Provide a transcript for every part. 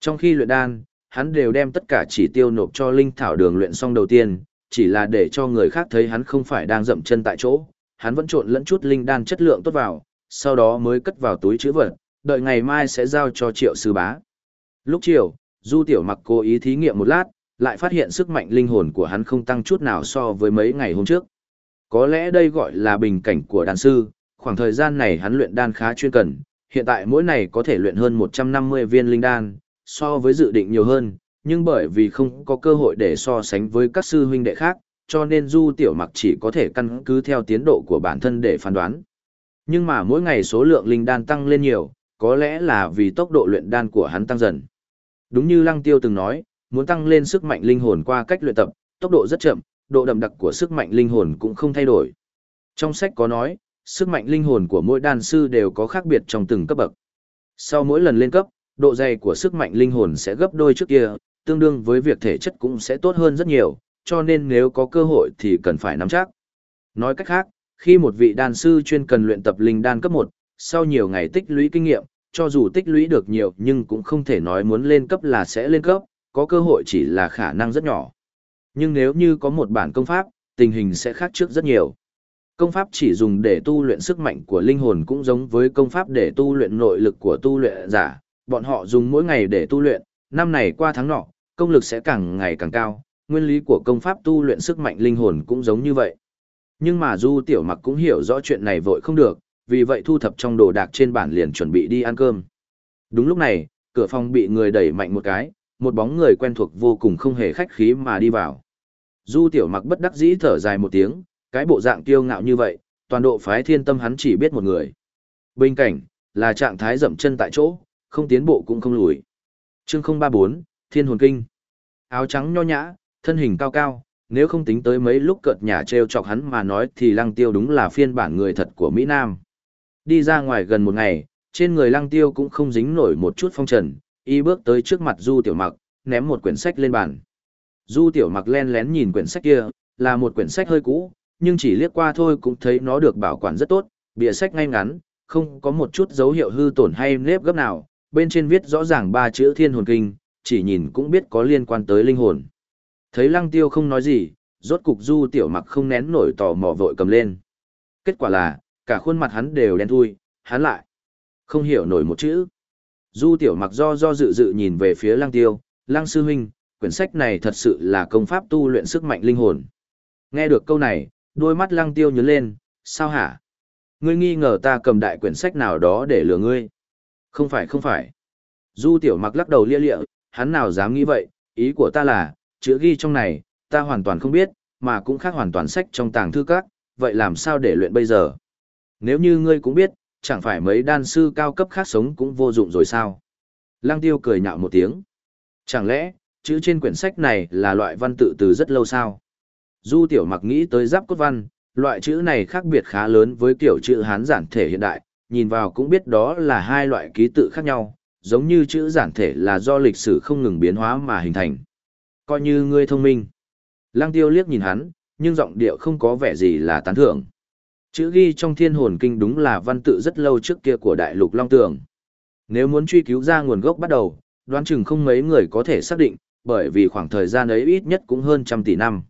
Trong khi luyện đan, hắn đều đem tất cả chỉ tiêu nộp cho linh thảo đường luyện xong đầu tiên, chỉ là để cho người khác thấy hắn không phải đang dậm chân tại chỗ, hắn vẫn trộn lẫn chút linh đan chất lượng tốt vào, sau đó mới cất vào túi chữ vật, đợi ngày mai sẽ giao cho triệu sư bá. Lúc chiều, Du Tiểu Mặc cố ý thí nghiệm một lát, lại phát hiện sức mạnh linh hồn của hắn không tăng chút nào so với mấy ngày hôm trước. Có lẽ đây gọi là bình cảnh của đan sư, khoảng thời gian này hắn luyện đan khá chuyên cần, hiện tại mỗi ngày có thể luyện hơn 150 viên linh đan, so với dự định nhiều hơn, nhưng bởi vì không có cơ hội để so sánh với các sư huynh đệ khác, cho nên Du Tiểu Mặc chỉ có thể căn cứ theo tiến độ của bản thân để phán đoán. Nhưng mà mỗi ngày số lượng linh đan tăng lên nhiều, có lẽ là vì tốc độ luyện đan của hắn tăng dần. Đúng như Lăng Tiêu từng nói, muốn tăng lên sức mạnh linh hồn qua cách luyện tập, tốc độ rất chậm, độ đậm đặc của sức mạnh linh hồn cũng không thay đổi. Trong sách có nói, sức mạnh linh hồn của mỗi đan sư đều có khác biệt trong từng cấp bậc. Sau mỗi lần lên cấp, độ dày của sức mạnh linh hồn sẽ gấp đôi trước kia, tương đương với việc thể chất cũng sẽ tốt hơn rất nhiều, cho nên nếu có cơ hội thì cần phải nắm chắc. Nói cách khác, khi một vị đan sư chuyên cần luyện tập linh đan cấp 1, sau nhiều ngày tích lũy kinh nghiệm, cho dù tích lũy được nhiều nhưng cũng không thể nói muốn lên cấp là sẽ lên cấp, có cơ hội chỉ là khả năng rất nhỏ. Nhưng nếu như có một bản công pháp, tình hình sẽ khác trước rất nhiều. Công pháp chỉ dùng để tu luyện sức mạnh của linh hồn cũng giống với công pháp để tu luyện nội lực của tu luyện giả, bọn họ dùng mỗi ngày để tu luyện, năm này qua tháng nọ, công lực sẽ càng ngày càng cao, nguyên lý của công pháp tu luyện sức mạnh linh hồn cũng giống như vậy. Nhưng mà Du Tiểu Mặc cũng hiểu rõ chuyện này vội không được, vì vậy thu thập trong đồ đạc trên bản liền chuẩn bị đi ăn cơm. Đúng lúc này, cửa phòng bị người đẩy mạnh một cái, một bóng người quen thuộc vô cùng không hề khách khí mà đi vào. Du Tiểu Mặc bất đắc dĩ thở dài một tiếng, cái bộ dạng kiêu ngạo như vậy, toàn độ phái thiên tâm hắn chỉ biết một người. Bên cảnh, là trạng thái dậm chân tại chỗ, không tiến bộ cũng không lùi. Chương 034, Thiên Hồn Kinh. Áo trắng nho nhã, thân hình cao cao, nếu không tính tới mấy lúc cợt nhả treo chọc hắn mà nói thì lăng tiêu đúng là phiên bản người thật của Mỹ Nam. Đi ra ngoài gần một ngày, trên người lăng tiêu cũng không dính nổi một chút phong trần, y bước tới trước mặt Du Tiểu Mặc, ném một quyển sách lên bàn. Du Tiểu Mặc len lén nhìn quyển sách kia, là một quyển sách hơi cũ, nhưng chỉ liếc qua thôi cũng thấy nó được bảo quản rất tốt, bìa sách ngay ngắn, không có một chút dấu hiệu hư tổn hay nếp gấp nào, bên trên viết rõ ràng ba chữ thiên hồn kinh, chỉ nhìn cũng biết có liên quan tới linh hồn. Thấy lăng tiêu không nói gì, rốt cục du tiểu mặc không nén nổi tò mò vội cầm lên. Kết quả là, cả khuôn mặt hắn đều đen thui, hắn lại. Không hiểu nổi một chữ. Du tiểu mặc do do dự dự nhìn về phía lăng tiêu, lăng sư huynh, quyển sách này thật sự là công pháp tu luyện sức mạnh linh hồn. Nghe được câu này, đôi mắt lăng tiêu nhớ lên, sao hả? Ngươi nghi ngờ ta cầm đại quyển sách nào đó để lừa ngươi. Không phải không phải. Du tiểu mặc lắc đầu lia lịa, hắn nào dám nghĩ vậy, ý của ta là, chữ ghi trong này, ta hoàn toàn không biết, mà cũng khác hoàn toàn sách trong tàng thư các, vậy làm sao để luyện bây giờ? Nếu như ngươi cũng biết, chẳng phải mấy đan sư cao cấp khác sống cũng vô dụng rồi sao? Lăng tiêu cười nhạo một tiếng. Chẳng lẽ, chữ trên quyển sách này là loại văn tự từ rất lâu sao? Du tiểu mặc nghĩ tới giáp cốt văn, loại chữ này khác biệt khá lớn với kiểu chữ Hán giản thể hiện đại, nhìn vào cũng biết đó là hai loại ký tự khác nhau, giống như chữ giản thể là do lịch sử không ngừng biến hóa mà hình thành. Coi như ngươi thông minh. Lăng tiêu liếc nhìn hắn, nhưng giọng điệu không có vẻ gì là tán thưởng. Chữ ghi trong thiên hồn kinh đúng là văn tự rất lâu trước kia của đại lục Long Tường. Nếu muốn truy cứu ra nguồn gốc bắt đầu, đoán chừng không mấy người có thể xác định, bởi vì khoảng thời gian ấy ít nhất cũng hơn trăm tỷ năm.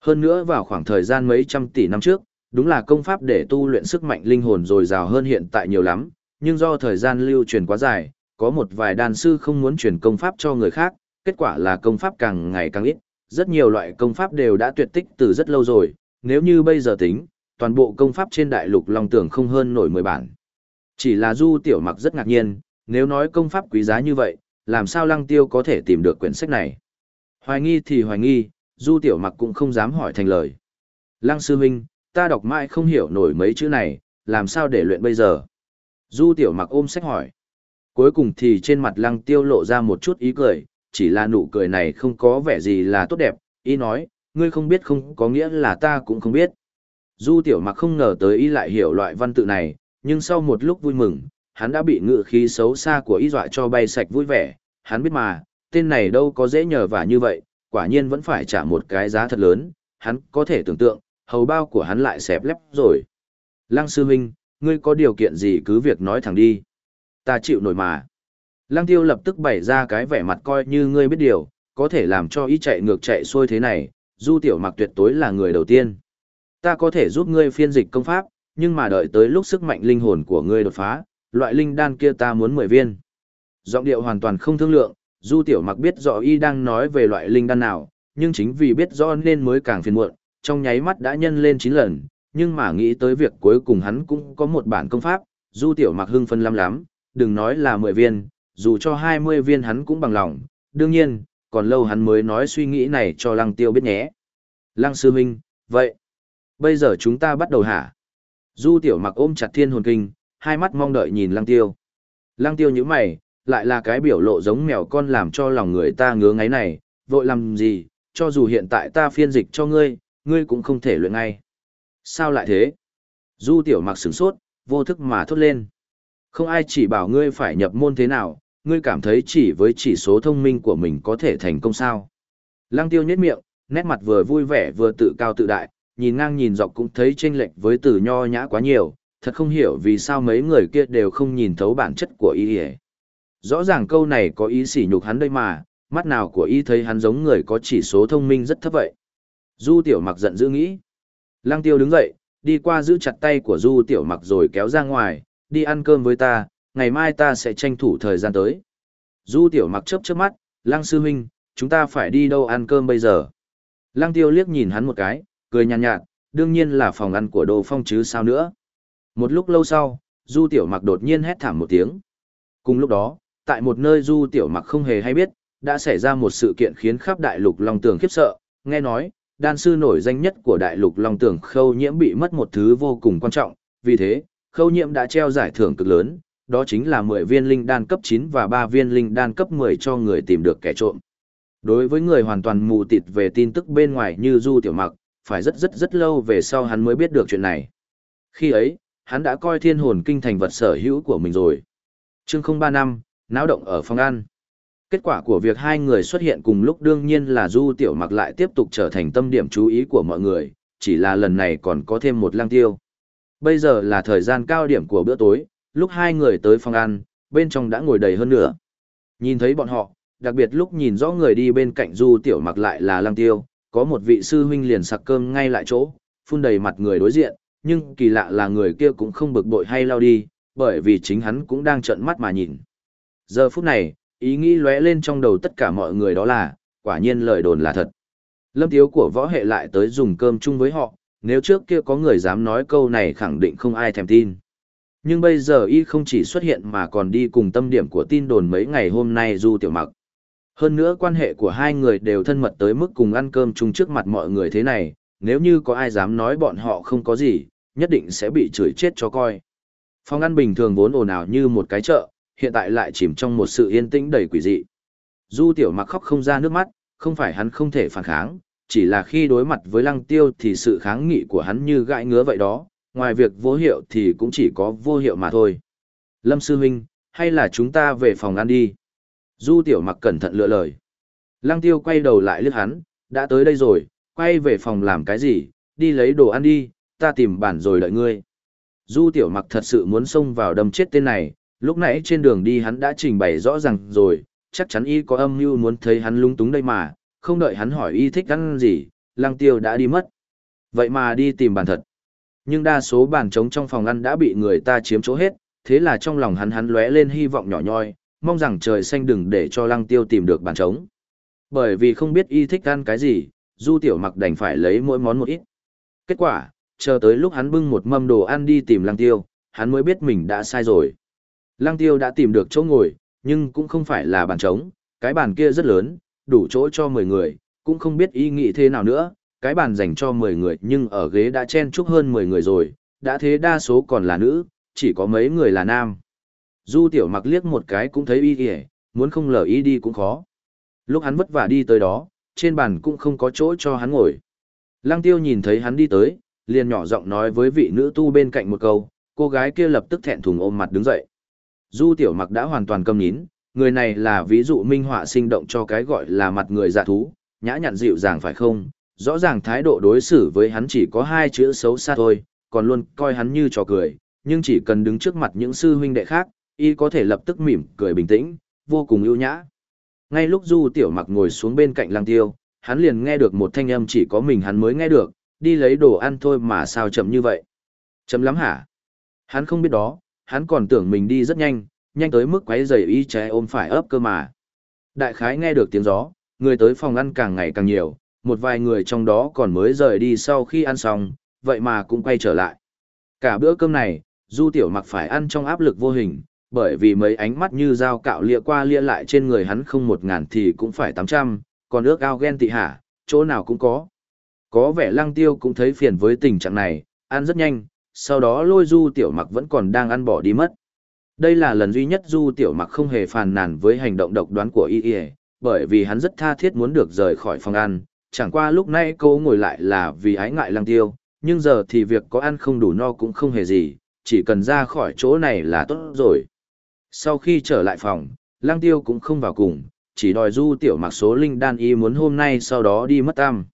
Hơn nữa vào khoảng thời gian mấy trăm tỷ năm trước, đúng là công pháp để tu luyện sức mạnh linh hồn dồi dào hơn hiện tại nhiều lắm, nhưng do thời gian lưu truyền quá dài, có một vài đàn sư không muốn truyền công pháp cho người khác, kết quả là công pháp càng ngày càng ít, rất nhiều loại công pháp đều đã tuyệt tích từ rất lâu rồi, nếu như bây giờ tính, toàn bộ công pháp trên đại lục Long Tưởng không hơn nổi 10 bản. Chỉ là Du Tiểu Mặc rất ngạc nhiên, nếu nói công pháp quý giá như vậy, làm sao Lăng Tiêu có thể tìm được quyển sách này? Hoài nghi thì hoài nghi, Du Tiểu Mặc cũng không dám hỏi thành lời. Lăng Sư Minh, ta đọc mãi không hiểu nổi mấy chữ này, làm sao để luyện bây giờ? Du Tiểu Mặc ôm sách hỏi. Cuối cùng thì trên mặt Lăng Tiêu lộ ra một chút ý cười, chỉ là nụ cười này không có vẻ gì là tốt đẹp, ý nói, ngươi không biết không có nghĩa là ta cũng không biết. Du Tiểu Mặc không ngờ tới ý lại hiểu loại văn tự này, nhưng sau một lúc vui mừng, hắn đã bị ngự khí xấu xa của ý dọa cho bay sạch vui vẻ, hắn biết mà, tên này đâu có dễ nhờ vả như vậy, quả nhiên vẫn phải trả một cái giá thật lớn, hắn có thể tưởng tượng, hầu bao của hắn lại xẹp lép rồi. Lăng sư huynh, ngươi có điều kiện gì cứ việc nói thẳng đi. Ta chịu nổi mà. Lăng tiêu lập tức bày ra cái vẻ mặt coi như ngươi biết điều, có thể làm cho ý chạy ngược chạy xuôi thế này, du tiểu mặc tuyệt tối là người đầu tiên. Ta có thể giúp ngươi phiên dịch công pháp, nhưng mà đợi tới lúc sức mạnh linh hồn của ngươi đột phá, loại linh đan kia ta muốn 10 viên. Giọng điệu hoàn toàn không thương lượng, du tiểu mặc biết rõ y đang nói về loại linh đan nào, nhưng chính vì biết rõ nên mới càng phiền muộn, trong nháy mắt đã nhân lên 9 lần, nhưng mà nghĩ tới việc cuối cùng hắn cũng có một bản công pháp, du tiểu mặc hưng phân lắm lắm, đừng nói là 10 viên, dù cho 20 viên hắn cũng bằng lòng, đương nhiên, còn lâu hắn mới nói suy nghĩ này cho lăng tiêu biết nhé. Lăng sư minh, vậy, bây giờ chúng ta bắt đầu hả? Du tiểu mặc ôm chặt thiên hồn kinh, hai mắt mong đợi nhìn lăng tiêu. Lăng tiêu như mày, lại là cái biểu lộ giống mèo con làm cho lòng người ta ngứa ngáy này, vội làm gì, cho dù hiện tại ta phiên dịch cho ngươi, ngươi cũng không thể luyện ngay. Sao lại thế? Du tiểu mặc sửng sốt, vô thức mà thốt lên. Không ai chỉ bảo ngươi phải nhập môn thế nào, ngươi cảm thấy chỉ với chỉ số thông minh của mình có thể thành công sao. Lăng tiêu nhếch miệng, nét mặt vừa vui vẻ vừa tự cao tự đại, nhìn ngang nhìn dọc cũng thấy chênh lệch với từ nho nhã quá nhiều, thật không hiểu vì sao mấy người kia đều không nhìn thấu bản chất của y Rõ ràng câu này có ý sỉ nhục hắn đây mà, mắt nào của y thấy hắn giống người có chỉ số thông minh rất thấp vậy. Du tiểu mặc giận dữ nghĩ. Lăng tiêu đứng dậy, đi qua giữ chặt tay của du tiểu mặc rồi kéo ra ngoài, đi ăn cơm với ta, ngày mai ta sẽ tranh thủ thời gian tới. Du tiểu mặc chớp chớp mắt, lăng sư huynh, chúng ta phải đi đâu ăn cơm bây giờ? Lăng tiêu liếc nhìn hắn một cái, cười nhàn nhạt, nhạt, đương nhiên là phòng ăn của đồ phong chứ sao nữa. Một lúc lâu sau, du tiểu mặc đột nhiên hét thảm một tiếng. Cùng lúc đó, tại một nơi du tiểu mặc không hề hay biết, đã xảy ra một sự kiện khiến khắp đại lục lòng Tường khiếp sợ, nghe nói, đan sư nổi danh nhất của đại lục Long Tưởng khâu nhiễm bị mất một thứ vô cùng quan trọng, vì thế, khâu nhiễm đã treo giải thưởng cực lớn, đó chính là 10 viên linh đan cấp chín và ba viên linh đan cấp 10 cho người tìm được kẻ trộm. Đối với người hoàn toàn mù tịt về tin tức bên ngoài như Du Tiểu Mặc, phải rất rất rất lâu về sau hắn mới biết được chuyện này. Khi ấy, hắn đã coi thiên hồn kinh thành vật sở hữu của mình rồi. Chương 035, náo động ở phòng ăn. Kết quả của việc hai người xuất hiện cùng lúc đương nhiên là Du Tiểu Mặc lại tiếp tục trở thành tâm điểm chú ý của mọi người, chỉ là lần này còn có thêm một lang tiêu. Bây giờ là thời gian cao điểm của bữa tối, lúc hai người tới phòng ăn, bên trong đã ngồi đầy hơn nữa. Nhìn thấy bọn họ, đặc biệt lúc nhìn rõ người đi bên cạnh Du Tiểu Mặc lại là lang tiêu, có một vị sư huynh liền sặc cơm ngay lại chỗ, phun đầy mặt người đối diện, nhưng kỳ lạ là người kia cũng không bực bội hay lao đi, bởi vì chính hắn cũng đang trợn mắt mà nhìn. Giờ phút này, ý nghĩ lóe lên trong đầu tất cả mọi người đó là, quả nhiên lời đồn là thật. Lâm Tiếu của võ hệ lại tới dùng cơm chung với họ, nếu trước kia có người dám nói câu này khẳng định không ai thèm tin. Nhưng bây giờ y không chỉ xuất hiện mà còn đi cùng tâm điểm của tin đồn mấy ngày hôm nay du tiểu mặc. Hơn nữa quan hệ của hai người đều thân mật tới mức cùng ăn cơm chung trước mặt mọi người thế này, nếu như có ai dám nói bọn họ không có gì, nhất định sẽ bị chửi chết cho coi. Phòng ăn bình thường vốn ồn ào như một cái chợ, hiện tại lại chìm trong một sự yên tĩnh đầy quỷ dị. Du tiểu mặc khóc không ra nước mắt, không phải hắn không thể phản kháng, chỉ là khi đối mặt với lăng tiêu thì sự kháng nghị của hắn như gãi ngứa vậy đó, ngoài việc vô hiệu thì cũng chỉ có vô hiệu mà thôi. Lâm Sư Huynh, hay là chúng ta về phòng ăn đi? Du tiểu mặc cẩn thận lựa lời. Lăng tiêu quay đầu lại liếc hắn, đã tới đây rồi, quay về phòng làm cái gì, đi lấy đồ ăn đi, ta tìm bản rồi đợi ngươi. Du tiểu mặc thật sự muốn xông vào đâm chết tên này, lúc nãy trên đường đi hắn đã trình bày rõ ràng rồi, chắc chắn y có âm mưu muốn thấy hắn lung túng đây mà, không đợi hắn hỏi y thích ăn gì, lăng tiêu đã đi mất. Vậy mà đi tìm bàn thật. Nhưng đa số bàn trống trong phòng ăn đã bị người ta chiếm chỗ hết, thế là trong lòng hắn hắn lóe lên hy vọng nhỏ nhoi, mong rằng trời xanh đừng để cho lăng tiêu tìm được bàn trống. Bởi vì không biết y thích ăn cái gì, du tiểu mặc đành phải lấy mỗi món một ít. Kết quả, chờ tới lúc hắn bưng một mâm đồ ăn đi tìm lăng tiêu, hắn mới biết mình đã sai rồi. Lăng tiêu đã tìm được chỗ ngồi, nhưng cũng không phải là bàn trống, cái bàn kia rất lớn, đủ chỗ cho 10 người, cũng không biết ý nghĩ thế nào nữa, cái bàn dành cho 10 người nhưng ở ghế đã chen chúc hơn 10 người rồi, đã thế đa số còn là nữ, chỉ có mấy người là nam. Du tiểu mặc liếc một cái cũng thấy y kìa, muốn không lờ ý đi cũng khó. Lúc hắn vất vả đi tới đó, trên bàn cũng không có chỗ cho hắn ngồi. Lăng tiêu nhìn thấy hắn đi tới, liền nhỏ giọng nói với vị nữ tu bên cạnh một câu, cô gái kia lập tức thẹn thùng ôm mặt đứng dậy. Du tiểu mặc đã hoàn toàn câm nín, người này là ví dụ minh họa sinh động cho cái gọi là mặt người dạ thú, nhã nhặn dịu dàng phải không? Rõ ràng thái độ đối xử với hắn chỉ có hai chữ xấu xa thôi, còn luôn coi hắn như trò cười, nhưng chỉ cần đứng trước mặt những sư huynh đệ khác, y có thể lập tức mỉm cười bình tĩnh, vô cùng ưu nhã. Ngay lúc Du Tiểu Mặc ngồi xuống bên cạnh Lăng Tiêu, hắn liền nghe được một thanh âm chỉ có mình hắn mới nghe được, đi lấy đồ ăn thôi mà sao chậm như vậy. Chậm lắm hả? Hắn không biết đó, hắn còn tưởng mình đi rất nhanh, nhanh tới mức quấy giày y trái ôm phải ấp cơ mà. Đại khái nghe được tiếng gió, người tới phòng ăn càng ngày càng nhiều, một vài người trong đó còn mới rời đi sau khi ăn xong, vậy mà cũng quay trở lại. Cả bữa cơm này, Du Tiểu Mặc phải ăn trong áp lực vô hình, bởi vì mấy ánh mắt như dao cạo lia qua lia lại trên người hắn không một ngàn thì cũng phải tám trăm, còn ước ao ghen tị hả, chỗ nào cũng có. Có vẻ lăng tiêu cũng thấy phiền với tình trạng này, ăn rất nhanh, sau đó lôi Du Tiểu Mặc vẫn còn đang ăn bỏ đi mất. Đây là lần duy nhất Du Tiểu Mặc không hề phàn nàn với hành động độc đoán của y y, bởi vì hắn rất tha thiết muốn được rời khỏi phòng ăn, chẳng qua lúc nãy cô ngồi lại là vì ái ngại lăng tiêu, nhưng giờ thì việc có ăn không đủ no cũng không hề gì, chỉ cần ra khỏi chỗ này là tốt rồi. Sau khi trở lại phòng, lăng tiêu cũng không vào cùng, chỉ đòi du tiểu mặc số linh đan y muốn hôm nay sau đó đi mất tam.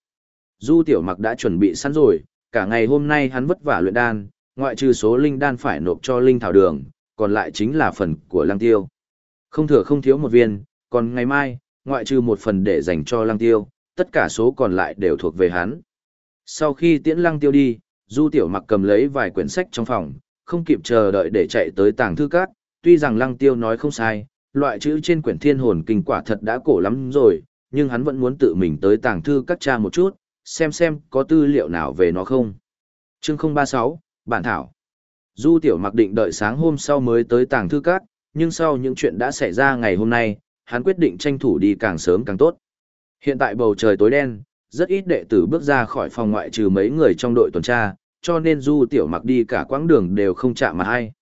Du tiểu mặc đã chuẩn bị sẵn rồi, cả ngày hôm nay hắn vất vả luyện đan, ngoại trừ số linh đan phải nộp cho linh thảo đường, còn lại chính là phần của lăng tiêu. Không thừa không thiếu một viên, còn ngày mai, ngoại trừ một phần để dành cho lăng tiêu, tất cả số còn lại đều thuộc về hắn. Sau khi tiễn lăng tiêu đi, Du Tiểu Mặc cầm lấy vài quyển sách trong phòng, không kịp chờ đợi để chạy tới tàng thư cát, tuy rằng lăng tiêu nói không sai, loại chữ trên quyển thiên hồn kinh quả thật đã cổ lắm rồi, nhưng hắn vẫn muốn tự mình tới tàng thư các cha một chút, xem xem có tư liệu nào về nó không. Chương 036, Bản Thảo Du Tiểu Mặc định đợi sáng hôm sau mới tới tàng thư cát, nhưng sau những chuyện đã xảy ra ngày hôm nay, hắn quyết định tranh thủ đi càng sớm càng tốt. Hiện tại bầu trời tối đen, rất ít đệ tử bước ra khỏi phòng ngoại trừ mấy người trong đội tuần tra, cho nên Du Tiểu Mặc đi cả quãng đường đều không chạm mà ai.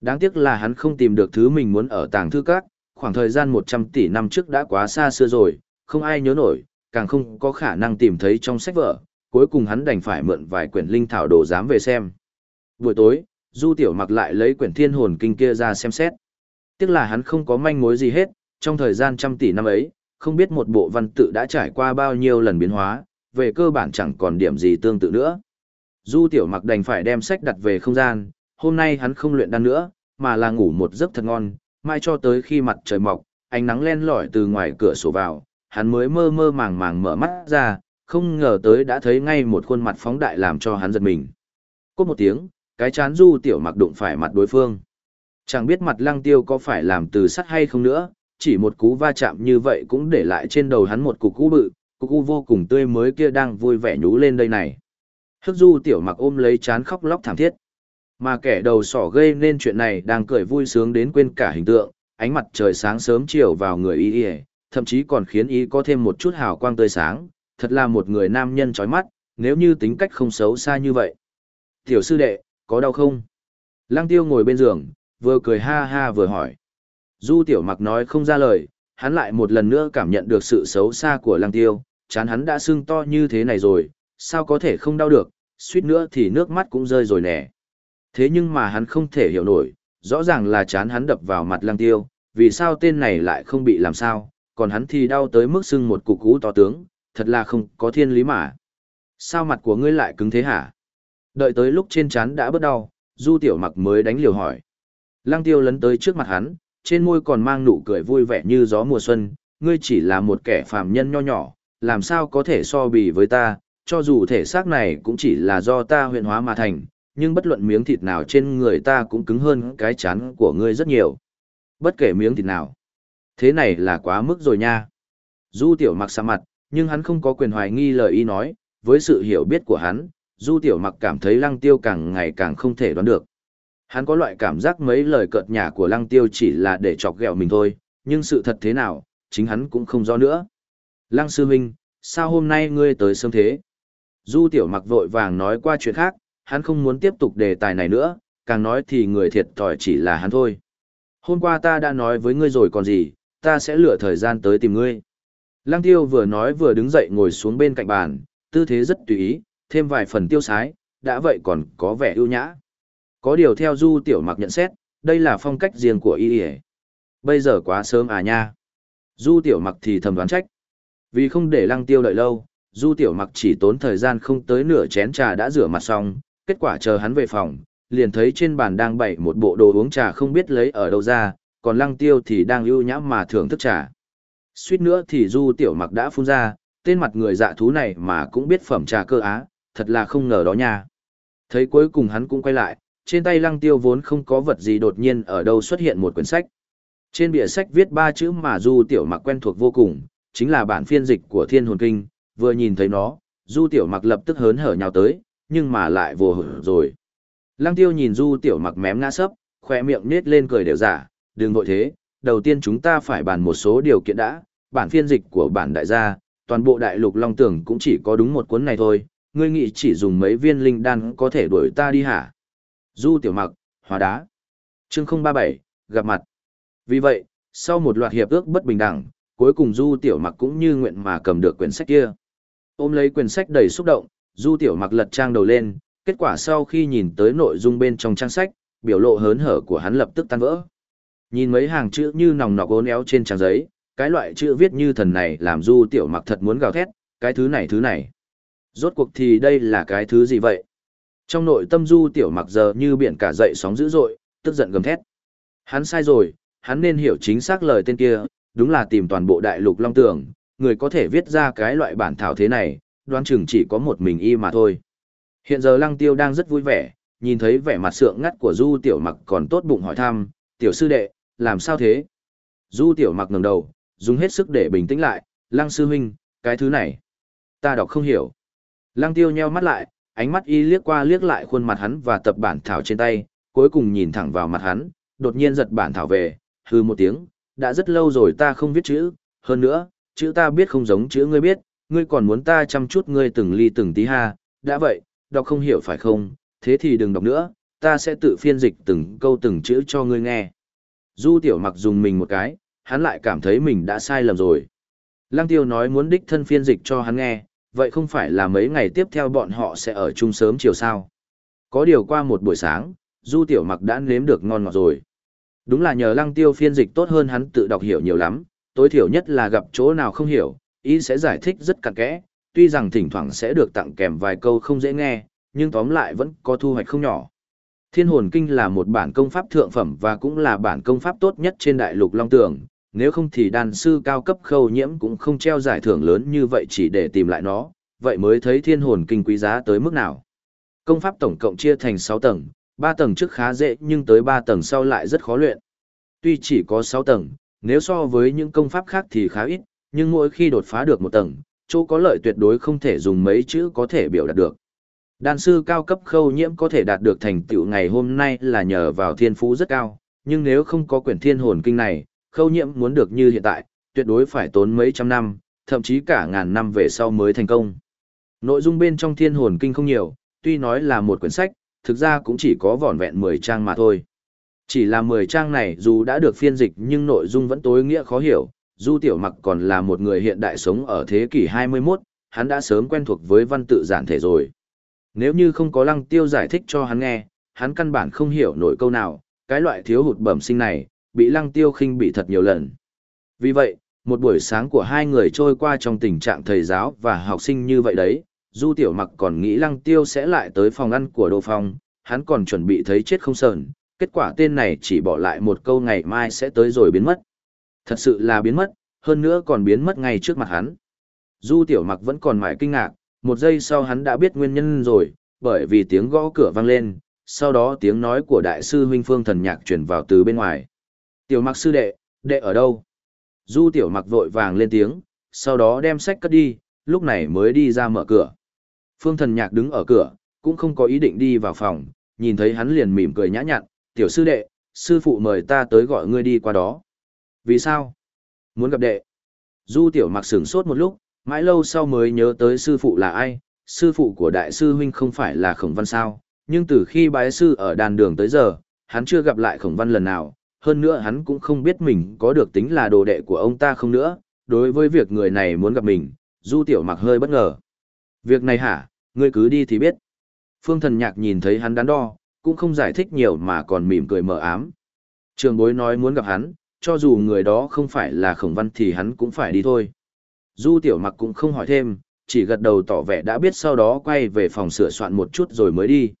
Đáng tiếc là hắn không tìm được thứ mình muốn ở tàng thư các, khoảng thời gian 100 tỷ năm trước đã quá xa xưa rồi, không ai nhớ nổi, càng không có khả năng tìm thấy trong sách vở, cuối cùng hắn đành phải mượn vài quyển linh thảo đồ dám về xem. Buổi tối, Du Tiểu Mặc lại lấy quyển thiên hồn kinh kia ra xem xét. Tiếc là hắn không có manh mối gì hết, trong thời gian trăm tỷ năm ấy, không biết một bộ văn tự đã trải qua bao nhiêu lần biến hóa, về cơ bản chẳng còn điểm gì tương tự nữa. Du tiểu mặc đành phải đem sách đặt về không gian, hôm nay hắn không luyện đan nữa, mà là ngủ một giấc thật ngon, mai cho tới khi mặt trời mọc, ánh nắng len lỏi từ ngoài cửa sổ vào, hắn mới mơ mơ màng màng mở mắt ra, không ngờ tới đã thấy ngay một khuôn mặt phóng đại làm cho hắn giật mình. Cốt một tiếng, cái chán du tiểu mặc đụng phải mặt đối phương. Chẳng biết mặt lăng tiêu có phải làm từ sắt hay không nữa, chỉ một cú va chạm như vậy cũng để lại trên đầu hắn một cục cú bự, cục cú vô cùng tươi mới kia đang vui vẻ nhú lên đây này. Hức du tiểu mặc ôm lấy chán khóc lóc thảm thiết. Mà kẻ đầu sỏ gây nên chuyện này đang cười vui sướng đến quên cả hình tượng, ánh mặt trời sáng sớm chiều vào người y y, thậm chí còn khiến y có thêm một chút hào quang tươi sáng, thật là một người nam nhân chói mắt, nếu như tính cách không xấu xa như vậy. Tiểu sư đệ, có đau không? Lăng tiêu ngồi bên giường, vừa cười ha ha vừa hỏi. Du tiểu mặc nói không ra lời, hắn lại một lần nữa cảm nhận được sự xấu xa của lăng tiêu, chán hắn đã sưng to như thế này rồi, sao có thể không đau được, suýt nữa thì nước mắt cũng rơi rồi nè. Thế nhưng mà hắn không thể hiểu nổi, rõ ràng là chán hắn đập vào mặt lăng tiêu, vì sao tên này lại không bị làm sao, còn hắn thì đau tới mức sưng một cục cú to tướng, thật là không có thiên lý mà. Sao mặt của ngươi lại cứng thế hả? Đợi tới lúc trên chán đã bớt đau, du tiểu mặc mới đánh liều hỏi. Lăng tiêu lấn tới trước mặt hắn, trên môi còn mang nụ cười vui vẻ như gió mùa xuân, ngươi chỉ là một kẻ phàm nhân nho nhỏ, làm sao có thể so bì với ta, cho dù thể xác này cũng chỉ là do ta huyện hóa mà thành, nhưng bất luận miếng thịt nào trên người ta cũng cứng hơn cái chán của ngươi rất nhiều. Bất kể miếng thịt nào. Thế này là quá mức rồi nha. Du tiểu mặc xa mặt, nhưng hắn không có quyền hoài nghi lời y nói, với sự hiểu biết của hắn, du tiểu mặc cảm thấy lăng tiêu càng ngày càng không thể đoán được. Hắn có loại cảm giác mấy lời cợt nhả của lăng tiêu chỉ là để chọc ghẹo mình thôi, nhưng sự thật thế nào, chính hắn cũng không rõ nữa. Lăng sư huynh, sao hôm nay ngươi tới sớm thế? Du tiểu mặc vội vàng nói qua chuyện khác, hắn không muốn tiếp tục đề tài này nữa, càng nói thì người thiệt thòi chỉ là hắn thôi. Hôm qua ta đã nói với ngươi rồi còn gì, ta sẽ lựa thời gian tới tìm ngươi. Lăng tiêu vừa nói vừa đứng dậy ngồi xuống bên cạnh bàn, tư thế rất tùy ý, thêm vài phần tiêu sái, đã vậy còn có vẻ ưu nhã. Có điều theo Du Tiểu Mặc nhận xét, đây là phong cách riêng của y y Bây giờ quá sớm à nha. Du Tiểu Mặc thì thầm đoán trách. Vì không để lăng tiêu đợi lâu, Du Tiểu Mặc chỉ tốn thời gian không tới nửa chén trà đã rửa mặt xong, kết quả chờ hắn về phòng, liền thấy trên bàn đang bày một bộ đồ uống trà không biết lấy ở đâu ra, còn lăng tiêu thì đang ưu nhã mà thưởng thức trà. Suýt nữa thì du tiểu mặc đã phun ra, tên mặt người dạ thú này mà cũng biết phẩm trà cơ á, thật là không ngờ đó nha. Thấy cuối cùng hắn cũng quay lại, trên tay lăng tiêu vốn không có vật gì đột nhiên ở đâu xuất hiện một quyển sách. Trên bìa sách viết ba chữ mà du tiểu mặc quen thuộc vô cùng, chính là bản phiên dịch của thiên hồn kinh, vừa nhìn thấy nó, du tiểu mặc lập tức hớn hở nhào tới, nhưng mà lại vô hở rồi. Lăng tiêu nhìn du tiểu mặc mém ngã sấp, khỏe miệng nết lên cười đều giả, đừng vội thế, đầu tiên chúng ta phải bàn một số điều kiện đã, bản phiên dịch của bản đại gia, toàn bộ đại lục long tưởng cũng chỉ có đúng một cuốn này thôi, ngươi nghĩ chỉ dùng mấy viên linh đan có thể đuổi ta đi hả? Du tiểu mặc, hóa đá. Chương 037, gặp mặt. Vì vậy, sau một loạt hiệp ước bất bình đẳng, cuối cùng Du tiểu mặc cũng như nguyện mà cầm được quyển sách kia. Ôm lấy quyển sách đầy xúc động, Du tiểu mặc lật trang đầu lên, kết quả sau khi nhìn tới nội dung bên trong trang sách, biểu lộ hớn hở của hắn lập tức tan vỡ. Nhìn mấy hàng chữ như nòng nọc ốn éo trên trang giấy, cái loại chữ viết như thần này làm Du tiểu mặc thật muốn gào thét, cái thứ này thứ này. Rốt cuộc thì đây là cái thứ gì vậy? Trong nội tâm Du tiểu mặc giờ như biển cả dậy sóng dữ dội, tức giận gầm thét. Hắn sai rồi, hắn nên hiểu chính xác lời tên kia, đúng là tìm toàn bộ đại lục long tường, người có thể viết ra cái loại bản thảo thế này, đoán chừng chỉ có một mình y mà thôi. Hiện giờ lăng tiêu đang rất vui vẻ, nhìn thấy vẻ mặt sượng ngắt của Du tiểu mặc còn tốt bụng hỏi thăm, tiểu sư đệ, làm sao thế? Du tiểu mặc ngẩng đầu, dùng hết sức để bình tĩnh lại, lăng sư huynh, cái thứ này, ta đọc không hiểu. Lăng tiêu nheo mắt lại, ánh mắt y liếc qua liếc lại khuôn mặt hắn và tập bản thảo trên tay, cuối cùng nhìn thẳng vào mặt hắn, đột nhiên giật bản thảo về, hư một tiếng, đã rất lâu rồi ta không viết chữ, hơn nữa, chữ ta biết không giống chữ ngươi biết, ngươi còn muốn ta chăm chút ngươi từng ly từng tí ha, đã vậy, đọc không hiểu phải không, thế thì đừng đọc nữa, ta sẽ tự phiên dịch từng câu từng chữ cho ngươi nghe. Du tiểu mặc dùng mình một cái, hắn lại cảm thấy mình đã sai lầm rồi. Lăng tiêu nói muốn đích thân phiên dịch cho hắn nghe, vậy không phải là mấy ngày tiếp theo bọn họ sẽ ở chung sớm chiều sao. Có điều qua một buổi sáng, Du Tiểu Mặc đã nếm được ngon ngọt rồi. Đúng là nhờ lăng tiêu phiên dịch tốt hơn hắn tự đọc hiểu nhiều lắm, tối thiểu nhất là gặp chỗ nào không hiểu, ý sẽ giải thích rất cặn kẽ, tuy rằng thỉnh thoảng sẽ được tặng kèm vài câu không dễ nghe, nhưng tóm lại vẫn có thu hoạch không nhỏ. Thiên hồn kinh là một bản công pháp thượng phẩm và cũng là bản công pháp tốt nhất trên đại lục Long Tường, nếu không thì đàn sư cao cấp khâu nhiễm cũng không treo giải thưởng lớn như vậy chỉ để tìm lại nó, vậy mới thấy thiên hồn kinh quý giá tới mức nào. Công pháp tổng cộng chia thành 6 tầng, 3 tầng trước khá dễ nhưng tới 3 tầng sau lại rất khó luyện. Tuy chỉ có 6 tầng, nếu so với những công pháp khác thì khá ít, nhưng mỗi khi đột phá được một tầng, chỗ có lợi tuyệt đối không thể dùng mấy chữ có thể biểu đạt được. Đan sư cao cấp khâu nhiễm có thể đạt được thành tựu ngày hôm nay là nhờ vào thiên phú rất cao, nhưng nếu không có quyển thiên hồn kinh này, khâu nhiễm muốn được như hiện tại, tuyệt đối phải tốn mấy trăm năm, thậm chí cả ngàn năm về sau mới thành công. Nội dung bên trong thiên hồn kinh không nhiều, tuy nói là một quyển sách, thực ra cũng chỉ có vỏn vẹn 10 trang mà thôi. Chỉ là 10 trang này dù đã được phiên dịch nhưng nội dung vẫn tối nghĩa khó hiểu, Du Tiểu Mặc còn là một người hiện đại sống ở thế kỷ 21, hắn đã sớm quen thuộc với văn tự giản thể rồi. Nếu như không có lăng tiêu giải thích cho hắn nghe, hắn căn bản không hiểu nổi câu nào, cái loại thiếu hụt bẩm sinh này, bị lăng tiêu khinh bị thật nhiều lần. Vì vậy, một buổi sáng của hai người trôi qua trong tình trạng thầy giáo và học sinh như vậy đấy, Du Tiểu Mặc còn nghĩ lăng tiêu sẽ lại tới phòng ăn của Đô Phong, hắn còn chuẩn bị thấy chết không sờn, kết quả tên này chỉ bỏ lại một câu ngày mai sẽ tới rồi biến mất. Thật sự là biến mất, hơn nữa còn biến mất ngay trước mặt hắn. Du Tiểu Mặc vẫn còn mãi kinh ngạc, một giây sau hắn đã biết nguyên nhân rồi, bởi vì tiếng gõ cửa vang lên, sau đó tiếng nói của đại sư huynh Phương Thần Nhạc truyền vào từ bên ngoài. Tiểu mặc sư đệ, đệ ở đâu? Du tiểu mặc vội vàng lên tiếng, sau đó đem sách cất đi, lúc này mới đi ra mở cửa. Phương thần nhạc đứng ở cửa, cũng không có ý định đi vào phòng, nhìn thấy hắn liền mỉm cười nhã nhặn, tiểu sư đệ, sư phụ mời ta tới gọi ngươi đi qua đó. Vì sao? Muốn gặp đệ. Du tiểu mặc sửng sốt một lúc, mãi lâu sau mới nhớ tới sư phụ là ai, sư phụ của đại sư huynh không phải là khổng văn sao, nhưng từ khi bái sư ở đàn đường tới giờ, hắn chưa gặp lại khổng văn lần nào, hơn nữa hắn cũng không biết mình có được tính là đồ đệ của ông ta không nữa, đối với việc người này muốn gặp mình, Du Tiểu Mặc hơi bất ngờ. Việc này hả, ngươi cứ đi thì biết. Phương thần nhạc nhìn thấy hắn đắn đo, cũng không giải thích nhiều mà còn mỉm cười mờ ám. Trường bối nói muốn gặp hắn, cho dù người đó không phải là khổng văn thì hắn cũng phải đi thôi. Du Tiểu Mặc cũng không hỏi thêm, chỉ gật đầu tỏ vẻ đã biết sau đó quay về phòng sửa soạn một chút rồi mới đi.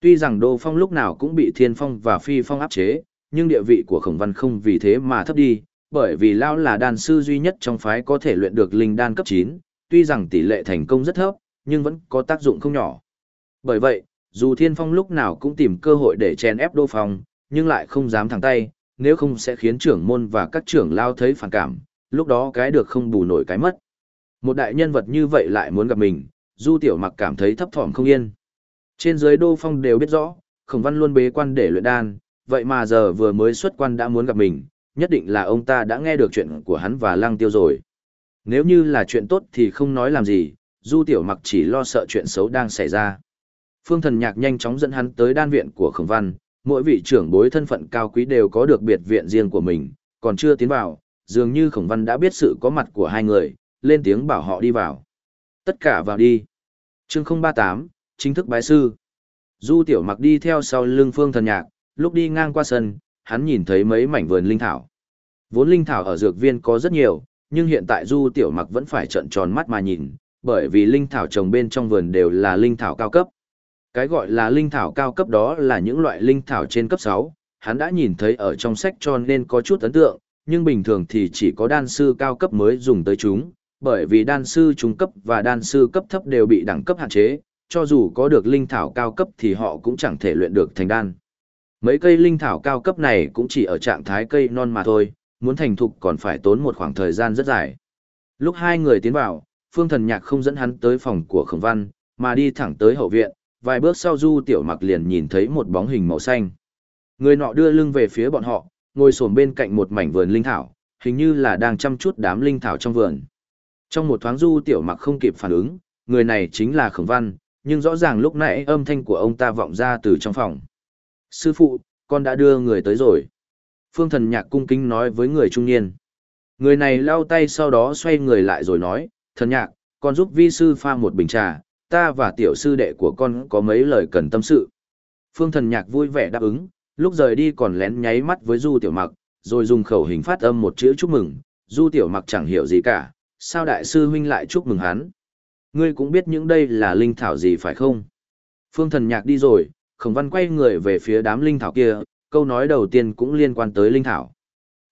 Tuy rằng Đô Phong lúc nào cũng bị Thiên Phong và Phi Phong áp chế, nhưng địa vị của khổng văn không vì thế mà thấp đi, bởi vì Lão là đan sư duy nhất trong phái có thể luyện được linh đan cấp 9, tuy rằng tỷ lệ thành công rất thấp, nhưng vẫn có tác dụng không nhỏ. Bởi vậy, dù Thiên Phong lúc nào cũng tìm cơ hội để chen ép Đô Phong, nhưng lại không dám thẳng tay, nếu không sẽ khiến trưởng môn và các trưởng lao thấy phản cảm, lúc đó cái được không bù nổi cái mất. Một đại nhân vật như vậy lại muốn gặp mình, Du Tiểu Mặc cảm thấy thấp thỏm không yên. Trên dưới Đô Phong đều biết rõ, Khổng Văn luôn bế quan để luyện đan, vậy mà giờ vừa mới xuất quan đã muốn gặp mình, nhất định là ông ta đã nghe được chuyện của hắn và Lăng Tiêu rồi. Nếu như là chuyện tốt thì không nói làm gì, Du Tiểu Mặc chỉ lo sợ chuyện xấu đang xảy ra. Phương Thần Nhạc nhanh chóng dẫn hắn tới đan viện của Khổng Văn, mỗi vị trưởng bối thân phận cao quý đều có được biệt viện riêng của mình, còn chưa tiến vào, dường như Khổng Văn đã biết sự có mặt của hai người, lên tiếng bảo họ đi vào. Tất cả vào đi. Chương 038, chính thức bái sư. Du Tiểu Mặc đi theo sau lưng Phương Thần Nhạc, lúc đi ngang qua sân, hắn nhìn thấy mấy mảnh vườn linh thảo. Vốn linh thảo ở dược viên có rất nhiều, nhưng hiện tại Du Tiểu Mặc vẫn phải trợn tròn mắt mà nhìn, bởi vì linh thảo trồng bên trong vườn đều là linh thảo cao cấp. Cái gọi là linh thảo cao cấp đó là những loại linh thảo trên cấp 6, hắn đã nhìn thấy ở trong sách cho nên có chút ấn tượng, nhưng bình thường thì chỉ có đan sư cao cấp mới dùng tới chúng, bởi vì đan sư trung cấp và đan sư cấp thấp đều bị đẳng cấp hạn chế, cho dù có được linh thảo cao cấp thì họ cũng chẳng thể luyện được thành đan. Mấy cây linh thảo cao cấp này cũng chỉ ở trạng thái cây non mà thôi, muốn thành thục còn phải tốn một khoảng thời gian rất dài. Lúc hai người tiến vào, Phương Thần Nhạc không dẫn hắn tới phòng của Khổng Văn, mà đi thẳng tới hậu viện, vài bước sau Du Tiểu Mặc liền nhìn thấy một bóng hình màu xanh. Người nọ đưa lưng về phía bọn họ, ngồi xổm bên cạnh một mảnh vườn linh thảo, hình như là đang chăm chút đám linh thảo trong vườn. Trong một thoáng Du Tiểu Mặc không kịp phản ứng, người này chính là Khổng Văn, nhưng rõ ràng lúc nãy âm thanh của ông ta vọng ra từ trong phòng. Sư phụ, con đã đưa người tới rồi. Phương thần nhạc cung kính nói với người trung niên. Người này lau tay sau đó xoay người lại rồi nói, thần nhạc, con giúp vi sư pha một bình trà, ta và tiểu sư đệ của con có mấy lời cần tâm sự. Phương thần nhạc vui vẻ đáp ứng, lúc rời đi còn lén nháy mắt với Du Tiểu Mặc, rồi dùng khẩu hình phát âm một chữ chúc mừng, Du Tiểu Mặc chẳng hiểu gì cả, sao đại sư huynh lại chúc mừng hắn. Ngươi cũng biết những đây là linh thảo gì phải không? Phương thần nhạc đi rồi, khổng văn quay người về phía đám linh thảo kia, câu nói đầu tiên cũng liên quan tới linh thảo.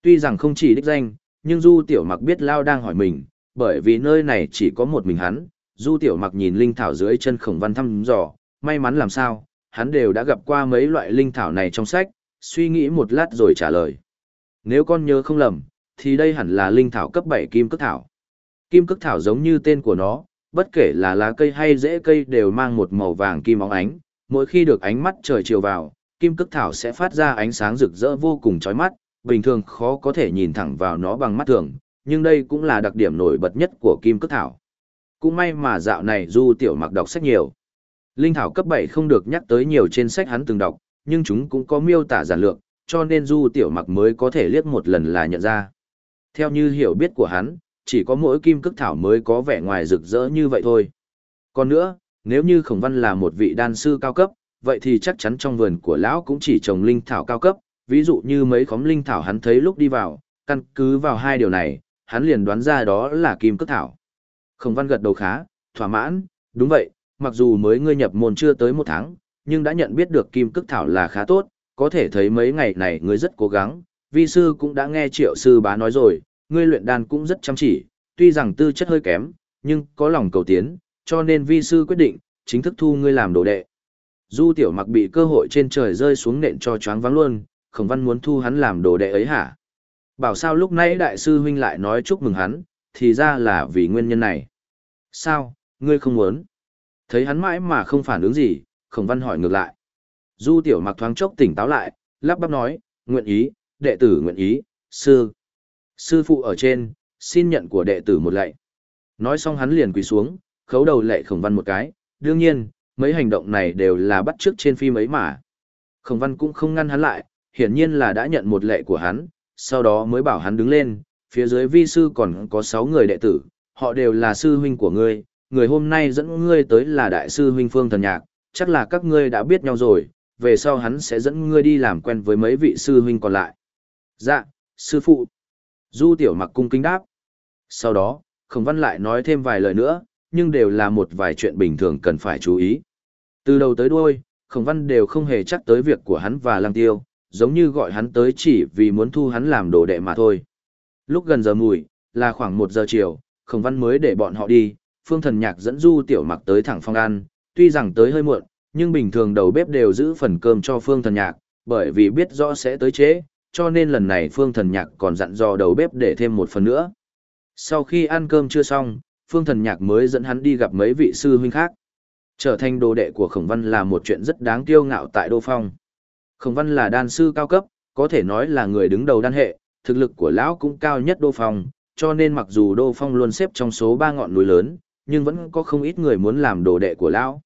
Tuy rằng không chỉ đích danh, nhưng Du Tiểu Mặc biết Lao đang hỏi mình, bởi vì nơi này chỉ có một mình hắn. Du Tiểu Mặc nhìn linh thảo dưới chân khổng văn thăm dò, may mắn làm sao, hắn đều đã gặp qua mấy loại linh thảo này trong sách, suy nghĩ một lát rồi trả lời. Nếu con nhớ không lầm, thì đây hẳn là linh thảo cấp 7 kim cước thảo. Kim cước thảo giống như tên của nó, bất kể là lá cây hay rễ cây đều mang một màu vàng kim óng ánh, mỗi khi được ánh mắt trời chiều vào, kim cước thảo sẽ phát ra ánh sáng rực rỡ vô cùng chói mắt, bình thường khó có thể nhìn thẳng vào nó bằng mắt thường, nhưng đây cũng là đặc điểm nổi bật nhất của kim cước thảo. Cũng may mà dạo này Du Tiểu Mặc đọc sách nhiều. Linh thảo cấp 7 không được nhắc tới nhiều trên sách hắn từng đọc, nhưng chúng cũng có miêu tả giản lược, cho nên Du Tiểu Mặc mới có thể liếc một lần là nhận ra. Theo như hiểu biết của hắn, chỉ có mỗi kim cước thảo mới có vẻ ngoài rực rỡ như vậy thôi. Còn nữa, nếu như Khổng Văn là một vị đan sư cao cấp, vậy thì chắc chắn trong vườn của lão cũng chỉ trồng linh thảo cao cấp, ví dụ như mấy khóm linh thảo hắn thấy lúc đi vào, căn cứ vào hai điều này, hắn liền đoán ra đó là kim cước thảo. Khổng Văn gật đầu khá, thỏa mãn, đúng vậy, mặc dù mới ngươi nhập môn chưa tới một tháng, nhưng đã nhận biết được kim cước thảo là khá tốt, có thể thấy mấy ngày này ngươi rất cố gắng, vi sư cũng đã nghe triệu sư bá nói rồi, ngươi luyện đan cũng rất chăm chỉ, tuy rằng tư chất hơi kém, nhưng có lòng cầu tiến, cho nên vi sư quyết định, chính thức thu ngươi làm đồ đệ. Du tiểu mặc bị cơ hội trên trời rơi xuống nện cho choáng vắng luôn, khổng văn muốn thu hắn làm đồ đệ ấy hả? Bảo sao lúc nãy đại sư huynh lại nói chúc mừng hắn, thì ra là vì nguyên nhân này. Sao, ngươi không muốn? Thấy hắn mãi mà không phản ứng gì, khổng văn hỏi ngược lại. Du tiểu mặc thoáng chốc tỉnh táo lại, lắp bắp nói, nguyện ý, đệ tử nguyện ý, sư. Sư phụ ở trên, xin nhận của đệ tử một lạy. Nói xong hắn liền quỳ xuống, khấu đầu lệ khổng văn một cái, đương nhiên, mấy hành động này đều là bắt trước trên phim ấy mà. Khổng văn cũng không ngăn hắn lại, hiển nhiên là đã nhận một lệ của hắn, sau đó mới bảo hắn đứng lên, phía dưới vi sư còn có 6 người đệ tử, họ đều là sư huynh của ngươi, người hôm nay dẫn ngươi tới là đại sư huynh Phương Thần Nhạc, chắc là các ngươi đã biết nhau rồi, về sau hắn sẽ dẫn ngươi đi làm quen với mấy vị sư huynh còn lại. Dạ, sư phụ. Du tiểu mặc cung kính đáp. Sau đó, Khổng Văn lại nói thêm vài lời nữa, nhưng đều là một vài chuyện bình thường cần phải chú ý. Từ đầu tới đuôi, Khổng Văn đều không hề chắc tới việc của hắn và Lăng Tiêu, giống như gọi hắn tới chỉ vì muốn thu hắn làm đồ đệ mà thôi. Lúc gần giờ mùi, là khoảng một giờ chiều, khổng văn mới để bọn họ đi, phương thần nhạc dẫn du tiểu mặc tới thẳng phòng ăn, tuy rằng tới hơi muộn, nhưng bình thường đầu bếp đều giữ phần cơm cho phương thần nhạc, bởi vì biết rõ sẽ tới chế, cho nên lần này phương thần nhạc còn dặn dò đầu bếp để thêm một phần nữa. Sau khi ăn cơm chưa xong, phương thần nhạc mới dẫn hắn đi gặp mấy vị sư huynh khác. Trở thành đồ đệ của khổng văn là một chuyện rất đáng kiêu ngạo tại Đô Phong. Khổng văn là đan sư cao cấp, có thể nói là người đứng đầu đan hệ, thực lực của lão cũng cao nhất Đô Phong, cho nên mặc dù Đô Phong luôn xếp trong số ba ngọn núi lớn, nhưng vẫn có không ít người muốn làm đồ đệ của lão.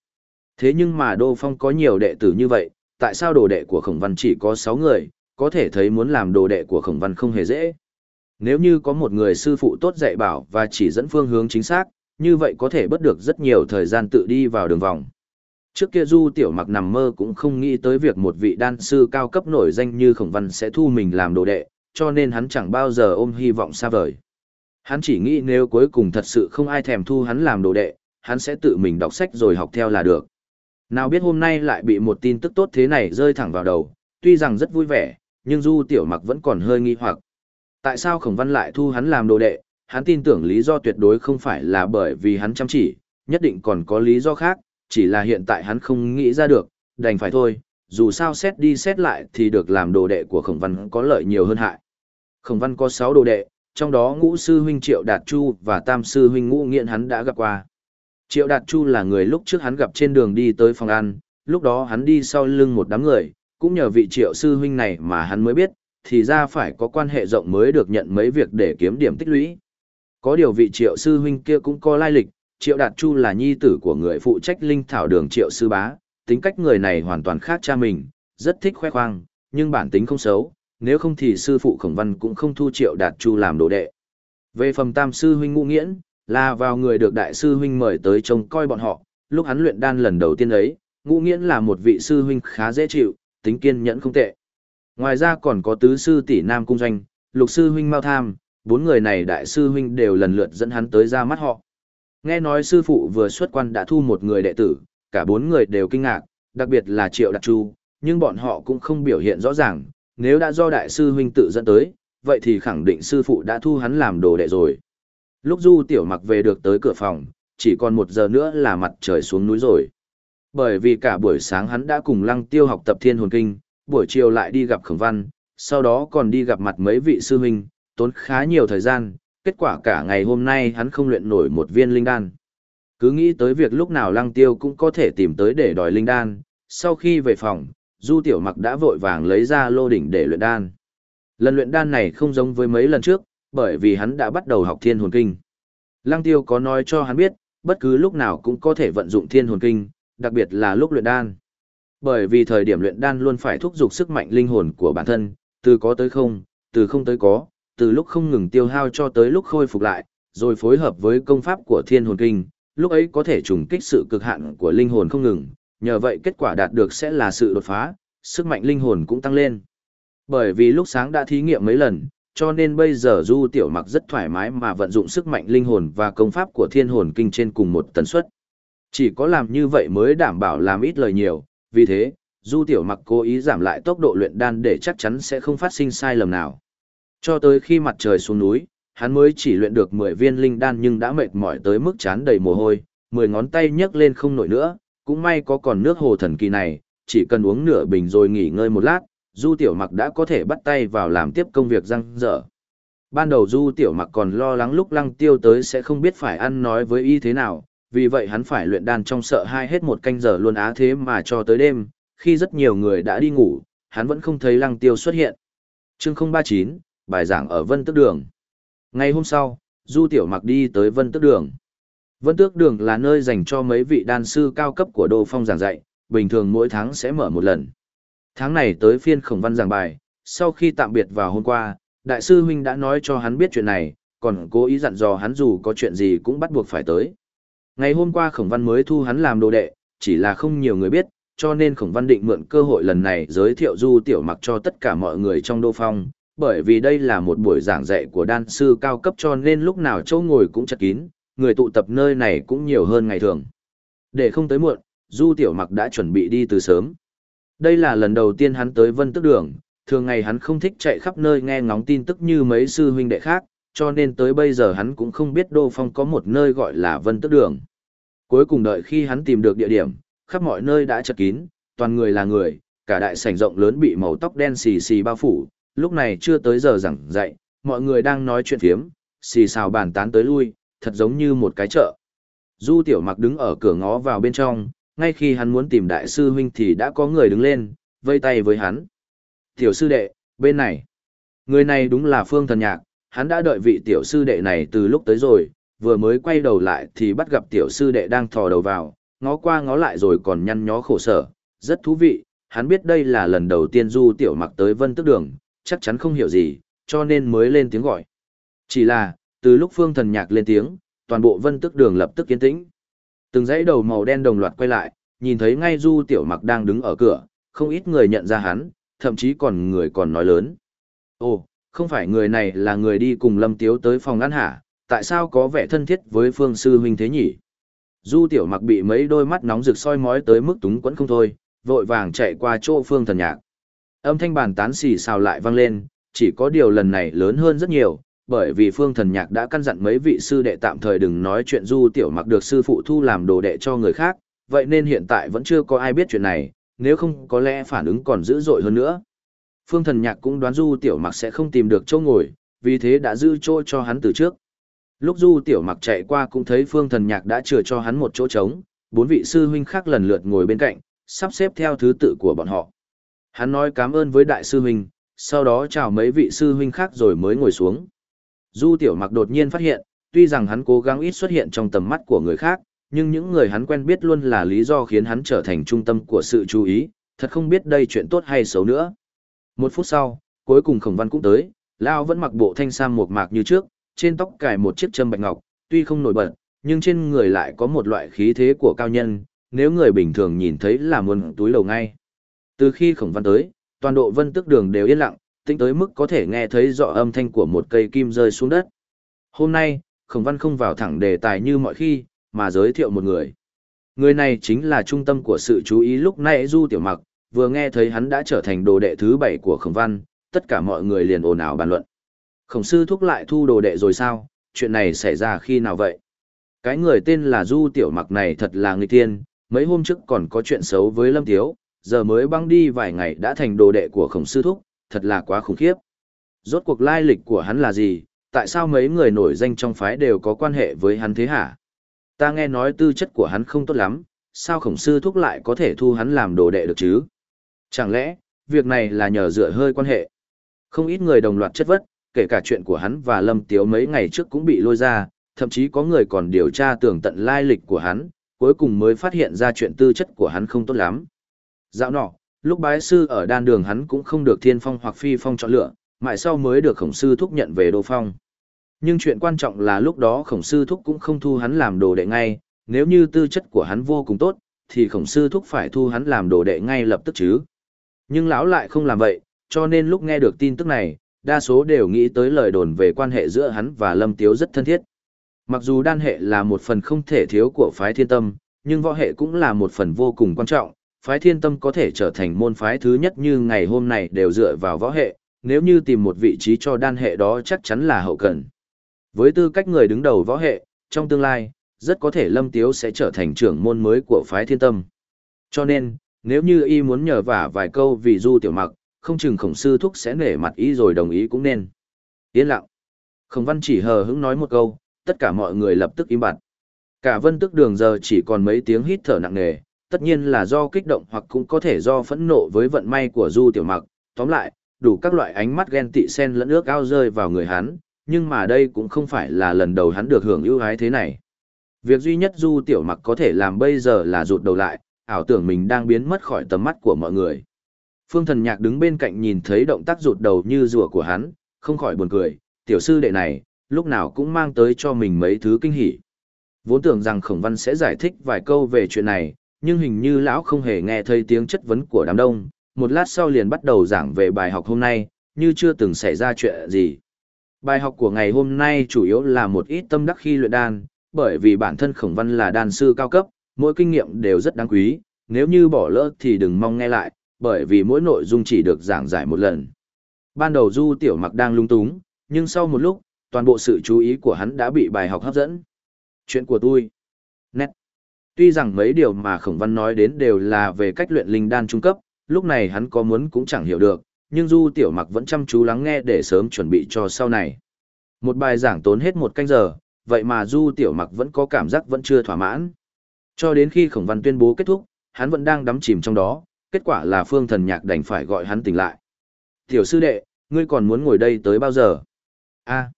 Thế nhưng mà Đô Phong có nhiều đệ tử như vậy, tại sao đồ đệ của khổng văn chỉ có sáu người, có thể thấy muốn làm đồ đệ của khổng văn không hề dễ. Nếu như có một người sư phụ tốt dạy bảo và chỉ dẫn phương hướng chính xác, như vậy có thể bất được rất nhiều thời gian tự đi vào đường vòng. Trước kia Du Tiểu Mặc nằm mơ cũng không nghĩ tới việc một vị đan sư cao cấp nổi danh như Khổng Văn sẽ thu mình làm đồ đệ, cho nên hắn chẳng bao giờ ôm hy vọng xa vời. Hắn chỉ nghĩ nếu cuối cùng thật sự không ai thèm thu hắn làm đồ đệ, hắn sẽ tự mình đọc sách rồi học theo là được. Nào biết hôm nay lại bị một tin tức tốt thế này rơi thẳng vào đầu, tuy rằng rất vui vẻ, nhưng Du Tiểu Mặc vẫn còn hơi nghi hoặc. Tại sao Khổng Văn lại thu hắn làm đồ đệ, hắn tin tưởng lý do tuyệt đối không phải là bởi vì hắn chăm chỉ, nhất định còn có lý do khác, chỉ là hiện tại hắn không nghĩ ra được, đành phải thôi, dù sao xét đi xét lại thì được làm đồ đệ của Khổng Văn có lợi nhiều hơn hại. Khổng Văn có 6 đồ đệ, trong đó ngũ sư huynh Triệu Đạt Chu và tam sư huynh ngũ nghiện hắn đã gặp qua. Triệu Đạt Chu là người lúc trước hắn gặp trên đường đi tới phòng ăn, lúc đó hắn đi sau lưng một đám người, cũng nhờ vị Triệu sư huynh này mà hắn mới biết, thì ra phải có quan hệ rộng mới được nhận mấy việc để kiếm điểm tích lũy. Có điều vị Triệu sư huynh kia cũng có lai lịch, Triệu Đạt Chu là nhi tử của người phụ trách linh thảo đường Triệu sư bá, tính cách người này hoàn toàn khác cha mình, rất thích khoe khoang, nhưng bản tính không xấu, nếu không thì sư phụ Khổng Văn cũng không thu Triệu Đạt Chu làm đồ đệ. Về phẩm tam sư huynh ngũ nghiễn, là vào người được đại sư huynh mời tới trông coi bọn họ, lúc hắn luyện đan lần đầu tiên ấy, ngũ nghiễn là một vị sư huynh khá dễ chịu, tính kiên nhẫn không tệ. Ngoài ra còn có tứ sư tỷ nam cung doanh, lục sư huynh Mao Tham, bốn người này đại sư huynh đều lần lượt dẫn hắn tới ra mắt họ. Nghe nói sư phụ vừa xuất quan đã thu một người đệ tử, cả bốn người đều kinh ngạc, đặc biệt là Triệu Đặc Chu, nhưng bọn họ cũng không biểu hiện rõ ràng, nếu đã do đại sư huynh tự dẫn tới, vậy thì khẳng định sư phụ đã thu hắn làm đồ đệ rồi. Lúc Du Tiểu Mặc về được tới cửa phòng, chỉ còn một giờ nữa là mặt trời xuống núi rồi. Bởi vì cả buổi sáng hắn đã cùng Lăng Tiêu học tập Thiên Hồn Kinh, buổi chiều lại đi gặp Khổng Văn, sau đó còn đi gặp mặt mấy vị sư huynh, tốn khá nhiều thời gian, kết quả cả ngày hôm nay hắn không luyện nổi một viên linh đan. Cứ nghĩ tới việc lúc nào Lăng Tiêu cũng có thể tìm tới để đòi linh đan, sau khi về phòng, Du Tiểu Mặc đã vội vàng lấy ra lô đỉnh để luyện đan. Lần luyện đan này không giống với mấy lần trước, bởi vì hắn đã bắt đầu học thiên hồn kinh. Lăng tiêu có nói cho hắn biết, bất cứ lúc nào cũng có thể vận dụng thiên hồn kinh, đặc biệt là lúc luyện đan. Bởi vì thời điểm luyện đan luôn phải thúc giục sức mạnh linh hồn của bản thân, từ có tới không, từ không tới có, từ lúc không ngừng tiêu hao cho tới lúc khôi phục lại, rồi phối hợp với công pháp của thiên hồn kinh, lúc ấy có thể trùng kích sự cực hạn của linh hồn không ngừng, nhờ vậy kết quả đạt được sẽ là sự đột phá, sức mạnh linh hồn cũng tăng lên. Bởi vì lúc sáng đã thí nghiệm mấy lần, cho nên bây giờ Du Tiểu Mặc rất thoải mái mà vận dụng sức mạnh linh hồn và công pháp của thiên hồn kinh trên cùng một tần suất. Chỉ có làm như vậy mới đảm bảo làm ít lời nhiều, vì thế, Du Tiểu Mặc cố ý giảm lại tốc độ luyện đan để chắc chắn sẽ không phát sinh sai lầm nào. Cho tới khi mặt trời xuống núi, hắn mới chỉ luyện được 10 viên linh đan nhưng đã mệt mỏi tới mức chán đầy mồ hôi, 10 ngón tay nhấc lên không nổi nữa, cũng may có còn nước hồ thần kỳ này, chỉ cần uống nửa bình rồi nghỉ ngơi một lát, Du Tiểu Mặc đã có thể bắt tay vào làm tiếp công việc răng dở. Ban đầu Du Tiểu Mặc còn lo lắng lúc Lăng Tiêu tới sẽ không biết phải ăn nói với y thế nào, vì vậy hắn phải luyện đan trong sợ hai hết một canh giờ luôn á thế mà cho tới đêm, khi rất nhiều người đã đi ngủ, hắn vẫn không thấy Lăng Tiêu xuất hiện. Chương 039, bài giảng ở Vân Tước Đường. Ngày hôm sau, Du Tiểu Mặc đi tới Vân Tước Đường. Vân Tước Đường là nơi dành cho mấy vị đan sư cao cấp của Đô Phong giảng dạy, bình thường mỗi tháng sẽ mở một lần. Tháng này tới phiên khổng văn giảng bài, sau khi tạm biệt vào hôm qua, đại sư huynh đã nói cho hắn biết chuyện này, còn cố ý dặn dò hắn dù có chuyện gì cũng bắt buộc phải tới. Ngày hôm qua khổng văn mới thu hắn làm đồ đệ, chỉ là không nhiều người biết, cho nên khổng văn định mượn cơ hội lần này giới thiệu du tiểu mặc cho tất cả mọi người trong đô phong, bởi vì đây là một buổi giảng dạy của đan sư cao cấp cho nên lúc nào chỗ ngồi cũng chật kín, người tụ tập nơi này cũng nhiều hơn ngày thường. Để không tới muộn, du tiểu mặc đã chuẩn bị đi từ sớm. Đây là lần đầu tiên hắn tới Vân Tức Đường, thường ngày hắn không thích chạy khắp nơi nghe ngóng tin tức như mấy sư huynh đệ khác, cho nên tới bây giờ hắn cũng không biết Đô Phong có một nơi gọi là Vân Tức Đường. Cuối cùng đợi khi hắn tìm được địa điểm, khắp mọi nơi đã chật kín, toàn người là người, cả đại sảnh rộng lớn bị màu tóc đen xì xì bao phủ, lúc này chưa tới giờ giảng dạy, mọi người đang nói chuyện phiếm, xì xào bàn tán tới lui, thật giống như một cái chợ. Du Tiểu Mặc đứng ở cửa ngó vào bên trong, ngay khi hắn muốn tìm đại sư huynh thì đã có người đứng lên, vây tay với hắn. Tiểu sư đệ, bên này. Người này đúng là Phương Thần Nhạc, hắn đã đợi vị tiểu sư đệ này từ lúc tới rồi, vừa mới quay đầu lại thì bắt gặp tiểu sư đệ đang thò đầu vào, ngó qua ngó lại rồi còn nhăn nhó khổ sở, rất thú vị, hắn biết đây là lần đầu tiên du tiểu mặc tới vân tức đường, chắc chắn không hiểu gì, cho nên mới lên tiếng gọi. Chỉ là, từ lúc phương thần nhạc lên tiếng, toàn bộ vân tức đường lập tức yên tĩnh. Từng dãy đầu màu đen đồng loạt quay lại, nhìn thấy ngay du tiểu mặc đang đứng ở cửa, không ít người nhận ra hắn, thậm chí còn người còn nói lớn. Ồ, không phải người này là người đi cùng Lâm Tiếu tới phòng ăn hả, tại sao có vẻ thân thiết với Phương Sư Huynh thế nhỉ? Du Tiểu Mặc bị mấy đôi mắt nóng rực soi mói tới mức túng quẫn không thôi, vội vàng chạy qua chỗ Phương Thần Nhạc. Âm thanh bàn tán xì xào lại vang lên, chỉ có điều lần này lớn hơn rất nhiều, bởi vì Phương Thần Nhạc đã căn dặn mấy vị sư đệ tạm thời đừng nói chuyện Du Tiểu Mặc được sư phụ thu làm đồ đệ cho người khác, vậy nên hiện tại vẫn chưa có ai biết chuyện này, nếu không có lẽ phản ứng còn dữ dội hơn nữa. Phương Thần Nhạc cũng đoán Du Tiểu Mặc sẽ không tìm được chỗ ngồi, vì thế đã giữ chỗ cho hắn từ trước. Lúc Du Tiểu Mặc chạy qua cũng thấy Phương Thần Nhạc đã chừa cho hắn một chỗ trống, bốn vị sư huynh khác lần lượt ngồi bên cạnh, sắp xếp theo thứ tự của bọn họ. Hắn nói cảm ơn với đại sư huynh, sau đó chào mấy vị sư huynh khác rồi mới ngồi xuống. Du Tiểu Mặc đột nhiên phát hiện, tuy rằng hắn cố gắng ít xuất hiện trong tầm mắt của người khác, nhưng những người hắn quen biết luôn là lý do khiến hắn trở thành trung tâm của sự chú ý, thật không biết đây chuyện tốt hay xấu nữa. Một phút sau, cuối cùng Khổng Văn cũng tới, Lao vẫn mặc bộ thanh sam mộc mạc như trước, trên tóc cài một chiếc châm bạch ngọc, tuy không nổi bật, nhưng trên người lại có một loại khí thế của cao nhân, nếu người bình thường nhìn thấy là muốn túi đầu ngay. Từ khi Khổng Văn tới, toàn độ vân tức đường đều yên lặng, tính tới mức có thể nghe thấy rõ âm thanh của một cây kim rơi xuống đất. Hôm nay, Khổng Văn không vào thẳng đề tài như mọi khi, mà giới thiệu một người. Người này chính là trung tâm của sự chú ý lúc nãy Du Tiểu Mặc, vừa nghe thấy hắn đã trở thành đồ đệ thứ bảy của Khổng Văn, tất cả mọi người liền ồn ào bàn luận. Khổng sư thúc lại thu đồ đệ rồi sao, chuyện này xảy ra khi nào vậy? Cái người tên là Du Tiểu Mặc này thật là người tiên, mấy hôm trước còn có chuyện xấu với Lâm Tiếu, giờ mới băng đi vài ngày đã thành đồ đệ của khổng sư thúc, thật là quá khủng khiếp. Rốt cuộc lai lịch của hắn là gì, tại sao mấy người nổi danh trong phái đều có quan hệ với hắn thế hả? Ta nghe nói tư chất của hắn không tốt lắm, sao khổng sư thúc lại có thể thu hắn làm đồ đệ được chứ? Chẳng lẽ, việc này là nhờ dựa hơi quan hệ? Không ít người đồng loạt chất vấn, kể cả chuyện của hắn và Lâm Tiếu mấy ngày trước cũng bị lôi ra, thậm chí có người còn điều tra tường tận lai lịch của hắn, cuối cùng mới phát hiện ra chuyện tư chất của hắn không tốt lắm. Dạo nọ, lúc bái sư ở đan đường hắn cũng không được thiên phong hoặc phi phong chọn lựa, mãi sau mới được khổng sư thúc nhận về đô phong. Nhưng chuyện quan trọng là lúc đó khổng sư thúc cũng không thu hắn làm đồ đệ ngay, nếu như tư chất của hắn vô cùng tốt, thì khổng sư thúc phải thu hắn làm đồ đệ ngay lập tức chứ. Nhưng lão lại không làm vậy, cho nên lúc nghe được tin tức này, đa số đều nghĩ tới lời đồn về quan hệ giữa hắn và Lâm Tiếu rất thân thiết. Mặc dù đan hệ là một phần không thể thiếu của phái thiên tâm, nhưng võ hệ cũng là một phần vô cùng quan trọng. Phái thiên tâm có thể trở thành môn phái thứ nhất như ngày hôm nay đều dựa vào võ hệ, nếu như tìm một vị trí cho đan hệ đó chắc chắn là hậu cần. Với tư cách người đứng đầu võ hệ, trong tương lai, rất có thể Lâm Tiếu sẽ trở thành trưởng môn mới của phái thiên tâm. Cho nên, nếu như y muốn nhờ vả vài câu vì du tiểu mặc, không chừng khổng sư thúc sẽ nể mặt y rồi đồng ý cũng nên. Yên lặng. Khổng văn chỉ hờ hững nói một câu, tất cả mọi người lập tức im bặt. Cả vân tức đường giờ chỉ còn mấy tiếng hít thở nặng nề, tất nhiên là do kích động hoặc cũng có thể do phẫn nộ với vận may của du tiểu mặc. Tóm lại, đủ các loại ánh mắt ghen tị sen lẫn ước ao rơi vào người hắn, nhưng mà đây cũng không phải là lần đầu hắn được hưởng ưu ái thế này. Việc duy nhất du tiểu mặc có thể làm bây giờ là rụt đầu lại, ảo tưởng mình đang biến mất khỏi tầm mắt của mọi người. Phương thần nhạc đứng bên cạnh nhìn thấy động tác rụt đầu như rùa của hắn, không khỏi buồn cười, tiểu sư đệ này, lúc nào cũng mang tới cho mình mấy thứ kinh hỉ. Vốn tưởng rằng khổng văn sẽ giải thích vài câu về chuyện này, nhưng hình như lão không hề nghe thấy tiếng chất vấn của đám đông, một lát sau liền bắt đầu giảng về bài học hôm nay, như chưa từng xảy ra chuyện gì. Bài học của ngày hôm nay chủ yếu là một ít tâm đắc khi luyện đan, bởi vì bản thân khổng văn là đan sư cao cấp, mỗi kinh nghiệm đều rất đáng quý, nếu như bỏ lỡ thì đừng mong nghe lại, bởi vì mỗi nội dung chỉ được giảng giải một lần. Ban đầu Du Tiểu Mặc đang lung túng, nhưng sau một lúc, toàn bộ sự chú ý của hắn đã bị bài học hấp dẫn. Chuyện của tôi. Nét. Tuy rằng mấy điều mà Khổng Văn nói đến đều là về cách luyện linh đan trung cấp, lúc này hắn có muốn cũng chẳng hiểu được, nhưng Du Tiểu Mặc vẫn chăm chú lắng nghe để sớm chuẩn bị cho sau này. Một bài giảng tốn hết một canh giờ, vậy mà Du Tiểu Mặc vẫn có cảm giác vẫn chưa thỏa mãn. Cho đến khi Khổng Văn tuyên bố kết thúc, hắn vẫn đang đắm chìm trong đó, kết quả là Phương Thần Nhạc đành phải gọi hắn tỉnh lại. Tiểu sư đệ, ngươi còn muốn ngồi đây tới bao giờ? a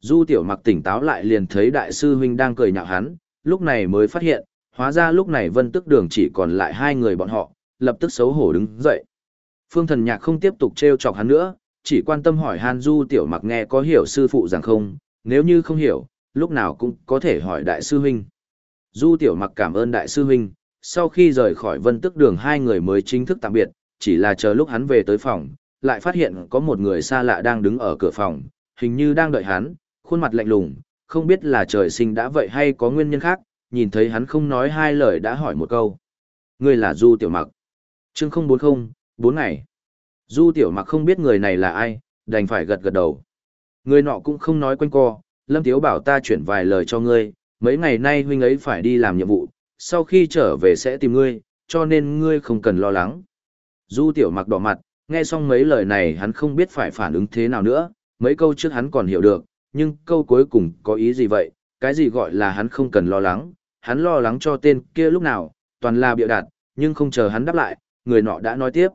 Du Tiểu Mặc tỉnh táo lại liền thấy đại sư huynh đang cười nhạo hắn, lúc này mới phát hiện, hóa ra lúc này vân tức đường chỉ còn lại hai người bọn họ, lập tức xấu hổ đứng dậy. Phương thần nhạc không tiếp tục trêu chọc hắn nữa, chỉ quan tâm hỏi Han Du Tiểu Mặc nghe có hiểu sư phụ rằng không, nếu như không hiểu, lúc nào cũng có thể hỏi đại sư huynh. Du Tiểu Mặc cảm ơn đại sư huynh, sau khi rời khỏi vân tức đường hai người mới chính thức tạm biệt, chỉ là chờ lúc hắn về tới phòng, lại phát hiện có một người xa lạ đang đứng ở cửa phòng, hình như đang đợi hắn, khuôn mặt lạnh lùng, không biết là trời sinh đã vậy hay có nguyên nhân khác, nhìn thấy hắn không nói hai lời đã hỏi một câu. Người là Du Tiểu Mặc. Chương 040, 4 ngày. Du Tiểu Mặc không biết người này là ai, đành phải gật gật đầu. Người nọ cũng không nói quanh co, Lâm Tiếu bảo ta chuyển vài lời cho ngươi, mấy ngày nay huynh ấy phải đi làm nhiệm vụ, sau khi trở về sẽ tìm ngươi, cho nên ngươi không cần lo lắng. Du Tiểu Mặc đỏ mặt, nghe xong mấy lời này hắn không biết phải phản ứng thế nào nữa, mấy câu trước hắn còn hiểu được, nhưng câu cuối cùng có ý gì vậy, cái gì gọi là hắn không cần lo lắng, hắn lo lắng cho tên kia lúc nào, toàn là bịa đặt, nhưng không chờ hắn đáp lại, người nọ đã nói tiếp.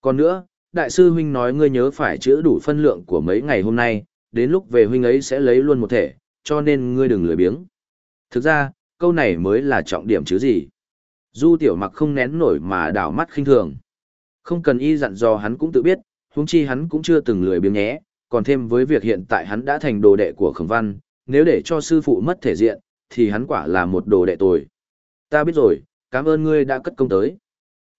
Còn nữa, đại sư huynh nói ngươi nhớ phải chữa đủ phân lượng của mấy ngày hôm nay, đến lúc về huynh ấy sẽ lấy luôn một thể, cho nên ngươi đừng lười biếng. Thực ra, câu này mới là trọng điểm chứ gì. Du tiểu mặc không nén nổi mà đảo mắt khinh thường. Không cần y dặn dò hắn cũng tự biết, huống chi hắn cũng chưa từng lười biếng nhé, còn thêm với việc hiện tại hắn đã thành đồ đệ của khổng văn, nếu để cho sư phụ mất thể diện, thì hắn quả là một đồ đệ tồi. Ta biết rồi, cảm ơn ngươi đã cất công tới.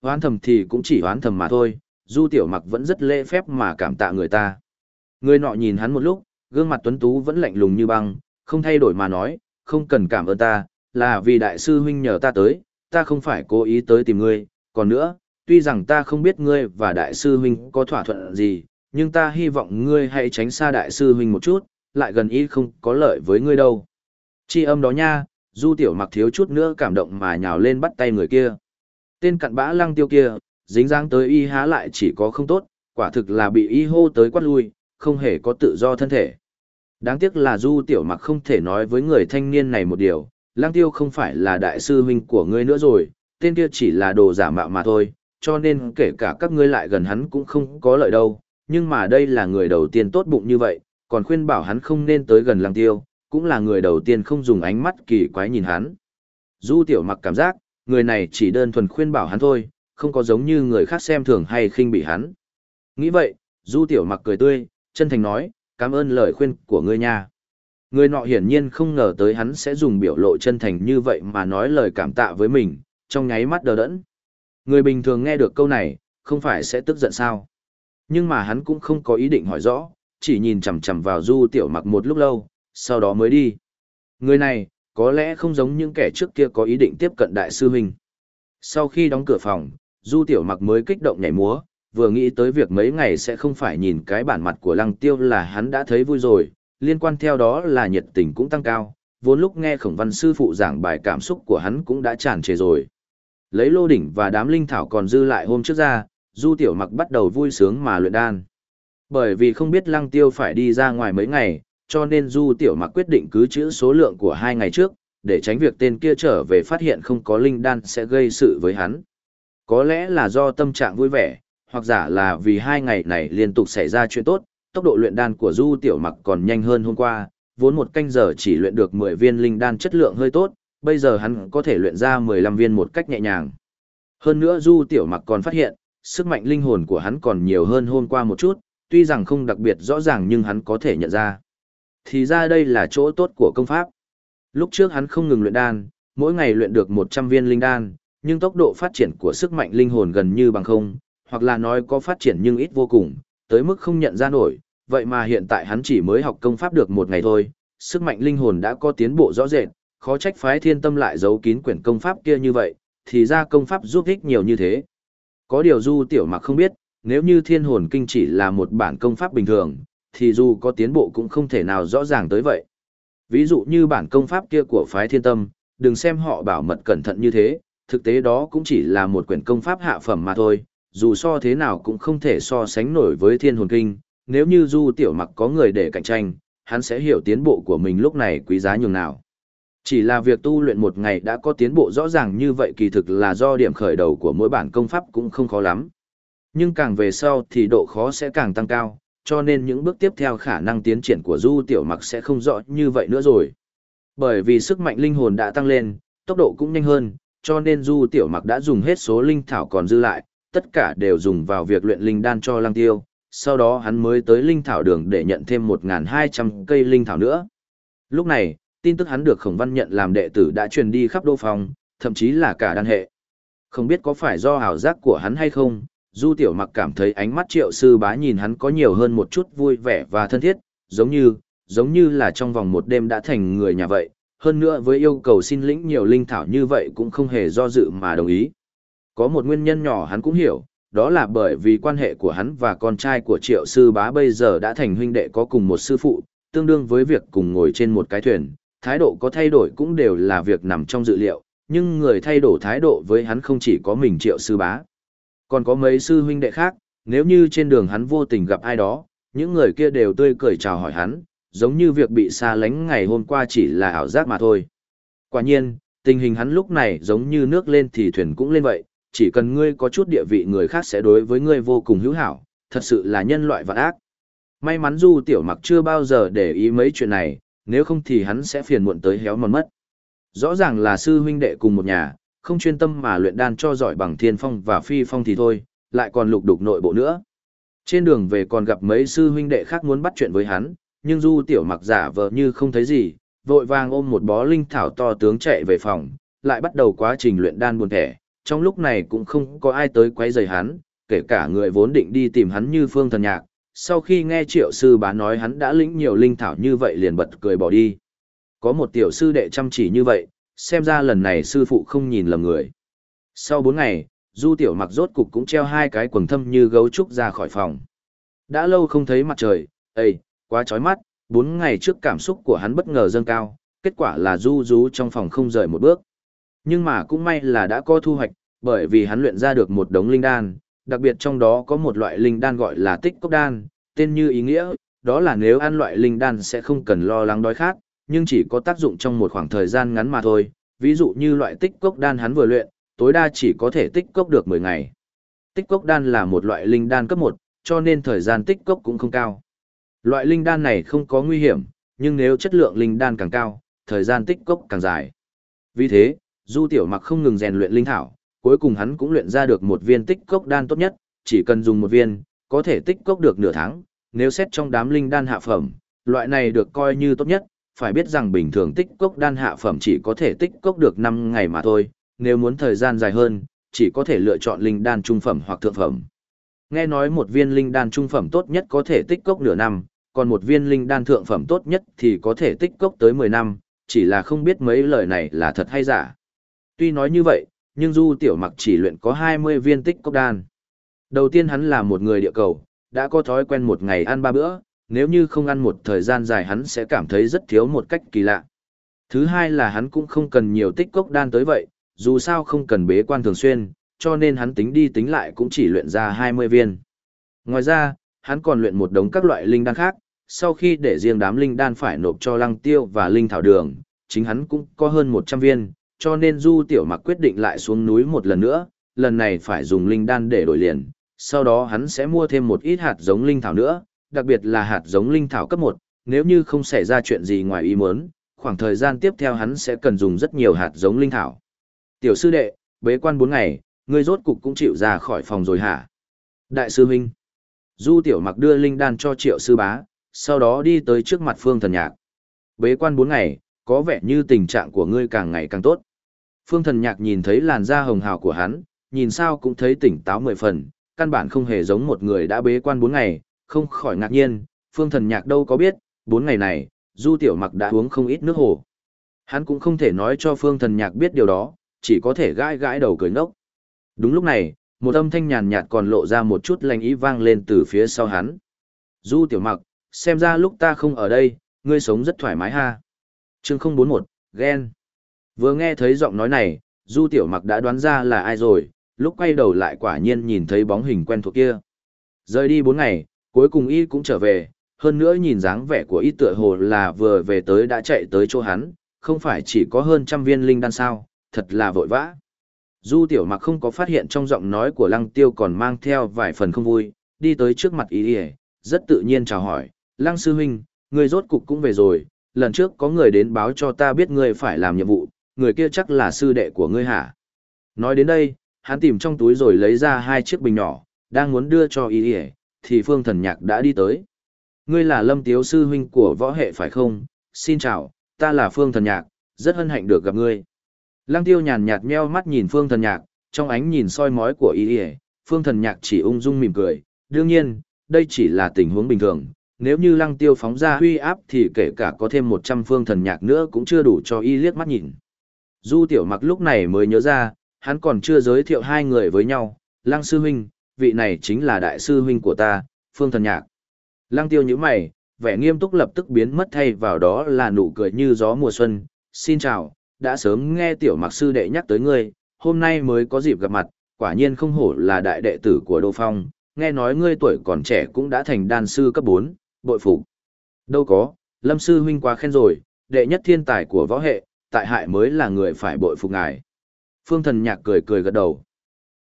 Hoán thầm thì cũng chỉ hoán thầm mà thôi, du tiểu mặc vẫn rất lễ phép mà cảm tạ người ta. Người nọ nhìn hắn một lúc, gương mặt tuấn tú vẫn lạnh lùng như băng, không thay đổi mà nói, không cần cảm ơn ta, là vì đại sư huynh nhờ ta tới, ta không phải cố ý tới tìm ngươi, còn nữa, tuy rằng ta không biết ngươi và đại sư huynh có thỏa thuận gì, nhưng ta hy vọng ngươi hãy tránh xa đại sư huynh một chút, lại gần ý không có lợi với ngươi đâu. Chi âm đó nha, du tiểu mặc thiếu chút nữa cảm động mà nhào lên bắt tay người kia. Tên cặn bã lăng tiêu kia, dính dáng tới y há lại chỉ có không tốt, quả thực là bị y hô tới quát lui, không hề có tự do thân thể. Đáng tiếc là du tiểu mặc không thể nói với người thanh niên này một điều, lăng tiêu không phải là đại sư huynh của ngươi nữa rồi, tên kia chỉ là đồ giả mạo mà thôi, cho nên kể cả các ngươi lại gần hắn cũng không có lợi đâu, nhưng mà đây là người đầu tiên tốt bụng như vậy, còn khuyên bảo hắn không nên tới gần lăng tiêu, cũng là người đầu tiên không dùng ánh mắt kỳ quái nhìn hắn. Du tiểu mặc cảm giác, người này chỉ đơn thuần khuyên bảo hắn thôi, không có giống như người khác xem thường hay khinh bị hắn. Nghĩ vậy, du tiểu mặc cười tươi, chân thành nói, cảm ơn lời khuyên của ngươi nha. Người nọ hiển nhiên không ngờ tới hắn sẽ dùng biểu lộ chân thành như vậy mà nói lời cảm tạ với mình, trong nháy mắt đờ đẫn. Người bình thường nghe được câu này, không phải sẽ tức giận sao. Nhưng mà hắn cũng không có ý định hỏi rõ, chỉ nhìn chằm chằm vào du tiểu mặc một lúc lâu, sau đó mới đi. Người này, có lẽ không giống những kẻ trước kia có ý định tiếp cận đại sư huynh. Sau khi đóng cửa phòng, du tiểu mặc mới kích động nhảy múa, vừa nghĩ tới việc mấy ngày sẽ không phải nhìn cái bản mặt của lăng tiêu là hắn đã thấy vui rồi, liên quan theo đó là nhiệt tình cũng tăng cao, vốn lúc nghe khổng văn sư phụ giảng bài cảm xúc của hắn cũng đã tràn trề rồi. Lấy lô đỉnh và đám linh thảo còn dư lại hôm trước ra, du tiểu mặc bắt đầu vui sướng mà luyện đan. Bởi vì không biết lăng tiêu phải đi ra ngoài mấy ngày, cho nên du tiểu mặc quyết định cứ chữ số lượng của hai ngày trước, để tránh việc tên kia trở về phát hiện không có linh đan sẽ gây sự với hắn. Có lẽ là do tâm trạng vui vẻ, hoặc giả là vì hai ngày này liên tục xảy ra chuyện tốt, tốc độ luyện đan của du tiểu mặc còn nhanh hơn hôm qua, vốn một canh giờ chỉ luyện được 10 viên linh đan chất lượng hơi tốt, bây giờ hắn có thể luyện ra 15 viên một cách nhẹ nhàng. Hơn nữa du tiểu mặc còn phát hiện, sức mạnh linh hồn của hắn còn nhiều hơn hôm qua một chút, tuy rằng không đặc biệt rõ ràng nhưng hắn có thể nhận ra. Thì ra đây là chỗ tốt của công pháp. Lúc trước hắn không ngừng luyện đan, mỗi ngày luyện được 100 viên linh đan, nhưng tốc độ phát triển của sức mạnh linh hồn gần như bằng không, hoặc là nói có phát triển nhưng ít vô cùng, tới mức không nhận ra nổi, vậy mà hiện tại hắn chỉ mới học công pháp được một ngày thôi, sức mạnh linh hồn đã có tiến bộ rõ rệt, khó trách phái thiên tâm lại giấu kín quyển công pháp kia như vậy, thì ra công pháp giúp ích nhiều như thế. Có điều du tiểu mặc không biết, nếu như thiên hồn kinh chỉ là một bản công pháp bình thường, thì dù có tiến bộ cũng không thể nào rõ ràng tới vậy. Ví dụ như bản công pháp kia của phái thiên tâm, đừng xem họ bảo mật cẩn thận như thế, thực tế đó cũng chỉ là một quyển công pháp hạ phẩm mà thôi, dù so thế nào cũng không thể so sánh nổi với thiên hồn kinh, nếu như du tiểu mặc có người để cạnh tranh, hắn sẽ hiểu tiến bộ của mình lúc này quý giá nhường nào. Chỉ là việc tu luyện một ngày đã có tiến bộ rõ ràng như vậy kỳ thực là do điểm khởi đầu của mỗi bản công pháp cũng không khó lắm. Nhưng càng về sau thì độ khó sẽ càng tăng cao, cho nên những bước tiếp theo khả năng tiến triển của Du Tiểu Mặc sẽ không rõ như vậy nữa rồi. Bởi vì sức mạnh linh hồn đã tăng lên, tốc độ cũng nhanh hơn, cho nên Du Tiểu Mặc đã dùng hết số linh thảo còn dư lại, tất cả đều dùng vào việc luyện linh đan cho Lăng Tiêu, sau đó hắn mới tới linh thảo đường để nhận thêm 1.200 cây linh thảo nữa. Lúc này, tin tức hắn được Khổng Văn nhận làm đệ tử đã truyền đi khắp đô phòng, thậm chí là cả đan hệ. Không biết có phải do ảo giác của hắn hay không, Du Tiểu Mặc cảm thấy ánh mắt triệu sư bá nhìn hắn có nhiều hơn một chút vui vẻ và thân thiết, giống như, giống như là trong vòng một đêm đã thành người nhà vậy, hơn nữa với yêu cầu xin lĩnh nhiều linh thảo như vậy cũng không hề do dự mà đồng ý. Có một nguyên nhân nhỏ hắn cũng hiểu, đó là bởi vì quan hệ của hắn và con trai của triệu sư bá bây giờ đã thành huynh đệ có cùng một sư phụ, tương đương với việc cùng ngồi trên một cái thuyền, thái độ có thay đổi cũng đều là việc nằm trong dự liệu, nhưng người thay đổi thái độ với hắn không chỉ có mình triệu sư bá. Còn có mấy sư huynh đệ khác, nếu như trên đường hắn vô tình gặp ai đó, những người kia đều tươi cười chào hỏi hắn, giống như việc bị xa lánh ngày hôm qua chỉ là ảo giác mà thôi. Quả nhiên, tình hình hắn lúc này giống như nước lên thì thuyền cũng lên vậy, chỉ cần ngươi có chút địa vị người khác sẽ đối với ngươi vô cùng hữu hảo, thật sự là nhân loại vạn ác. May mắn Du Tiểu Mặc chưa bao giờ để ý mấy chuyện này, nếu không thì hắn sẽ phiền muộn tới héo mòn mất. Rõ ràng là sư huynh đệ cùng một nhà, không chuyên tâm mà luyện đan cho giỏi bằng thiên phong và phi phong thì thôi, lại còn lục đục nội bộ nữa. Trên đường về còn gặp mấy sư huynh đệ khác muốn bắt chuyện với hắn, nhưng Du Tiểu Mặc giả vờ như không thấy gì, vội vàng ôm một bó linh thảo to tướng chạy về phòng, lại bắt đầu quá trình luyện đan buồn thẻ. Trong lúc này cũng không có ai tới quấy rầy hắn, kể cả người vốn định đi tìm hắn như Phương Thần Nhạc. Sau khi nghe triệu sư bá nói hắn đã lĩnh nhiều linh thảo như vậy liền bật cười bỏ đi. Có một tiểu sư đệ chăm chỉ như vậy, xem ra lần này sư phụ không nhìn lầm người. Sau bốn ngày, Du Tiểu Mặc rốt cục cũng treo hai cái quần thâm như gấu trúc ra khỏi phòng. Đã lâu không thấy mặt trời, ây, quá chói mắt, bốn ngày trước cảm xúc của hắn bất ngờ dâng cao, kết quả là Du rú trong phòng không rời một bước. Nhưng mà cũng may là đã có thu hoạch, bởi vì hắn luyện ra được một đống linh đan, đặc biệt trong đó có một loại linh đan gọi là tích cốc đan, tên như ý nghĩa, đó là nếu ăn loại linh đan sẽ không cần lo lắng đói khát, nhưng chỉ có tác dụng trong một khoảng thời gian ngắn mà thôi, ví dụ như loại tích cốc đan hắn vừa luyện, tối đa chỉ có thể tích cốc được 10 ngày. Tích cốc đan là một loại linh đan cấp 1, cho nên thời gian tích cốc cũng không cao. Loại linh đan này không có nguy hiểm, nhưng nếu chất lượng linh đan càng cao, thời gian tích cốc càng dài. Vì thế, Du Tiểu Mặc không ngừng rèn luyện linh thảo, cuối cùng hắn cũng luyện ra được một viên tích cốc đan tốt nhất, chỉ cần dùng một viên, có thể tích cốc được nửa tháng, nếu xét trong đám linh đan hạ phẩm, loại này được coi như tốt nhất, phải biết rằng bình thường tích cốc đan hạ phẩm chỉ có thể tích cốc được 5 ngày mà thôi, nếu muốn thời gian dài hơn, chỉ có thể lựa chọn linh đan trung phẩm hoặc thượng phẩm. Nghe nói một viên linh đan trung phẩm tốt nhất có thể tích cốc nửa năm, còn một viên linh đan thượng phẩm tốt nhất thì có thể tích cốc tới 10 năm, chỉ là không biết mấy lời này là thật hay giả. Tuy nói như vậy, nhưng Du Tiểu Mặc chỉ luyện có 20 viên tích cốc đan. Đầu tiên hắn là một người địa cầu, đã có thói quen một ngày ăn ba bữa, nếu như không ăn một thời gian dài hắn sẽ cảm thấy rất thiếu một cách kỳ lạ. Thứ hai là hắn cũng không cần nhiều tích cốc đan tới vậy, dù sao không cần bế quan thường xuyên, cho nên hắn tính đi tính lại cũng chỉ luyện ra 20 viên. Ngoài ra, hắn còn luyện một đống các loại linh đan khác, sau khi để riêng đám linh đan phải nộp cho lăng tiêu và linh thảo đường, chính hắn cũng có hơn 100 viên, cho nên Du Tiểu Mặc quyết định lại xuống núi một lần nữa, lần này phải dùng linh đan để đổi liền, sau đó hắn sẽ mua thêm một ít hạt giống linh thảo nữa, đặc biệt là hạt giống linh thảo cấp 1, nếu như không xảy ra chuyện gì ngoài ý muốn, khoảng thời gian tiếp theo hắn sẽ cần dùng rất nhiều hạt giống linh thảo. Tiểu sư đệ, bế quan 4 ngày, ngươi rốt cục cũng chịu ra khỏi phòng rồi hả? Đại sư huynh. Du tiểu mặc đưa linh đan cho triệu sư bá, sau đó đi tới trước mặt phương thần nhạc. Bế quan 4 ngày, có vẻ như tình trạng của ngươi càng ngày càng tốt. Phương thần nhạc nhìn thấy làn da hồng hào của hắn, nhìn sao cũng thấy tỉnh táo mười phần, căn bản không hề giống một người đã bế quan bốn ngày, không khỏi ngạc nhiên, phương thần nhạc đâu có biết, bốn ngày này, du tiểu mặc đã uống không ít nước hồ. Hắn cũng không thể nói cho phương thần nhạc biết điều đó, chỉ có thể gãi gãi đầu cười ngốc. Đúng lúc này, một âm thanh nhàn nhạt còn lộ ra một chút lành ý vang lên từ phía sau hắn. Du tiểu mặc, xem ra lúc ta không ở đây, ngươi sống rất thoải mái ha. Chương 041, ghen. Vừa nghe thấy giọng nói này, Du tiểu mặc đã đoán ra là ai rồi, lúc quay đầu lại quả nhiên nhìn thấy bóng hình quen thuộc kia. Rời đi bốn ngày, cuối cùng y cũng trở về, hơn nữa nhìn dáng vẻ của y tựa hồ là vừa về tới đã chạy tới chỗ hắn, không phải chỉ có hơn trăm viên linh đan sao, thật là vội vã. Du tiểu mặc không có phát hiện trong giọng nói của lăng tiêu còn mang theo vài phần không vui, đi tới trước mặt y, rất tự nhiên chào hỏi, lăng sư huynh, người rốt cục cũng về rồi, lần trước có người đến báo cho ta biết ngươi phải làm nhiệm vụ, người kia chắc là sư đệ của ngươi hả? Nói đến đây, hắn tìm trong túi rồi lấy ra hai chiếc bình nhỏ, đang muốn đưa cho Y Y, thì phương thần nhạc đã đi tới. Ngươi là lâm tiếu sư huynh của võ hệ phải không? Xin chào, ta là phương thần nhạc, rất hân hạnh được gặp ngươi. Lăng tiêu nhàn nhạt meo mắt nhìn phương thần nhạc, trong ánh nhìn soi mói của Y Y, phương thần nhạc chỉ ung dung mỉm cười. Đương nhiên, đây chỉ là tình huống bình thường. Nếu như lăng tiêu phóng ra huy áp thì kể cả có thêm 100 phương thần nhạc nữa cũng chưa đủ cho y liếc mắt nhìn. Du tiểu mặc lúc này mới nhớ ra, hắn còn chưa giới thiệu hai người với nhau. Lăng sư huynh, vị này chính là đại sư huynh của ta, phương thần nhạc. Lăng tiêu như mày, vẻ nghiêm túc lập tức biến mất thay vào đó là nụ cười như gió mùa xuân. Xin chào, đã sớm nghe tiểu mặc sư đệ nhắc tới ngươi, hôm nay mới có dịp gặp mặt, quả nhiên không hổ là đại đệ tử của Đô Phong, nghe nói ngươi tuổi còn trẻ cũng đã thành đan sư cấp 4, bội phục. Đâu có, Lâm sư huynh quá khen rồi, đệ nhất thiên tài của võ hệ, tại hại mới là người phải bội phục ngài. Phương Thần Nhạc cười cười gật đầu.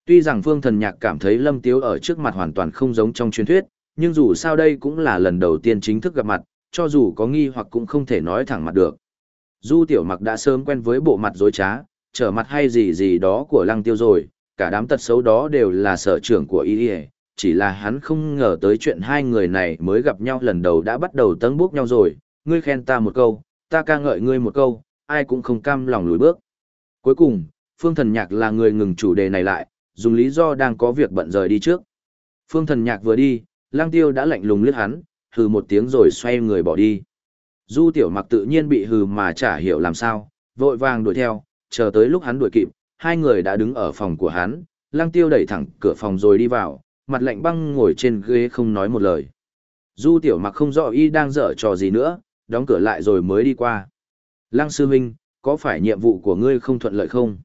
Tuy rằng Phương Thần Nhạc cảm thấy Lâm Tiếu ở trước mặt hoàn toàn không giống trong truyền thuyết, nhưng dù sao đây cũng là lần đầu tiên chính thức gặp mặt, cho dù có nghi hoặc cũng không thể nói thẳng mặt được. Du tiểu mặc đã sớm quen với bộ mặt dối trá, trở mặt hay gì gì đó của lăng tiêu rồi, cả đám tật xấu đó đều là sở trưởng của y chỉ là hắn không ngờ tới chuyện hai người này mới gặp nhau lần đầu đã bắt đầu tấn bước nhau rồi, ngươi khen ta một câu, ta ca ngợi ngươi một câu, ai cũng không cam lòng lùi bước. Cuối cùng, Phương Thần Nhạc là người ngừng chủ đề này lại, dùng lý do đang có việc bận rời đi trước. Phương Thần Nhạc vừa đi, Lang Tiêu đã lạnh lùng liếc hắn, hừ một tiếng rồi xoay người bỏ đi. Du tiểu mặc tự nhiên bị hừ mà chả hiểu làm sao, vội vàng đuổi theo, chờ tới lúc hắn đuổi kịp, hai người đã đứng ở phòng của hắn, lăng tiêu đẩy thẳng cửa phòng rồi đi vào, mặt lạnh băng ngồi trên ghế không nói một lời. Du tiểu mặc không rõ y đang dở trò gì nữa, đóng cửa lại rồi mới đi qua. Lăng sư huynh, có phải nhiệm vụ của ngươi không thuận lợi không?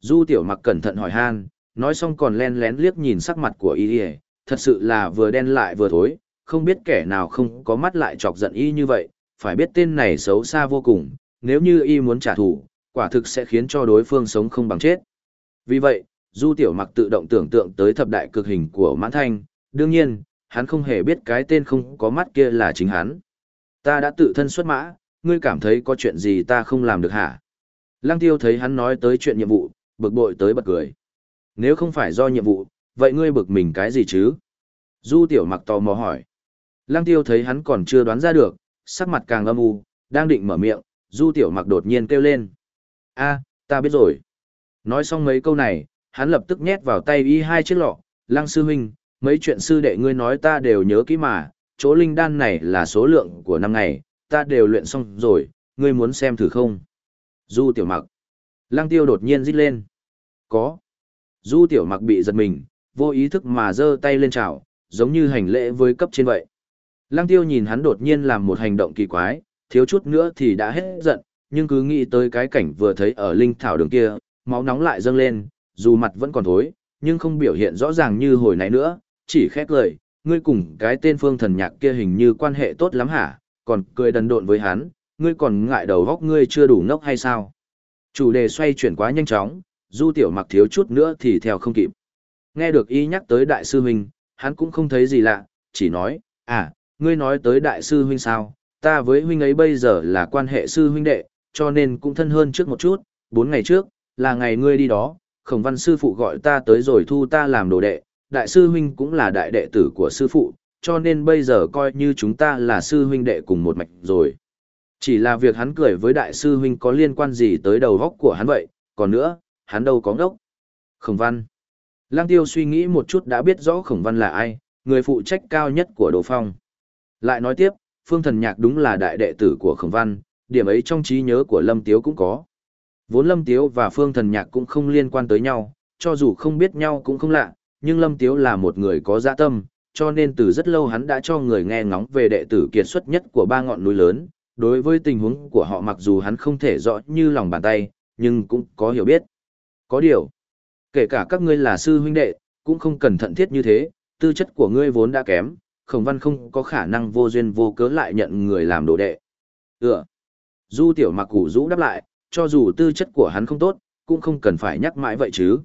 Du tiểu mặc cẩn thận hỏi han, nói xong còn len lén liếc nhìn sắc mặt của y thật sự là vừa đen lại vừa thối, không biết kẻ nào không có mắt lại chọc giận y như vậy, phải biết tên này xấu xa vô cùng, nếu như y muốn trả thù, quả thực sẽ khiến cho đối phương sống không bằng chết. Vì vậy, Du Tiểu Mặc tự động tưởng tượng tới thập đại cực hình của Mãn Thanh, đương nhiên, hắn không hề biết cái tên không có mắt kia là chính hắn. Ta đã tự thân xuất mã, ngươi cảm thấy có chuyện gì ta không làm được hả? Lăng Tiêu thấy hắn nói tới chuyện nhiệm vụ, bực bội tới bật cười. Nếu không phải do nhiệm vụ, vậy ngươi bực mình cái gì chứ? Du Tiểu Mặc tò mò hỏi. Lăng Tiêu thấy hắn còn chưa đoán ra được, sắc mặt càng âm u, đang định mở miệng, Du Tiểu Mặc đột nhiên kêu lên. a ta biết rồi. Nói xong mấy câu này, hắn lập tức nhét vào tay y hai chiếc lọ, lăng sư huynh, mấy chuyện sư đệ ngươi nói ta đều nhớ kỹ mà, chỗ linh đan này là số lượng của năm ngày, ta đều luyện xong rồi, ngươi muốn xem thử không? Du Tiểu Mặc. Lăng Tiêu đột nhiên rít lên. Có. Du Tiểu Mặc bị giật mình, vô ý thức mà giơ tay lên chào, giống như hành lễ với cấp trên vậy. Lăng tiêu nhìn hắn đột nhiên làm một hành động kỳ quái, thiếu chút nữa thì đã hết giận, nhưng cứ nghĩ tới cái cảnh vừa thấy ở linh thảo đường kia, máu nóng lại dâng lên, dù mặt vẫn còn thối, nhưng không biểu hiện rõ ràng như hồi nãy nữa, chỉ khét lời, ngươi cùng cái tên phương thần nhạc kia hình như quan hệ tốt lắm hả, còn cười đần độn với hắn, ngươi còn ngại đầu góc ngươi chưa đủ ngốc hay sao? Chủ đề xoay chuyển quá nhanh chóng, du tiểu mặc thiếu chút nữa thì theo không kịp. Nghe được y nhắc tới đại sư huynh, hắn cũng không thấy gì lạ, chỉ nói, à, ngươi nói tới đại sư huynh sao, ta với huynh ấy bây giờ là quan hệ sư huynh đệ, cho nên cũng thân hơn trước một chút, bốn ngày trước, là ngày ngươi đi đó, khổng văn sư phụ gọi ta tới rồi thu ta làm đồ đệ, đại sư huynh cũng là đại đệ tử của sư phụ, cho nên bây giờ coi như chúng ta là sư huynh đệ cùng một mạch rồi. Chỉ là việc hắn cười với đại sư huynh có liên quan gì tới đầu góc của hắn vậy, còn nữa, hắn đâu có ngốc. Khổng văn. Lăng tiêu suy nghĩ một chút đã biết rõ khổng văn là ai, người phụ trách cao nhất của đồ phong. Lại nói tiếp, phương thần nhạc đúng là đại đệ tử của khổng văn, điểm ấy trong trí nhớ của Lâm Tiếu cũng có. Vốn Lâm Tiếu và phương thần nhạc cũng không liên quan tới nhau, cho dù không biết nhau cũng không lạ, nhưng Lâm Tiếu là một người có dạ tâm, cho nên từ rất lâu hắn đã cho người nghe ngóng về đệ tử kiệt xuất nhất của ba ngọn núi lớn. Đối với tình huống của họ mặc dù hắn không thể rõ như lòng bàn tay, nhưng cũng có hiểu biết. Có điều, kể cả các ngươi là sư huynh đệ, cũng không cần thận thiết như thế, tư chất của ngươi vốn đã kém, khổng văn không có khả năng vô duyên vô cớ lại nhận người làm đồ đệ. Ừ. Du tiểu mặc củ rũ đáp lại, cho dù tư chất của hắn không tốt, cũng không cần phải nhắc mãi vậy chứ.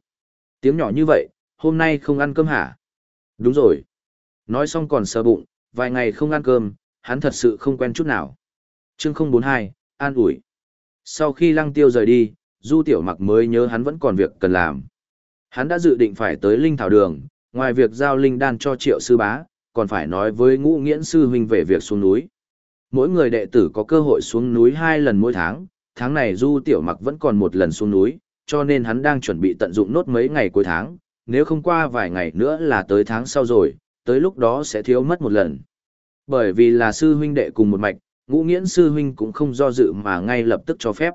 Tiếng nhỏ như vậy, hôm nay không ăn cơm hả? Đúng rồi. Nói xong còn sờ bụng, vài ngày không ăn cơm, hắn thật sự không quen chút nào. Chương 042, an ủi. Sau khi lăng tiêu rời đi, Du Tiểu Mặc mới nhớ hắn vẫn còn việc cần làm. Hắn đã dự định phải tới Linh Thảo Đường, ngoài việc giao linh đan cho triệu sư bá, còn phải nói với ngũ nghiễn sư huynh về việc xuống núi. Mỗi người đệ tử có cơ hội xuống núi hai lần mỗi tháng, tháng này Du Tiểu Mặc vẫn còn một lần xuống núi, cho nên hắn đang chuẩn bị tận dụng nốt mấy ngày cuối tháng, nếu không qua vài ngày nữa là tới tháng sau rồi, tới lúc đó sẽ thiếu mất một lần. Bởi vì là sư huynh đệ cùng một mạch, ngũ nghiễn sư huynh cũng không do dự mà ngay lập tức cho phép.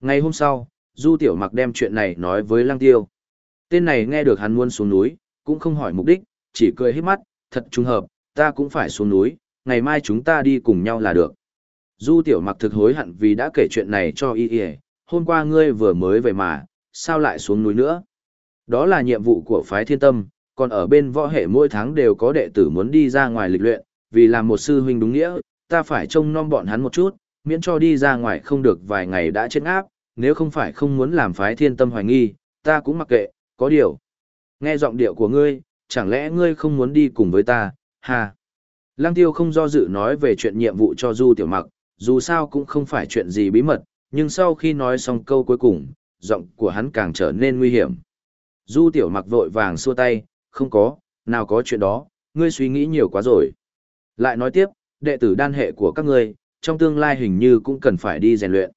Ngày hôm sau, Du Tiểu Mặc đem chuyện này nói với Lăng Tiêu. Tên này nghe được hắn muốn xuống núi, cũng không hỏi mục đích, chỉ cười hết mắt, thật trùng hợp, ta cũng phải xuống núi, ngày mai chúng ta đi cùng nhau là được. Du Tiểu Mặc thực hối hận vì đã kể chuyện này cho y y, hôm qua ngươi vừa mới về mà, sao lại xuống núi nữa? Đó là nhiệm vụ của phái thiên tâm, còn ở bên võ hệ mỗi tháng đều có đệ tử muốn đi ra ngoài lịch luyện, vì làm một sư huynh đúng nghĩa, ta phải trông nom bọn hắn một chút, miễn cho đi ra ngoài không được vài ngày đã chết áp, nếu không phải không muốn làm phái thiên tâm hoài nghi, ta cũng mặc kệ, có điều. Nghe giọng điệu của ngươi, chẳng lẽ ngươi không muốn đi cùng với ta, ha? Lăng tiêu không do dự nói về chuyện nhiệm vụ cho Du Tiểu Mặc, dù sao cũng không phải chuyện gì bí mật, nhưng sau khi nói xong câu cuối cùng, giọng của hắn càng trở nên nguy hiểm. Du Tiểu Mặc vội vàng xua tay, không có, nào có chuyện đó, ngươi suy nghĩ nhiều quá rồi. Lại nói tiếp, đệ tử đan hệ của các ngươi, trong tương lai hình như cũng cần phải đi rèn luyện.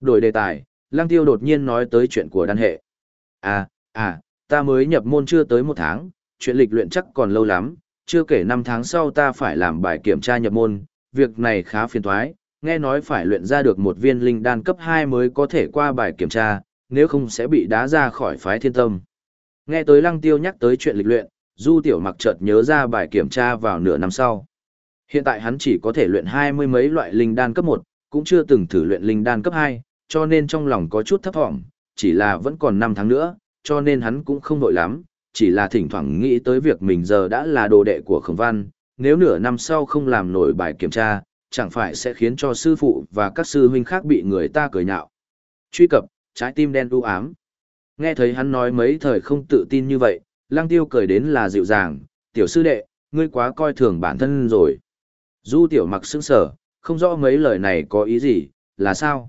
Đổi đề tài, Lăng Tiêu đột nhiên nói tới chuyện của đan hệ. À, à, ta mới nhập môn chưa tới một tháng, chuyện lịch luyện chắc còn lâu lắm, chưa kể năm tháng sau ta phải làm bài kiểm tra nhập môn, việc này khá phiền toái, nghe nói phải luyện ra được một viên linh đan cấp 2 mới có thể qua bài kiểm tra, nếu không sẽ bị đá ra khỏi phái thiên tâm. Nghe tới lăng tiêu nhắc tới chuyện lịch luyện, Du Tiểu Mặc chợt nhớ ra bài kiểm tra vào nửa năm sau. Hiện tại hắn chỉ có thể luyện hai mươi mấy loại linh đan cấp 1, cũng chưa từng thử luyện linh đan cấp 2, cho nên trong lòng có chút thấp vọng, chỉ là vẫn còn 5 tháng nữa, cho nên hắn cũng không vội lắm, chỉ là thỉnh thoảng nghĩ tới việc mình giờ đã là đồ đệ của Khổng Văn, nếu nửa năm sau không làm nổi bài kiểm tra, chẳng phải sẽ khiến cho sư phụ và các sư huynh khác bị người ta cười nhạo. Truy cập, trái tim đen u ám. Nghe thấy hắn nói mấy thời không tự tin như vậy, Lăng Tiêu cười đến là dịu dàng, tiểu sư đệ, ngươi quá coi thường bản thân rồi. Du tiểu mặc sững sở, không rõ mấy lời này có ý gì, là sao?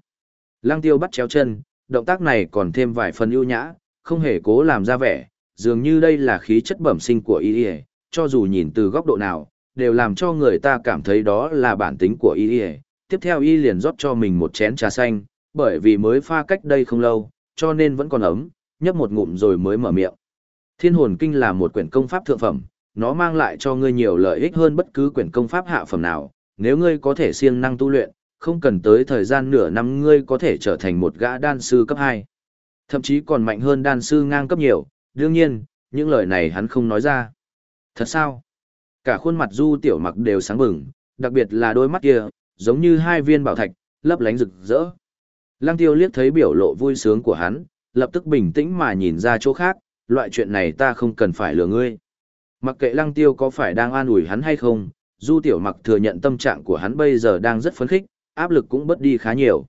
Lăng Tiêu bắt chéo chân, động tác này còn thêm vài phần ưu nhã, không hề cố làm ra vẻ, dường như đây là khí chất bẩm sinh của y cho dù nhìn từ góc độ nào, đều làm cho người ta cảm thấy đó là bản tính của y Tiếp theo y liền rót cho mình một chén trà xanh, bởi vì mới pha cách đây không lâu, cho nên vẫn còn ấm, nhấp một ngụm rồi mới mở miệng. Thiên hồn kinh là một quyển công pháp thượng phẩm, nó mang lại cho ngươi nhiều lợi ích hơn bất cứ quyển công pháp hạ phẩm nào, nếu ngươi có thể siêng năng tu luyện, không cần tới thời gian nửa năm ngươi có thể trở thành một gã đan sư cấp 2. Thậm chí còn mạnh hơn đan sư ngang cấp nhiều, đương nhiên, những lời này hắn không nói ra. Thật sao? Cả khuôn mặt du tiểu mặc đều sáng bừng, đặc biệt là đôi mắt kia, giống như hai viên bảo thạch, lấp lánh rực rỡ. Lăng tiêu liếc thấy biểu lộ vui sướng của hắn, lập tức bình tĩnh mà nhìn ra chỗ khác, loại chuyện này ta không cần phải lừa ngươi. Mặc kệ lăng tiêu có phải đang an ủi hắn hay không, du tiểu mặc thừa nhận tâm trạng của hắn bây giờ đang rất phấn khích, áp lực cũng bớt đi khá nhiều.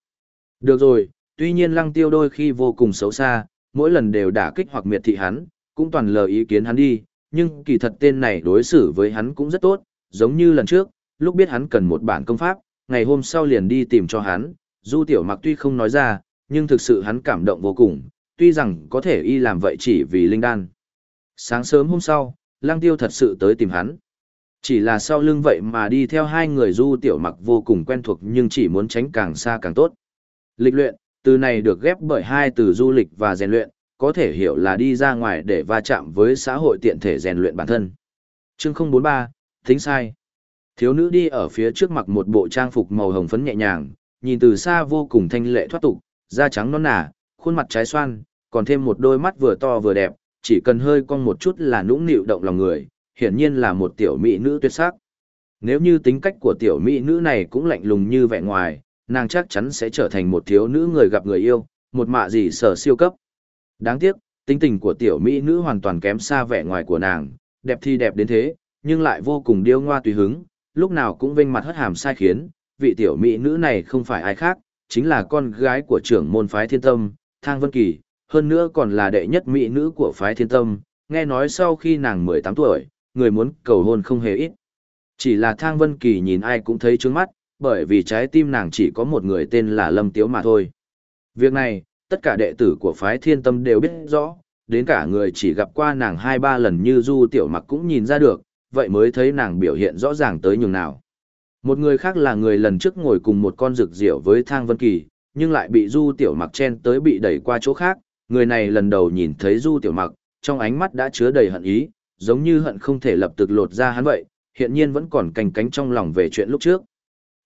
Được rồi, tuy nhiên lăng tiêu đôi khi vô cùng xấu xa, mỗi lần đều đả kích hoặc miệt thị hắn, cũng toàn lờ ý kiến hắn đi, nhưng kỳ thật tên này đối xử với hắn cũng rất tốt, giống như lần trước, lúc biết hắn cần một bản công pháp, ngày hôm sau liền đi tìm cho hắn, du tiểu mặc tuy không nói ra, nhưng thực sự hắn cảm động vô cùng, tuy rằng có thể y làm vậy chỉ vì linh đan. Sáng sớm hôm sau, lang tiêu thật sự tới tìm hắn. Chỉ là sau lưng vậy mà đi theo hai người du tiểu mặc vô cùng quen thuộc nhưng chỉ muốn tránh càng xa càng tốt. Lịch luyện, từ này được ghép bởi hai từ du lịch và rèn luyện, có thể hiểu là đi ra ngoài để va chạm với xã hội tiện thể rèn luyện bản thân. Chương 043, thính sai. Thiếu nữ đi ở phía trước mặc một bộ trang phục màu hồng phấn nhẹ nhàng, nhìn từ xa vô cùng thanh lệ thoát tục, da trắng non nả, khuôn mặt trái xoan, còn thêm một đôi mắt vừa to vừa đẹp, chỉ cần hơi cong một chút là nũng nịu động lòng người, hiển nhiên là một tiểu mỹ nữ tuyệt sắc. Nếu như tính cách của tiểu mỹ nữ này cũng lạnh lùng như vẻ ngoài, nàng chắc chắn sẽ trở thành một thiếu nữ người gặp người yêu, một mạ gì sở siêu cấp. Đáng tiếc, tính tình của tiểu mỹ nữ hoàn toàn kém xa vẻ ngoài của nàng, đẹp thì đẹp đến thế, nhưng lại vô cùng điêu ngoa tùy hứng, lúc nào cũng vênh mặt hất hàm sai khiến, vị tiểu mỹ nữ này không phải ai khác, chính là con gái của trưởng môn phái thiên tâm, Thang Vân Kỳ, hơn nữa còn là đệ nhất mỹ nữ của phái thiên tâm, nghe nói sau khi nàng 18 tuổi, người muốn cầu hôn không hề ít. Chỉ là Thang Vân Kỳ nhìn ai cũng thấy trướng mắt, bởi vì trái tim nàng chỉ có một người tên là Lâm Tiếu mà thôi. Việc này, tất cả đệ tử của phái thiên tâm đều biết rõ, đến cả người chỉ gặp qua nàng hai ba lần như Du Tiểu Mặc cũng nhìn ra được, vậy mới thấy nàng biểu hiện rõ ràng tới nhường nào. Một người khác là người lần trước ngồi cùng một con rực diệu với Thang Vân Kỳ, nhưng lại bị Du Tiểu Mặc chen tới bị đẩy qua chỗ khác, người này lần đầu nhìn thấy Du Tiểu Mặc, trong ánh mắt đã chứa đầy hận ý, giống như hận không thể lập tức lột ra hắn vậy, hiện nhiên vẫn còn cành cánh trong lòng về chuyện lúc trước.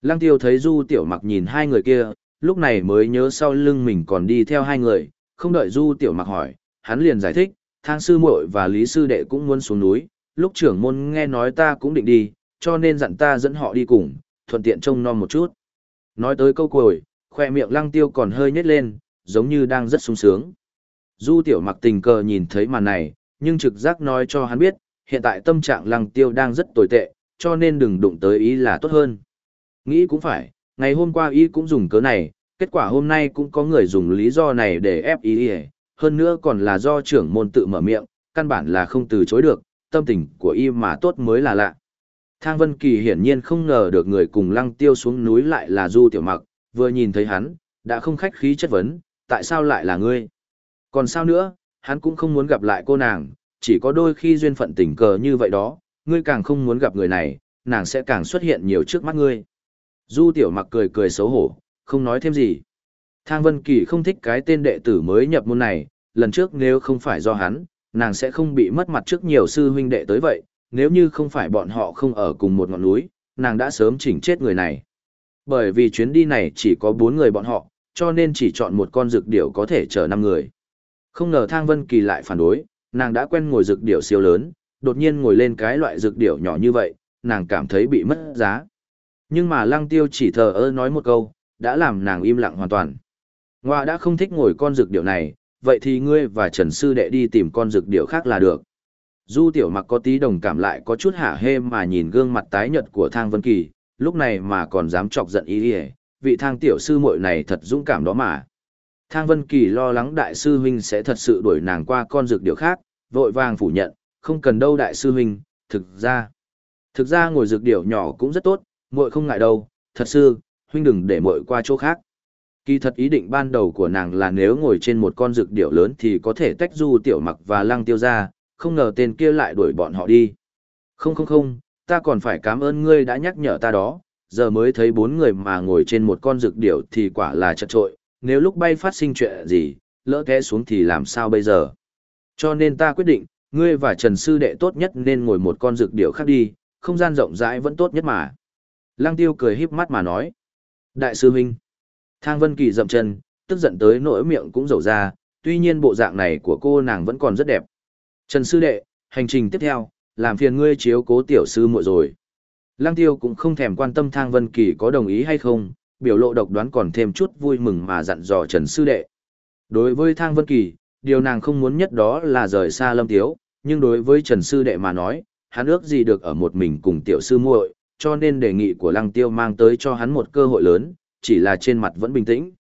Lăng Tiêu thấy Du Tiểu Mặc nhìn hai người kia, lúc này mới nhớ sau lưng mình còn đi theo hai người, không đợi Du Tiểu Mặc hỏi, hắn liền giải thích, Thang sư muội và Lý sư đệ cũng muốn xuống núi, lúc trưởng môn nghe nói ta cũng định đi, cho nên dặn ta dẫn họ đi cùng, thuận tiện trông nom một chút. Nói tới câu cuối, khoe miệng Lăng Tiêu còn hơi nhếch lên, giống như đang rất sung sướng. Du Tiểu Mặc tình cờ nhìn thấy màn này, nhưng trực giác nói cho hắn biết, hiện tại tâm trạng Lăng Tiêu đang rất tồi tệ, cho nên đừng đụng tới ý là tốt hơn. Nghĩ cũng phải, ngày hôm qua ý cũng dùng cớ này, kết quả hôm nay cũng có người dùng lý do này để ép ý, ý hơn nữa còn là do trưởng môn tự mở miệng, căn bản là không từ chối được, tâm tình của y mà tốt mới là lạ. Thang Vân Kỳ hiển nhiên không ngờ được người cùng lăng tiêu xuống núi lại là Du Tiểu Mặc, vừa nhìn thấy hắn, đã không khách khí chất vấn, tại sao lại là ngươi? Còn sao nữa, hắn cũng không muốn gặp lại cô nàng, chỉ có đôi khi duyên phận tình cờ như vậy đó, ngươi càng không muốn gặp người này, nàng sẽ càng xuất hiện nhiều trước mắt ngươi. Du Tiểu Mặc cười cười xấu hổ, không nói thêm gì. Thang Vân Kỳ không thích cái tên đệ tử mới nhập môn này, lần trước nếu không phải do hắn, nàng sẽ không bị mất mặt trước nhiều sư huynh đệ tới vậy, nếu như không phải bọn họ không ở cùng một ngọn núi, nàng đã sớm chỉnh chết người này. Bởi vì chuyến đi này chỉ có bốn người bọn họ, cho nên chỉ chọn một con dược điểu có thể chở năm người. Không ngờ Thang Vân Kỳ lại phản đối, nàng đã quen ngồi dược điểu siêu lớn, đột nhiên ngồi lên cái loại dược điểu nhỏ như vậy, nàng cảm thấy bị mất giá. Nhưng mà Lăng Tiêu chỉ thờ ơ nói một câu, đã làm nàng im lặng hoàn toàn. Ngoa đã không thích ngồi con dược điểu này, vậy thì ngươi và Trần Sư Đệ đi tìm con dược điểu khác là được. Du tiểu mặc có tí đồng cảm lại có chút hả hê mà nhìn gương mặt tái nhợt của Thang Vân Kỳ, lúc này mà còn dám chọc giận ý ý, vị thang tiểu sư muội này thật dũng cảm đó mà. Thang Vân Kỳ lo lắng đại sư huynh sẽ thật sự đuổi nàng qua con dược điều khác, vội vàng phủ nhận, không cần đâu đại sư huynh, thực ra. Thực ra ngồi dược điểu nhỏ cũng rất tốt, muội không ngại đâu, thật sư, huynh đừng để muội qua chỗ khác. Kỳ thật ý định ban đầu của nàng là nếu ngồi trên một con dược điểu lớn thì có thể tách du tiểu mặc và lăng tiêu ra, không ngờ tên kia lại đuổi bọn họ đi. Không không không, ta còn phải cảm ơn ngươi đã nhắc nhở ta đó, giờ mới thấy bốn người mà ngồi trên một con rực điểu thì quả là chật trội, nếu lúc bay phát sinh chuyện gì, lỡ té xuống thì làm sao bây giờ. Cho nên ta quyết định, ngươi và Trần Sư Đệ tốt nhất nên ngồi một con rực điểu khác đi, không gian rộng rãi vẫn tốt nhất mà. Lăng tiêu cười híp mắt mà nói. Đại sư huynh. Thang Vân Kỳ dậm chân, tức giận tới nỗi miệng cũng rầu ra, tuy nhiên bộ dạng này của cô nàng vẫn còn rất đẹp. Trần Sư Đệ, hành trình tiếp theo, làm phiền ngươi chiếu cố tiểu sư muội rồi. Lăng tiêu cũng không thèm quan tâm Thang Vân Kỳ có đồng ý hay không, biểu lộ độc đoán còn thêm chút vui mừng mà dặn dò Trần Sư Đệ. Đối với Thang Vân Kỳ, điều nàng không muốn nhất đó là rời xa Lâm Tiếu, nhưng đối với Trần Sư Đệ mà nói, hắn ước gì được ở một mình cùng tiểu sư muội, cho nên đề nghị của Lăng Tiêu mang tới cho hắn một cơ hội lớn, chỉ là trên mặt vẫn bình tĩnh.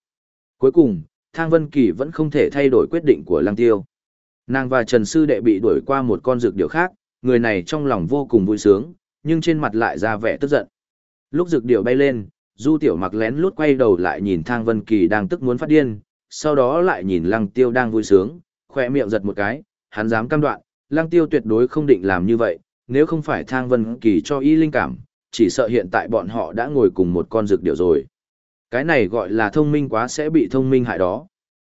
Cuối cùng, Thang Vân Kỳ vẫn không thể thay đổi quyết định của Lăng Tiêu. Nàng và Trần Sư Đệ bị đuổi qua một con dược điểu khác, người này trong lòng vô cùng vui sướng, nhưng trên mặt lại ra vẻ tức giận. Lúc dược điểu bay lên, Du Tiểu Mặc lén lút quay đầu lại nhìn Thang Vân Kỳ đang tức muốn phát điên, sau đó lại nhìn Lăng Tiêu đang vui sướng, khỏe miệng giật một cái, hắn dám cam đoạn, Lăng Tiêu tuyệt đối không định làm như vậy, nếu không phải Thang Vân Kỳ cho y linh cảm, chỉ sợ hiện tại bọn họ đã ngồi cùng một con dược điểu rồi. Cái này gọi là thông minh quá sẽ bị thông minh hại đó.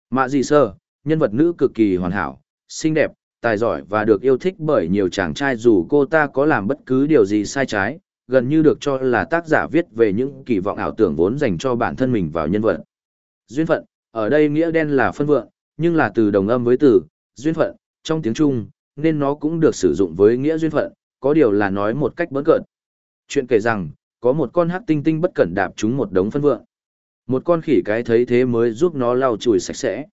Mạ gì sơ, nhân vật nữ cực kỳ hoàn hảo, xinh đẹp, tài giỏi và được yêu thích bởi nhiều chàng trai dù cô ta có làm bất cứ điều gì sai trái, gần như được cho là tác giả viết về những kỳ vọng ảo tưởng vốn dành cho bản thân mình vào nhân vật. Duyên phận, ở đây nghĩa đen là phân vượng, nhưng là từ đồng âm với từ, duyên phận, trong tiếng Trung, nên nó cũng được sử dụng với nghĩa duyên phận, có điều là nói một cách bỡn cợt. Chuyện kể rằng, có một con hắc tinh tinh bất cẩn đạp trúng một đống phân vượng. Một con khỉ cái thấy thế mới giúp nó lau chùi sạch sẽ.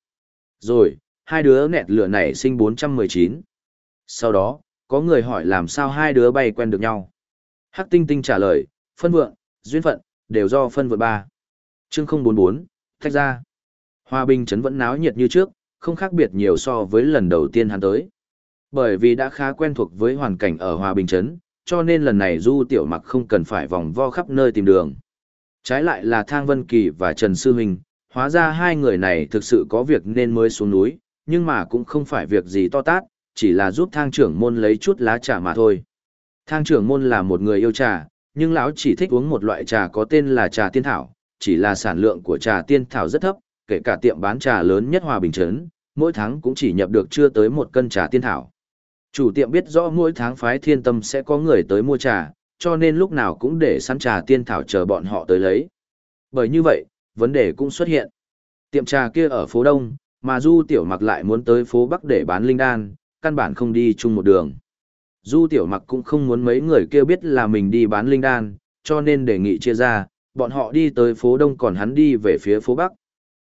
Rồi, hai đứa nẹt lửa này sinh 419. Sau đó, có người hỏi làm sao hai đứa bay quen được nhau. Hắc tinh tinh trả lời, phân vượng, duyên phận, đều do phân vượng ba. Chương 044, tách ra. Hòa bình trấn vẫn náo nhiệt như trước, không khác biệt nhiều so với lần đầu tiên hắn tới. Bởi vì đã khá quen thuộc với hoàn cảnh ở Hòa Bình Trấn, cho nên lần này Du Tiểu Mặc không cần phải vòng vo khắp nơi tìm đường. Trái lại là Thang Vân Kỳ và Trần Sư Hình, hóa ra hai người này thực sự có việc nên mới xuống núi, nhưng mà cũng không phải việc gì to tát, chỉ là giúp thang trưởng môn lấy chút lá trà mà thôi. Thang trưởng môn là một người yêu trà, nhưng lão chỉ thích uống một loại trà có tên là trà tiên thảo, chỉ là sản lượng của trà tiên thảo rất thấp, kể cả tiệm bán trà lớn nhất Hòa Bình Trấn, mỗi tháng cũng chỉ nhập được chưa tới một cân trà tiên thảo. Chủ tiệm biết rõ mỗi tháng phái thiên tâm sẽ có người tới mua trà, cho nên lúc nào cũng để sẵn trà tiên thảo chờ bọn họ tới lấy. Bởi như vậy, vấn đề cũng xuất hiện. Tiệm trà kia ở phố Đông, mà Du Tiểu Mặc lại muốn tới phố Bắc để bán linh đan, căn bản không đi chung một đường. Du Tiểu Mặc cũng không muốn mấy người kia biết là mình đi bán linh đan, cho nên đề nghị chia ra, bọn họ đi tới phố Đông còn hắn đi về phía phố Bắc.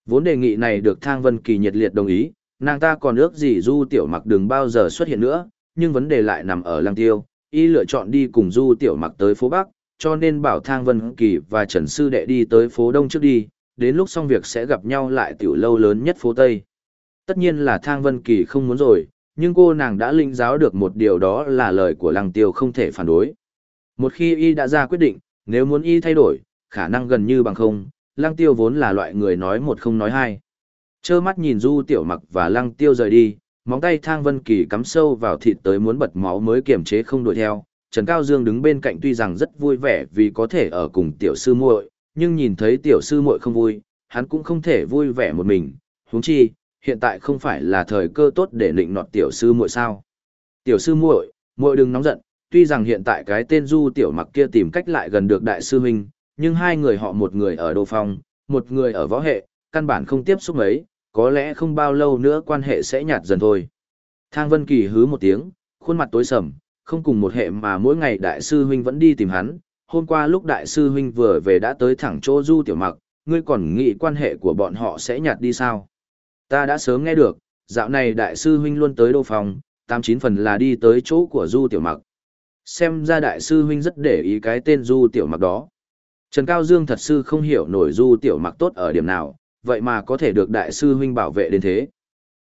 Vốn đề nghị này được Thang Vân Kỳ nhiệt liệt đồng ý, nàng ta còn ước gì Du Tiểu Mặc đừng bao giờ xuất hiện nữa, nhưng vấn đề lại nằm ở Lăng Tiêu, y lựa chọn đi cùng Du Tiểu Mặc tới phố Bắc, cho nên bảo Thang Vân Kỳ và Trần Sư Đệ đi tới phố Đông trước đi, đến lúc xong việc sẽ gặp nhau lại tiểu lâu lớn nhất phố Tây. Tất nhiên là Thang Vân Kỳ không muốn rồi, nhưng cô nàng đã linh giáo được một điều đó là lời của Lăng Tiêu không thể phản đối. Một khi y đã ra quyết định, nếu muốn y thay đổi, khả năng gần như bằng không, Lăng Tiêu vốn là loại người nói một không nói hai. Chơ mắt nhìn Du Tiểu Mặc và Lăng Tiêu rời đi, móng tay Thang Vân Kỳ cắm sâu vào thịt tới muốn bật máu mới kiềm chế không đuổi theo. Trần Cao Dương đứng bên cạnh tuy rằng rất vui vẻ vì có thể ở cùng tiểu sư muội, nhưng nhìn thấy tiểu sư muội không vui, hắn cũng không thể vui vẻ một mình. Huống chi, hiện tại không phải là thời cơ tốt để định nọt tiểu sư muội sao? Tiểu sư muội, muội đừng nóng giận, tuy rằng hiện tại cái tên Du Tiểu Mặc kia tìm cách lại gần được đại sư huynh, nhưng hai người họ một người ở đô phong, một người ở võ hệ, căn bản không tiếp xúc mấy, có lẽ không bao lâu nữa quan hệ sẽ nhạt dần thôi. Thang Vân Kỳ hứ một tiếng, khuôn mặt tối sầm, không cùng một hệ mà mỗi ngày đại sư huynh vẫn đi tìm hắn, hôm qua lúc đại sư huynh vừa về đã tới thẳng chỗ Du Tiểu Mặc, ngươi còn nghĩ quan hệ của bọn họ sẽ nhạt đi sao? Ta đã sớm nghe được, dạo này đại sư huynh luôn tới đô phòng, tám chín phần là đi tới chỗ của Du Tiểu Mặc. Xem ra đại sư huynh rất để ý cái tên Du Tiểu Mặc đó. Trần Cao Dương thật sự không hiểu nổi Du Tiểu Mặc tốt ở điểm nào, vậy mà có thể được đại sư huynh bảo vệ đến thế.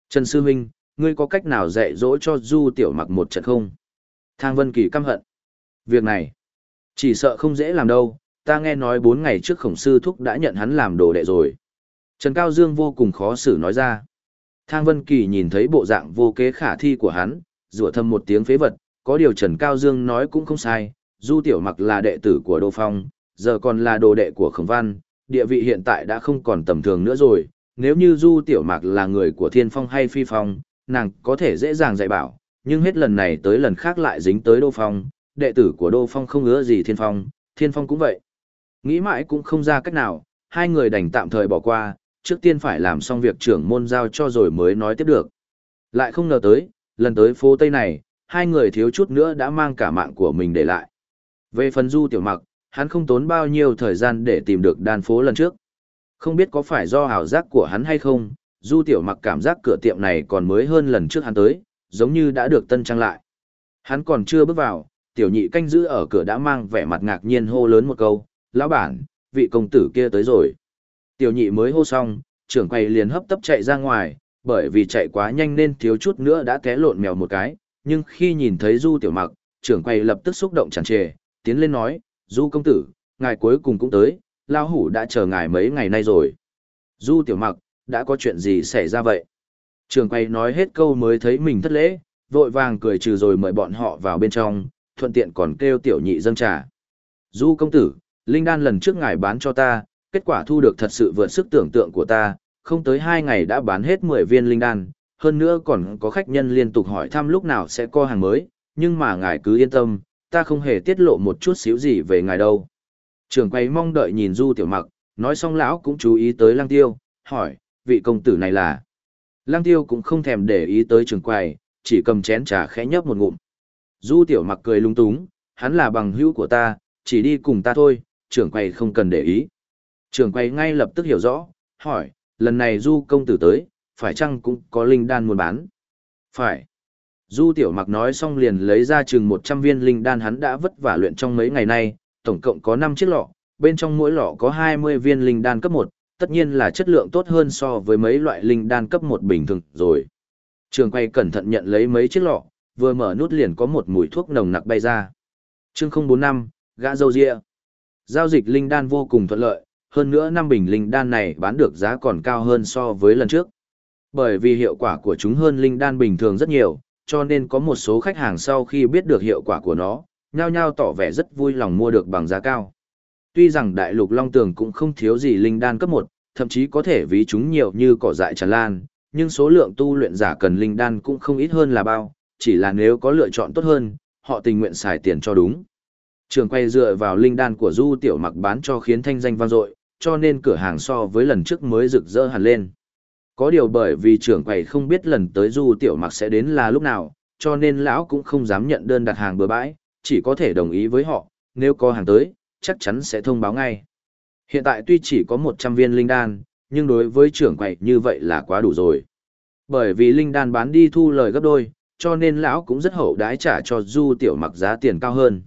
Trần sư huynh, ngươi có cách nào dạy dỗ cho Du Tiểu Mặc một trận không? Thang Vân Kỳ căm hận. Việc này, chỉ sợ không dễ làm đâu, ta nghe nói bốn ngày trước khổng sư thúc đã nhận hắn làm đồ đệ rồi. Trần Cao Dương vô cùng khó xử nói ra. Thang Vân Kỳ nhìn thấy bộ dạng vô kế khả thi của hắn, rủa thầm một tiếng phế vật, có điều Trần Cao Dương nói cũng không sai, Du Tiểu Mặc là đệ tử của Đô Phong, giờ còn là đồ đệ của Khổng Văn, địa vị hiện tại đã không còn tầm thường nữa rồi, nếu như Du Tiểu Mặc là người của Thiên Phong hay Phi Phong, nàng có thể dễ dàng dạy bảo, nhưng hết lần này tới lần khác lại dính tới Đô Phong, đệ tử của Đô Phong không ngứa gì Thiên Phong, Thiên Phong cũng vậy. Nghĩ mãi cũng không ra cách nào, hai người đành tạm thời bỏ qua, trước tiên phải làm xong việc trưởng môn giao cho rồi mới nói tiếp được. Lại không ngờ tới, lần tới phố Tây này, hai người thiếu chút nữa đã mang cả mạng của mình để lại. Về phần Du Tiểu Mặc, hắn không tốn bao nhiêu thời gian để tìm được đan phố lần trước. Không biết có phải do ảo giác của hắn hay không, Du Tiểu Mặc cảm giác cửa tiệm này còn mới hơn lần trước hắn tới, giống như đã được tân trang lại. Hắn còn chưa bước vào, tiểu nhị canh giữ ở cửa đã mang vẻ mặt ngạc nhiên hô lớn một câu, lão bản, vị công tử kia tới rồi. Tiểu nhị mới hô xong, trưởng quầy liền hấp tấp chạy ra ngoài, bởi vì chạy quá nhanh nên thiếu chút nữa đã té lộn mèo một cái, nhưng khi nhìn thấy Du Tiểu Mặc, trưởng quầy lập tức xúc động tràn trề, tiến lên nói, Du công tử, ngài cuối cùng cũng tới, lao hủ đã chờ ngài mấy ngày nay rồi. Du tiểu mặc, đã có chuyện gì xảy ra vậy? Trường quay nói hết câu mới thấy mình thất lễ, vội vàng cười trừ rồi mời bọn họ vào bên trong, thuận tiện còn kêu tiểu nhị dâng trà. Du công tử, linh đan lần trước ngài bán cho ta, kết quả thu được thật sự vượt sức tưởng tượng của ta, không tới hai ngày đã bán hết 10 viên linh đan, hơn nữa còn có khách nhân liên tục hỏi thăm lúc nào sẽ có hàng mới, nhưng mà ngài cứ yên tâm, ta không hề tiết lộ một chút xíu gì về ngài đâu. Trường quay mong đợi nhìn Du Tiểu Mặc, nói xong lão cũng chú ý tới Lăng Tiêu, hỏi, vị công tử này là... Lăng Tiêu cũng không thèm để ý tới trường quầy, chỉ cầm chén trà khẽ nhấp một ngụm. Du tiểu mặc cười lung túng, hắn là bằng hữu của ta, chỉ đi cùng ta thôi, trưởng quầy không cần để ý. Trưởng quầy ngay lập tức hiểu rõ, hỏi, lần này du công tử tới, phải chăng cũng có linh đan muốn bán? Phải. Du tiểu mặc nói xong liền lấy ra chừng 100 viên linh đan hắn đã vất vả luyện trong mấy ngày nay, tổng cộng có 5 chiếc lọ, bên trong mỗi lọ có 20 viên linh đan cấp 1, tất nhiên là chất lượng tốt hơn so với mấy loại linh đan cấp 1 bình thường rồi. Trường quay cẩn thận nhận lấy mấy chiếc lọ, vừa mở nút liền có một mùi thuốc nồng nặc bay ra. Chương 045, gã dâu ria. Giao dịch linh đan vô cùng thuận lợi, hơn nữa năm bình linh đan này bán được giá còn cao hơn so với lần trước. Bởi vì hiệu quả của chúng hơn linh đan bình thường rất nhiều, cho nên có một số khách hàng sau khi biết được hiệu quả của nó, nhao nhao tỏ vẻ rất vui lòng mua được bằng giá cao. Tuy rằng đại lục Long Tường cũng không thiếu gì linh đan cấp 1, thậm chí có thể ví chúng nhiều như cỏ dại tràn lan, nhưng số lượng tu luyện giả cần linh đan cũng không ít hơn là bao, chỉ là nếu có lựa chọn tốt hơn, họ tình nguyện xài tiền cho đúng. Trường quay dựa vào linh đan của Du Tiểu Mặc bán cho khiến thanh danh vang dội, cho nên cửa hàng so với lần trước mới rực rỡ hẳn lên. Có điều bởi vì trưởng quầy không biết lần tới Du Tiểu Mặc sẽ đến là lúc nào, cho nên lão cũng không dám nhận đơn đặt hàng bừa bãi, chỉ có thể đồng ý với họ, nếu có hàng tới, chắc chắn sẽ thông báo ngay. Hiện tại tuy chỉ có 100 viên linh đan, nhưng đối với trưởng quầy như vậy là quá đủ rồi. Bởi vì linh đan bán đi thu lời gấp đôi, cho nên lão cũng rất hậu đái trả cho Du Tiểu Mặc giá tiền cao hơn.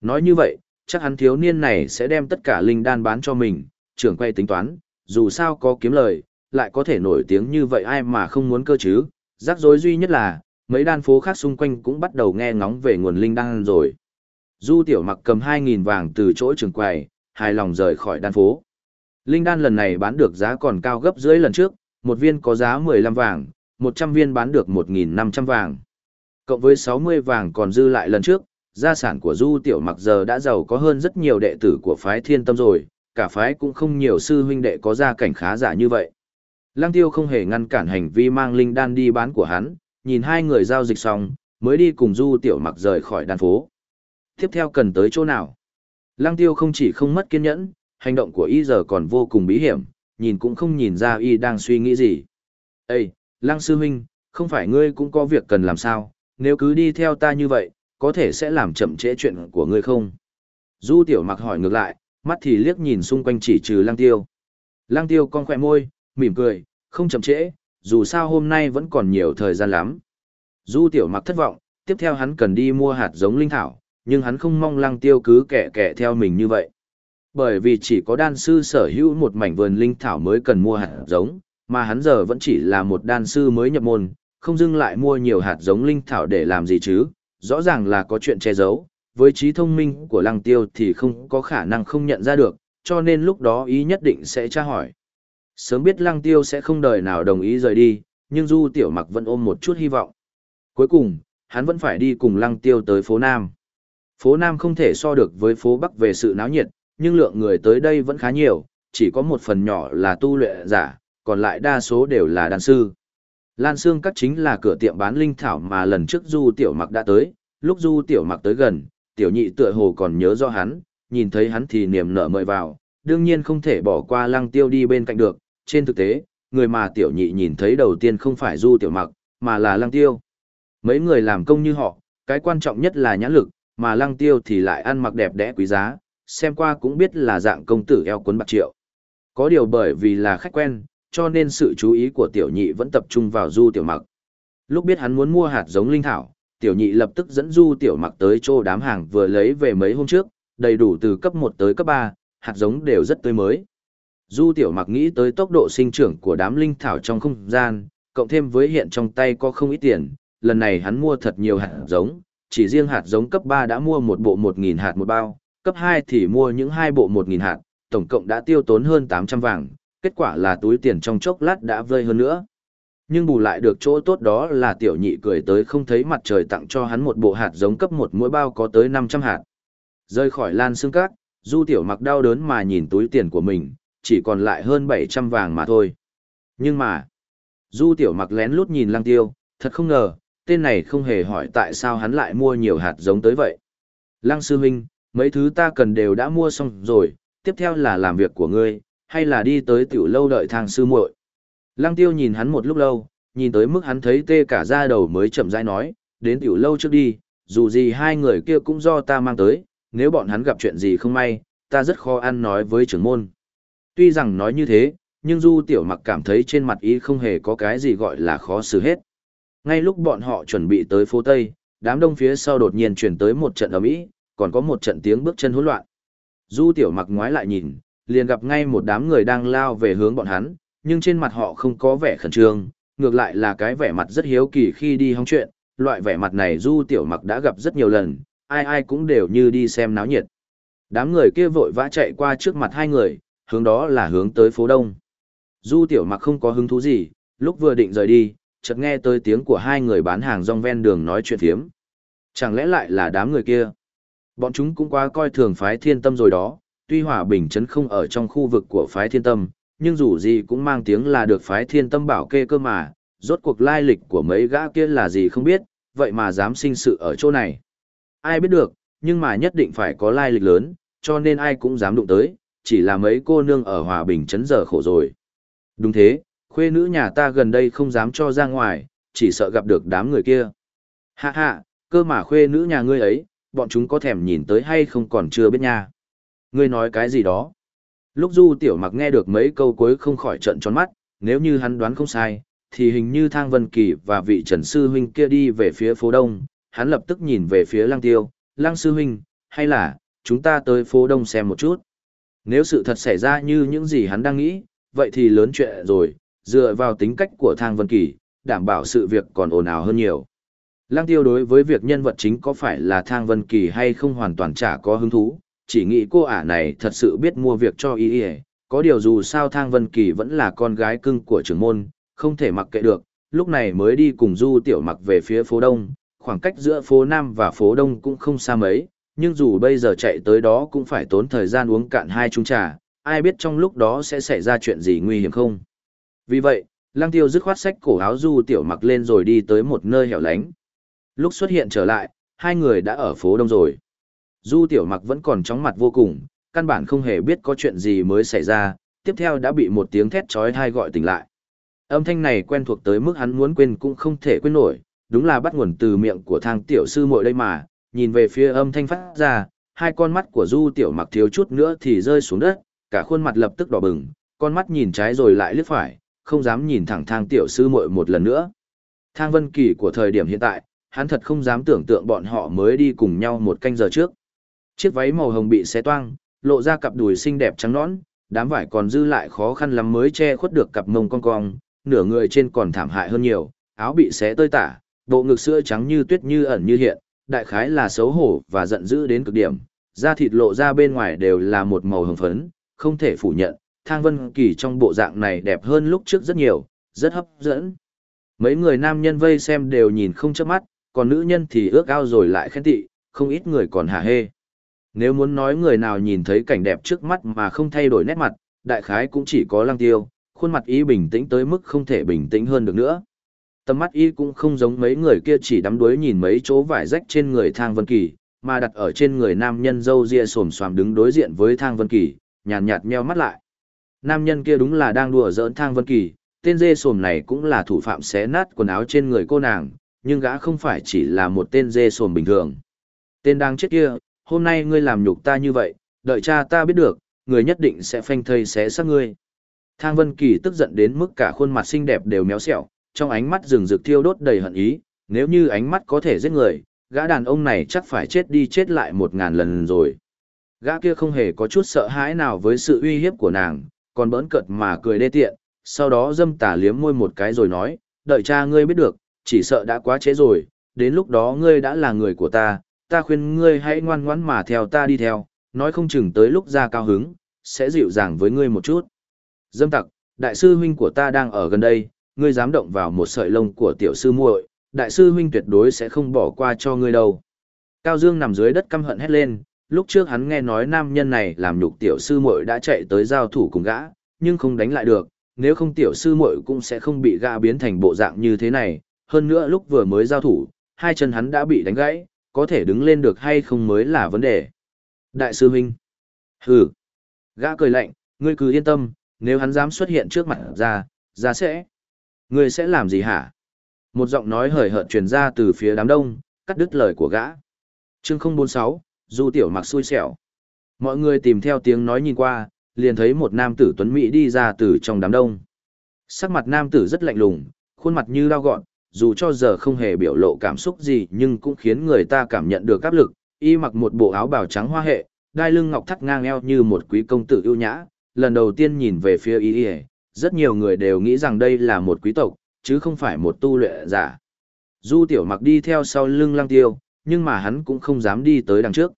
Nói như vậy, chắc hắn thiếu niên này sẽ đem tất cả linh đan bán cho mình, trưởng quay tính toán, dù sao có kiếm lời, lại có thể nổi tiếng như vậy ai mà không muốn cơ chứ, rắc rối duy nhất là, mấy đan phố khác xung quanh cũng bắt đầu nghe ngóng về nguồn linh đan rồi. Du tiểu mặc cầm 2.000 vàng từ chỗ trường quầy, hài lòng rời khỏi đan phố. Linh đan lần này bán được giá còn cao gấp dưới lần trước, một viên có giá 15 vàng, 100 viên bán được 1.500 vàng. Cộng với 60 vàng còn dư lại lần trước, gia sản của Du Tiểu Mặc giờ đã giàu có hơn rất nhiều đệ tử của phái Thiên Tâm rồi, cả phái cũng không nhiều sư huynh đệ có gia cảnh khá giả như vậy. Lăng Tiêu không hề ngăn cản hành vi mang linh đan đi bán của hắn, nhìn hai người giao dịch xong, mới đi cùng Du Tiểu Mặc rời khỏi đan phố. Tiếp theo cần tới chỗ nào? Lăng Tiêu không chỉ không mất kiên nhẫn, hành động của y giờ còn vô cùng bí hiểm, nhìn cũng không nhìn ra y đang suy nghĩ gì. Ê, Lăng Sư Huynh, không phải ngươi cũng có việc cần làm sao, nếu cứ đi theo ta như vậy, có thể sẽ làm chậm trễ chuyện của ngươi không? Du Tiểu Mặc hỏi ngược lại, mắt thì liếc nhìn xung quanh chỉ trừ Lăng Tiêu. Lăng Tiêu con khỏe môi, mỉm cười, không chậm trễ, dù sao hôm nay vẫn còn nhiều thời gian lắm. Du Tiểu Mặc thất vọng, tiếp theo hắn cần đi mua hạt giống linh thảo, nhưng hắn không mong Lăng Tiêu cứ kẻ kẻ theo mình như vậy. Bởi vì chỉ có đan sư sở hữu một mảnh vườn linh thảo mới cần mua hạt giống, mà hắn giờ vẫn chỉ là một đan sư mới nhập môn, không dưng lại mua nhiều hạt giống linh thảo để làm gì chứ, rõ ràng là có chuyện che giấu, với trí thông minh của lăng tiêu thì không có khả năng không nhận ra được, cho nên lúc đó ý nhất định sẽ tra hỏi. Sớm biết lăng tiêu sẽ không đời nào đồng ý rời đi, nhưng Du Tiểu Mặc vẫn ôm một chút hy vọng. Cuối cùng, hắn vẫn phải đi cùng lăng tiêu tới phố Nam. Phố Nam không thể so được với phố Bắc về sự náo nhiệt, nhưng lượng người tới đây vẫn khá nhiều, chỉ có một phần nhỏ là tu luyện giả, còn lại đa số đều là đàn sư. Lan Sương Các chính là cửa tiệm bán linh thảo mà lần trước Du Tiểu Mặc đã tới, lúc Du Tiểu Mặc tới gần, Tiểu Nhị tựa hồ còn nhớ do hắn, nhìn thấy hắn thì niềm nở mời vào, đương nhiên không thể bỏ qua Lăng Tiêu đi bên cạnh được, trên thực tế, người mà Tiểu Nhị nhìn thấy đầu tiên không phải Du Tiểu Mặc, mà là Lăng Tiêu. Mấy người làm công như họ, cái quan trọng nhất là nhãn lực, mà Lăng Tiêu thì lại ăn mặc đẹp đẽ quý giá, xem qua cũng biết là dạng công tử eo cuốn bạc triệu. Có điều bởi vì là khách quen, cho nên sự chú ý của tiểu nhị vẫn tập trung vào du tiểu mặc. Lúc biết hắn muốn mua hạt giống linh thảo, tiểu nhị lập tức dẫn du tiểu mặc tới chỗ đám hàng vừa lấy về mấy hôm trước, đầy đủ từ cấp 1 tới cấp 3, hạt giống đều rất tươi mới. Du tiểu mặc nghĩ tới tốc độ sinh trưởng của đám linh thảo trong không gian, cộng thêm với hiện trong tay có không ít tiền, lần này hắn mua thật nhiều hạt giống, chỉ riêng hạt giống cấp 3 đã mua một bộ 1.000 hạt một bao, cấp 2 thì mua những hai bộ 1.000 hạt, tổng cộng đã tiêu tốn hơn 800 vàng, kết quả là túi tiền trong chốc lát đã vơi hơn nữa. Nhưng bù lại được chỗ tốt đó là tiểu nhị cười tới không thấy mặt trời tặng cho hắn một bộ hạt giống cấp một mỗi bao có tới 500 hạt. Rơi khỏi lan xương cát, du tiểu mặc đau đớn mà nhìn túi tiền của mình, chỉ còn lại hơn 700 vàng mà thôi. Nhưng mà, du tiểu mặc lén lút nhìn lăng tiêu, thật không ngờ, tên này không hề hỏi tại sao hắn lại mua nhiều hạt giống tới vậy. Lăng sư huynh, mấy thứ ta cần đều đã mua xong rồi, tiếp theo là làm việc của ngươi, hay là đi tới tiểu lâu đợi thang sư muội. Lăng tiêu nhìn hắn một lúc lâu, nhìn tới mức hắn thấy tê cả da đầu mới chậm rãi nói, đến tiểu lâu trước đi, dù gì hai người kia cũng do ta mang tới, nếu bọn hắn gặp chuyện gì không may, ta rất khó ăn nói với trưởng môn. Tuy rằng nói như thế, nhưng Du Tiểu Mặc cảm thấy trên mặt ý không hề có cái gì gọi là khó xử hết. Ngay lúc bọn họ chuẩn bị tới phố Tây, đám đông phía sau đột nhiên truyền tới một trận ầm ĩ, còn có một trận tiếng bước chân hỗn loạn. Du Tiểu Mặc ngoái lại nhìn, liền gặp ngay một đám người đang lao về hướng bọn hắn, nhưng trên mặt họ không có vẻ khẩn trương, ngược lại là cái vẻ mặt rất hiếu kỳ khi đi hóng chuyện, loại vẻ mặt này Du Tiểu Mặc đã gặp rất nhiều lần, ai ai cũng đều như đi xem náo nhiệt. Đám người kia vội vã chạy qua trước mặt hai người, hướng đó là hướng tới phố đông. Du Tiểu Mặc không có hứng thú gì, lúc vừa định rời đi, chợt nghe tới tiếng của hai người bán hàng rong ven đường nói chuyện phiếm. Chẳng lẽ lại là đám người kia? Bọn chúng cũng quá coi thường phái thiên tâm rồi đó, tuy hòa bình chấn không ở trong khu vực của phái thiên tâm, nhưng dù gì cũng mang tiếng là được phái thiên tâm bảo kê cơ mà, rốt cuộc lai lịch của mấy gã kia là gì không biết, vậy mà dám sinh sự ở chỗ này. Ai biết được, nhưng mà nhất định phải có lai lịch lớn, cho nên ai cũng dám đụng tới, chỉ là mấy cô nương ở hòa bình chấn giờ khổ rồi. Đúng thế, khuê nữ nhà ta gần đây không dám cho ra ngoài, chỉ sợ gặp được đám người kia. Hạ hạ, cơ mà khuê nữ nhà ngươi ấy, bọn chúng có thèm nhìn tới hay không còn chưa biết nha. Ngươi nói cái gì đó? Lúc Du Tiểu Mặc nghe được mấy câu cuối không khỏi trận tròn mắt, nếu như hắn đoán không sai, thì hình như Thang Vân Kỳ và vị Trần Sư Huynh kia đi về phía phố Đông, hắn lập tức nhìn về phía Lăng Tiêu, Lăng Sư Huynh, hay là, chúng ta tới phố Đông xem một chút. Nếu sự thật xảy ra như những gì hắn đang nghĩ, vậy thì lớn chuyện rồi, dựa vào tính cách của Thang Vân Kỳ, đảm bảo sự việc còn ồn ào hơn nhiều. Lăng tiêu đối với việc nhân vật chính có phải là Thang Vân Kỳ hay không hoàn toàn chả có hứng thú, chỉ nghĩ cô ả này thật sự biết mua việc cho ý ỉa có điều dù sao Thang Vân Kỳ vẫn là con gái cưng của trưởng môn, không thể mặc kệ được, lúc này mới đi cùng Du Tiểu Mặc về phía phố Đông, khoảng cách giữa phố Nam và phố Đông cũng không xa mấy, nhưng dù bây giờ chạy tới đó cũng phải tốn thời gian uống cạn hai chung trà, ai biết trong lúc đó sẽ xảy ra chuyện gì nguy hiểm không. Vì vậy, Lăng Tiêu dứt khoát xách cổ áo Du Tiểu Mặc lên rồi đi tới một nơi hẻo lánh. Lúc xuất hiện trở lại, hai người đã ở phố đông rồi. Du tiểu mặc vẫn còn chóng mặt vô cùng, căn bản không hề biết có chuyện gì mới xảy ra, tiếp theo đã bị một tiếng thét chói tai gọi tỉnh lại. Âm thanh này quen thuộc tới mức hắn muốn quên cũng không thể quên nổi, đúng là bắt nguồn từ miệng của thang tiểu sư muội đây mà, nhìn về phía âm thanh phát ra, hai con mắt của du tiểu mặc thiếu chút nữa thì rơi xuống đất, cả khuôn mặt lập tức đỏ bừng, con mắt nhìn trái rồi lại liếc phải, không dám nhìn thẳng thang tiểu sư muội một lần nữa. Thang vân kỳ của thời điểm hiện tại, hắn thật không dám tưởng tượng bọn họ mới đi cùng nhau một canh giờ trước. Chiếc váy màu hồng bị xé toang, lộ ra cặp đùi xinh đẹp trắng nõn, đám vải còn dư lại khó khăn lắm mới che khuất được cặp mông cong cong, nửa người trên còn thảm hại hơn nhiều, áo bị xé tơi tả, bộ ngực sữa trắng như tuyết như ẩn như hiện, đại khái là xấu hổ và giận dữ đến cực điểm, da thịt lộ ra bên ngoài đều là một màu hồng phấn, không thể phủ nhận, Thang Vân Kỳ trong bộ dạng này đẹp hơn lúc trước rất nhiều, rất hấp dẫn. Mấy người nam nhân vây xem đều nhìn không chớp mắt, còn nữ nhân thì ước ao rồi lại khen tị, không ít người còn hả hê. Nếu muốn nói người nào nhìn thấy cảnh đẹp trước mắt mà không thay đổi nét mặt, đại khái cũng chỉ có lăng tiêu, khuôn mặt y bình tĩnh tới mức không thể bình tĩnh hơn được nữa. Tầm mắt y cũng không giống mấy người kia chỉ đắm đuối nhìn mấy chỗ vải rách trên người Thang Vân Kỳ, mà đặt ở trên người nam nhân dâu ria xồm xoàm đứng đối diện với Thang Vân Kỳ, nhàn nhạt nheo mắt lại. Nam nhân kia đúng là đang đùa giỡn Thang Vân Kỳ, tên dê xồm này cũng là thủ phạm xé nát quần áo trên người cô nàng, nhưng gã không phải chỉ là một tên dê sồn bình thường. Tên đang chết kia, hôm nay ngươi làm nhục ta như vậy, đợi cha ta biết được, người nhất định sẽ phanh thây xé xác ngươi. Thang Vân Kỳ tức giận đến mức cả khuôn mặt xinh đẹp đều méo xẹo, trong ánh mắt rừng rực thiêu đốt đầy hận ý, nếu như ánh mắt có thể giết người, gã đàn ông này chắc phải chết đi chết lại một ngàn lần rồi. Gã kia không hề có chút sợ hãi nào với sự uy hiếp của nàng, còn bỡn cợt mà cười đê tiện, sau đó dâm tà liếm môi một cái rồi nói, đợi cha ngươi biết được, chỉ sợ đã quá trễ rồi, đến lúc đó ngươi đã là người của ta, ta khuyên ngươi hãy ngoan ngoãn mà theo ta đi theo, nói không chừng tới lúc ra cao hứng, sẽ dịu dàng với ngươi một chút. Dâm tặc, đại sư huynh của ta đang ở gần đây, ngươi dám động vào một sợi lông của tiểu sư muội, đại sư huynh tuyệt đối sẽ không bỏ qua cho ngươi đâu. Cao Dương nằm dưới đất căm hận hét lên, lúc trước hắn nghe nói nam nhân này làm nhục tiểu sư muội đã chạy tới giao thủ cùng gã, nhưng không đánh lại được, nếu không tiểu sư muội cũng sẽ không bị gã biến thành bộ dạng như thế này, hơn nữa lúc vừa mới giao thủ, hai chân hắn đã bị đánh gãy, có thể đứng lên được hay không mới là vấn đề. Đại sư huynh. Hừ. Gã cười lạnh, ngươi cứ yên tâm, nếu hắn dám xuất hiện trước mặt ra, ra sẽ. Ngươi sẽ làm gì hả? Một giọng nói hời hợt truyền ra từ phía đám đông, cắt đứt lời của gã. Chương 046, Du Tiểu mặc xui xẻo. Mọi người tìm theo tiếng nói nhìn qua, liền thấy một nam tử tuấn Mỹ đi ra từ trong đám đông. Sắc mặt nam tử rất lạnh lùng, khuôn mặt như lao gọn, dù cho giờ không hề biểu lộ cảm xúc gì nhưng cũng khiến người ta cảm nhận được áp lực. Y mặc một bộ áo bào trắng hoa hệ, đai lưng ngọc thắt ngang eo như một quý công tử ưu nhã. Lần đầu tiên nhìn về phía y rất nhiều người đều nghĩ rằng đây là một quý tộc, chứ không phải một tu luyện giả. Du tiểu mặc đi theo sau lưng lăng tiêu, nhưng mà hắn cũng không dám đi tới đằng trước.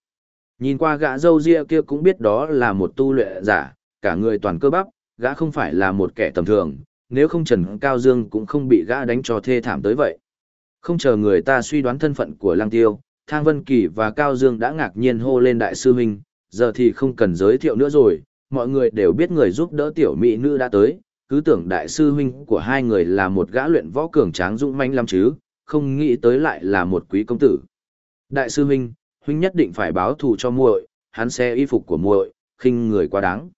Nhìn qua gã dâu ria kia cũng biết đó là một tu luyện giả, cả người toàn cơ bắp, gã không phải là một kẻ tầm thường, nếu không Trần Cao Dương cũng không bị gã đánh cho thê thảm tới vậy. Không chờ người ta suy đoán thân phận của Lăng Tiêu, Thang Vân Kỳ và Cao Dương đã ngạc nhiên hô lên đại sư huynh, giờ thì không cần giới thiệu nữa rồi, mọi người đều biết người giúp đỡ tiểu mỹ nữ đã tới, cứ tưởng đại sư huynh của hai người là một gã luyện võ cường tráng dũng manh lắm chứ, không nghĩ tới lại là một quý công tử. Đại sư huynh, huynh nhất định phải báo thù cho muội, hắn xe y phục của muội, khinh người quá đáng.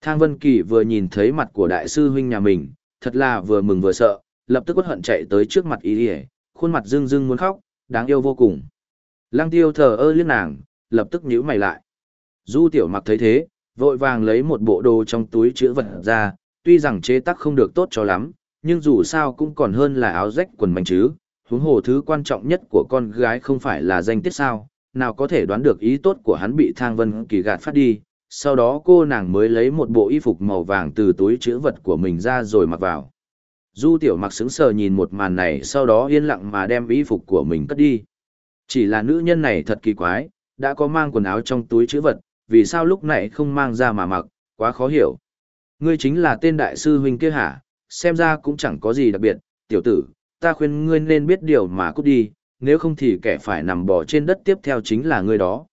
Thang Vân Kỳ vừa nhìn thấy mặt của đại sư huynh nhà mình, thật là vừa mừng vừa sợ, lập tức quất hận chạy tới trước mặt y đi khuôn mặt rưng rưng muốn khóc, đáng yêu vô cùng. Lăng tiêu thờ ơ liếc nàng, lập tức nhíu mày lại. Du tiểu mặc thấy thế, vội vàng lấy một bộ đồ trong túi chữ vật ra, tuy rằng chế tác không được tốt cho lắm, nhưng dù sao cũng còn hơn là áo rách quần manh chứ. Huống hồ thứ quan trọng nhất của con gái không phải là danh tiết sao, nào có thể đoán được ý tốt của hắn bị thang vân kỳ gạt phát đi, sau đó cô nàng mới lấy một bộ y phục màu vàng từ túi chữ vật của mình ra rồi mặc vào. Du tiểu mặc sững sờ nhìn một màn này sau đó yên lặng mà đem y phục của mình cất đi. Chỉ là nữ nhân này thật kỳ quái, đã có mang quần áo trong túi chữ vật, vì sao lúc này không mang ra mà mặc, quá khó hiểu. Ngươi chính là tên đại sư huynh kia hả, xem ra cũng chẳng có gì đặc biệt, tiểu tử, ta khuyên ngươi nên biết điều mà cút đi, nếu không thì kẻ phải nằm bò trên đất tiếp theo chính là ngươi đó.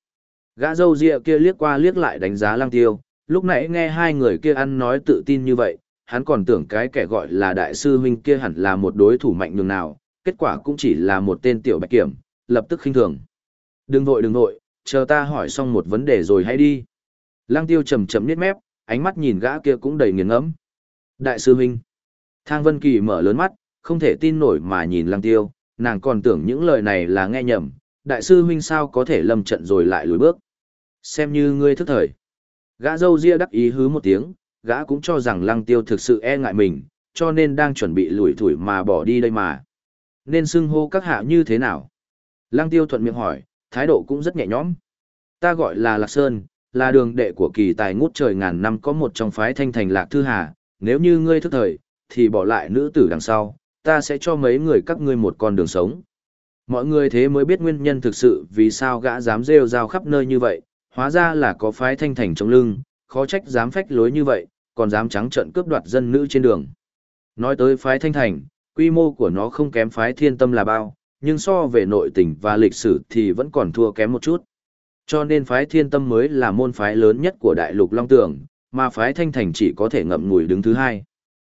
Gã dâu rịa kia liếc qua liếc lại đánh giá lăng tiêu, lúc nãy nghe hai người kia ăn nói tự tin như vậy, hắn còn tưởng cái kẻ gọi là đại sư huynh kia hẳn là một đối thủ mạnh nhường nào, kết quả cũng chỉ là một tên tiểu bạch kiểm, lập tức khinh thường. Đừng vội đừng vội, chờ ta hỏi xong một vấn đề rồi hãy đi. Lăng tiêu chầm chầm nít mép, ánh mắt nhìn gã kia cũng đầy nghiền ngẫm. Đại sư huynh. Thang Vân Kỳ mở lớn mắt, không thể tin nổi mà nhìn lăng tiêu, nàng còn tưởng những lời này là nghe nhầm, đại sư huynh sao có thể lâm trận rồi lại lùi bước. Xem như ngươi thức thời. Gã dâu ria đắc ý hứ một tiếng, gã cũng cho rằng lăng tiêu thực sự e ngại mình, cho nên đang chuẩn bị lùi thủi mà bỏ đi đây mà. Nên xưng hô các hạ như thế nào? Lăng tiêu thuận miệng hỏi, thái độ cũng rất nhẹ nhõm. Ta gọi là Lạc Sơn, là đường đệ của kỳ tài ngút trời ngàn năm có một trong phái thanh thành Lạc Thư Hà, nếu như ngươi thức thời, thì bỏ lại nữ tử đằng sau, ta sẽ cho mấy người các ngươi một con đường sống. Mọi người thế mới biết nguyên nhân thực sự vì sao gã dám rêu rao khắp nơi như vậy, hóa ra là có phái thanh thành trong lưng, khó trách dám phách lối như vậy, còn dám trắng trợn cướp đoạt dân nữ trên đường. Nói tới phái thanh thành, quy mô của nó không kém phái thiên tâm là bao, nhưng so về nội tình và lịch sử thì vẫn còn thua kém một chút. Cho nên phái thiên tâm mới là môn phái lớn nhất của đại lục Long Tường, mà phái thanh thành chỉ có thể ngậm ngùi đứng thứ hai.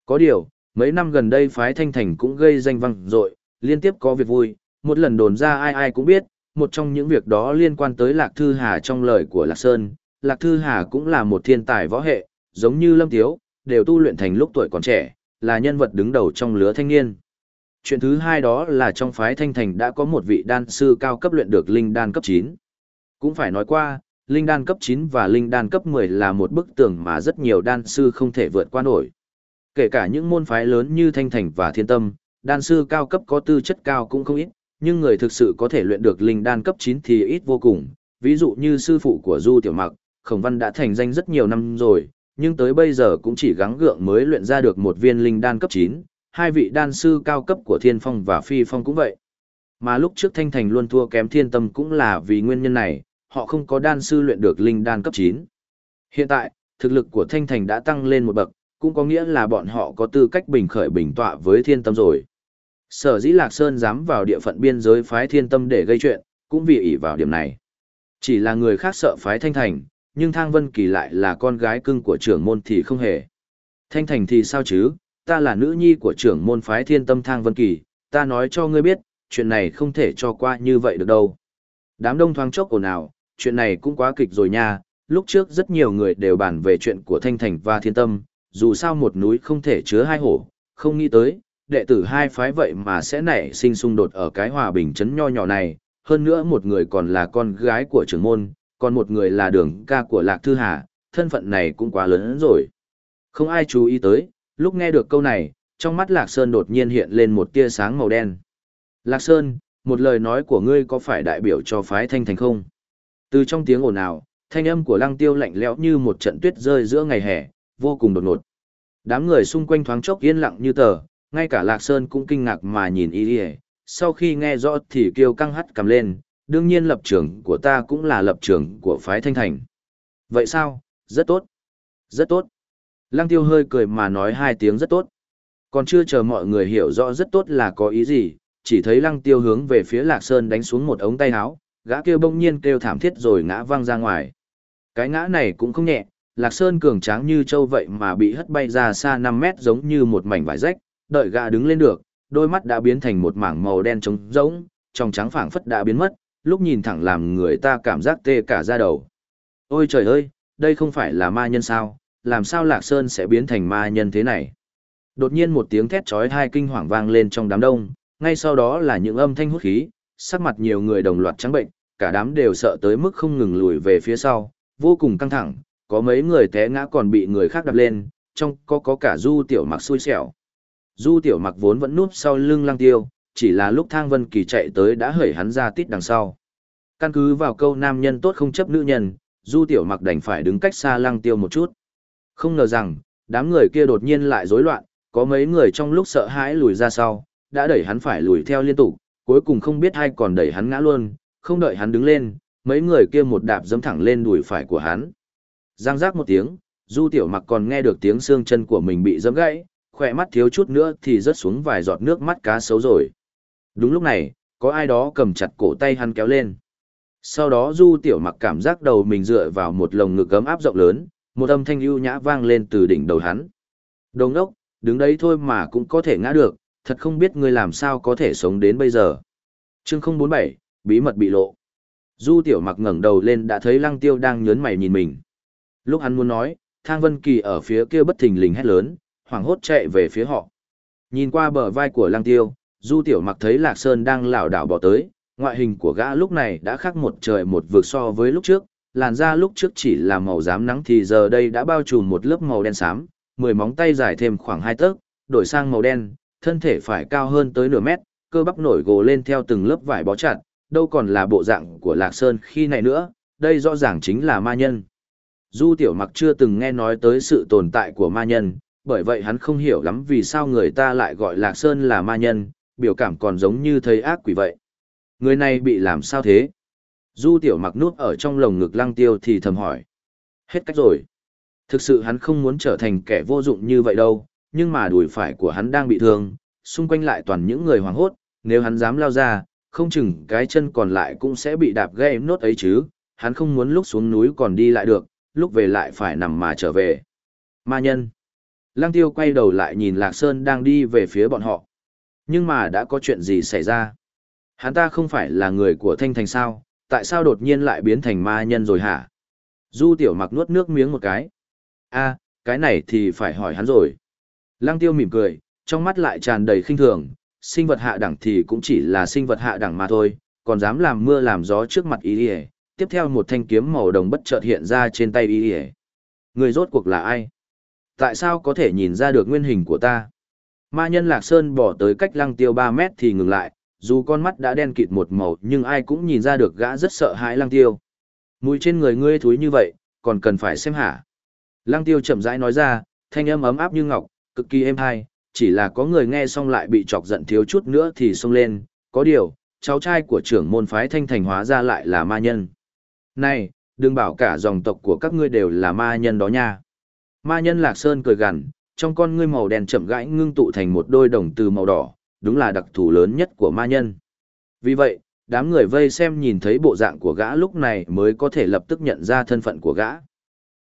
Có điều, mấy năm gần đây phái thanh thành cũng gây danh vang dội, liên tiếp có việc vui, một lần đồn ra ai ai cũng biết, một trong những việc đó liên quan tới Lạc Thư Hà trong lời của Lạc Sơn, Lạc Thư Hà cũng là một thiên tài võ hệ, giống như Lâm Tiếu, đều tu luyện thành lúc tuổi còn trẻ, là nhân vật đứng đầu trong lứa thanh niên. Chuyện thứ hai đó là trong phái thanh thành đã có một vị đan sư cao cấp luyện được linh đan cấp 9. Cũng phải nói qua, linh đan cấp 9 và linh đan cấp 10 là một bức tường mà rất nhiều đan sư không thể vượt qua nổi. Kể cả những môn phái lớn như thanh thành và thiên tâm, đan sư cao cấp có tư chất cao cũng không ít, nhưng người thực sự có thể luyện được linh đan cấp 9 thì ít vô cùng. Ví dụ như sư phụ của Du Tiểu Mặc, Khổng Văn đã thành danh rất nhiều năm rồi, nhưng tới bây giờ cũng chỉ gắng gượng mới luyện ra được một viên linh đan cấp 9, hai vị đan sư cao cấp của Thiên Phong và Phi Phong cũng vậy. Mà lúc trước Thanh Thành luôn thua kém Thiên Tâm cũng là vì nguyên nhân này, họ không có đan sư luyện được linh đan cấp 9. Hiện tại, thực lực của Thanh Thành đã tăng lên một bậc, cũng có nghĩa là bọn họ có tư cách bình khởi bình tọa với Thiên Tâm rồi. Sở dĩ Lạc Sơn dám vào địa phận biên giới phái thiên tâm để gây chuyện, cũng vì ỷ vào điểm này. Chỉ là người khác sợ phái Thanh Thành, nhưng Thang Vân Kỳ lại là con gái cưng của trưởng môn thì không hề. Thanh Thành thì sao chứ, ta là nữ nhi của trưởng môn phái thiên tâm Thang Vân Kỳ, ta nói cho ngươi biết, chuyện này không thể cho qua như vậy được đâu. Đám đông thoáng chốc ồn ào, chuyện này cũng quá kịch rồi nha, lúc trước rất nhiều người đều bàn về chuyện của Thanh Thành và Thiên Tâm, dù sao một núi không thể chứa hai hổ, không nghĩ tới, đệ tử hai phái vậy mà sẽ nảy sinh xung đột ở cái hòa bình chấn nho nhỏ này, hơn nữa một người còn là con gái của trưởng môn, còn một người là đường ca của Lạc Thư Hà, thân phận này cũng quá lớn rồi. Không ai chú ý tới, lúc nghe được câu này, trong mắt Lạc Sơn đột nhiên hiện lên một tia sáng màu đen. Lạc Sơn, một lời nói của ngươi có phải đại biểu cho phái thanh thành không? Từ trong tiếng ồn ào, thanh âm của lăng tiêu lạnh lẽo như một trận tuyết rơi giữa ngày hè, vô cùng đột ngột. Đám người xung quanh thoáng chốc yên lặng như tờ, ngay cả Lạc Sơn cũng kinh ngạc mà nhìn y đi sau khi nghe rõ thì kêu căng hắt cầm lên, đương nhiên lập trường của ta cũng là lập trường của phái thanh thành. Vậy sao, rất tốt, rất tốt. Lăng tiêu hơi cười mà nói hai tiếng rất tốt. Còn chưa chờ mọi người hiểu rõ rất tốt là có ý gì, chỉ thấy lăng tiêu hướng về phía Lạc Sơn đánh xuống một ống tay áo, gã kêu bỗng nhiên kêu thảm thiết rồi ngã văng ra ngoài. Cái ngã này cũng không nhẹ, Lạc Sơn cường tráng như châu vậy mà bị hất bay ra xa 5 mét giống như một mảnh vải rách, đợi gã đứng lên được, đôi mắt đã biến thành một mảng màu đen trống rỗng, trong trắng phảng phất đã biến mất, lúc nhìn thẳng làm người ta cảm giác tê cả da đầu. Ôi trời ơi, đây không phải là ma nhân sao, làm sao Lạc Sơn sẽ biến thành ma nhân thế này? Đột nhiên một tiếng thét chói tai kinh hoàng vang lên trong đám đông, ngay sau đó là những âm thanh hút khí, sắc mặt nhiều người đồng loạt trắng bệnh, cả đám đều sợ tới mức không ngừng lùi về phía sau, vô cùng căng thẳng, có mấy người té ngã còn bị người khác đập lên, trong có có cả Du Tiểu Mặc xui xẻo. Du Tiểu Mặc vốn vẫn núp sau lưng Lăng Tiêu, chỉ là lúc Thang Vân Kỳ chạy tới đã hởi hắn ra tít đằng sau. Căn cứ vào câu nam nhân tốt không chấp nữ nhân, Du Tiểu Mặc đành phải đứng cách xa Lăng Tiêu một chút. Không ngờ rằng, đám người kia đột nhiên lại rối loạn, có mấy người trong lúc sợ hãi lùi ra sau, đã đẩy hắn phải lùi theo liên tục, cuối cùng không biết ai còn đẩy hắn ngã luôn, không đợi hắn đứng lên, mấy người kia một đạp dẫm thẳng lên đùi phải của hắn. Giang giác một tiếng, Du Tiểu Mặc còn nghe được tiếng xương chân của mình bị dẫm gãy, khỏe mắt thiếu chút nữa thì rớt xuống vài giọt nước mắt cá sấu rồi. Đúng lúc này, có ai đó cầm chặt cổ tay hắn kéo lên. Sau đó Du Tiểu Mặc cảm giác đầu mình dựa vào một lồng ngực gấm áp rộng lớn, một âm thanh ưu nhã vang lên từ đỉnh đầu hắn. Đồng đốc, đứng đấy thôi mà cũng có thể ngã được, thật không biết ngươi làm sao có thể sống đến bây giờ. Chương 047, bí mật bị lộ. Du Tiểu Mặc ngẩng đầu lên đã thấy Lăng Tiêu đang nhớn mày nhìn mình. Lúc hắn muốn nói, Thang Vân Kỳ ở phía kia bất thình lình hét lớn, hoảng hốt chạy về phía họ. Nhìn qua bờ vai của Lăng Tiêu, Du Tiểu Mặc thấy Lạc Sơn đang lảo đảo bỏ tới, ngoại hình của gã lúc này đã khác một trời một vực so với lúc trước, làn da lúc trước chỉ là màu xám nắng thì giờ đây đã bao trùm một lớp màu đen xám, mười móng tay dài thêm khoảng hai tấc, đổi sang màu đen, thân thể phải cao hơn tới nửa mét, cơ bắp nổi gồ lên theo từng lớp vải bó chặt, đâu còn là bộ dạng của Lạc Sơn khi này nữa, đây rõ ràng chính là ma nhân. Du Tiểu Mặc chưa từng nghe nói tới sự tồn tại của ma nhân, bởi vậy hắn không hiểu lắm vì sao người ta lại gọi Lạc Sơn là ma nhân, biểu cảm còn giống như thấy ác quỷ vậy. Người này bị làm sao thế? Du Tiểu Mặc nuốt ở trong lồng ngực Lăng Tiêu thì thầm hỏi. Hết cách rồi. Thực sự hắn không muốn trở thành kẻ vô dụng như vậy đâu, nhưng mà đùi phải của hắn đang bị thương, xung quanh lại toàn những người hoảng hốt, nếu hắn dám lao ra, không chừng cái chân còn lại cũng sẽ bị đạp gây nốt ấy chứ, hắn không muốn lúc xuống núi còn đi lại được, lúc về lại phải nằm mà trở về. Ma nhân. Lăng tiêu quay đầu lại nhìn Lạc Sơn đang đi về phía bọn họ. Nhưng mà đã có chuyện gì xảy ra? Hắn ta không phải là người của Thanh Thành sao, tại sao đột nhiên lại biến thành ma nhân rồi hả? Du tiểu mặc nuốt nước miếng một cái. a cái này thì phải hỏi hắn rồi. Lăng tiêu mỉm cười, trong mắt lại tràn đầy khinh thường, sinh vật hạ đẳng thì cũng chỉ là sinh vật hạ đẳng mà thôi, còn dám làm mưa làm gió trước mặt ý ỉa tiếp theo một thanh kiếm màu đồng bất chợt hiện ra trên tay ý ỉa người rốt cuộc là ai tại sao có thể nhìn ra được nguyên hình của ta ma nhân lạc sơn bỏ tới cách lăng tiêu ba mét thì ngừng lại dù con mắt đã đen kịt một màu nhưng ai cũng nhìn ra được gã rất sợ hãi lăng tiêu mùi trên người ngươi thúi như vậy còn cần phải xem hả lăng tiêu chậm rãi nói ra thanh âm ấm áp như ngọc cực kỳ êm hay chỉ là có người nghe xong lại bị chọc giận thiếu chút nữa thì xông lên, có điều, cháu trai của trưởng môn phái thanh thành hóa ra lại là ma nhân. Này, đừng bảo cả dòng tộc của các ngươi đều là ma nhân đó nha. Ma nhân Lạc Sơn cười gằn, trong con ngươi màu đen chậm rãi ngưng tụ thành một đôi đồng từ màu đỏ, đúng là đặc thù lớn nhất của ma nhân. Vì vậy, đám người vây xem nhìn thấy bộ dạng của gã lúc này mới có thể lập tức nhận ra thân phận của gã.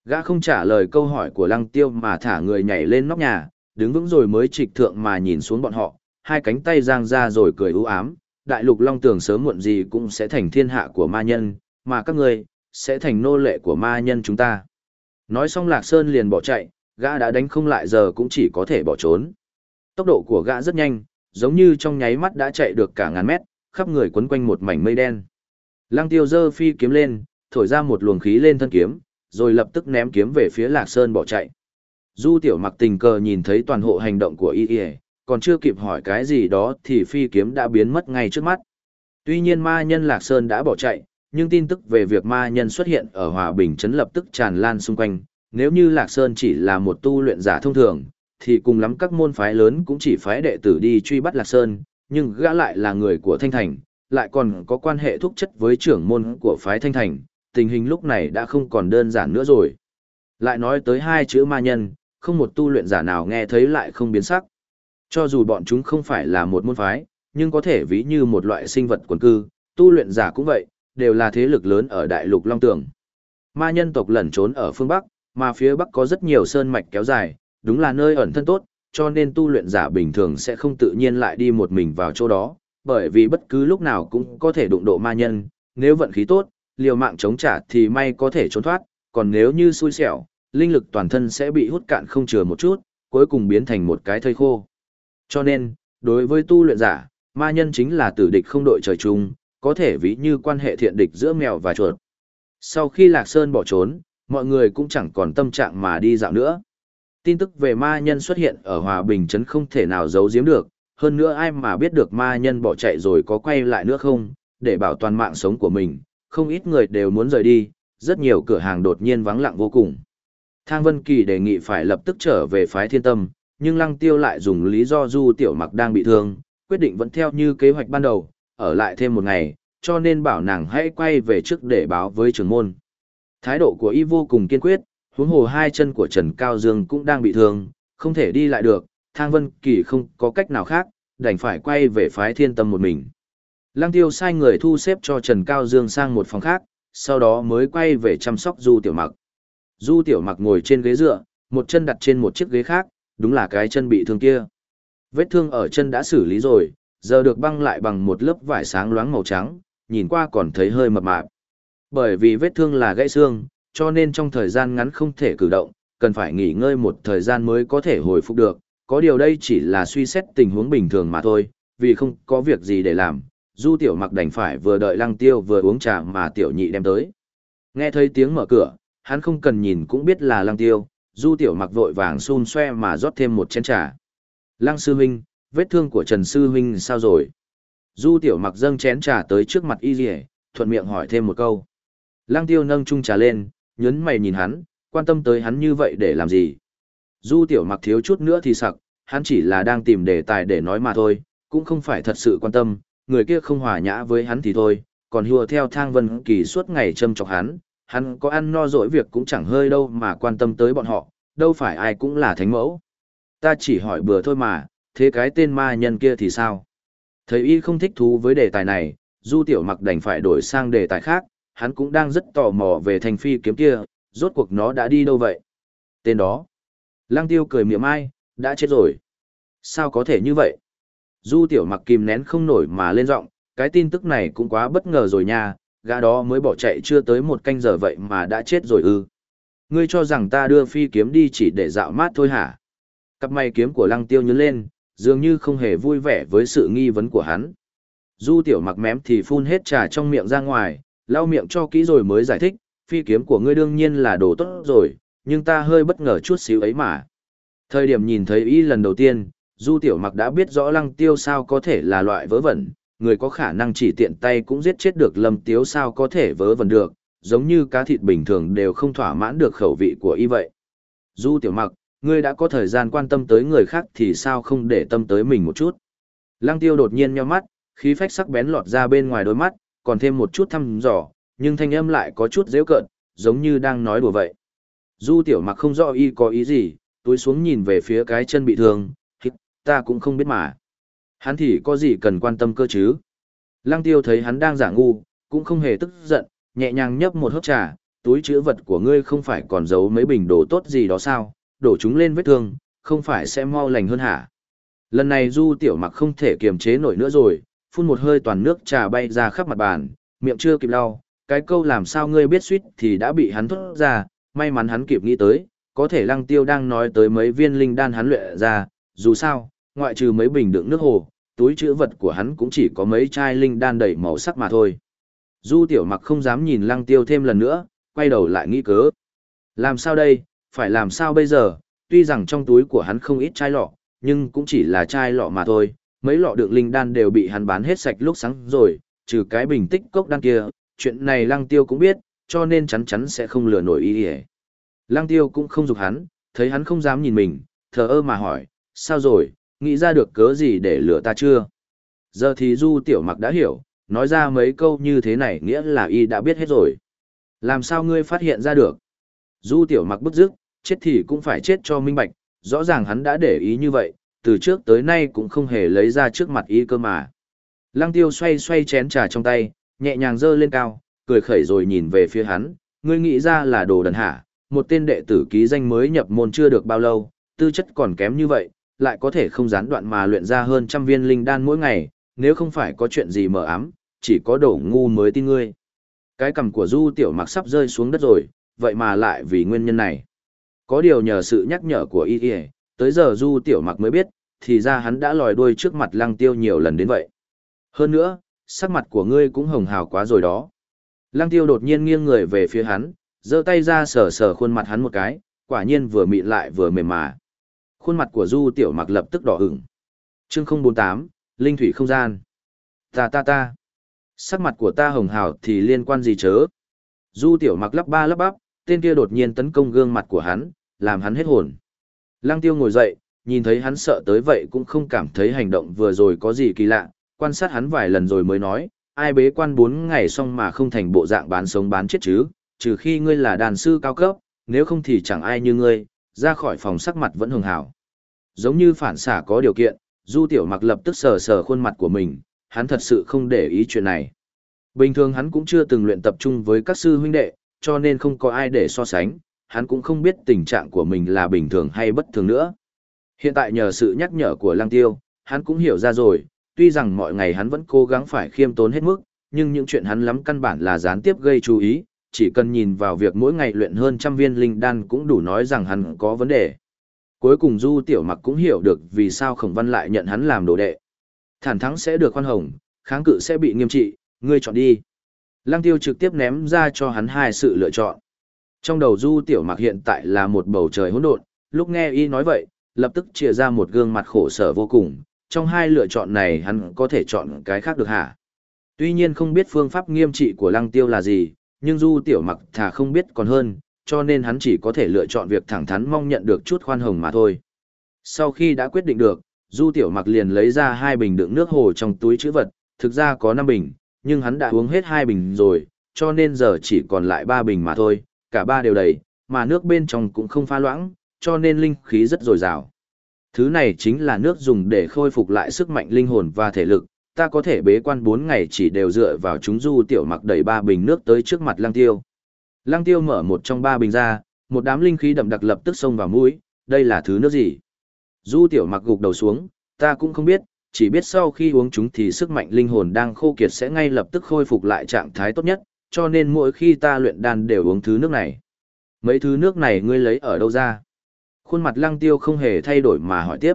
Gã không trả lời câu hỏi của lăng tiêu mà thả người nhảy lên nóc nhà, đứng vững rồi mới trịch thượng mà nhìn xuống bọn họ, hai cánh tay giang ra rồi cười u ám, đại lục long tường sớm muộn gì cũng sẽ thành thiên hạ của ma nhân, mà các ngươi sẽ thành nô lệ của ma nhân chúng ta. Nói xong Lạc Sơn liền bỏ chạy, gã đã đánh không lại giờ cũng chỉ có thể bỏ trốn. Tốc độ của gã rất nhanh, giống như trong nháy mắt đã chạy được cả ngàn mét, khắp người quấn quanh một mảnh mây đen. Lăng tiêu giơ phi kiếm lên, thổi ra một luồng khí lên thân kiếm, rồi lập tức ném kiếm về phía Lạc Sơn bỏ chạy. Du tiểu mặc tình cờ nhìn thấy toàn hộ hành động của y y, còn chưa kịp hỏi cái gì đó thì phi kiếm đã biến mất ngay trước mắt. Tuy nhiên ma nhân Lạc Sơn đã bỏ chạy, nhưng tin tức về việc ma nhân xuất hiện ở Hòa Bình Trấn lập tức tràn lan xung quanh. Nếu như Lạc Sơn chỉ là một tu luyện giả thông thường, thì cùng lắm các môn phái lớn cũng chỉ phái đệ tử đi truy bắt Lạc Sơn, nhưng gã lại là người của Thanh Thành, lại còn có quan hệ thúc chất với trưởng môn của phái Thanh Thành, tình hình lúc này đã không còn đơn giản nữa rồi. Lại nói tới hai chữ ma nhân, không một tu luyện giả nào nghe thấy lại không biến sắc. Cho dù bọn chúng không phải là một môn phái, nhưng có thể ví như một loại sinh vật quần cư, tu luyện giả cũng vậy, đều là thế lực lớn ở đại lục Long Tường. Ma nhân tộc lẩn trốn ở phương Bắc, mà phía Bắc có rất nhiều sơn mạch kéo dài, đúng là nơi ẩn thân tốt, cho nên tu luyện giả bình thường sẽ không tự nhiên lại đi một mình vào chỗ đó, bởi vì bất cứ lúc nào cũng có thể đụng độ ma nhân, nếu vận khí tốt, liều mạng chống trả thì may có thể trốn thoát, còn nếu như xui xẻo, linh lực toàn thân sẽ bị hút cạn không chừa một chút, cuối cùng biến thành một cái thây khô. Cho nên, đối với tu luyện giả, ma nhân chính là tử địch không đội trời chung, có thể ví như quan hệ thiện địch giữa mèo và chuột. Sau khi Lạc Sơn bỏ trốn, mọi người cũng chẳng còn tâm trạng mà đi dạo nữa. Tin tức về ma nhân xuất hiện ở Hòa Bình Trấn không thể nào giấu giếm được, hơn nữa ai mà biết được ma nhân bỏ chạy rồi có quay lại nữa không, để bảo toàn mạng sống của mình, không ít người đều muốn rời đi, rất nhiều cửa hàng đột nhiên vắng lặng vô cùng. Thang Vân Kỳ đề nghị phải lập tức trở về phái thiên tâm, nhưng Lăng Tiêu lại dùng lý do Du Tiểu Mặc đang bị thương, quyết định vẫn theo như kế hoạch ban đầu, ở lại thêm một ngày, cho nên bảo nàng hãy quay về trước để báo với trưởng môn. Thái độ của y vô cùng kiên quyết, huống hồ hai chân của Trần Cao Dương cũng đang bị thương, không thể đi lại được, Thang Vân Kỳ không có cách nào khác, đành phải quay về phái thiên tâm một mình. Lăng Tiêu sai người thu xếp cho Trần Cao Dương sang một phòng khác, sau đó mới quay về chăm sóc Du Tiểu Mặc. Du Tiểu Mặc ngồi trên ghế dựa, một chân đặt trên một chiếc ghế khác, đúng là cái chân bị thương kia. Vết thương ở chân đã xử lý rồi, giờ được băng lại bằng một lớp vải sáng loáng màu trắng, nhìn qua còn thấy hơi mập mạp. Bởi vì vết thương là gãy xương, cho nên trong thời gian ngắn không thể cử động, cần phải nghỉ ngơi một thời gian mới có thể hồi phục được. Có điều đây chỉ là suy xét tình huống bình thường mà thôi, vì không có việc gì để làm. Du tiểu mặc đành phải vừa đợi lăng tiêu vừa uống trà mà tiểu nhị đem tới. Nghe thấy tiếng mở cửa, hắn không cần nhìn cũng biết là lăng tiêu, du tiểu mặc vội vàng xun xoe mà rót thêm một chén trà. Lăng sư huynh, vết thương của Trần sư huynh sao rồi? Du tiểu mặc dâng chén trà tới trước mặt y rỉa, thuận miệng hỏi thêm một câu. Lăng tiêu nâng chung trà lên, nhấn mày nhìn hắn, quan tâm tới hắn như vậy để làm gì? Du tiểu mặc thiếu chút nữa thì sặc, hắn chỉ là đang tìm đề tài để nói mà thôi, cũng không phải thật sự quan tâm, người kia không hòa nhã với hắn thì thôi, còn hùa theo thang vân kỳ suốt ngày châm chọc hắn, hắn có ăn no dỗi việc cũng chẳng hơi đâu mà quan tâm tới bọn họ, đâu phải ai cũng là thánh mẫu. Ta chỉ hỏi bừa thôi mà, thế cái tên ma nhân kia thì sao? Thấy y không thích thú với đề tài này, Du Tiểu Mặc đành phải đổi sang đề tài khác, hắn cũng đang rất tò mò về thành phi kiếm kia, rốt cuộc nó đã đi đâu vậy? Tên đó. Lăng Tiêu cười miệng ai, đã chết rồi. Sao có thể như vậy? Du Tiểu Mặc kìm nén không nổi mà lên giọng, cái tin tức này cũng quá bất ngờ rồi nha, gã đó mới bỏ chạy chưa tới một canh giờ vậy mà đã chết rồi ư. Ngươi cho rằng ta đưa phi kiếm đi chỉ để dạo mát thôi hả? Cặp mày kiếm của lăng tiêu nhớ lên, dường như không hề vui vẻ với sự nghi vấn của hắn. Du tiểu mặc mém thì phun hết trà trong miệng ra ngoài, lau miệng cho kỹ rồi mới giải thích, phi kiếm của ngươi đương nhiên là đồ tốt rồi, nhưng ta hơi bất ngờ chút xíu ấy mà. Thời điểm nhìn thấy y lần đầu tiên, Du tiểu mặc đã biết rõ lăng tiêu sao có thể là loại vớ vẩn, người có khả năng chỉ tiện tay cũng giết chết được lâm tiếu sao có thể vớ vẩn được, giống như cá thịt bình thường đều không thỏa mãn được khẩu vị của y vậy. Du tiểu mặc, ngươi đã có thời gian quan tâm tới người khác thì sao không để tâm tới mình một chút. Lăng tiêu đột nhiên nheo mắt, khí phách sắc bén lọt ra bên ngoài đôi mắt, còn thêm một chút thăm dò, nhưng thanh âm lại có chút dễ cợt, giống như đang nói đùa vậy. Du tiểu mặc không rõ y có ý gì, túi xuống nhìn về phía cái chân bị thương, ta cũng không biết mà. Hắn thì có gì cần quan tâm cơ chứ? Lăng tiêu thấy hắn đang giả ngu, cũng không hề tức giận, nhẹ nhàng nhấp một hớp trà, túi chữ vật của ngươi không phải còn giấu mấy bình đồ tốt gì đó sao, đổ chúng lên vết thương, không phải sẽ mau lành hơn hả? Lần này Du Tiểu Mặc không thể kiềm chế nổi nữa rồi, phun một hơi toàn nước trà bay ra khắp mặt bàn, miệng chưa kịp lau, cái câu làm sao ngươi biết suýt thì đã bị hắn thốt ra, may mắn hắn kịp nghĩ tới, có thể Lăng Tiêu đang nói tới mấy viên linh đan hắn luyện ra, dù sao, ngoại trừ mấy bình đựng nước hồ, túi chữ vật của hắn cũng chỉ có mấy chai linh đan đầy màu sắc mà thôi. Du tiểu mặc không dám nhìn lăng tiêu thêm lần nữa, quay đầu lại nghĩ cớ. Làm sao đây, phải làm sao bây giờ, tuy rằng trong túi của hắn không ít chai lọ, nhưng cũng chỉ là chai lọ mà thôi, mấy lọ đựng linh đan đều bị hắn bán hết sạch lúc sáng rồi, trừ cái bình tích cốc đan kia, chuyện này lăng tiêu cũng biết, cho nên chắn chắn sẽ không lừa nổi ý hề. Lăng tiêu cũng không dục hắn, thấy hắn không dám nhìn mình, thờ ơ mà hỏi, sao rồi, nghĩ ra được cớ gì để lừa ta chưa? Giờ thì du tiểu mặc đã hiểu, nói ra mấy câu như thế này nghĩa là y đã biết hết rồi. Làm sao ngươi phát hiện ra được? Du tiểu mặc bức dứt, chết thì cũng phải chết cho minh bạch, rõ ràng hắn đã để ý như vậy, từ trước tới nay cũng không hề lấy ra trước mặt y cơ mà. Lăng tiêu xoay xoay chén trà trong tay, nhẹ nhàng dơ lên cao, cười khẩy rồi nhìn về phía hắn, ngươi nghĩ ra là đồ đần hả, một tên đệ tử ký danh mới nhập môn chưa được bao lâu, tư chất còn kém như vậy, lại có thể không gián đoạn mà luyện ra hơn trăm viên linh đan mỗi ngày, nếu không phải có chuyện gì mờ ám, chỉ có đổ ngu mới tin ngươi. Cái cầm của Du Tiểu Mặc sắp rơi xuống đất rồi, vậy mà lại vì nguyên nhân này. Có điều nhờ sự nhắc nhở của y y, tới giờ Du Tiểu Mặc mới biết, thì ra hắn đã lòi đuôi trước mặt lăng tiêu nhiều lần đến vậy. Hơn nữa, sắc mặt của ngươi cũng hồng hào quá rồi đó. Lăng tiêu đột nhiên nghiêng người về phía hắn, giơ tay ra sờ sờ khuôn mặt hắn một cái, quả nhiên vừa mịn lại vừa mềm mà. Khuôn mặt của Du Tiểu Mặc lập tức đỏ ửng. Chương 048, Linh thủy không gian. Ta ta ta. Sắc mặt của ta hồng hào thì liên quan gì chớ? Du Tiểu Mặc lắp ba lắp bắp, tên kia đột nhiên tấn công gương mặt của hắn, làm hắn hết hồn. Lăng Tiêu ngồi dậy, nhìn thấy hắn sợ tới vậy cũng không cảm thấy hành động vừa rồi có gì kỳ lạ, quan sát hắn vài lần rồi mới nói, ai bế quan 4 ngày xong mà không thành bộ dạng bán sống bán chết chứ, trừ khi ngươi là đàn sư cao cấp, nếu không thì chẳng ai như ngươi, ra khỏi phòng sắc mặt vẫn hường hảo. Giống như phản xả có điều kiện, Du Tiểu Mặc lập tức sờ sờ khuôn mặt của mình, hắn thật sự không để ý chuyện này. Bình thường hắn cũng chưa từng luyện tập trung với các sư huynh đệ, cho nên không có ai để so sánh, hắn cũng không biết tình trạng của mình là bình thường hay bất thường nữa. Hiện tại nhờ sự nhắc nhở của Lăng Tiêu, hắn cũng hiểu ra rồi, tuy rằng mọi ngày hắn vẫn cố gắng phải khiêm tốn hết mức, nhưng những chuyện hắn lắm căn bản là gián tiếp gây chú ý, chỉ cần nhìn vào việc mỗi ngày luyện hơn trăm viên linh đan cũng đủ nói rằng hắn có vấn đề. Cuối cùng Du Tiểu Mặc cũng hiểu được vì sao Khổng Văn lại nhận hắn làm đồ đệ. Thản thắng sẽ được khoan hồng, kháng cự sẽ bị nghiêm trị, ngươi chọn đi. Lăng Tiêu trực tiếp ném ra cho hắn hai sự lựa chọn. Trong đầu Du Tiểu Mặc hiện tại là một bầu trời hỗn độn, lúc nghe y nói vậy, lập tức chia ra một gương mặt khổ sở vô cùng, trong hai lựa chọn này hắn có thể chọn cái khác được hả? Tuy nhiên không biết phương pháp nghiêm trị của Lăng Tiêu là gì, nhưng Du Tiểu Mặc thà không biết còn hơn, cho nên hắn chỉ có thể lựa chọn việc thẳng thắn mong nhận được chút khoan hồng mà thôi. Sau khi đã quyết định được, Du Tiểu Mặc liền lấy ra hai bình đựng nước hồ trong túi chữ vật, thực ra có năm bình, nhưng hắn đã uống hết hai bình rồi, cho nên giờ chỉ còn lại ba bình mà thôi, cả ba đều đầy, mà nước bên trong cũng không pha loãng, cho nên linh khí rất dồi dào. Thứ này chính là nước dùng để khôi phục lại sức mạnh linh hồn và thể lực, ta có thể bế quan 4 ngày chỉ đều dựa vào chúng Du Tiểu Mặc đẩy ba bình nước tới trước mặt Lăng Tiêu. Lăng Tiêu mở một trong ba bình ra, một đám linh khí đậm đặc lập tức xông vào mũi, đây là thứ nước gì? Du tiểu mặc gục đầu xuống, ta cũng không biết, chỉ biết sau khi uống chúng thì sức mạnh linh hồn đang khô kiệt sẽ ngay lập tức khôi phục lại trạng thái tốt nhất, cho nên mỗi khi ta luyện đan đều uống thứ nước này. Mấy thứ nước này ngươi lấy ở đâu ra? Khuôn mặt lăng tiêu không hề thay đổi mà hỏi tiếp.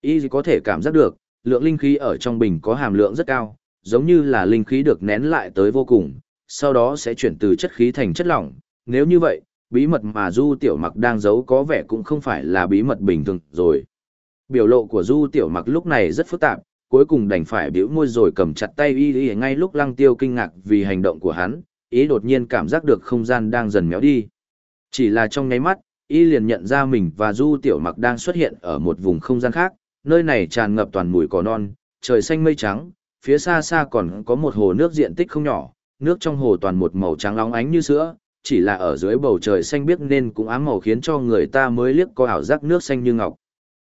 Y có thể cảm giác được, lượng linh khí ở trong bình có hàm lượng rất cao, giống như là linh khí được nén lại tới vô cùng, sau đó sẽ chuyển từ chất khí thành chất lỏng. Nếu như vậy, bí mật mà Du Tiểu Mặc đang giấu có vẻ cũng không phải là bí mật bình thường rồi. Biểu lộ của Du Tiểu Mặc lúc này rất phức tạp, cuối cùng đành phải biểu môi rồi cầm chặt tay y y ngay lúc Lăng Tiêu kinh ngạc vì hành động của hắn, ý đột nhiên cảm giác được không gian đang dần méo đi. Chỉ là trong nháy mắt, y liền nhận ra mình và Du Tiểu Mặc đang xuất hiện ở một vùng không gian khác, nơi này tràn ngập toàn mùi cỏ non, trời xanh mây trắng, phía xa xa còn có một hồ nước diện tích không nhỏ, nước trong hồ toàn một màu trắng óng ánh như sữa, chỉ là ở dưới bầu trời xanh biếc nên cũng ám màu khiến cho người ta mới liếc có ảo giác nước xanh như ngọc.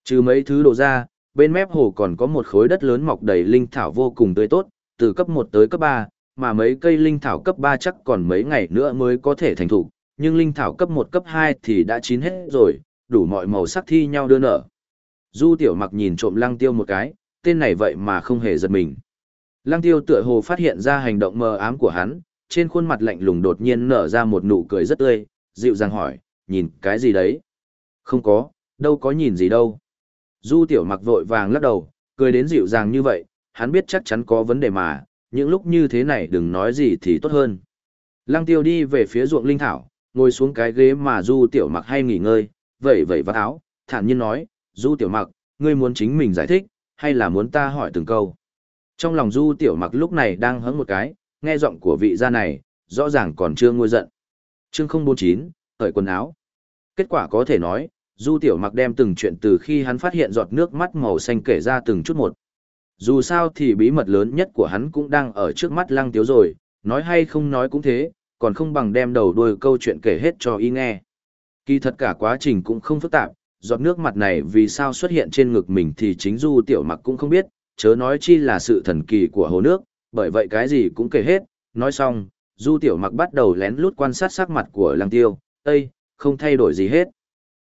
Trừ mấy thứ đồ ra, bên mép hồ còn có một khối đất lớn mọc đầy linh thảo vô cùng tươi tốt, từ cấp 1 tới cấp 3, mà mấy cây linh thảo cấp 3 chắc còn mấy ngày nữa mới có thể thành thủ, nhưng linh thảo cấp 1 cấp 2 thì đã chín hết rồi, đủ mọi màu sắc thi nhau đưa nở. Du tiểu mặc nhìn trộm lăng tiêu một cái, tên này vậy mà không hề giật mình. Lăng tiêu tựa hồ phát hiện ra hành động mờ ám của hắn, trên khuôn mặt lạnh lùng đột nhiên nở ra một nụ cười rất tươi, dịu dàng hỏi, nhìn cái gì đấy? Không có, đâu có nhìn gì đâu. Du tiểu mặc vội vàng lắc đầu, cười đến dịu dàng như vậy, hắn biết chắc chắn có vấn đề mà, những lúc như thế này đừng nói gì thì tốt hơn. Lăng tiêu đi về phía ruộng linh thảo, ngồi xuống cái ghế mà du tiểu mặc hay nghỉ ngơi, Vẩy vẩy vắt áo, thản nhiên nói, du tiểu mặc, ngươi muốn chính mình giải thích, hay là muốn ta hỏi từng câu. Trong lòng du tiểu mặc lúc này đang hứng một cái, nghe giọng của vị gia này, rõ ràng còn chưa ngôi giận. Chương 049, khởi quần áo. Kết quả có thể nói, Du Tiểu Mặc đem từng chuyện từ khi hắn phát hiện giọt nước mắt màu xanh kể ra từng chút một. Dù sao thì bí mật lớn nhất của hắn cũng đang ở trước mắt Lăng Tiếu rồi, nói hay không nói cũng thế, còn không bằng đem đầu đuôi câu chuyện kể hết cho y nghe. Kỳ thật cả quá trình cũng không phức tạp, giọt nước mặt này vì sao xuất hiện trên ngực mình thì chính Du Tiểu Mặc cũng không biết, chớ nói chi là sự thần kỳ của hồ nước, bởi vậy cái gì cũng kể hết, nói xong, Du Tiểu Mặc bắt đầu lén lút quan sát sắc mặt của Lăng Tiêu, "Ây, không thay đổi gì hết.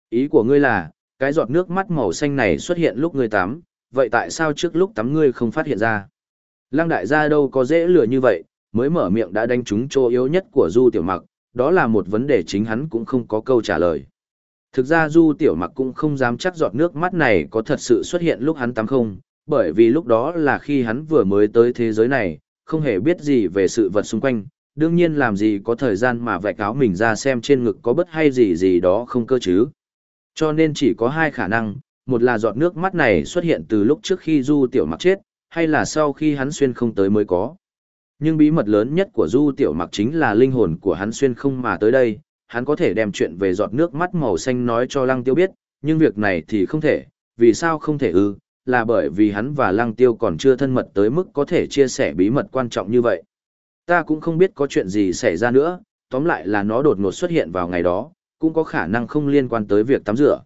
Ý của ngươi là, cái giọt nước mắt màu xanh này xuất hiện lúc ngươi tắm, vậy tại sao trước lúc tắm ngươi không phát hiện ra? Lăng đại gia đâu có dễ lừa như vậy, mới mở miệng đã đánh trúng chỗ yếu nhất của Du Tiểu Mặc, đó là một vấn đề chính hắn cũng không có câu trả lời. Thực ra Du Tiểu Mặc cũng không dám chắc giọt nước mắt này có thật sự xuất hiện lúc hắn tắm không, bởi vì lúc đó là khi hắn vừa mới tới thế giới này, không hề biết gì về sự vật xung quanh, đương nhiên làm gì có thời gian mà vạch áo mình ra xem trên ngực có bất hay gì gì đó không cơ chứ. Cho nên chỉ có hai khả năng, một là giọt nước mắt này xuất hiện từ lúc trước khi Du Tiểu Mặc chết, hay là sau khi hắn xuyên không tới mới có. Nhưng bí mật lớn nhất của Du Tiểu Mặc chính là linh hồn của hắn xuyên không mà tới đây, hắn có thể đem chuyện về giọt nước mắt màu xanh nói cho Lăng Tiêu biết, nhưng việc này thì không thể, vì sao không thể ư, là bởi vì hắn và Lăng Tiêu còn chưa thân mật tới mức có thể chia sẻ bí mật quan trọng như vậy. Ta cũng không biết có chuyện gì xảy ra nữa, tóm lại là nó đột ngột xuất hiện vào ngày đó, cũng có khả năng không liên quan tới việc tắm rửa.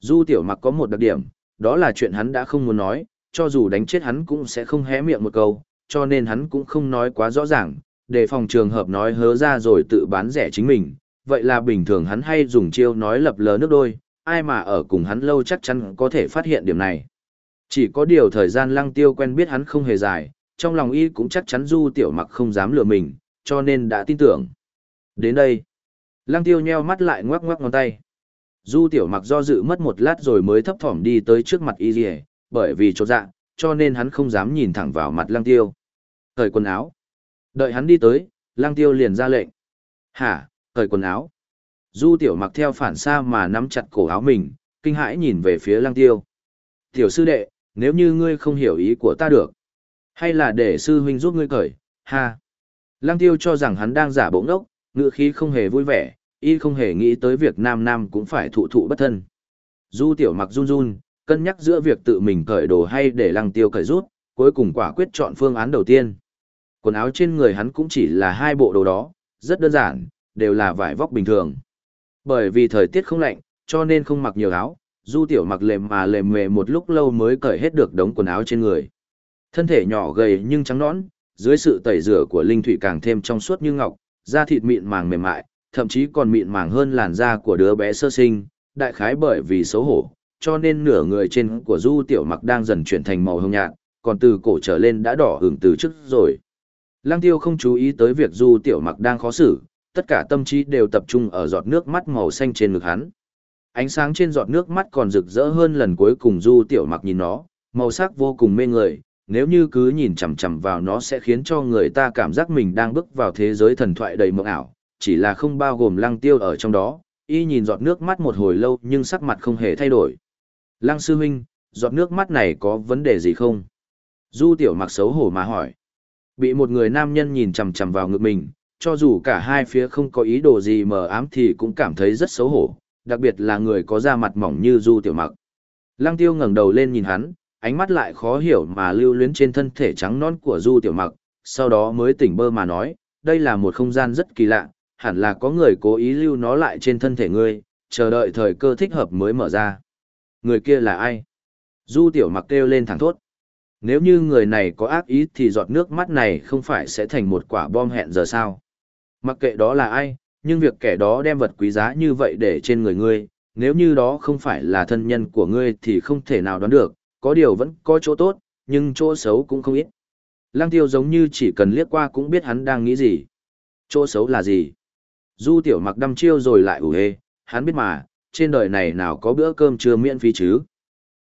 Du tiểu mặc có một đặc điểm, đó là chuyện hắn đã không muốn nói, cho dù đánh chết hắn cũng sẽ không hé miệng một câu, cho nên hắn cũng không nói quá rõ ràng, để phòng trường hợp nói hớ ra rồi tự bán rẻ chính mình. Vậy là bình thường hắn hay dùng chiêu nói lập lờ nước đôi, ai mà ở cùng hắn lâu chắc chắn có thể phát hiện điểm này. Chỉ có điều thời gian lăng tiêu quen biết hắn không hề dài, trong lòng y cũng chắc chắn du tiểu mặc không dám lừa mình, cho nên đã tin tưởng. Đến đây, lăng tiêu nheo mắt lại ngoắc ngoắc ngón tay. Du tiểu mặc do dự mất một lát rồi mới thấp thỏm đi tới trước mặt y dì bởi vì chỗ dạ, cho nên hắn không dám nhìn thẳng vào mặt lăng tiêu. Cởi quần áo. Đợi hắn đi tới, lăng tiêu liền ra lệnh. Hả, cởi quần áo. Du tiểu mặc theo phản xa mà nắm chặt cổ áo mình, kinh hãi nhìn về phía lăng tiêu. Tiểu sư đệ, nếu như ngươi không hiểu ý của ta được, hay là để sư huynh giúp ngươi cởi, ha. Lăng tiêu cho rằng hắn đang giả bỗng đốc, ngựa khí không hề vui vẻ, y không hề nghĩ tới việc nam nam cũng phải thụ thụ bất thân. Du tiểu mặc run run, cân nhắc giữa việc tự mình cởi đồ hay để lăng tiêu cởi rút, cuối cùng quả quyết chọn phương án đầu tiên. Quần áo trên người hắn cũng chỉ là hai bộ đồ đó, rất đơn giản, đều là vải vóc bình thường. Bởi vì thời tiết không lạnh, cho nên không mặc nhiều áo, du tiểu mặc lềm mà lềm mề một lúc lâu mới cởi hết được đống quần áo trên người. Thân thể nhỏ gầy nhưng trắng nõn, dưới sự tẩy rửa của linh thủy càng thêm trong suốt như ngọc, da thịt mịn màng mềm mại, thậm chí còn mịn màng hơn làn da của đứa bé sơ sinh, đại khái bởi vì xấu hổ, cho nên nửa người trên của Du Tiểu Mặc đang dần chuyển thành màu hồng nhạt, còn từ cổ trở lên đã đỏ hưởng từ trước rồi. Lăng Tiêu không chú ý tới việc Du Tiểu Mặc đang khó xử, tất cả tâm trí đều tập trung ở giọt nước mắt màu xanh trên ngực hắn. Ánh sáng trên giọt nước mắt còn rực rỡ hơn lần cuối cùng Du Tiểu Mặc nhìn nó, màu sắc vô cùng mê người, nếu như cứ nhìn chằm chằm vào nó sẽ khiến cho người ta cảm giác mình đang bước vào thế giới thần thoại đầy mộng ảo, chỉ là không bao gồm lăng tiêu ở trong đó, y nhìn giọt nước mắt một hồi lâu nhưng sắc mặt không hề thay đổi. Lăng sư huynh, giọt nước mắt này có vấn đề gì không? Du tiểu mặc xấu hổ mà hỏi. Bị một người nam nhân nhìn chằm chằm vào ngực mình, cho dù cả hai phía không có ý đồ gì mờ ám thì cũng cảm thấy rất xấu hổ, đặc biệt là người có da mặt mỏng như du tiểu mặc. Lăng tiêu ngẩng đầu lên nhìn hắn, ánh mắt lại khó hiểu mà lưu luyến trên thân thể trắng non của du tiểu mặc, sau đó mới tỉnh bơ mà nói, đây là một không gian rất kỳ lạ, hẳn là có người cố ý lưu nó lại trên thân thể ngươi, chờ đợi thời cơ thích hợp mới mở ra. Người kia là ai? Du tiểu mặc kêu lên thẳng thốt. Nếu như người này có ác ý thì giọt nước mắt này không phải sẽ thành một quả bom hẹn giờ sao? Mặc kệ đó là ai, nhưng việc kẻ đó đem vật quý giá như vậy để trên người ngươi, nếu như đó không phải là thân nhân của ngươi thì không thể nào đoán được, có điều vẫn có chỗ tốt, nhưng chỗ xấu cũng không ít. Lăng tiêu giống như chỉ cần liếc qua cũng biết hắn đang nghĩ gì. Chỗ xấu là gì? Du tiểu mặc đăm chiêu rồi lại ủ hê, hắn biết mà, trên đời này nào có bữa cơm chưa miễn phí chứ.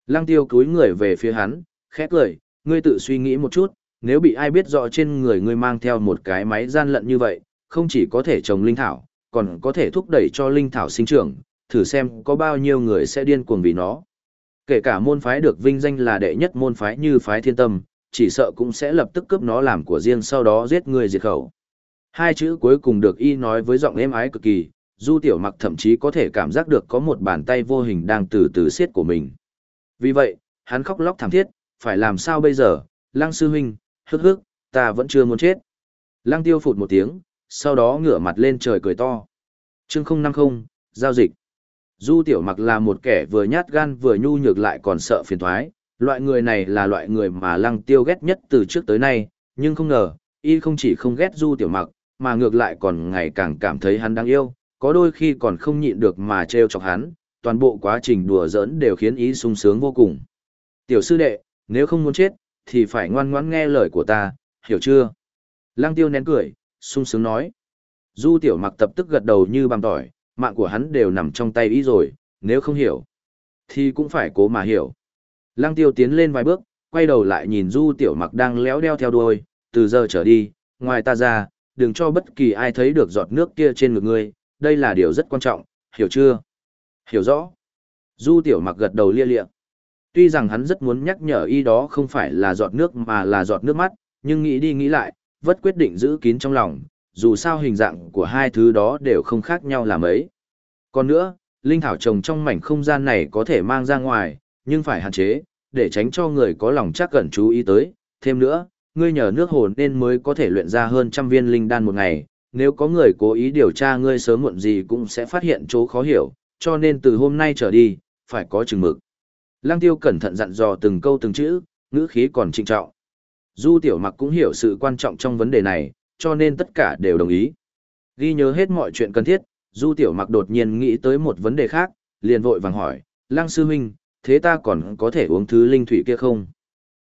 Lăng tiêu cúi người về phía hắn, khẽ cười, ngươi tự suy nghĩ một chút, nếu bị ai biết rõ trên người ngươi mang theo một cái máy gian lận như vậy, không chỉ có thể trồng linh thảo, còn có thể thúc đẩy cho linh thảo sinh trưởng, thử xem có bao nhiêu người sẽ điên cuồng vì nó. Kể cả môn phái được vinh danh là đệ nhất môn phái như phái thiên tâm, chỉ sợ cũng sẽ lập tức cướp nó làm của riêng sau đó giết người diệt khẩu. Hai chữ cuối cùng được y nói với giọng êm ái cực kỳ, du tiểu mặc thậm chí có thể cảm giác được có một bàn tay vô hình đang từ từ siết của mình. Vì vậy, hắn khóc lóc thảm thiết, phải làm sao bây giờ, lăng sư huynh, hức hức, ta vẫn chưa muốn chết. Lăng tiêu phụt một tiếng, sau đó ngửa mặt lên trời cười to. chương 050, giao dịch. Du tiểu mặc là một kẻ vừa nhát gan vừa nhu nhược lại còn sợ phiền thoái, loại người này là loại người mà lăng tiêu ghét nhất từ trước tới nay, nhưng không ngờ, y không chỉ không ghét du tiểu mặc, mà ngược lại còn ngày càng cảm thấy hắn đáng yêu, có đôi khi còn không nhịn được mà trêu chọc hắn, toàn bộ quá trình đùa giỡn đều khiến ý sung sướng vô cùng. Tiểu sư đệ, nếu không muốn chết, thì phải ngoan ngoãn nghe lời của ta, hiểu chưa? Lăng tiêu nén cười, sung sướng nói. Du tiểu mặc tập tức gật đầu như bằng tỏi, mạng của hắn đều nằm trong tay ý rồi, nếu không hiểu, thì cũng phải cố mà hiểu. Lăng tiêu tiến lên vài bước, quay đầu lại nhìn du tiểu mặc đang léo đeo theo đuôi, từ giờ trở đi, ngoài ta ra, đừng cho bất kỳ ai thấy được giọt nước kia trên ngực ngươi, đây là điều rất quan trọng, hiểu chưa? Hiểu rõ. Du tiểu mặc gật đầu lia lịa. Tuy rằng hắn rất muốn nhắc nhở y đó không phải là giọt nước mà là giọt nước mắt, nhưng nghĩ đi nghĩ lại, vất quyết định giữ kín trong lòng, dù sao hình dạng của hai thứ đó đều không khác nhau là mấy. Còn nữa, linh thảo trồng trong mảnh không gian này có thể mang ra ngoài, nhưng phải hạn chế, để tránh cho người có lòng chắc cẩn chú ý tới. Thêm nữa, ngươi nhờ nước hồ nên mới có thể luyện ra hơn trăm viên linh đan một ngày, nếu có người cố ý điều tra ngươi sớm muộn gì cũng sẽ phát hiện chỗ khó hiểu, cho nên từ hôm nay trở đi, phải có chừng mực. Lăng tiêu cẩn thận dặn dò từng câu từng chữ, ngữ khí còn trinh trọng. Du tiểu mặc cũng hiểu sự quan trọng trong vấn đề này, cho nên tất cả đều đồng ý. Ghi nhớ hết mọi chuyện cần thiết, Du tiểu mặc đột nhiên nghĩ tới một vấn đề khác, liền vội vàng hỏi, Lăng sư huynh, thế ta còn có thể uống thứ linh thủy kia không?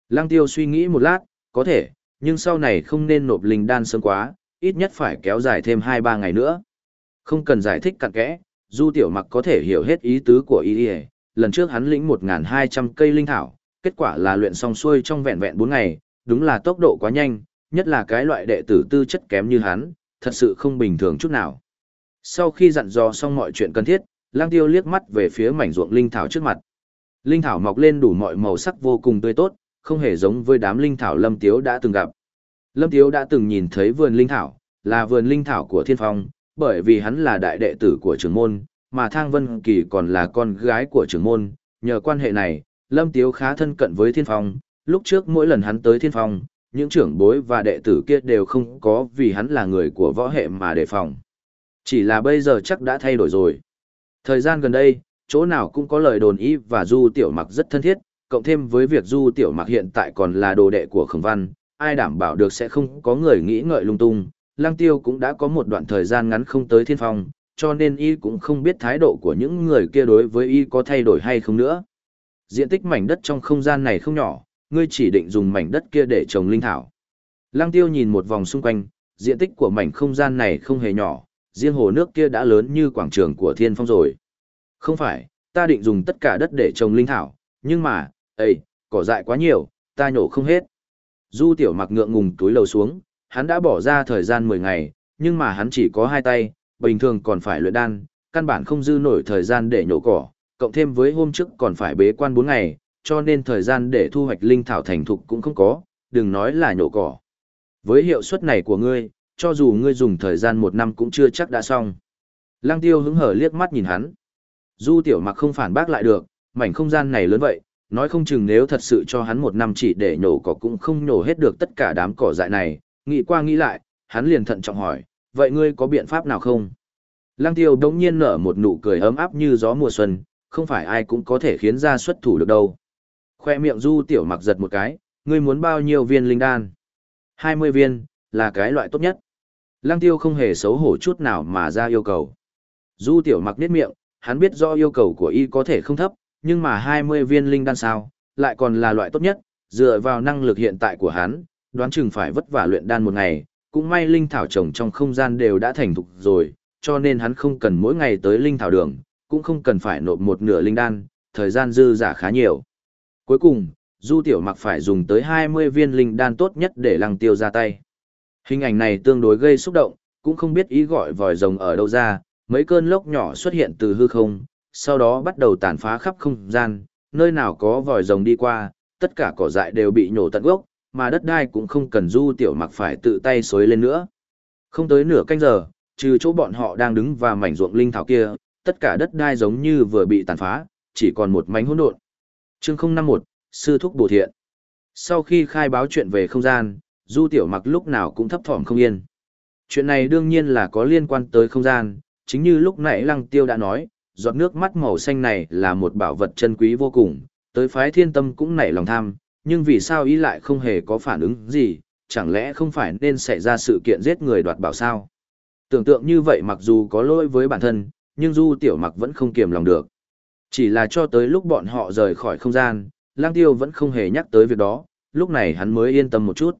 Lăng tiêu suy nghĩ một lát, có thể, nhưng sau này không nên nộp linh đan sớm quá, ít nhất phải kéo dài thêm 2-3 ngày nữa. Không cần giải thích cặn kẽ, Du Tiểu Mặc có thể hiểu hết ý tứ của y lần trước hắn lĩnh 1.200 cây linh thảo, kết quả là luyện xong xuôi trong vẹn vẹn 4 ngày, đúng là tốc độ quá nhanh, nhất là cái loại đệ tử tư chất kém như hắn, thật sự không bình thường chút nào. Sau khi dặn dò xong mọi chuyện cần thiết, Lang Tiêu liếc mắt về phía mảnh ruộng linh thảo trước mặt. Linh thảo mọc lên đủ mọi màu sắc vô cùng tươi tốt, không hề giống với đám linh thảo Lâm Tiếu đã từng gặp. Lâm Tiếu đã từng nhìn thấy vườn linh thảo, là vườn linh thảo của Thiên Phong, bởi vì hắn là đại đệ tử của trưởng môn, mà Thang Vân Kỳ còn là con gái của trưởng môn, nhờ quan hệ này, Lâm Tiếu khá thân cận với Thiên Phong, lúc trước mỗi lần hắn tới Thiên Phong, những trưởng bối và đệ tử kia đều không có vì hắn là người của võ hệ mà đề phòng. Chỉ là bây giờ chắc đã thay đổi rồi. Thời gian gần đây, chỗ nào cũng có lời đồn ý và Du Tiểu Mặc rất thân thiết, cộng thêm với việc Du Tiểu Mặc hiện tại còn là đồ đệ của Khổng Văn, ai đảm bảo được sẽ không có người nghĩ ngợi lung tung. Lang Tiêu cũng đã có một đoạn thời gian ngắn không tới Thiên Phong, cho nên y cũng không biết thái độ của những người kia đối với y có thay đổi hay không nữa. Diện tích mảnh đất trong không gian này không nhỏ, ngươi chỉ định dùng mảnh đất kia để trồng linh thảo. Lăng tiêu nhìn một vòng xung quanh, diện tích của mảnh không gian này không hề nhỏ, riêng hồ nước kia đã lớn như quảng trường của thiên phong rồi. Không phải, ta định dùng tất cả đất để trồng linh thảo, nhưng mà, ây, cỏ dại quá nhiều, ta nhổ không hết. Du tiểu mặc ngượng ngùng túi lầu xuống, hắn đã bỏ ra thời gian 10 ngày, nhưng mà hắn chỉ có hai tay, bình thường còn phải luyện đan, căn bản không dư nổi thời gian để nhổ cỏ, cộng thêm với hôm trước còn phải bế quan 4 ngày, cho nên thời gian để thu hoạch linh thảo thành thục cũng không có, đừng nói là nhổ cỏ. Với hiệu suất này của ngươi, cho dù ngươi dùng thời gian một năm cũng chưa chắc đã xong. Lăng tiêu hứng hở liếc mắt nhìn hắn. Du tiểu mặc không phản bác lại được, mảnh không gian này lớn vậy, nói không chừng nếu thật sự cho hắn một năm chỉ để nhổ cỏ cũng không nhổ hết được tất cả đám cỏ dại này. Nghĩ qua nghĩ lại, hắn liền thận trọng hỏi, vậy ngươi có biện pháp nào không? Lăng tiêu đống nhiên nở một nụ cười ấm áp như gió mùa xuân, không phải ai cũng có thể khiến ra xuất thủ được đâu. Khoe miệng du tiểu mặc giật một cái, ngươi muốn bao nhiêu viên linh đan? 20 viên, là cái loại tốt nhất. Lăng tiêu không hề xấu hổ chút nào mà ra yêu cầu. Du tiểu mặc niết miệng, hắn biết do yêu cầu của y có thể không thấp, nhưng mà 20 viên linh đan sao, lại còn là loại tốt nhất, dựa vào năng lực hiện tại của hắn, đoán chừng phải vất vả luyện đan một ngày, cũng may linh thảo trồng trong không gian đều đã thành thục rồi, cho nên hắn không cần mỗi ngày tới linh thảo đường, cũng không cần phải nộp một nửa linh đan, thời gian dư giả khá nhiều. Cuối cùng, Du Tiểu Mặc phải dùng tới 20 viên linh đan tốt nhất để lăng tiêu ra tay. Hình ảnh này tương đối gây xúc động, cũng không biết ý gọi vòi rồng ở đâu ra, mấy cơn lốc nhỏ xuất hiện từ hư không, sau đó bắt đầu tàn phá khắp không gian, nơi nào có vòi rồng đi qua, tất cả cỏ dại đều bị nhổ tận gốc, mà đất đai cũng không cần Du Tiểu Mặc phải tự tay xối lên nữa. Không tới nửa canh giờ, trừ chỗ bọn họ đang đứng và mảnh ruộng linh thảo kia, tất cả đất đai giống như vừa bị tàn phá, chỉ còn một mảnh hỗn độn. Chương 051, sư thúc bổ thiện. Sau khi khai báo chuyện về không gian, Du Tiểu Mặc lúc nào cũng thấp thỏm không yên. Chuyện này đương nhiên là có liên quan tới không gian, chính như lúc nãy Lăng Tiêu đã nói, giọt nước mắt màu xanh này là một bảo vật chân quý vô cùng, tới phái thiên tâm cũng nảy lòng tham, nhưng vì sao ý lại không hề có phản ứng gì, chẳng lẽ không phải nên xảy ra sự kiện giết người đoạt bảo sao? Tưởng tượng như vậy mặc dù có lỗi với bản thân, nhưng Du Tiểu Mặc vẫn không kiềm lòng được. Chỉ là cho tới lúc bọn họ rời khỏi không gian, Lang Tiêu vẫn không hề nhắc tới việc đó, lúc này hắn mới yên tâm một chút.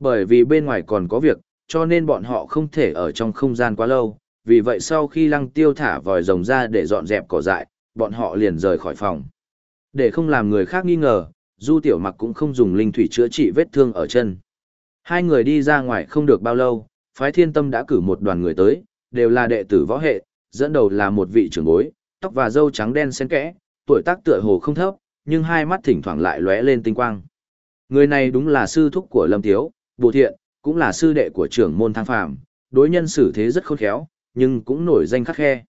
Bởi vì bên ngoài còn có việc, cho nên bọn họ không thể ở trong không gian quá lâu, vì vậy sau khi Lăng Tiêu thả vòi rồng ra để dọn dẹp cỏ dại, bọn họ liền rời khỏi phòng. Để không làm người khác nghi ngờ, Du Tiểu Mặc cũng không dùng linh thủy chữa trị vết thương ở chân. Hai người đi ra ngoài không được bao lâu, phái thiên tâm đã cử một đoàn người tới, đều là đệ tử võ hệ, dẫn đầu là một vị trưởng bối, tóc và râu trắng đen xen kẽ, tuổi tác tựa hồ không thấp, nhưng hai mắt thỉnh thoảng lại lóe lên tinh quang. Người này đúng là sư thúc của Lâm Tiếu, Bồ Thiện, cũng là sư đệ của trưởng môn Thang Phàm, đối nhân xử thế rất khôn khéo, nhưng cũng nổi danh khắc khe.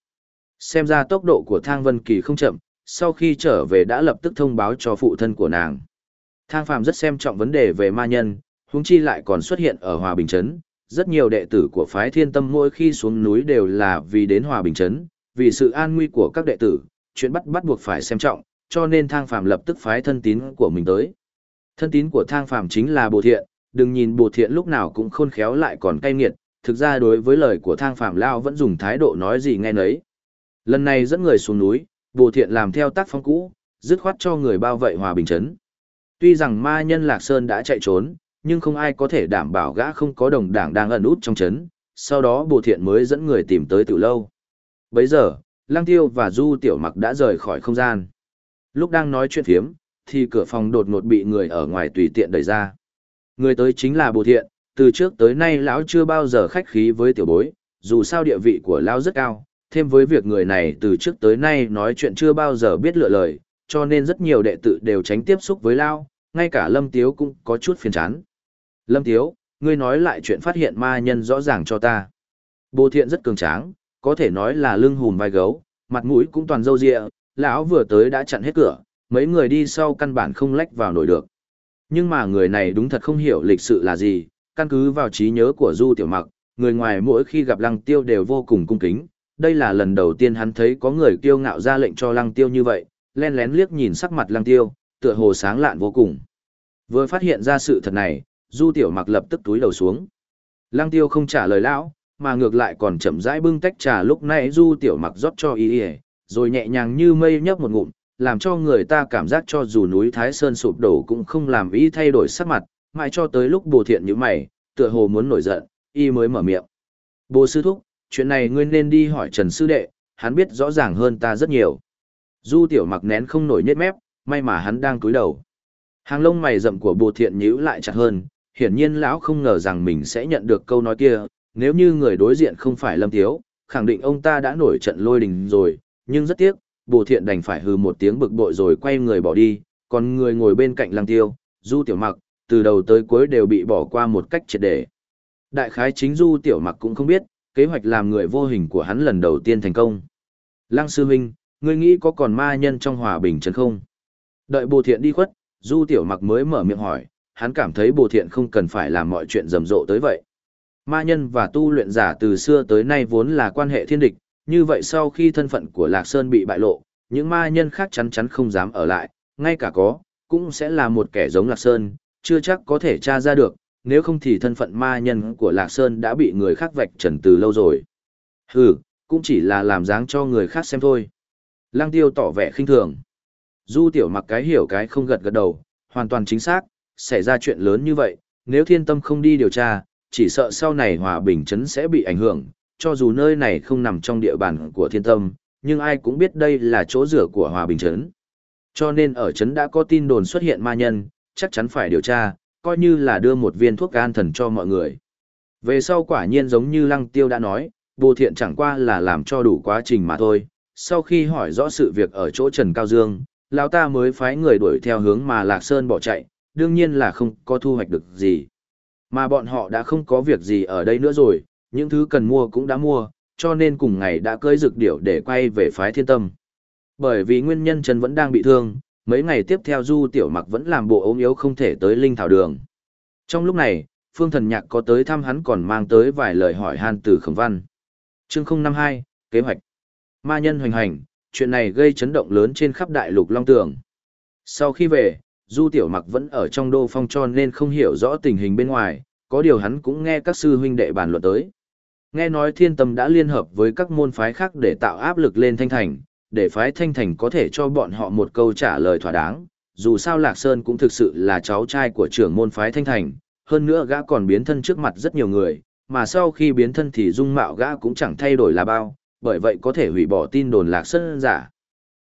Xem ra tốc độ của Thang Vân Kỳ không chậm, sau khi trở về đã lập tức thông báo cho phụ thân của nàng. Thang Phàm rất xem trọng vấn đề về ma nhân, huống chi lại còn xuất hiện ở Hòa Bình Trấn. Rất nhiều đệ tử của phái thiên tâm mỗi khi xuống núi đều là vì đến Hòa Bình Trấn, vì sự an nguy của các đệ tử, chuyện bắt bắt buộc phải xem trọng, cho nên thang phàm lập tức phái thân tín của mình tới. Thân tín của thang phàm chính là bồ thiện, đừng nhìn bồ thiện lúc nào cũng khôn khéo lại còn cay nghiệt, thực ra đối với lời của thang Phạm lao vẫn dùng thái độ nói gì nghe nấy. Lần này dẫn người xuống núi, bồ thiện làm theo tác phong cũ, dứt khoát cho người bao vây hòa bình chấn. Tuy rằng ma nhân Lạc Sơn đã chạy trốn, nhưng không ai có thể đảm bảo gã không có đồng đảng đang ẩn út trong chấn, sau đó bồ thiện mới dẫn người tìm tới từ lâu. Bấy giờ, Lang Tiêu và Du Tiểu Mặc đã rời khỏi không gian. Lúc đang nói chuyện phiếm, thì cửa phòng đột ngột bị người ở ngoài tùy tiện đẩy ra. Người tới chính là Bồ Thiện, từ trước tới nay lão chưa bao giờ khách khí với tiểu bối, dù sao địa vị của lão rất cao, thêm với việc người này từ trước tới nay nói chuyện chưa bao giờ biết lựa lời, cho nên rất nhiều đệ tử đều tránh tiếp xúc với lão, ngay cả Lâm Tiếu cũng có chút phiền chán. Lâm Tiếu, ngươi nói lại chuyện phát hiện ma nhân rõ ràng cho ta. Bồ Thiện rất cường tráng, có thể nói là lưng hùm vai gấu, mặt mũi cũng toàn râu ria, lão vừa tới đã chặn hết cửa, mấy người đi sau căn bản không lách vào nổi được. Nhưng mà người này đúng thật không hiểu lịch sự là gì, căn cứ vào trí nhớ của Du Tiểu Mặc, người ngoài mỗi khi gặp Lăng Tiêu đều vô cùng cung kính, đây là lần đầu tiên hắn thấy có người kiêu ngạo ra lệnh cho Lăng Tiêu như vậy, len lén liếc nhìn sắc mặt Lăng Tiêu, tựa hồ sáng lạn vô cùng. Vừa phát hiện ra sự thật này, Du Tiểu Mặc lập tức túi đầu xuống. Lăng Tiêu không trả lời lão, mà ngược lại còn chậm rãi bưng tách trà lúc nãy Du Tiểu Mặc rót cho y y, rồi nhẹ nhàng như mây nhấp một ngụm, làm cho người ta cảm giác cho dù núi Thái Sơn sụp đổ cũng không làm ý thay đổi sắc mặt, mãi cho tới lúc bồ thiện như mày, tựa hồ muốn nổi giận, y mới mở miệng. Bồ sư thúc, chuyện này ngươi nên đi hỏi Trần Sư Đệ, hắn biết rõ ràng hơn ta rất nhiều. Du tiểu mặc nén không nổi nhếch mép, may mà hắn đang cúi đầu. Hàng lông mày rậm của bồ thiện nhíu lại chặt hơn, hiển nhiên lão không ngờ rằng mình sẽ nhận được câu nói kia, nếu như người đối diện không phải Lâm Tiếu, khẳng định ông ta đã nổi trận lôi đình rồi, nhưng rất tiếc, bồ thiện đành phải hừ một tiếng bực bội rồi quay người bỏ đi, còn người ngồi bên cạnh lăng tiêu, du tiểu mặc, từ đầu tới cuối đều bị bỏ qua một cách triệt để. Đại khái chính du tiểu mặc cũng không biết, kế hoạch làm người vô hình của hắn lần đầu tiên thành công. Lăng sư huynh, ngươi nghĩ có còn ma nhân trong hòa bình chấn không? Đợi bồ thiện đi khuất, du tiểu mặc mới mở miệng hỏi, hắn cảm thấy bồ thiện không cần phải làm mọi chuyện rầm rộ tới vậy. Ma nhân và tu luyện giả từ xưa tới nay vốn là quan hệ thiên địch, như vậy sau khi thân phận của Lạc Sơn bị bại lộ, những ma nhân khác chắn chắn không dám ở lại, ngay cả có, cũng sẽ là một kẻ giống Lạc Sơn, chưa chắc có thể tra ra được, nếu không thì thân phận ma nhân của Lạc Sơn đã bị người khác vạch trần từ lâu rồi. Hừ, cũng chỉ là làm dáng cho người khác xem thôi. Lăng tiêu tỏ vẻ khinh thường. Du tiểu mặc cái hiểu cái không gật gật đầu, hoàn toàn chính xác, xảy ra chuyện lớn như vậy, nếu thiên tâm không đi điều tra, chỉ sợ sau này hòa bình chấn sẽ bị ảnh hưởng, cho dù nơi này không nằm trong địa bàn của thiên tâm, nhưng ai cũng biết đây là chỗ rửa của hòa bình chấn. Cho nên ở trấn đã có tin đồn xuất hiện ma nhân, chắc chắn phải điều tra, coi như là đưa một viên thuốc an thần cho mọi người. Về sau quả nhiên giống như Lăng Tiêu đã nói, Bồ Thiện chẳng qua là làm cho đủ quá trình mà thôi. Sau khi hỏi rõ sự việc ở chỗ Trần Cao Dương, lão ta mới phái người đuổi theo hướng mà Lạc Sơn bỏ chạy, đương nhiên là không có thu hoạch được gì. Mà bọn họ đã không có việc gì ở đây nữa rồi, những thứ cần mua cũng đã mua, cho nên cùng ngày đã cưới dược điểu để quay về phái thiên tâm. Bởi vì nguyên nhân Trần vẫn đang bị thương, mấy ngày tiếp theo Du Tiểu Mặc vẫn làm bộ ốm yếu không thể tới Linh Thảo Đường. Trong lúc này, Phương Thần Nhạc có tới thăm hắn còn mang tới vài lời hỏi han từ khổng văn. Chương 052, Kế hoạch. Ma nhân hoành hành, chuyện này gây chấn động lớn trên khắp đại lục Long Tường. Sau khi về, Du Tiểu Mặc vẫn ở trong đô phong tròn nên không hiểu rõ tình hình bên ngoài, có điều hắn cũng nghe các sư huynh đệ bàn luận tới. Nghe nói thiên tâm đã liên hợp với các môn phái khác để tạo áp lực lên thanh thành, để phái thanh thành có thể cho bọn họ một câu trả lời thỏa đáng. Dù sao Lạc Sơn cũng thực sự là cháu trai của trưởng môn phái thanh thành, hơn nữa gã còn biến thân trước mặt rất nhiều người, mà sau khi biến thân thì dung mạo gã cũng chẳng thay đổi là bao, bởi vậy có thể hủy bỏ tin đồn Lạc Sơn giả.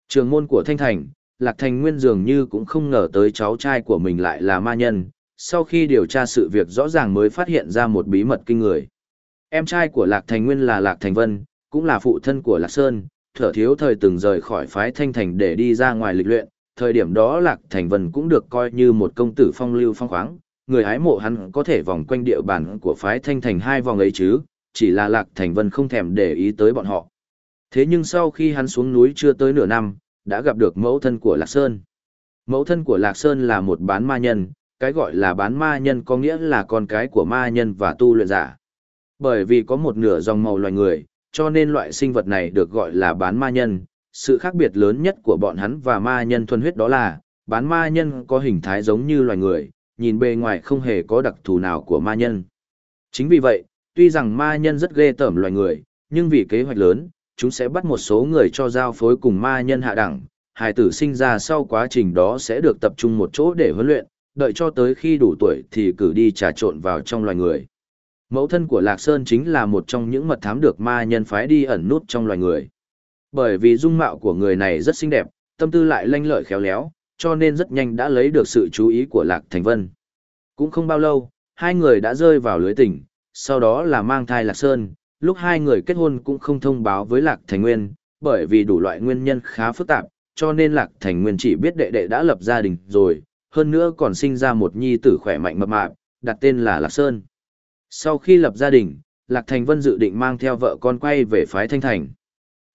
Trường môn của Thanh Thành, Lạc Thành Nguyên dường như cũng không ngờ tới cháu trai của mình lại là ma nhân, sau khi điều tra sự việc rõ ràng mới phát hiện ra một bí mật kinh người. Em trai của Lạc Thành Nguyên là Lạc Thành Vân, cũng là phụ thân của Lạc Sơn, thở thiếu thời từng rời khỏi phái Thanh Thành để đi ra ngoài lịch luyện, thời điểm đó Lạc Thành Vân cũng được coi như một công tử phong lưu phong khoáng, người hái mộ hắn có thể vòng quanh địa bàn của phái Thanh Thành hai vòng ấy chứ, chỉ là Lạc Thành Vân không thèm để ý tới bọn họ. Thế nhưng sau khi hắn xuống núi chưa tới nửa năm, đã gặp được mẫu thân của Lạc Sơn. Mẫu thân của Lạc Sơn là một bán ma nhân, cái gọi là bán ma nhân có nghĩa là con cái của ma nhân và tu luyện giả. Bởi vì có một nửa dòng màu loài người, cho nên loại sinh vật này được gọi là bán ma nhân. Sự khác biệt lớn nhất của bọn hắn và ma nhân thuần huyết đó là, bán ma nhân có hình thái giống như loài người, nhìn bề ngoài không hề có đặc thù nào của ma nhân. Chính vì vậy, tuy rằng ma nhân rất ghê tởm loài người, nhưng vì kế hoạch lớn, chúng sẽ bắt một số người cho giao phối cùng ma nhân hạ đẳng, hài tử sinh ra sau quá trình đó sẽ được tập trung một chỗ để huấn luyện, đợi cho tới khi đủ tuổi thì cử đi trà trộn vào trong loài người. Mẫu thân của Lạc Sơn chính là một trong những mật thám được ma nhân phái đi ẩn nút trong loài người. Bởi vì dung mạo của người này rất xinh đẹp, tâm tư lại lanh lợi khéo léo, cho nên rất nhanh đã lấy được sự chú ý của Lạc Thành Vân. Cũng không bao lâu, hai người đã rơi vào lưới tình, sau đó là mang thai Lạc Sơn, lúc hai người kết hôn cũng không thông báo với Lạc Thành Nguyên, bởi vì đủ loại nguyên nhân khá phức tạp, cho nên Lạc Thành Nguyên chỉ biết đệ đệ đã lập gia đình rồi, hơn nữa còn sinh ra một nhi tử khỏe mạnh mập mạp, đặt tên là Lạc Sơn. Sau khi lập gia đình, Lạc Thành Vân dự định mang theo vợ con quay về phái Thanh Thành.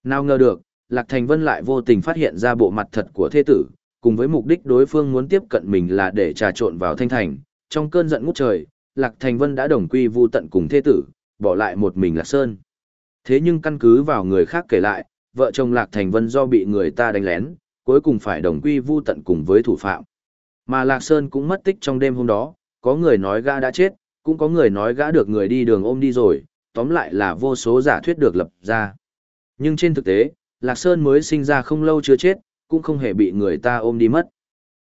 Nào ngờ được, Lạc Thành Vân lại vô tình phát hiện ra bộ mặt thật của thế tử, cùng với mục đích đối phương muốn tiếp cận mình là để trà trộn vào Thanh Thành. Trong cơn giận ngút trời, Lạc Thành Vân đã đồng quy vu tận cùng thế tử, bỏ lại một mình Lạc Sơn. Thế nhưng căn cứ vào người khác kể lại, vợ chồng Lạc Thành Vân do bị người ta đánh lén, cuối cùng phải đồng quy vu tận cùng với thủ phạm. Mà Lạc Sơn cũng mất tích trong đêm hôm đó, có người nói gã đã chết, cũng có người nói gã được người đi đường ôm đi rồi, tóm lại là vô số giả thuyết được lập ra. Nhưng trên thực tế, Lạc Sơn mới sinh ra không lâu chưa chết, cũng không hề bị người ta ôm đi mất.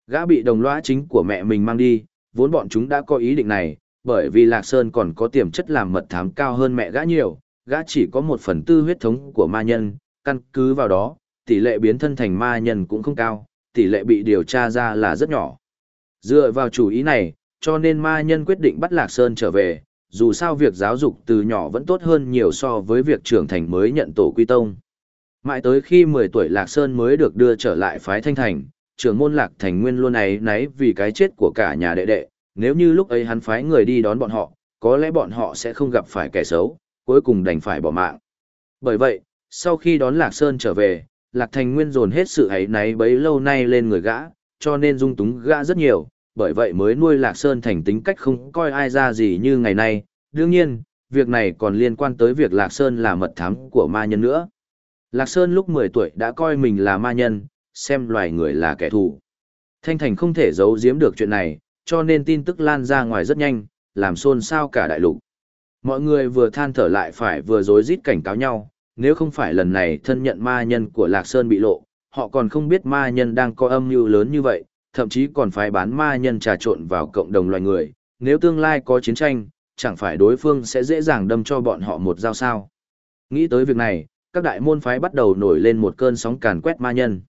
Gã bị đồng lõa chính của mẹ mình mang đi, vốn bọn chúng đã có ý định này, bởi vì Lạc Sơn còn có tiềm chất làm mật thám cao hơn mẹ gã nhiều, gã chỉ có một phần tư huyết thống của ma nhân, căn cứ vào đó, tỷ lệ biến thân thành ma nhân cũng không cao, tỷ lệ bị điều tra ra là rất nhỏ. Dựa vào chủ ý này, cho nên ma nhân quyết định bắt Lạc Sơn trở về, dù sao việc giáo dục từ nhỏ vẫn tốt hơn nhiều so với việc trưởng thành mới nhận tổ quy tông. Mãi tới khi 10 tuổi Lạc Sơn mới được đưa trở lại phái thanh thành, trưởng môn Lạc Thành Nguyên luôn ấy náy vì cái chết của cả nhà đệ đệ, nếu như lúc ấy hắn phái người đi đón bọn họ, có lẽ bọn họ sẽ không gặp phải kẻ xấu, cuối cùng đành phải bỏ mạng. Bởi vậy, sau khi đón Lạc Sơn trở về, Lạc Thành Nguyên dồn hết sự ấy náy bấy lâu nay lên người gã, cho nên dung túng gã rất nhiều, bởi vậy mới nuôi Lạc Sơn thành tính cách không coi ai ra gì như ngày nay. Đương nhiên, việc này còn liên quan tới việc Lạc Sơn là mật thám của ma nhân nữa. Lạc Sơn lúc 10 tuổi đã coi mình là ma nhân, xem loài người là kẻ thù. Thanh Thành không thể giấu giếm được chuyện này, cho nên tin tức lan ra ngoài rất nhanh, làm xôn xao cả đại lục. Mọi người vừa than thở lại phải vừa dối rít cảnh cáo nhau, nếu không phải lần này thân nhận ma nhân của Lạc Sơn bị lộ, họ còn không biết ma nhân đang có âm mưu lớn như vậy, thậm chí còn phải bán ma nhân trà trộn vào cộng đồng loài người, nếu tương lai có chiến tranh, chẳng phải đối phương sẽ dễ dàng đâm cho bọn họ một dao sao. Nghĩ tới việc này, các đại môn phái bắt đầu nổi lên một cơn sóng càn quét ma nhân.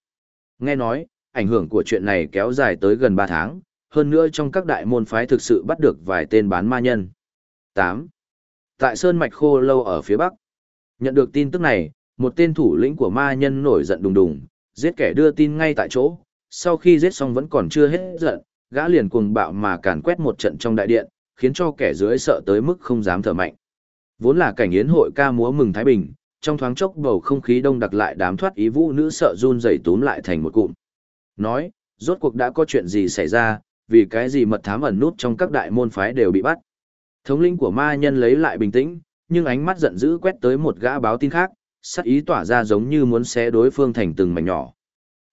Nghe nói, ảnh hưởng của chuyện này kéo dài tới gần 3 tháng, hơn nữa trong các đại môn phái thực sự bắt được vài tên bán ma nhân. 8. Tại Sơn Mạch Khô Lâu ở phía Bắc. Nhận được tin tức này, một tên thủ lĩnh của ma nhân nổi giận đùng đùng, giết kẻ đưa tin ngay tại chỗ, sau khi giết xong vẫn còn chưa hết giận, gã liền cuồng bạo mà càn quét một trận trong đại điện, khiến cho kẻ dưới sợ tới mức không dám thở mạnh. Vốn là cảnh yến hội ca múa mừng Thái Bình, trong thoáng chốc bầu không khí đông đặc lại đám thoát ý vũ nữ sợ run rẩy túm lại thành một cụm. Nói, rốt cuộc đã có chuyện gì xảy ra, vì cái gì mật thám ẩn nút trong các đại môn phái đều bị bắt. Thống lĩnh của ma nhân lấy lại bình tĩnh, nhưng ánh mắt giận dữ quét tới một gã báo tin khác, sắc ý tỏa ra giống như muốn xé đối phương thành từng mảnh nhỏ.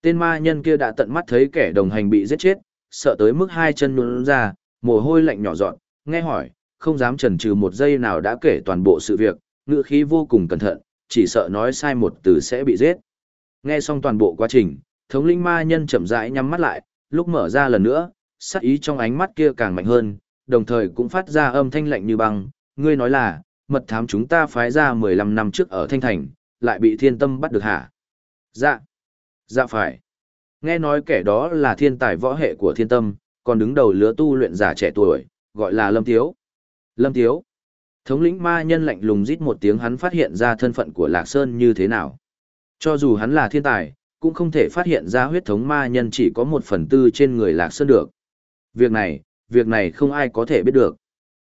Tên ma nhân kia đã tận mắt thấy kẻ đồng hành bị giết chết, sợ tới mức hai chân nhún ra, mồ hôi lạnh nhỏ giọt, nghe hỏi, không dám chần chừ một giây nào đã kể toàn bộ sự việc, ngựa khí vô cùng cẩn thận, chỉ sợ nói sai một từ sẽ bị giết. Nghe xong toàn bộ quá trình, thống linh ma nhân chậm rãi nhắm mắt lại, lúc mở ra lần nữa, sắc ý trong ánh mắt kia càng mạnh hơn, đồng thời cũng phát ra âm thanh lạnh như băng, ngươi nói là, mật thám chúng ta phái ra 15 năm trước ở Thanh Thành, lại bị thiên tâm bắt được hả? Dạ. Dạ phải. Nghe nói kẻ đó là thiên tài võ hệ của thiên tâm, còn đứng đầu lứa tu luyện giả trẻ tuổi, gọi là Lâm Tiếu. Lâm Tiếu. Thống lĩnh ma nhân lạnh lùng rít một tiếng hắn phát hiện ra thân phận của Lạc Sơn như thế nào. Cho dù hắn là thiên tài, cũng không thể phát hiện ra huyết thống ma nhân chỉ có một phần tư trên người Lạc Sơn được. Việc này, việc này không ai có thể biết được.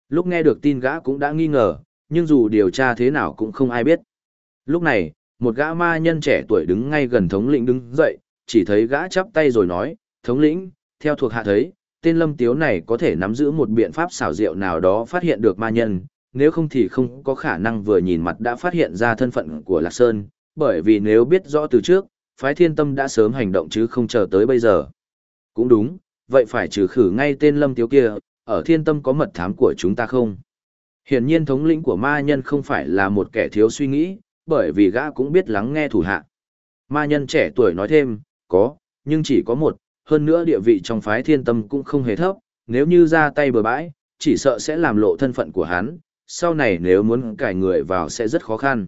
Lúc nghe được tin gã cũng đã nghi ngờ, nhưng dù điều tra thế nào cũng không ai biết. Lúc này, một gã ma nhân trẻ tuổi đứng ngay gần thống lĩnh đứng dậy, chỉ thấy gã chắp tay rồi nói, thống lĩnh, theo thuộc hạ thấy, tên lâm tiếu này có thể nắm giữ một biện pháp xảo diệu nào đó phát hiện được ma nhân, nếu không thì không có khả năng vừa nhìn mặt đã phát hiện ra thân phận của Lạc Sơn, bởi vì nếu biết rõ từ trước, phái thiên tâm đã sớm hành động chứ không chờ tới bây giờ. Cũng đúng, vậy phải trừ khử ngay tên lâm tiếu kia, ở thiên tâm có mật thám của chúng ta không? Hiển nhiên thống lĩnh của ma nhân không phải là một kẻ thiếu suy nghĩ, bởi vì gã cũng biết lắng nghe thủ hạ. Ma nhân trẻ tuổi nói thêm, có, nhưng chỉ có một, hơn nữa địa vị trong phái thiên tâm cũng không hề thấp, nếu như ra tay bừa bãi, chỉ sợ sẽ làm lộ thân phận của hắn, sau này nếu muốn cải người vào sẽ rất khó khăn.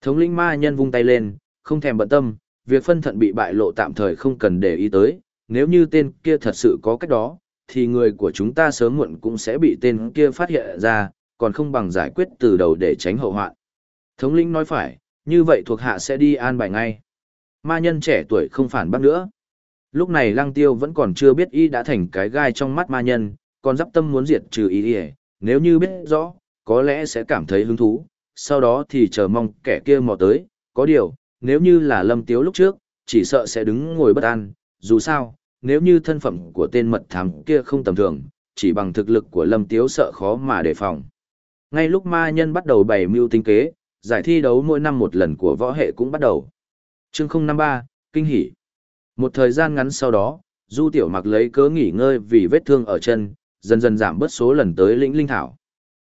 Thống lĩnh ma nhân vung tay lên, không thèm bận tâm, việc phân thận bị bại lộ tạm thời không cần để ý tới, nếu như tên kia thật sự có cách đó, thì người của chúng ta sớm muộn cũng sẽ bị tên kia phát hiện ra, còn không bằng giải quyết từ đầu để tránh hậu hoạn. Thống lĩnh nói phải, như vậy thuộc hạ sẽ đi an bài ngay. Ma nhân trẻ tuổi không phản bác nữa. Lúc này lăng tiêu vẫn còn chưa biết y đã thành cái gai trong mắt ma nhân, còn dắp tâm muốn diệt trừ y nếu như biết rõ, có lẽ sẽ cảm thấy hứng thú, sau đó thì chờ mong kẻ kia mò tới, có điều, nếu như là lâm tiếu lúc trước, chỉ sợ sẽ đứng ngồi bất an, dù sao, nếu như thân phận của tên mật thám kia không tầm thường, chỉ bằng thực lực của lâm tiếu sợ khó mà đề phòng. Ngay lúc ma nhân bắt đầu bày mưu tinh kế, giải thi đấu mỗi năm một lần của võ hệ cũng bắt đầu. Chương 053, Kinh hỉ. Một thời gian ngắn sau đó, Du Tiểu Mặc lấy cớ nghỉ ngơi vì vết thương ở chân, dần dần giảm bớt số lần tới lĩnh linh thảo.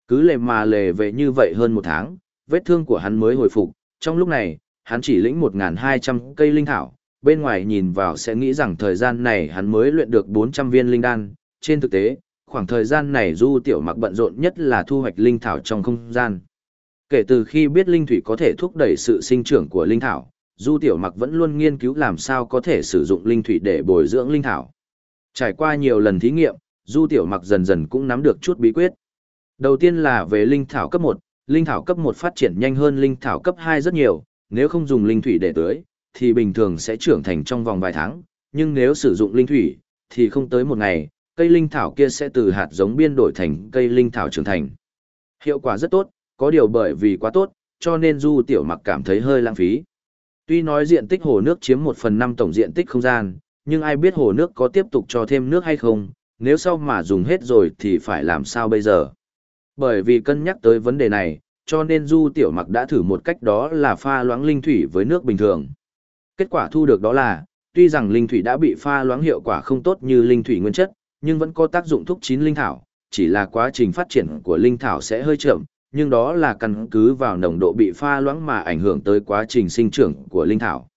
Cứ lề mà lề về như vậy hơn một tháng, vết thương của hắn mới hồi phục, trong lúc này, hắn chỉ lĩnh 1.200 cây linh thảo, bên ngoài nhìn vào sẽ nghĩ rằng thời gian này hắn mới luyện được 400 viên linh đan, trên thực tế, khoảng thời gian này Du Tiểu Mặc bận rộn nhất là thu hoạch linh thảo trong không gian. Kể từ khi biết linh thủy có thể thúc đẩy sự sinh trưởng của linh thảo, Du Tiểu Mặc vẫn luôn nghiên cứu làm sao có thể sử dụng linh thủy để bồi dưỡng linh thảo. Trải qua nhiều lần thí nghiệm, Du Tiểu Mặc dần dần cũng nắm được chút bí quyết. Đầu tiên là về linh thảo cấp 1, linh thảo cấp 1 phát triển nhanh hơn linh thảo cấp 2 rất nhiều, nếu không dùng linh thủy để tưới, thì bình thường sẽ trưởng thành trong vòng vài tháng, nhưng nếu sử dụng linh thủy, thì không tới một ngày, cây linh thảo kia sẽ từ hạt giống biên đổi thành cây linh thảo trưởng thành. Hiệu quả rất tốt, có điều bởi vì quá tốt, cho nên Du Tiểu Mặc cảm thấy hơi lãng phí. Tuy nói diện tích hồ nước chiếm 1 phần 5 tổng diện tích không gian, nhưng ai biết hồ nước có tiếp tục cho thêm nước hay không, nếu sau mà dùng hết rồi thì phải làm sao bây giờ. Bởi vì cân nhắc tới vấn đề này, cho nên Du Tiểu Mặc đã thử một cách đó là pha loãng linh thủy với nước bình thường. Kết quả thu được đó là, tuy rằng linh thủy đã bị pha loãng hiệu quả không tốt như linh thủy nguyên chất, nhưng vẫn có tác dụng thúc chín linh thảo, chỉ là quá trình phát triển của linh thảo sẽ hơi chậm, nhưng đó là căn cứ vào nồng độ bị pha loãng mà ảnh hưởng tới quá trình sinh trưởng của linh thảo.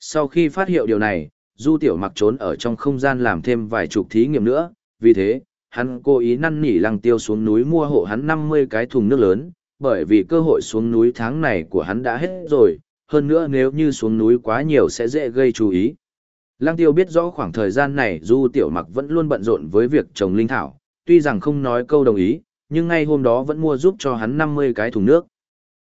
Sau khi phát hiện điều này, Du Tiểu Mặc trốn ở trong không gian làm thêm vài chục thí nghiệm nữa, vì thế, hắn cố ý năn nỉ Lăng Tiêu xuống núi mua hộ hắn 50 cái thùng nước lớn, bởi vì cơ hội xuống núi tháng này của hắn đã hết rồi, hơn nữa nếu như xuống núi quá nhiều sẽ dễ gây chú ý. Lang tiêu biết rõ khoảng thời gian này Du Tiểu Mặc vẫn luôn bận rộn với việc trồng linh thảo, tuy rằng không nói câu đồng ý, nhưng ngay hôm đó vẫn mua giúp cho hắn 50 cái thùng nước.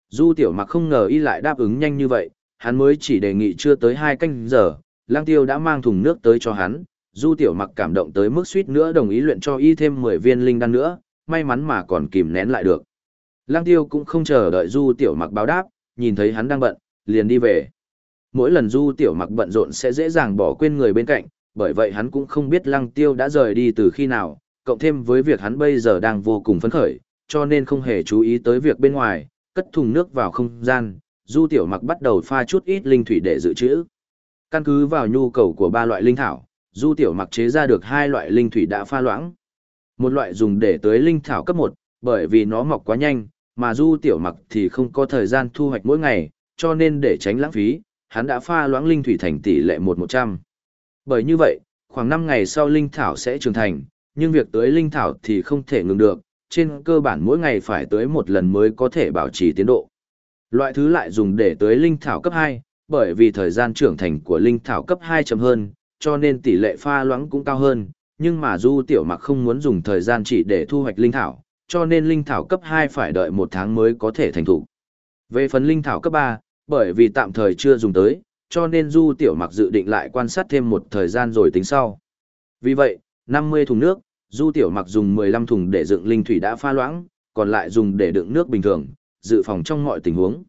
Du Tiểu Mặc không ngờ y lại đáp ứng nhanh như vậy, hắn mới chỉ đề nghị chưa tới 2 canh giờ, Lang tiêu đã mang thùng nước tới cho hắn, Du Tiểu Mặc cảm động tới mức suýt nữa đồng ý luyện cho y thêm 10 viên linh đan nữa, may mắn mà còn kìm nén lại được. Lang tiêu cũng không chờ đợi Du Tiểu Mặc báo đáp, nhìn thấy hắn đang bận, liền đi về. Mỗi lần Du Tiểu Mặc bận rộn sẽ dễ dàng bỏ quên người bên cạnh, bởi vậy hắn cũng không biết Lăng Tiêu đã rời đi từ khi nào, cộng thêm với việc hắn bây giờ đang vô cùng phấn khởi, cho nên không hề chú ý tới việc bên ngoài, cất thùng nước vào không gian, Du Tiểu Mặc bắt đầu pha chút ít linh thủy để dự trữ. Căn cứ vào nhu cầu của ba loại linh thảo, Du Tiểu Mặc chế ra được hai loại linh thủy đã pha loãng. Một loại dùng để tưới linh thảo cấp 1, bởi vì nó mọc quá nhanh, mà Du Tiểu Mặc thì không có thời gian thu hoạch mỗi ngày, cho nên để tránh lãng phí, hắn đã pha loãng linh thủy thành tỷ lệ 1-100. Bởi như vậy, khoảng 5 ngày sau linh thảo sẽ trưởng thành, nhưng việc tưới linh thảo thì không thể ngừng được, trên cơ bản mỗi ngày phải tưới một lần mới có thể bảo trì tiến độ. Loại thứ lại dùng để tưới linh thảo cấp 2, bởi vì thời gian trưởng thành của linh thảo cấp 2 chậm hơn, cho nên tỷ lệ pha loãng cũng cao hơn, nhưng mà Du Tiểu Mặc không muốn dùng thời gian chỉ để thu hoạch linh thảo, cho nên linh thảo cấp 2 phải đợi một tháng mới có thể thành thủ. Về phần linh thảo cấp 3, bởi vì tạm thời chưa dùng tới, cho nên Du Tiểu Mặc dự định lại quan sát thêm một thời gian rồi tính sau. Vì vậy, 50 thùng nước, Du Tiểu Mặc dùng 15 thùng để dựng linh thủy đã pha loãng, còn lại dùng để đựng nước bình thường, dự phòng trong mọi tình huống.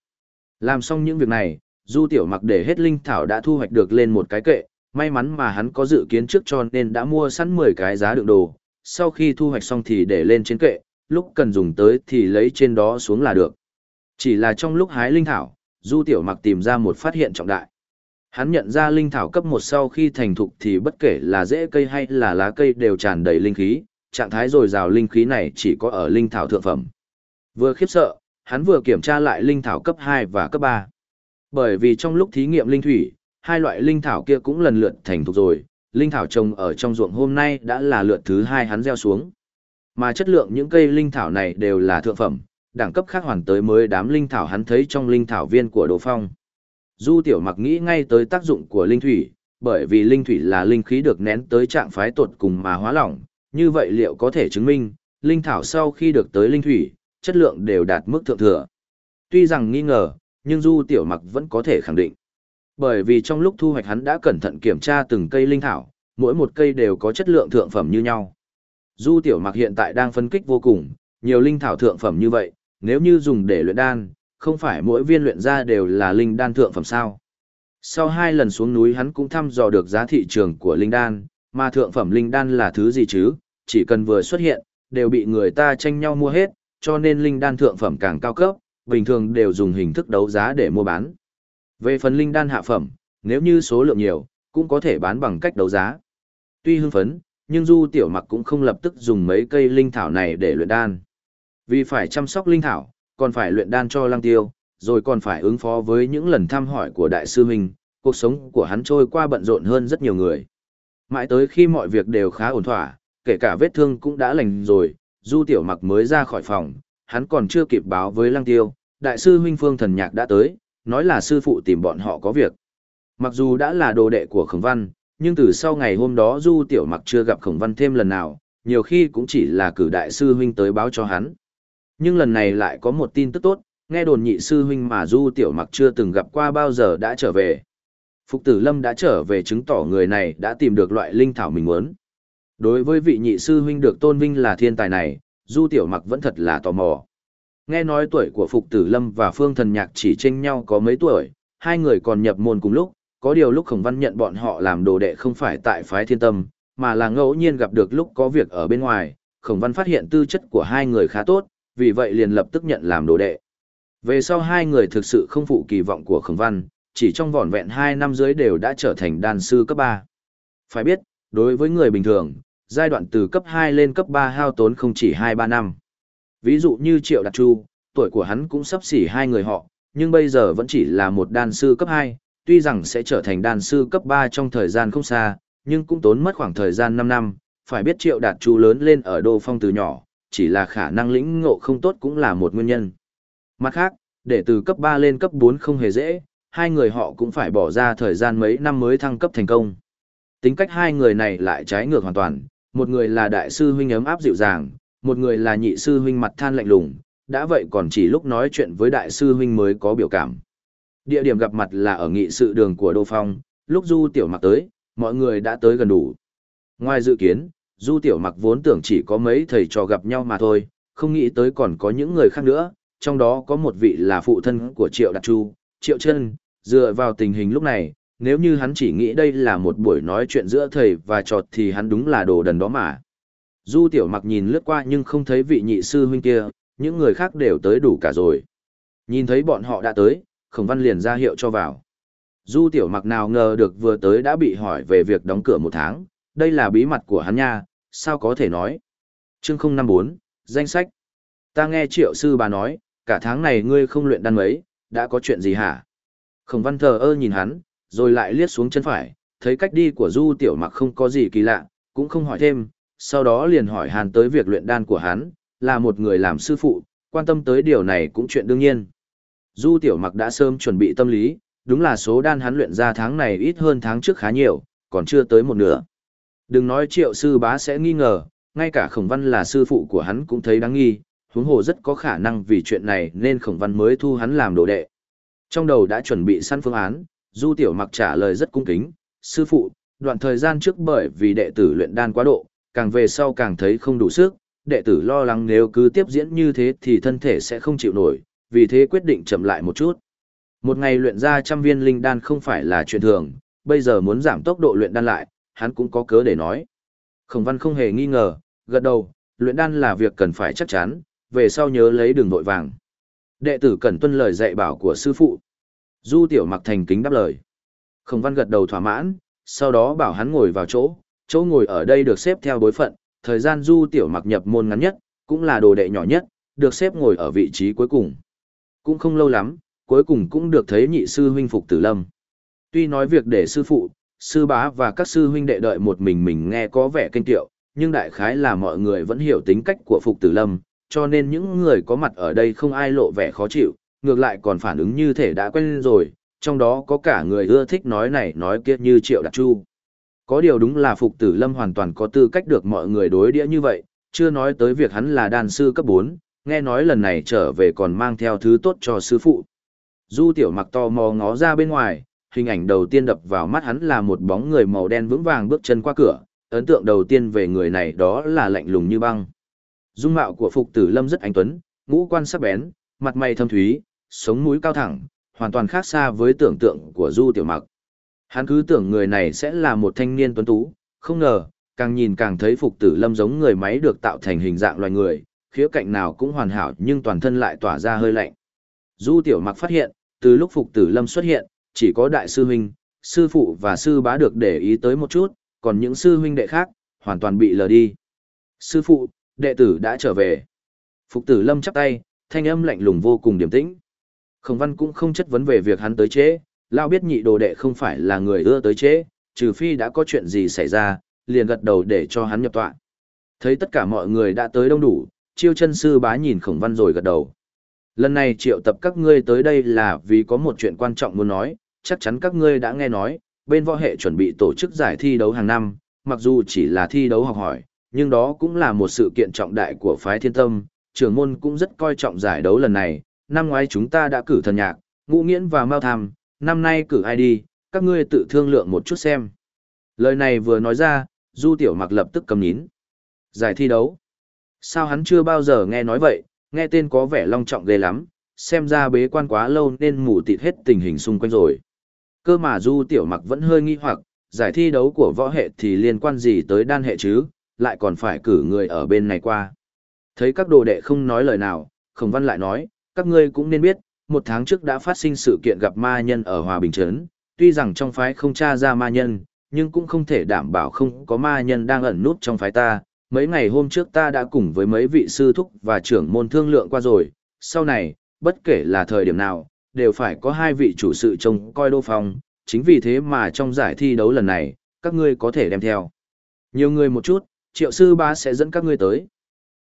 Làm xong những việc này, Du Tiểu Mặc để hết linh thảo đã thu hoạch được lên một cái kệ, may mắn mà hắn có dự kiến trước cho nên đã mua sẵn 10 cái giá đựng đồ, sau khi thu hoạch xong thì để lên trên kệ, lúc cần dùng tới thì lấy trên đó xuống là được. Chỉ là trong lúc hái linh thảo, Du Tiểu Mặc tìm ra một phát hiện trọng đại. Hắn nhận ra linh thảo cấp một sau khi thành thục thì bất kể là rễ cây hay là lá cây đều tràn đầy linh khí, trạng thái dồi dào linh khí này chỉ có ở linh thảo thượng phẩm. Vừa khiếp sợ, hắn vừa kiểm tra lại linh thảo cấp 2 và cấp 3. Bởi vì trong lúc thí nghiệm linh thủy, hai loại linh thảo kia cũng lần lượt thành thục rồi, linh thảo trồng ở trong ruộng hôm nay đã là lượt thứ hai hắn gieo xuống. Mà chất lượng những cây linh thảo này đều là thượng phẩm, đẳng cấp khác hoàn tới mới đám linh thảo hắn thấy trong linh thảo viên của Đồ Phong. Du Tiểu Mặc nghĩ ngay tới tác dụng của linh thủy, bởi vì linh thủy là linh khí được nén tới trạng phái tột cùng mà hóa lỏng, như vậy liệu có thể chứng minh, linh thảo sau khi được tới linh thủy, chất lượng đều đạt mức thượng thừa. Tuy rằng nghi ngờ, nhưng Du Tiểu Mặc vẫn có thể khẳng định. Bởi vì trong lúc thu hoạch hắn đã cẩn thận kiểm tra từng cây linh thảo, mỗi một cây đều có chất lượng thượng phẩm như nhau. Du Tiểu Mặc hiện tại đang phân kích vô cùng, nhiều linh thảo thượng phẩm như vậy, nếu như dùng để luyện đan, không phải mỗi viên luyện ra đều là linh đan thượng phẩm sao. Sau hai lần xuống núi hắn cũng thăm dò được giá thị trường của linh đan, mà thượng phẩm linh đan là thứ gì chứ, chỉ cần vừa xuất hiện, đều bị người ta tranh nhau mua hết, cho nên linh đan thượng phẩm càng cao cấp, bình thường đều dùng hình thức đấu giá để mua bán. Về phần linh đan hạ phẩm, nếu như số lượng nhiều, cũng có thể bán bằng cách đấu giá. Tuy hưng phấn, nhưng Du Tiểu Mặc cũng không lập tức dùng mấy cây linh thảo này để luyện đan. Vì phải chăm sóc linh thảo, còn phải luyện đan cho lăng tiêu, rồi còn phải ứng phó với những lần thăm hỏi của đại sư mình, cuộc sống của hắn trôi qua bận rộn hơn rất nhiều người. Mãi tới khi mọi việc đều khá ổn thỏa, kể cả vết thương cũng đã lành rồi, Du Tiểu Mặc mới ra khỏi phòng, hắn còn chưa kịp báo với Lăng Tiêu, đại sư huynh Phương Thần Nhạc đã tới, nói là sư phụ tìm bọn họ có việc. Mặc dù đã là đồ đệ của Khổng Văn, nhưng từ sau ngày hôm đó Du Tiểu Mặc chưa gặp Khổng Văn thêm lần nào, nhiều khi cũng chỉ là cử đại sư huynh tới báo cho hắn. Nhưng lần này lại có một tin tức tốt, nghe đồn nhị sư huynh mà Du Tiểu Mặc chưa từng gặp qua bao giờ đã trở về. Phục tử Lâm đã trở về chứng tỏ người này đã tìm được loại linh thảo mình muốn. Đối với vị nhị sư huynh được tôn vinh là thiên tài này, Du Tiểu Mặc vẫn thật là tò mò. Nghe nói tuổi của Phục Tử Lâm và Phương Thần Nhạc chỉ chênh nhau có mấy tuổi, hai người còn nhập môn cùng lúc, có điều lúc Khổng Văn nhận bọn họ làm đồ đệ không phải tại phái Thiên Tâm, mà là ngẫu nhiên gặp được lúc có việc ở bên ngoài, Khổng Văn phát hiện tư chất của hai người khá tốt, vì vậy liền lập tức nhận làm đồ đệ. Về sau hai người thực sự không phụ kỳ vọng của Khổng Văn, chỉ trong vỏn vẹn hai năm dưới đều đã trở thành đan sư cấp 3. Phải biết, đối với người bình thường, giai đoạn từ cấp 2 lên cấp 3 hao tốn không chỉ 2-3 năm. Ví dụ như Triệu Đạt Chu, tuổi của hắn cũng sắp xỉ hai người họ, nhưng bây giờ vẫn chỉ là một đan sư cấp 2, tuy rằng sẽ trở thành đan sư cấp 3 trong thời gian không xa, nhưng cũng tốn mất khoảng thời gian 5 năm, phải biết Triệu Đạt Chu lớn lên ở Đô Phong từ nhỏ, chỉ là khả năng lĩnh ngộ không tốt cũng là một nguyên nhân. Mặt khác, để từ cấp 3 lên cấp 4 không hề dễ, hai người họ cũng phải bỏ ra thời gian mấy năm mới thăng cấp thành công. Tính cách hai người này lại trái ngược hoàn toàn, một người là đại sư huynh ấm áp dịu dàng, một người là nhị sư huynh mặt than lạnh lùng, đã vậy còn chỉ lúc nói chuyện với đại sư huynh mới có biểu cảm. Địa điểm gặp mặt là ở nghị sự đường của Đô Phong, lúc Du Tiểu Mặc tới, mọi người đã tới gần đủ. Ngoài dự kiến, Du Tiểu Mặc vốn tưởng chỉ có mấy thầy trò gặp nhau mà thôi, không nghĩ tới còn có những người khác nữa, trong đó có một vị là phụ thân của Triệu Đạt Chu, Triệu Trân, dựa vào tình hình lúc này, nếu như hắn chỉ nghĩ đây là một buổi nói chuyện giữa thầy và trò thì hắn đúng là đồ đần đó mà. Du Tiểu Mặc nhìn lướt qua nhưng không thấy vị nhị sư huynh kia, những người khác đều tới đủ cả rồi. Nhìn thấy bọn họ đã tới, Khổng Văn liền ra hiệu cho vào. Du Tiểu Mặc nào ngờ được vừa tới đã bị hỏi về việc đóng cửa một tháng, đây là bí mật của hắn nha, sao có thể nói. Chương 054, danh sách. Ta nghe triệu sư bà nói, cả tháng này ngươi không luyện đan mấy, đã có chuyện gì hả? Khổng văn thờ ơ nhìn hắn, rồi lại liếc xuống chân phải, thấy cách đi của du tiểu mặc không có gì kỳ lạ, cũng không hỏi thêm, sau đó liền hỏi hàn tới việc luyện đan của hắn, là một người làm sư phụ, quan tâm tới điều này cũng chuyện đương nhiên. Du tiểu mặc đã sớm chuẩn bị tâm lý, đúng là số đan hắn luyện ra tháng này ít hơn tháng trước khá nhiều, còn chưa tới một nửa. Đừng nói triệu sư bá sẽ nghi ngờ, ngay cả khổng văn là sư phụ của hắn cũng thấy đáng nghi, huống hồ rất có khả năng vì chuyện này nên khổng văn mới thu hắn làm đồ đệ. Trong đầu đã chuẩn bị săn phương án, Du Tiểu Mặc trả lời rất cung kính, sư phụ, đoạn thời gian trước bởi vì đệ tử luyện đan quá độ, càng về sau càng thấy không đủ sức, đệ tử lo lắng nếu cứ tiếp diễn như thế thì thân thể sẽ không chịu nổi, vì thế quyết định chậm lại một chút. Một ngày luyện ra trăm viên linh đan không phải là chuyện thường, bây giờ muốn giảm tốc độ luyện đan lại, hắn cũng có cớ để nói. Khổng văn không hề nghi ngờ, gật đầu, luyện đan là việc cần phải chắc chắn, về sau nhớ lấy đường vội vàng. Đệ tử cần tuân lời dạy bảo của sư phụ. Du tiểu mặc thành kính đáp lời. Khổng văn gật đầu thỏa mãn, sau đó bảo hắn ngồi vào chỗ, chỗ ngồi ở đây được xếp theo bối phận, thời gian du tiểu mặc nhập môn ngắn nhất, cũng là đồ đệ nhỏ nhất, được xếp ngồi ở vị trí cuối cùng. Cũng không lâu lắm, cuối cùng cũng được thấy nhị sư huynh Phục Tử Lâm. Tuy nói việc để sư phụ, sư bá và các sư huynh đệ đợi một mình mình nghe có vẻ kinh tiệu, nhưng đại khái là mọi người vẫn hiểu tính cách của Phục Tử Lâm, cho nên những người có mặt ở đây không ai lộ vẻ khó chịu, ngược lại còn phản ứng như thể đã quen rồi, trong đó có cả người ưa thích nói này nói kia như Triệu Đạt Chu. Có điều đúng là Phục Tử Lâm hoàn toàn có tư cách được mọi người đối đĩa như vậy, chưa nói tới việc hắn là đàn sư cấp 4, nghe nói lần này trở về còn mang theo thứ tốt cho sư phụ. Du Tiểu Mặc to mò ngó ra bên ngoài, hình ảnh đầu tiên đập vào mắt hắn là một bóng người màu đen vững vàng bước chân qua cửa, ấn tượng đầu tiên về người này đó là lạnh lùng như băng. Dung mạo của Phục Tử Lâm rất anh tuấn, ngũ quan sắc bén, mặt mày thâm thúy, sống mũi cao thẳng, hoàn toàn khác xa với tưởng tượng của Du Tiểu Mặc. Hắn cứ tưởng người này sẽ là một thanh niên tuấn tú, không ngờ, càng nhìn càng thấy Phục Tử Lâm giống người máy được tạo thành hình dạng loài người, khía cạnh nào cũng hoàn hảo nhưng toàn thân lại tỏa ra hơi lạnh. Du Tiểu Mặc phát hiện, từ lúc Phục Tử Lâm xuất hiện, chỉ có đại sư huynh, sư phụ và sư bá được để ý tới một chút, còn những sư huynh đệ khác, hoàn toàn bị lờ đi. Sư phụ, đệ tử đã trở về. Phục tử lâm chắp tay, thanh âm lạnh lùng vô cùng điềm tĩnh. Khổng văn cũng không chất vấn về việc hắn tới chế, lao biết nhị đồ đệ không phải là người ưa tới chế, trừ phi đã có chuyện gì xảy ra, liền gật đầu để cho hắn nhập tọa. Thấy tất cả mọi người đã tới đông đủ, chiêu chân sư bá nhìn khổng văn rồi gật đầu. Lần này triệu tập các ngươi tới đây là vì có một chuyện quan trọng muốn nói, chắc chắn các ngươi đã nghe nói, bên võ hệ chuẩn bị tổ chức giải thi đấu hàng năm, mặc dù chỉ là thi đấu học hỏi, nhưng đó cũng là một sự kiện trọng đại của phái thiên tâm, trưởng môn cũng rất coi trọng giải đấu lần này, năm ngoái chúng ta đã cử thần nhạc, ngũ nghiễn và mao tham, năm nay cử ai đi, các ngươi tự thương lượng một chút xem. Lời này vừa nói ra, Du Tiểu Mặc lập tức cầm nín. Giải thi đấu. Sao hắn chưa bao giờ nghe nói vậy, nghe tên có vẻ long trọng ghê lắm, xem ra bế quan quá lâu nên mù tịt hết tình hình xung quanh rồi. Cơ mà Du Tiểu Mặc vẫn hơi nghi hoặc, giải thi đấu của võ hệ thì liên quan gì tới đan hệ chứ, lại còn phải cử người ở bên này qua. Thấy các đồ đệ không nói lời nào, Khổng Văn lại nói, các ngươi cũng nên biết, một tháng trước đã phát sinh sự kiện gặp ma nhân ở Hòa Bình Trấn, tuy rằng trong phái không tra ra ma nhân, nhưng cũng không thể đảm bảo không có ma nhân đang ẩn nút trong phái ta. Mấy ngày hôm trước ta đã cùng với mấy vị sư thúc và trưởng môn thương lượng qua rồi, sau này, bất kể là thời điểm nào, đều phải có hai vị chủ sự trông coi đô phong, chính vì thế mà trong giải thi đấu lần này, các ngươi có thể đem theo. Nhiều người một chút, triệu sư ba sẽ dẫn các ngươi tới.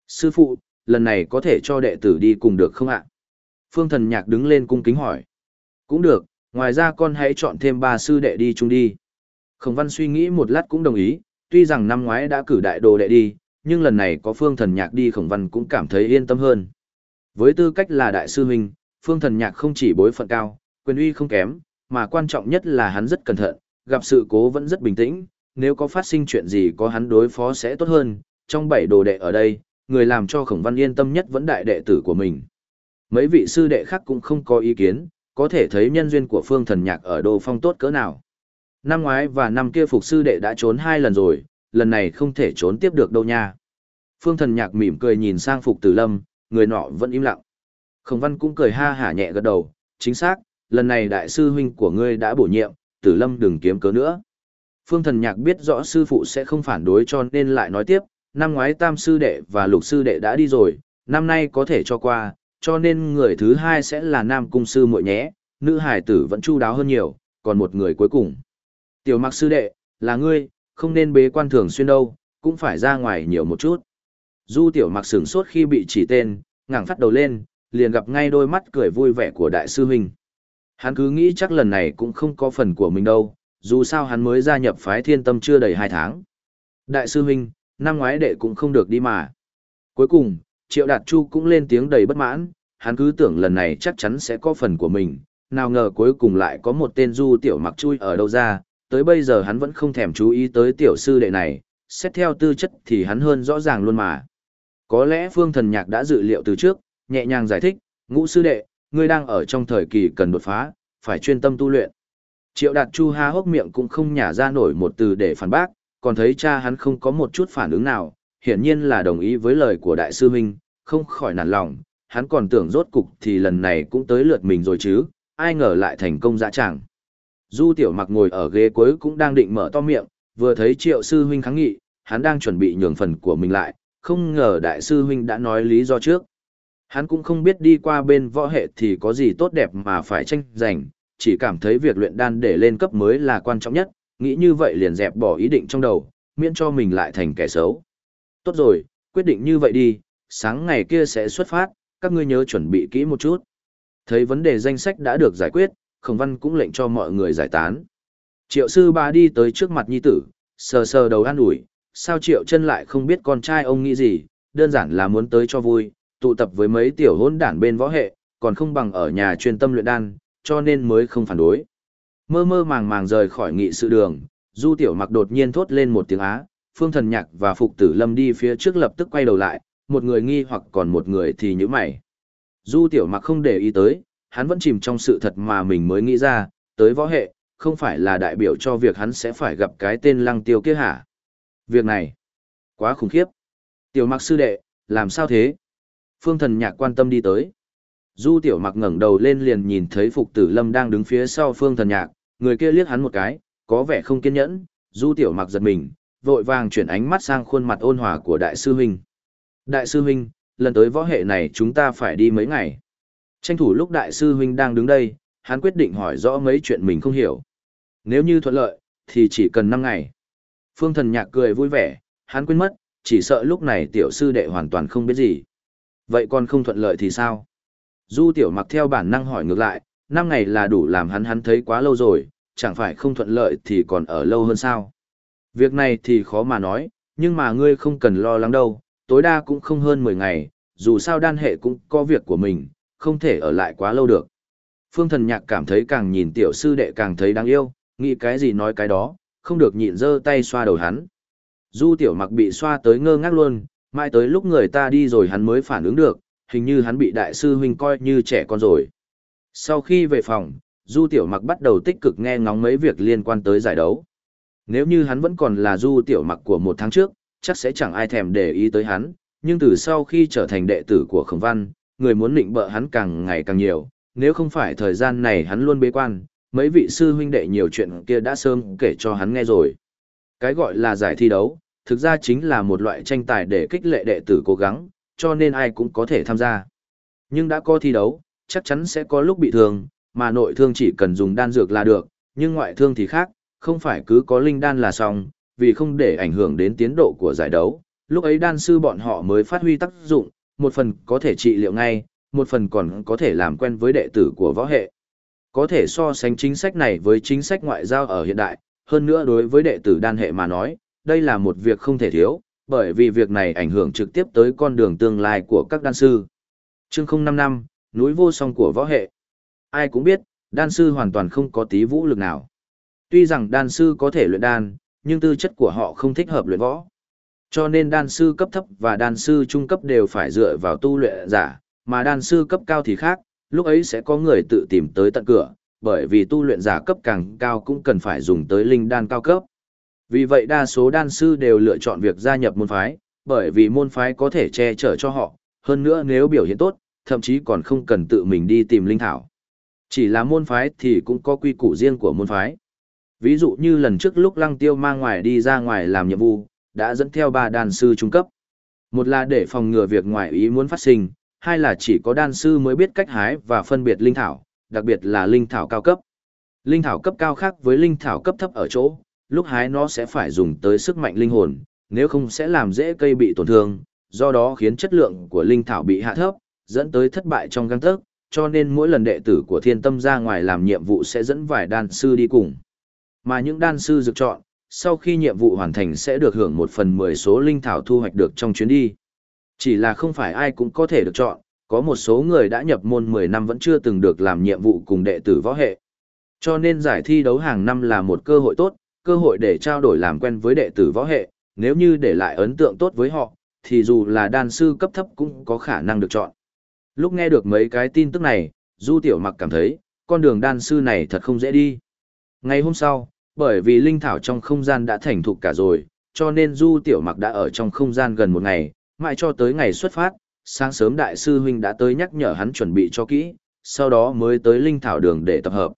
Sư phụ, lần này có thể cho đệ tử đi cùng được không ạ? Phương thần nhạc đứng lên cung kính hỏi. Cũng được, ngoài ra con hãy chọn thêm ba sư đệ đi chung đi. Khổng văn suy nghĩ một lát cũng đồng ý, tuy rằng năm ngoái đã cử đại đồ đệ đi, nhưng lần này có phương thần nhạc đi khổng văn cũng cảm thấy yên tâm hơn. Với tư cách là đại sư huynh, phương thần nhạc không chỉ bối phận cao, quyền uy không kém, mà quan trọng nhất là hắn rất cẩn thận, gặp sự cố vẫn rất bình tĩnh, nếu có phát sinh chuyện gì có hắn đối phó sẽ tốt hơn, trong bảy đồ đệ ở đây, người làm cho khổng văn yên tâm nhất vẫn đại đệ tử của mình. Mấy vị sư đệ khác cũng không có ý kiến, có thể thấy nhân duyên của phương thần nhạc ở đô phong tốt cỡ nào. Năm ngoái và năm kia phục sư đệ đã trốn hai lần rồi, lần này không thể trốn tiếp được đâu nha. Phương thần nhạc mỉm cười nhìn sang phục tử lâm, người nọ vẫn im lặng. Khổng văn cũng cười ha hả nhẹ gật đầu, chính xác, lần này đại sư huynh của ngươi đã bổ nhiệm, tử lâm đừng kiếm cớ nữa. Phương thần nhạc biết rõ sư phụ sẽ không phản đối cho nên lại nói tiếp, năm ngoái tam sư đệ và lục sư đệ đã đi rồi, năm nay có thể cho qua, cho nên người thứ hai sẽ là nam cung sư muội nhé, nữ hải tử vẫn chu đáo hơn nhiều, còn một người cuối cùng. Tiểu mặc sư đệ, là ngươi, không nên bế quan thường xuyên đâu, cũng phải ra ngoài nhiều một chút. Du tiểu mặc sửng sốt khi bị chỉ tên, ngẳng phát đầu lên, liền gặp ngay đôi mắt cười vui vẻ của đại sư huynh. Hắn cứ nghĩ chắc lần này cũng không có phần của mình đâu, dù sao hắn mới gia nhập phái thiên tâm chưa đầy hai tháng. Đại sư huynh, năm ngoái đệ cũng không được đi mà. Cuối cùng, Triệu Đạt Chu cũng lên tiếng đầy bất mãn, hắn cứ tưởng lần này chắc chắn sẽ có phần của mình, nào ngờ cuối cùng lại có một tên du tiểu mặc chui ở đâu ra, tới bây giờ hắn vẫn không thèm chú ý tới tiểu sư đệ này, xét theo tư chất thì hắn hơn rõ ràng luôn mà. Có lẽ phương thần nhạc đã dự liệu từ trước, nhẹ nhàng giải thích, ngũ sư đệ, ngươi đang ở trong thời kỳ cần đột phá, phải chuyên tâm tu luyện. Triệu đạt chu ha hốc miệng cũng không nhả ra nổi một từ để phản bác, còn thấy cha hắn không có một chút phản ứng nào, hiển nhiên là đồng ý với lời của đại sư huynh, không khỏi nản lòng, hắn còn tưởng rốt cục thì lần này cũng tới lượt mình rồi chứ, ai ngờ lại thành công dã tràng. Du tiểu mặc ngồi ở ghế cuối cũng đang định mở to miệng, vừa thấy triệu sư huynh kháng nghị, hắn đang chuẩn bị nhường phần của mình lại, không ngờ đại sư huynh đã nói lý do trước. Hắn cũng không biết đi qua bên võ hệ thì có gì tốt đẹp mà phải tranh giành, chỉ cảm thấy việc luyện đan để lên cấp mới là quan trọng nhất, nghĩ như vậy liền dẹp bỏ ý định trong đầu, miễn cho mình lại thành kẻ xấu. Tốt rồi, quyết định như vậy đi, sáng ngày kia sẽ xuất phát, các ngươi nhớ chuẩn bị kỹ một chút. Thấy vấn đề danh sách đã được giải quyết, Khổng Văn cũng lệnh cho mọi người giải tán. Triệu sư ba đi tới trước mặt nhi tử, sờ sờ đầu an ủi, sao triệu chân lại không biết con trai ông nghĩ gì, đơn giản là muốn tới cho vui, tụ tập với mấy tiểu hôn đản bên võ hệ, còn không bằng ở nhà chuyên tâm luyện đan, cho nên mới không phản đối. Mơ mơ màng màng rời khỏi nghị sự đường, Du Tiểu Mặc đột nhiên thốt lên một tiếng á, Phương Thần Nhạc và Phục Tử Lâm đi phía trước lập tức quay đầu lại, một người nghi hoặc còn một người thì nhíu mày. Du Tiểu Mặc không để ý tới, hắn vẫn chìm trong sự thật mà mình mới nghĩ ra, tới võ hệ, không phải là đại biểu cho việc hắn sẽ phải gặp cái tên Lăng Tiêu kia hả? Việc này, quá khủng khiếp. Tiểu Mặc sư đệ, làm sao thế? Phương Thần Nhạc quan tâm đi tới. Du Tiểu Mặc ngẩng đầu lên liền nhìn thấy Phục Tử Lâm đang đứng phía sau Phương Thần Nhạc, người kia liếc hắn một cái, có vẻ không kiên nhẫn, Du Tiểu Mặc giật mình, vội vàng chuyển ánh mắt sang khuôn mặt ôn hòa của Đại sư huynh. Đại sư huynh, lần tới võ hệ này chúng ta phải đi mấy ngày. Tranh thủ lúc Đại sư huynh đang đứng đây, hắn quyết định hỏi rõ mấy chuyện mình không hiểu. Nếu như thuận lợi, thì chỉ cần 5 ngày. Phương Thần Nhạc cười vui vẻ, hắn quên mất, chỉ sợ lúc này tiểu sư đệ hoàn toàn không biết gì. Vậy còn không thuận lợi thì sao? Du tiểu mặc theo bản năng hỏi ngược lại, năm ngày là đủ làm hắn hắn thấy quá lâu rồi, chẳng phải không thuận lợi thì còn ở lâu hơn sao. Việc này thì khó mà nói, nhưng mà ngươi không cần lo lắng đâu, tối đa cũng không hơn 10 ngày, dù sao đan hệ cũng có việc của mình, không thể ở lại quá lâu được. Phương thần nhạc cảm thấy càng nhìn tiểu sư đệ càng thấy đáng yêu, nghĩ cái gì nói cái đó, không được nhịn giơ tay xoa đầu hắn. Du tiểu mặc bị xoa tới ngơ ngác luôn, mai tới lúc người ta đi rồi hắn mới phản ứng được, hình như hắn bị đại sư huynh coi như trẻ con rồi. Sau khi về phòng, Du Tiểu Mặc bắt đầu tích cực nghe ngóng mấy việc liên quan tới giải đấu. Nếu như hắn vẫn còn là Du Tiểu Mặc của một tháng trước, chắc sẽ chẳng ai thèm để ý tới hắn, nhưng từ sau khi trở thành đệ tử của Khổng Văn, người muốn định bợ hắn càng ngày càng nhiều, nếu không phải thời gian này hắn luôn bế quan, mấy vị sư huynh đệ nhiều chuyện kia đã sớm kể cho hắn nghe rồi. Cái gọi là giải thi đấu, thực ra chính là một loại tranh tài để kích lệ đệ tử cố gắng, cho nên ai cũng có thể tham gia. Nhưng đã có thi đấu, chắc chắn sẽ có lúc bị thương, mà nội thương chỉ cần dùng đan dược là được, nhưng ngoại thương thì khác, không phải cứ có linh đan là xong, vì không để ảnh hưởng đến tiến độ của giải đấu. Lúc ấy đan sư bọn họ mới phát huy tác dụng, một phần có thể trị liệu ngay, một phần còn có thể làm quen với đệ tử của võ hệ. Có thể so sánh chính sách này với chính sách ngoại giao ở hiện đại, hơn nữa đối với đệ tử đan hệ mà nói, đây là một việc không thể thiếu, bởi vì việc này ảnh hưởng trực tiếp tới con đường tương lai của các đan sư. Chương 055, núi vô song của võ hệ. Ai cũng biết, đan sư hoàn toàn không có tí vũ lực nào. Tuy rằng đan sư có thể luyện đan, nhưng tư chất của họ không thích hợp luyện võ. Cho nên đan sư cấp thấp và đan sư trung cấp đều phải dựa vào tu luyện giả, mà đan sư cấp cao thì khác, lúc ấy sẽ có người tự tìm tới tận cửa, bởi vì tu luyện giả cấp càng cao cũng cần phải dùng tới linh đan cao cấp. Vì vậy đa số đan sư đều lựa chọn việc gia nhập môn phái, bởi vì môn phái có thể che chở cho họ, hơn nữa nếu biểu hiện tốt, thậm chí còn không cần tự mình đi tìm linh thảo. Chỉ là môn phái thì cũng có quy củ riêng của môn phái. Ví dụ như lần trước lúc Lăng Tiêu mang ngoài đi ra ngoài làm nhiệm vụ, đã dẫn theo ba đan sư trung cấp. Một là để phòng ngừa việc ngoại ý muốn phát sinh, hai là chỉ có đan sư mới biết cách hái và phân biệt linh thảo, đặc biệt là linh thảo cao cấp. Linh thảo cấp cao khác với linh thảo cấp thấp ở chỗ, lúc hái nó sẽ phải dùng tới sức mạnh linh hồn, nếu không sẽ làm dễ cây bị tổn thương, do đó khiến chất lượng của linh thảo bị hạ thấp, dẫn tới thất bại trong găng tấc, cho nên mỗi lần đệ tử của thiên tâm ra ngoài làm nhiệm vụ sẽ dẫn vài đan sư đi cùng. Mà những đan sư được chọn, sau khi nhiệm vụ hoàn thành sẽ được hưởng một phần mười số linh thảo thu hoạch được trong chuyến đi. Chỉ là không phải ai cũng có thể được chọn, có một số người đã nhập môn 10 năm vẫn chưa từng được làm nhiệm vụ cùng đệ tử võ hệ. Cho nên giải thi đấu hàng năm là một cơ hội tốt, cơ hội để trao đổi làm quen với đệ tử võ hệ, nếu như để lại ấn tượng tốt với họ, thì dù là đan sư cấp thấp cũng có khả năng được chọn. Lúc nghe được mấy cái tin tức này, Du Tiểu Mặc cảm thấy, con đường đan sư này thật không dễ đi. Ngày hôm sau, bởi vì linh thảo trong không gian đã thành thục cả rồi, cho nên Du Tiểu Mặc đã ở trong không gian gần một ngày, mãi cho tới ngày xuất phát, sáng sớm đại sư huynh đã tới nhắc nhở hắn chuẩn bị cho kỹ, sau đó mới tới linh thảo đường để tập hợp.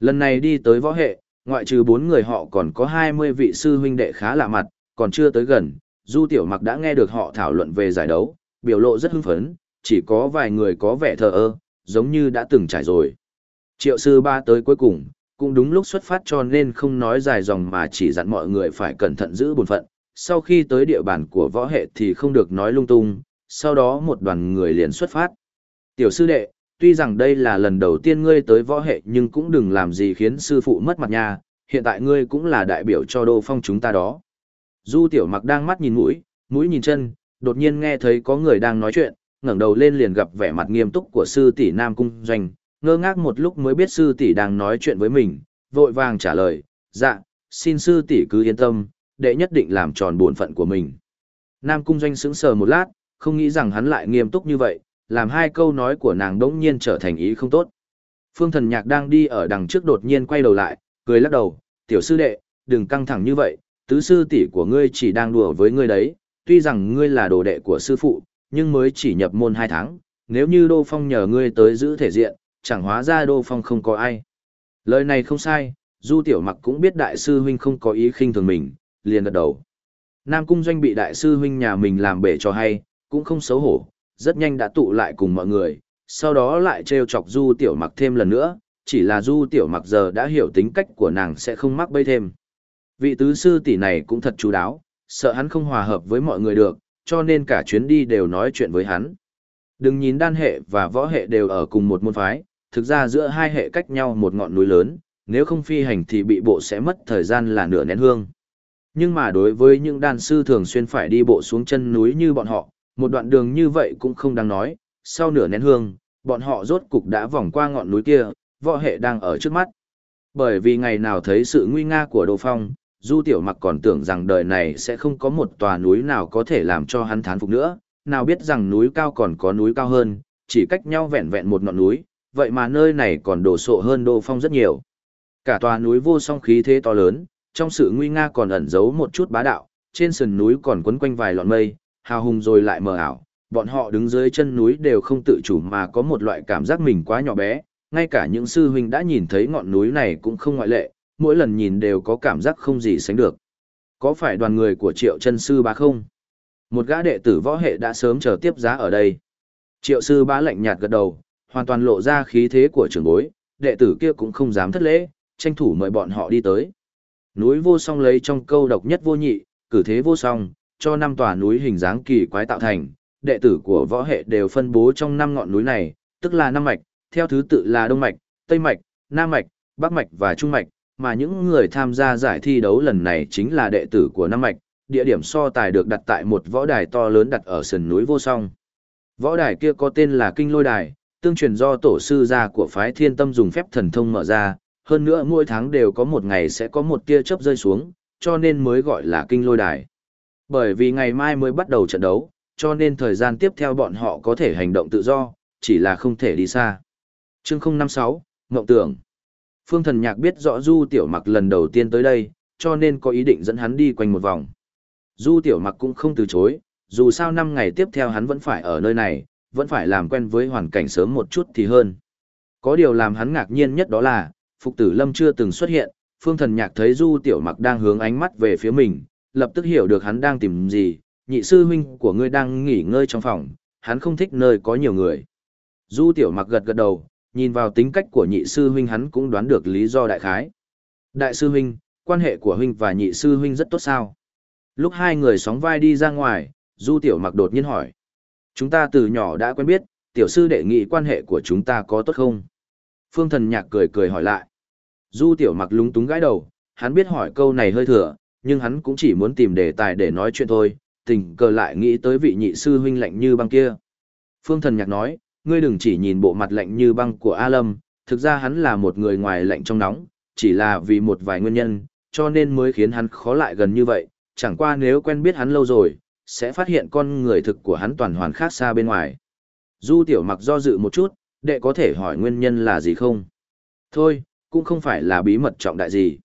Lần này đi tới võ hệ, ngoại trừ bốn người họ còn có 20 vị sư huynh đệ khá lạ mặt, còn chưa tới gần, Du Tiểu Mặc đã nghe được họ thảo luận về giải đấu, biểu lộ rất hưng phấn, chỉ có vài người có vẻ thờ ơ, giống như đã từng trải rồi. Triệu sư ba tới cuối cùng, cũng đúng lúc xuất phát cho nên không nói dài dòng mà chỉ dặn mọi người phải cẩn thận giữ bổn phận. Sau khi tới địa bàn của võ hệ thì không được nói lung tung, sau đó một đoàn người liền xuất phát. Tiểu sư đệ, tuy rằng đây là lần đầu tiên ngươi tới võ hệ nhưng cũng đừng làm gì khiến sư phụ mất mặt nha, hiện tại ngươi cũng là đại biểu cho đô phong chúng ta đó. Du tiểu mặc đang mắt nhìn mũi, mũi nhìn chân, đột nhiên nghe thấy có người đang nói chuyện, ngẩng đầu lên liền gặp vẻ mặt nghiêm túc của sư tỷ Nam Cung Doanh, ngơ ngác một lúc mới biết sư tỷ đang nói chuyện với mình, vội vàng trả lời, dạ, xin sư tỷ cứ yên tâm, đệ nhất định làm tròn bổn phận của mình. Nam Cung Doanh sững sờ một lát, không nghĩ rằng hắn lại nghiêm túc như vậy, làm hai câu nói của nàng đống nhiên trở thành ý không tốt. Phương thần nhạc đang đi ở đằng trước đột nhiên quay đầu lại, cười lắc đầu, tiểu sư đệ, đừng căng thẳng như vậy, tứ sư tỷ của ngươi chỉ đang đùa với ngươi đấy, tuy rằng ngươi là đồ đệ của sư phụ, nhưng mới chỉ nhập môn hai tháng, nếu như Đô Phong nhờ ngươi tới giữ thể diện, chẳng hóa ra Đô Phong không có ai. Lời này không sai, Du Tiểu Mặc cũng biết đại sư huynh không có ý khinh thường mình, liền gật đầu. Nam Cung Doanh bị đại sư huynh nhà mình làm bể cho hay, cũng không xấu hổ, rất nhanh đã tụ lại cùng mọi người, sau đó lại trêu chọc Du Tiểu Mặc thêm lần nữa, chỉ là Du Tiểu Mặc giờ đã hiểu tính cách của nàng sẽ không mắc bẫy thêm. Vị tứ sư tỷ này cũng thật chú đáo, sợ hắn không hòa hợp với mọi người được, cho nên cả chuyến đi đều nói chuyện với hắn. Đừng nhìn đan hệ và võ hệ đều ở cùng một môn phái, thực ra giữa hai hệ cách nhau một ngọn núi lớn, nếu không phi hành thì bị bộ sẽ mất thời gian là nửa nén hương. Nhưng mà đối với những đan sư thường xuyên phải đi bộ xuống chân núi như bọn họ, một đoạn đường như vậy cũng không đáng nói, sau nửa nén hương, bọn họ rốt cục đã vòng qua ngọn núi kia, võ hệ đang ở trước mắt. Bởi vì ngày nào thấy sự nguy nga của Đô Phong, Du Tiểu Mặc còn tưởng rằng đời này sẽ không có một tòa núi nào có thể làm cho hắn thán phục nữa, nào biết rằng núi cao còn có núi cao hơn, chỉ cách nhau vẹn vẹn một ngọn núi, vậy mà nơi này còn đồ sộ hơn Đô Phong rất nhiều. Cả tòa núi vô song khí thế to lớn, trong sự nguy nga còn ẩn giấu một chút bá đạo, trên sườn núi còn quấn quanh vài lọn mây, hào hùng rồi lại mờ ảo. Bọn họ đứng dưới chân núi đều không tự chủ mà có một loại cảm giác mình quá nhỏ bé, ngay cả những sư huynh đã nhìn thấy ngọn núi này cũng không ngoại lệ, mỗi lần nhìn đều có cảm giác không gì sánh được. Có phải đoàn người của triệu chân sư bá không? Một gã đệ tử võ hệ đã sớm chờ tiếp giá ở đây. Triệu sư bá lạnh nhạt gật đầu, hoàn toàn lộ ra khí thế của trưởng bối, đệ tử kia cũng không dám thất lễ, tranh thủ mời bọn họ đi tới. Núi vô song lấy trong câu độc nhất vô nhị, cử thế vô song, cho năm tòa núi hình dáng kỳ quái tạo thành, đệ tử của võ hệ đều phân bố trong năm ngọn núi này, tức là năm mạch, theo thứ tự là Đông mạch, Tây mạch, Nam mạch, Bắc mạch và Trung mạch, mà những người tham gia giải thi đấu lần này chính là đệ tử của Nam Mạch, địa điểm so tài được đặt tại một võ đài to lớn đặt ở sườn núi vô song. Võ đài kia có tên là Kinh Lôi Đài, tương truyền do tổ sư gia của phái Thiên Tâm dùng phép thần thông mở ra, hơn nữa mỗi tháng đều có một ngày sẽ có một tia chớp rơi xuống, cho nên mới gọi là Kinh Lôi Đài. Bởi vì ngày mai mới bắt đầu trận đấu, cho nên thời gian tiếp theo bọn họ có thể hành động tự do, chỉ là không thể đi xa. Chương 056, Ngộng Tưởng Phương Thần Nhạc biết rõ Du Tiểu Mặc lần đầu tiên tới đây, cho nên có ý định dẫn hắn đi quanh một vòng. Du Tiểu Mặc cũng không từ chối, dù sao năm ngày tiếp theo hắn vẫn phải ở nơi này, vẫn phải làm quen với hoàn cảnh sớm một chút thì hơn. Có điều làm hắn ngạc nhiên nhất đó là, Phục Tử Lâm chưa từng xuất hiện, Phương Thần Nhạc thấy Du Tiểu Mặc đang hướng ánh mắt về phía mình, lập tức hiểu được hắn đang tìm gì, nhị sư huynh của ngươi đang nghỉ ngơi trong phòng, hắn không thích nơi có nhiều người. Du Tiểu Mặc gật gật đầu, nhìn vào tính cách của nhị sư huynh hắn cũng đoán được lý do đại khái. Đại sư huynh, quan hệ của huynh và nhị sư huynh rất tốt sao? Lúc hai người sóng vai đi ra ngoài, Du Tiểu Mặc đột nhiên hỏi. Chúng ta từ nhỏ đã quen biết, tiểu sư đệ nghị quan hệ của chúng ta có tốt không? Phương thần nhạc cười cười hỏi lại. Du Tiểu Mặc lúng túng gãi đầu, hắn biết hỏi câu này hơi thừa, nhưng hắn cũng chỉ muốn tìm đề tài để nói chuyện thôi, tình cờ lại nghĩ tới vị nhị sư huynh lạnh như băng kia. Phương thần nhạc nói, ngươi đừng chỉ nhìn bộ mặt lạnh như băng của A Lâm, thực ra hắn là một người ngoài lạnh trong nóng, chỉ là vì một vài nguyên nhân, cho nên mới khiến hắn khó lại gần như vậy, chẳng qua nếu quen biết hắn lâu rồi, sẽ phát hiện con người thực của hắn toàn hoàn khác xa bên ngoài. Du tiểu mặc do dự một chút, đệ có thể hỏi nguyên nhân là gì không? Thôi, cũng không phải là bí mật trọng đại gì.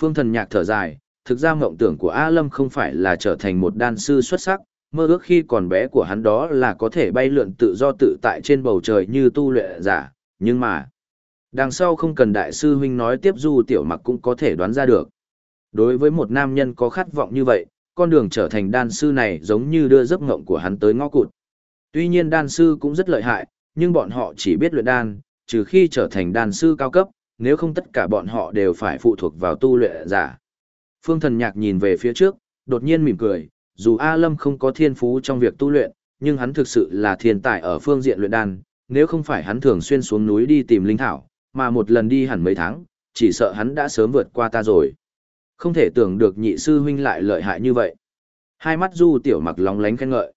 Phương thần nhạc thở dài, thực ra mộng tưởng của A Lâm không phải là trở thành một đan sư xuất sắc, mơ ước khi còn bé của hắn đó là có thể bay lượn tự do tự tại trên bầu trời như tu luyện giả, nhưng mà, đằng sau không cần đại sư huynh nói tiếp du tiểu mặc cũng có thể đoán ra được. Đối với một nam nhân có khát vọng như vậy, con đường trở thành đan sư này giống như đưa giấc ngộng của hắn tới ngõ cụt. Tuy nhiên đan sư cũng rất lợi hại, nhưng bọn họ chỉ biết luyện đan, trừ khi trở thành đan sư cao cấp, nếu không tất cả bọn họ đều phải phụ thuộc vào tu luyện giả. Phương thần nhạc nhìn về phía trước, đột nhiên mỉm cười, dù A Lâm không có thiên phú trong việc tu luyện, nhưng hắn thực sự là thiên tài ở phương diện luyện đan, nếu không phải hắn thường xuyên xuống núi đi tìm linh thảo, mà một lần đi hẳn mấy tháng, chỉ sợ hắn đã sớm vượt qua ta rồi. Không thể tưởng được nhị sư huynh lại lợi hại như vậy. Hai mắt du tiểu mặc lóng lánh khen ngợi.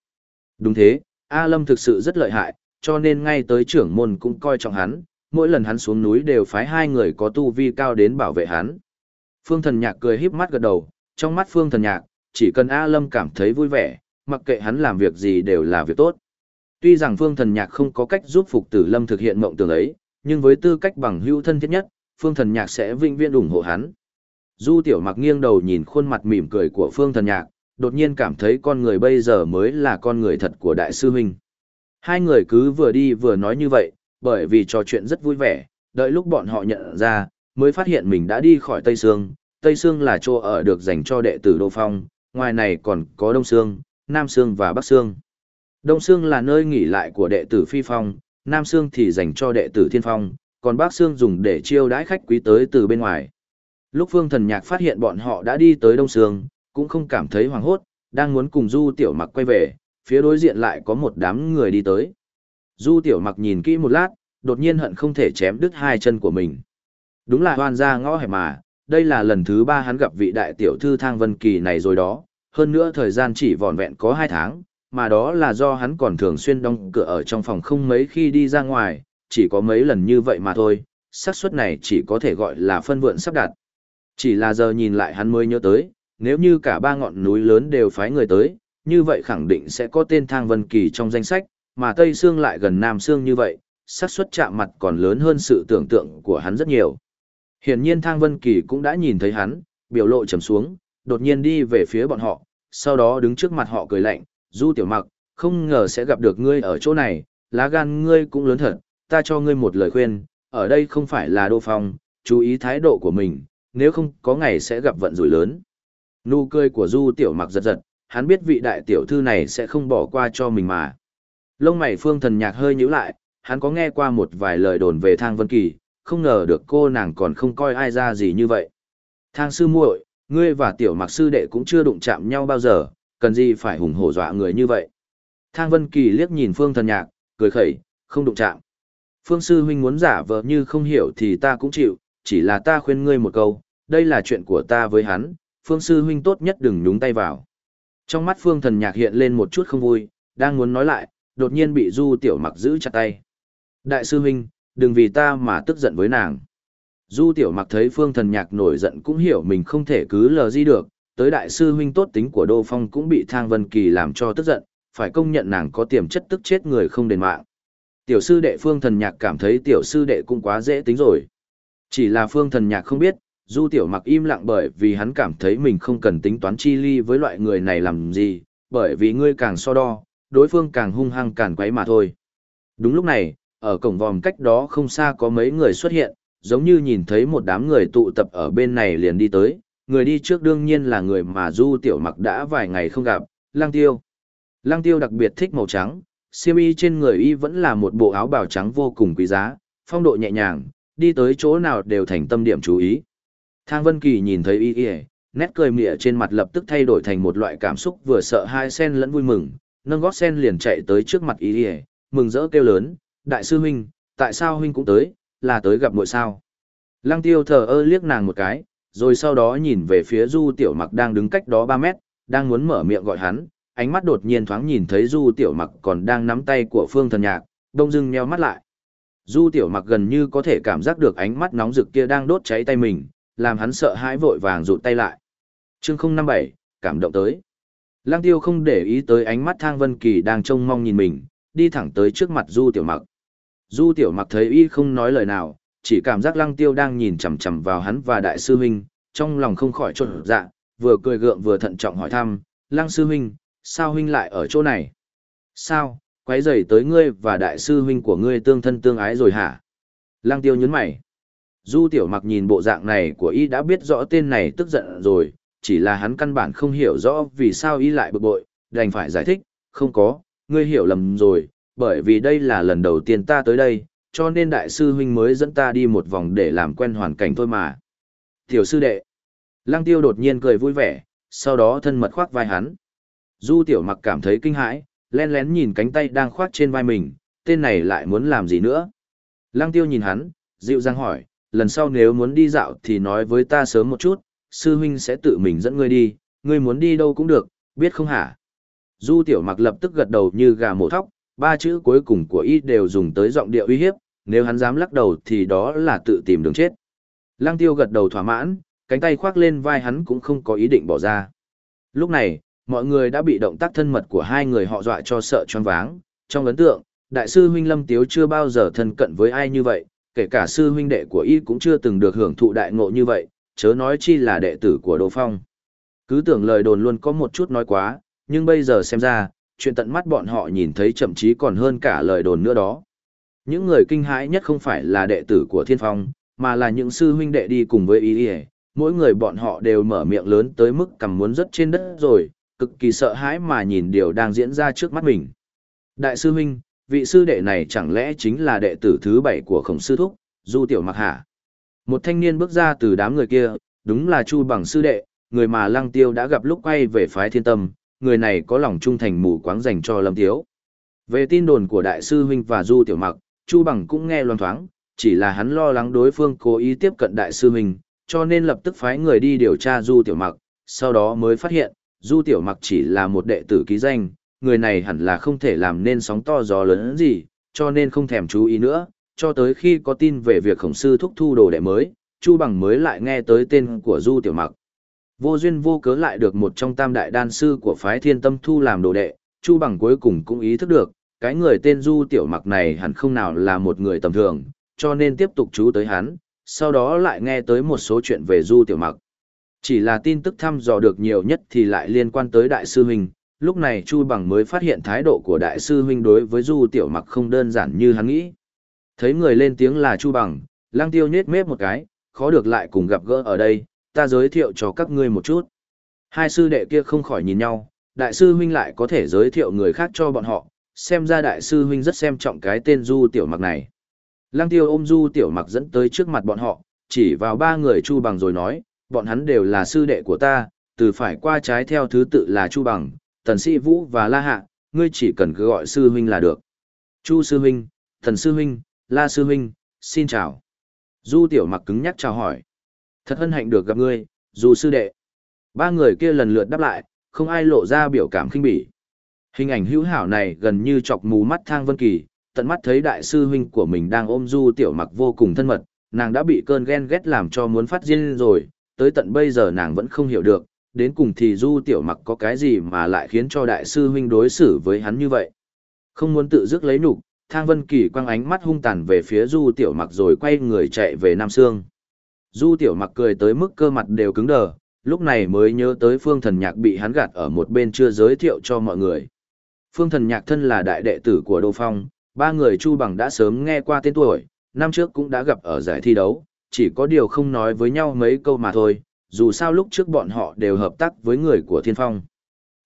Đúng thế, A Lâm thực sự rất lợi hại, cho nên ngay tới trưởng môn cũng coi trọng hắn, mỗi lần hắn xuống núi đều phái hai người có tu vi cao đến bảo vệ hắn. Phương thần nhạc cười híp mắt gật đầu, trong mắt phương thần nhạc, chỉ cần A Lâm cảm thấy vui vẻ, mặc kệ hắn làm việc gì đều là việc tốt. Tuy rằng phương thần nhạc không có cách giúp Phục Tử Lâm thực hiện mộng tưởng ấy, nhưng với tư cách bằng hữu thân thiết nhất, phương thần nhạc sẽ vinh viễn ủng hộ hắn. Du tiểu mặc nghiêng đầu nhìn khuôn mặt mỉm cười của phương thần nhạc, đột nhiên cảm thấy con người bây giờ mới là con người thật của đại sư huynh. Hai người cứ vừa đi vừa nói như vậy, bởi vì trò chuyện rất vui vẻ, đợi lúc bọn họ nhận ra, mới phát hiện mình đã đi khỏi Tây Sương. Tây Sương là chỗ ở được dành cho đệ tử Đô Phong, ngoài này còn có Đông Sương, Nam Sương và Bắc Sương. Đông Sương là nơi nghỉ lại của đệ tử Phi Phong, Nam Sương thì dành cho đệ tử Thiên Phong, còn Bắc Sương dùng để chiêu đãi khách quý tới từ bên ngoài. Lúc Phương Thần Nhạc phát hiện bọn họ đã đi tới Đông Sương, cũng không cảm thấy hoảng hốt, đang muốn cùng Du Tiểu Mặc quay về, phía đối diện lại có một đám người đi tới. Du Tiểu Mặc nhìn kỹ một lát, đột nhiên hận không thể chém đứt hai chân của mình. Đúng là hoan ra ngõ hẹp mà, đây là lần thứ ba hắn gặp vị đại tiểu thư Thang Vân Kỳ này rồi đó, hơn nữa thời gian chỉ vòn vẹn có hai tháng, mà đó là do hắn còn thường xuyên đóng cửa ở trong phòng không mấy khi đi ra ngoài, chỉ có mấy lần như vậy mà thôi, xác suất này chỉ có thể gọi là phân vượn sắp đặt. Chỉ là giờ nhìn lại hắn mới nhớ tới, nếu như cả ba ngọn núi lớn đều phái người tới, như vậy khẳng định sẽ có tên Thang Vân Kỳ trong danh sách, mà Tây Sương lại gần Nam Sương như vậy, xác suất chạm mặt còn lớn hơn sự tưởng tượng của hắn rất nhiều. Hiển nhiên Thang Vân Kỳ cũng đã nhìn thấy hắn, biểu lộ trầm xuống, đột nhiên đi về phía bọn họ, sau đó đứng trước mặt họ cười lạnh, Du Tiểu Mặc, không ngờ sẽ gặp được ngươi ở chỗ này, lá gan ngươi cũng lớn thật, ta cho ngươi một lời khuyên, ở đây không phải là đô phòng, chú ý thái độ của mình, nếu không có ngày sẽ gặp vận rủi lớn. Nụ cười của Du Tiểu Mặc giật giật, hắn biết vị đại tiểu thư này sẽ không bỏ qua cho mình mà. Lông mày phương thần nhạc hơi nhíu lại, hắn có nghe qua một vài lời đồn về Thang Vân Kỳ, không ngờ được cô nàng còn không coi ai ra gì như vậy. Thang sư muội, ngươi và tiểu mặc sư đệ cũng chưa đụng chạm nhau bao giờ, cần gì phải hùng hổ dọa người như vậy. Thang Vân Kỳ liếc nhìn Phương Thần Nhạc, cười khẩy, không đụng chạm. Phương sư huynh muốn giả vờ như không hiểu thì ta cũng chịu, chỉ là ta khuyên ngươi một câu, đây là chuyện của ta với hắn, phương sư huynh tốt nhất đừng nhúng tay vào. Trong mắt phương thần nhạc hiện lên một chút không vui, đang muốn nói lại, đột nhiên bị du tiểu mặc giữ chặt tay. Đại sư huynh, đừng vì ta mà tức giận với nàng. Du tiểu mặc thấy phương thần nhạc nổi giận cũng hiểu mình không thể cứ lờ di được, tới đại sư huynh tốt tính của Đô Phong cũng bị Thang Vân Kỳ làm cho tức giận, phải công nhận nàng có tiềm chất tức chết người không đền mạng. Tiểu sư đệ phương thần nhạc cảm thấy tiểu sư đệ cũng quá dễ tính rồi. Chỉ là phương thần nhạc không biết, du tiểu mặc im lặng bởi vì hắn cảm thấy mình không cần tính toán chi ly với loại người này làm gì, bởi vì ngươi càng so đo, đối phương càng hung hăng càng quấy mà thôi. Đúng lúc này, ở cổng vòm cách đó không xa có mấy người xuất hiện, giống như nhìn thấy một đám người tụ tập ở bên này liền đi tới, người đi trước đương nhiên là người mà du tiểu mặc đã vài ngày không gặp, lang tiêu. Lang tiêu đặc biệt thích màu trắng, siêm y trên người y vẫn là một bộ áo bào trắng vô cùng quý giá, phong độ nhẹ nhàng, đi tới chỗ nào đều thành tâm điểm chú ý. Thang Vân Kỳ nhìn thấy y y, nét cười mỉa trên mặt lập tức thay đổi thành một loại cảm xúc vừa sợ hai sen lẫn vui mừng, nâng gót sen liền chạy tới trước mặt y y, mừng rỡ kêu lớn, đại sư huynh, tại sao huynh cũng tới, là tới gặp muội sao? Lăng tiêu thờ ơ liếc nàng một cái, rồi sau đó nhìn về phía du tiểu mặc đang đứng cách đó 3 mét, đang muốn mở miệng gọi hắn, ánh mắt đột nhiên thoáng nhìn thấy du tiểu mặc còn đang nắm tay của phương thần nhạc, đông dưng nheo mắt lại. Du tiểu mặc gần như có thể cảm giác được ánh mắt nóng rực kia đang đốt cháy tay mình, làm hắn sợ hãi vội vàng rụt tay lại. Chương 057, cảm động tới. Lăng tiêu không để ý tới ánh mắt thang vân kỳ đang trông mong nhìn mình, đi thẳng tới trước mặt du tiểu mặc. Du tiểu mặc thấy y không nói lời nào, chỉ cảm giác lăng tiêu đang nhìn chằm chằm vào hắn và đại sư huynh, trong lòng không khỏi trột dạ, vừa cười gượng vừa thận trọng hỏi thăm, lăng sư huynh, sao huynh lại ở chỗ này? Sao, quấy rầy tới ngươi và đại sư huynh của ngươi tương thân tương ái rồi hả? Lăng tiêu nhấn mày. Du tiểu mặc nhìn bộ dạng này của y đã biết rõ tên này tức giận rồi, chỉ là hắn căn bản không hiểu rõ vì sao y lại bực bội, đành phải giải thích, không có, ngươi hiểu lầm rồi, bởi vì đây là lần đầu tiên ta tới đây, cho nên đại sư huynh mới dẫn ta đi một vòng để làm quen hoàn cảnh thôi mà. Tiểu sư đệ. Lăng tiêu đột nhiên cười vui vẻ, sau đó thân mật khoác vai hắn. Du tiểu mặc cảm thấy kinh hãi, len lén nhìn cánh tay đang khoác trên vai mình, tên này lại muốn làm gì nữa. Lăng tiêu nhìn hắn, dịu dàng hỏi, lần sau nếu muốn đi dạo thì nói với ta sớm một chút, sư huynh sẽ tự mình dẫn ngươi đi, ngươi muốn đi đâu cũng được, biết không hả? Du tiểu mặc lập tức gật đầu như gà mổ thóc, ba chữ cuối cùng của y đều dùng tới giọng điệu uy hiếp, nếu hắn dám lắc đầu thì đó là tự tìm đường chết. Lăng tiêu gật đầu thỏa mãn, cánh tay khoác lên vai hắn cũng không có ý định bỏ ra. Lúc này, mọi người đã bị động tác thân mật của hai người họ dọa cho sợ choáng váng. Trong ấn tượng, đại sư huynh Lâm Tiếu chưa bao giờ thân cận với ai như vậy, kể cả sư huynh đệ của y cũng chưa từng được hưởng thụ đại ngộ như vậy, chớ nói chi là đệ tử của Đỗ Phong. Cứ tưởng lời đồn luôn có một chút nói quá, nhưng bây giờ xem ra, chuyện tận mắt bọn họ nhìn thấy chậm chí còn hơn cả lời đồn nữa đó. Những người kinh hãi nhất không phải là đệ tử của Thiên Phong, mà là những sư huynh đệ đi cùng với y mỗi người bọn họ đều mở miệng lớn tới mức cầm muốn rớt trên đất rồi, cực kỳ sợ hãi mà nhìn điều đang diễn ra trước mắt mình. Đại sư huynh, vị sư đệ này chẳng lẽ chính là đệ tử thứ bảy của khổng sư thúc, Du Tiểu Mặc hả? Một thanh niên bước ra từ đám người kia, đúng là Chu Bằng sư đệ, người mà Lăng Tiêu đã gặp lúc quay về phái thiên tâm, người này có lòng trung thành mù quáng dành cho Lâm Tiếu. Về tin đồn của đại sư huynh và Du Tiểu Mặc, Chu Bằng cũng nghe loan thoáng, chỉ là hắn lo lắng đối phương cố ý tiếp cận đại sư huynh, cho nên lập tức phái người đi điều tra Du Tiểu Mặc, sau đó mới phát hiện, Du Tiểu Mặc chỉ là một đệ tử ký danh, người này hẳn là không thể làm nên sóng to gió lớn gì, cho nên không thèm chú ý nữa, cho tới khi có tin về việc khổng sư thúc thu đồ đệ mới, Chu Bằng mới lại nghe tới tên của Du Tiểu Mặc. Vô duyên vô cớ lại được một trong tam đại đan sư của phái thiên tâm thu làm đồ đệ, Chu Bằng cuối cùng cũng ý thức được, cái người tên Du Tiểu Mặc này hẳn không nào là một người tầm thường, cho nên tiếp tục chú tới hắn, sau đó lại nghe tới một số chuyện về Du Tiểu Mặc. Chỉ là tin tức thăm dò được nhiều nhất thì lại liên quan tới Đại sư Huynh, lúc này Chu Bằng mới phát hiện thái độ của Đại sư Huynh đối với Du Tiểu Mặc không đơn giản như hắn nghĩ. Thấy người lên tiếng là Chu Bằng, lang tiêu nhết mép một cái, khó được lại cùng gặp gỡ ở đây, ta giới thiệu cho các ngươi một chút. Hai sư đệ kia không khỏi nhìn nhau, đại sư huynh lại có thể giới thiệu người khác cho bọn họ, xem ra đại sư huynh rất xem trọng cái tên Du Tiểu Mặc này. Lăng tiêu ôm Du Tiểu Mặc dẫn tới trước mặt bọn họ, chỉ vào ba người Chu Bằng rồi nói, bọn hắn đều là sư đệ của ta, từ phải qua trái theo thứ tự là Chu Bằng, Tần Sĩ Vũ và La Hạ, ngươi chỉ cần cứ gọi sư huynh là được. Chu sư huynh, thần sư huynh, La sư huynh, xin chào. Du Tiểu Mặc cứng nhắc chào hỏi. Thật hân hạnh được gặp ngươi, dù sư đệ. Ba người kia lần lượt đáp lại, không ai lộ ra biểu cảm khinh bỉ. Hình ảnh hữu hảo này gần như chọc mù mắt Thang Vân Kỳ, tận mắt thấy đại sư huynh của mình đang ôm Du Tiểu Mặc vô cùng thân mật, nàng đã bị cơn ghen ghét làm cho muốn phát điên rồi, tới tận bây giờ nàng vẫn không hiểu được, đến cùng thì Du Tiểu Mặc có cái gì mà lại khiến cho đại sư huynh đối xử với hắn như vậy. Không muốn tự dứt lấy nhục, Thang Vân Kỳ quăng ánh mắt hung tàn về phía Du Tiểu Mặc rồi quay người chạy về Nam Sương. Du Tiểu Mặc cười tới mức cơ mặt đều cứng đờ, lúc này mới nhớ tới Phương Thần Nhạc bị hắn gạt ở một bên chưa giới thiệu cho mọi người. Phương Thần Nhạc thân là đại đệ tử của Đô Phong, ba người Chu Bằng đã sớm nghe qua tên tuổi, năm trước cũng đã gặp ở giải thi đấu, chỉ có điều không nói với nhau mấy câu mà thôi, dù sao lúc trước bọn họ đều hợp tác với người của Thiên Phong.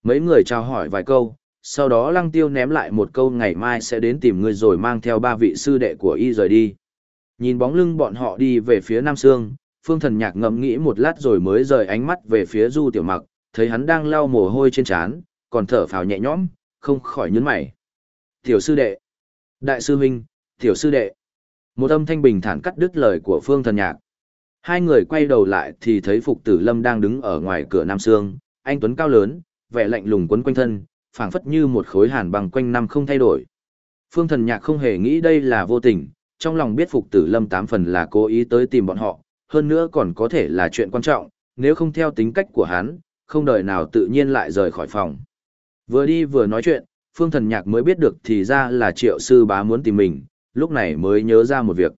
Mấy người chào hỏi vài câu, sau đó Lăng Tiêu ném lại một câu ngày mai sẽ đến tìm người rồi mang theo ba vị sư đệ của y rời đi. Nhìn bóng lưng bọn họ đi về phía Nam Sương, Phương Thần Nhạc ngẫm nghĩ một lát rồi mới rời ánh mắt về phía Du Tiểu Mặc, thấy hắn đang lau mồ hôi trên trán, còn thở phào nhẹ nhõm, không khỏi nhấn mày. "Tiểu sư đệ." "Đại sư huynh." "Tiểu sư đệ." Một âm thanh bình thản cắt đứt lời của Phương Thần Nhạc. Hai người quay đầu lại thì thấy Phục Tử Lâm đang đứng ở ngoài cửa Nam Sương, anh tuấn cao lớn, vẻ lạnh lùng quấn quanh thân, phảng phất như một khối hàn bằng quanh năm không thay đổi. Phương Thần Nhạc không hề nghĩ đây là vô tình, trong lòng biết Phục Tử Lâm tám phần là cố ý tới tìm bọn họ, hơn nữa còn có thể là chuyện quan trọng, nếu không theo tính cách của hắn, không đời nào tự nhiên lại rời khỏi phòng. Vừa đi vừa nói chuyện, Phương Thần Nhạc mới biết được thì ra là Triệu Sư Bá muốn tìm mình, lúc này mới nhớ ra một việc.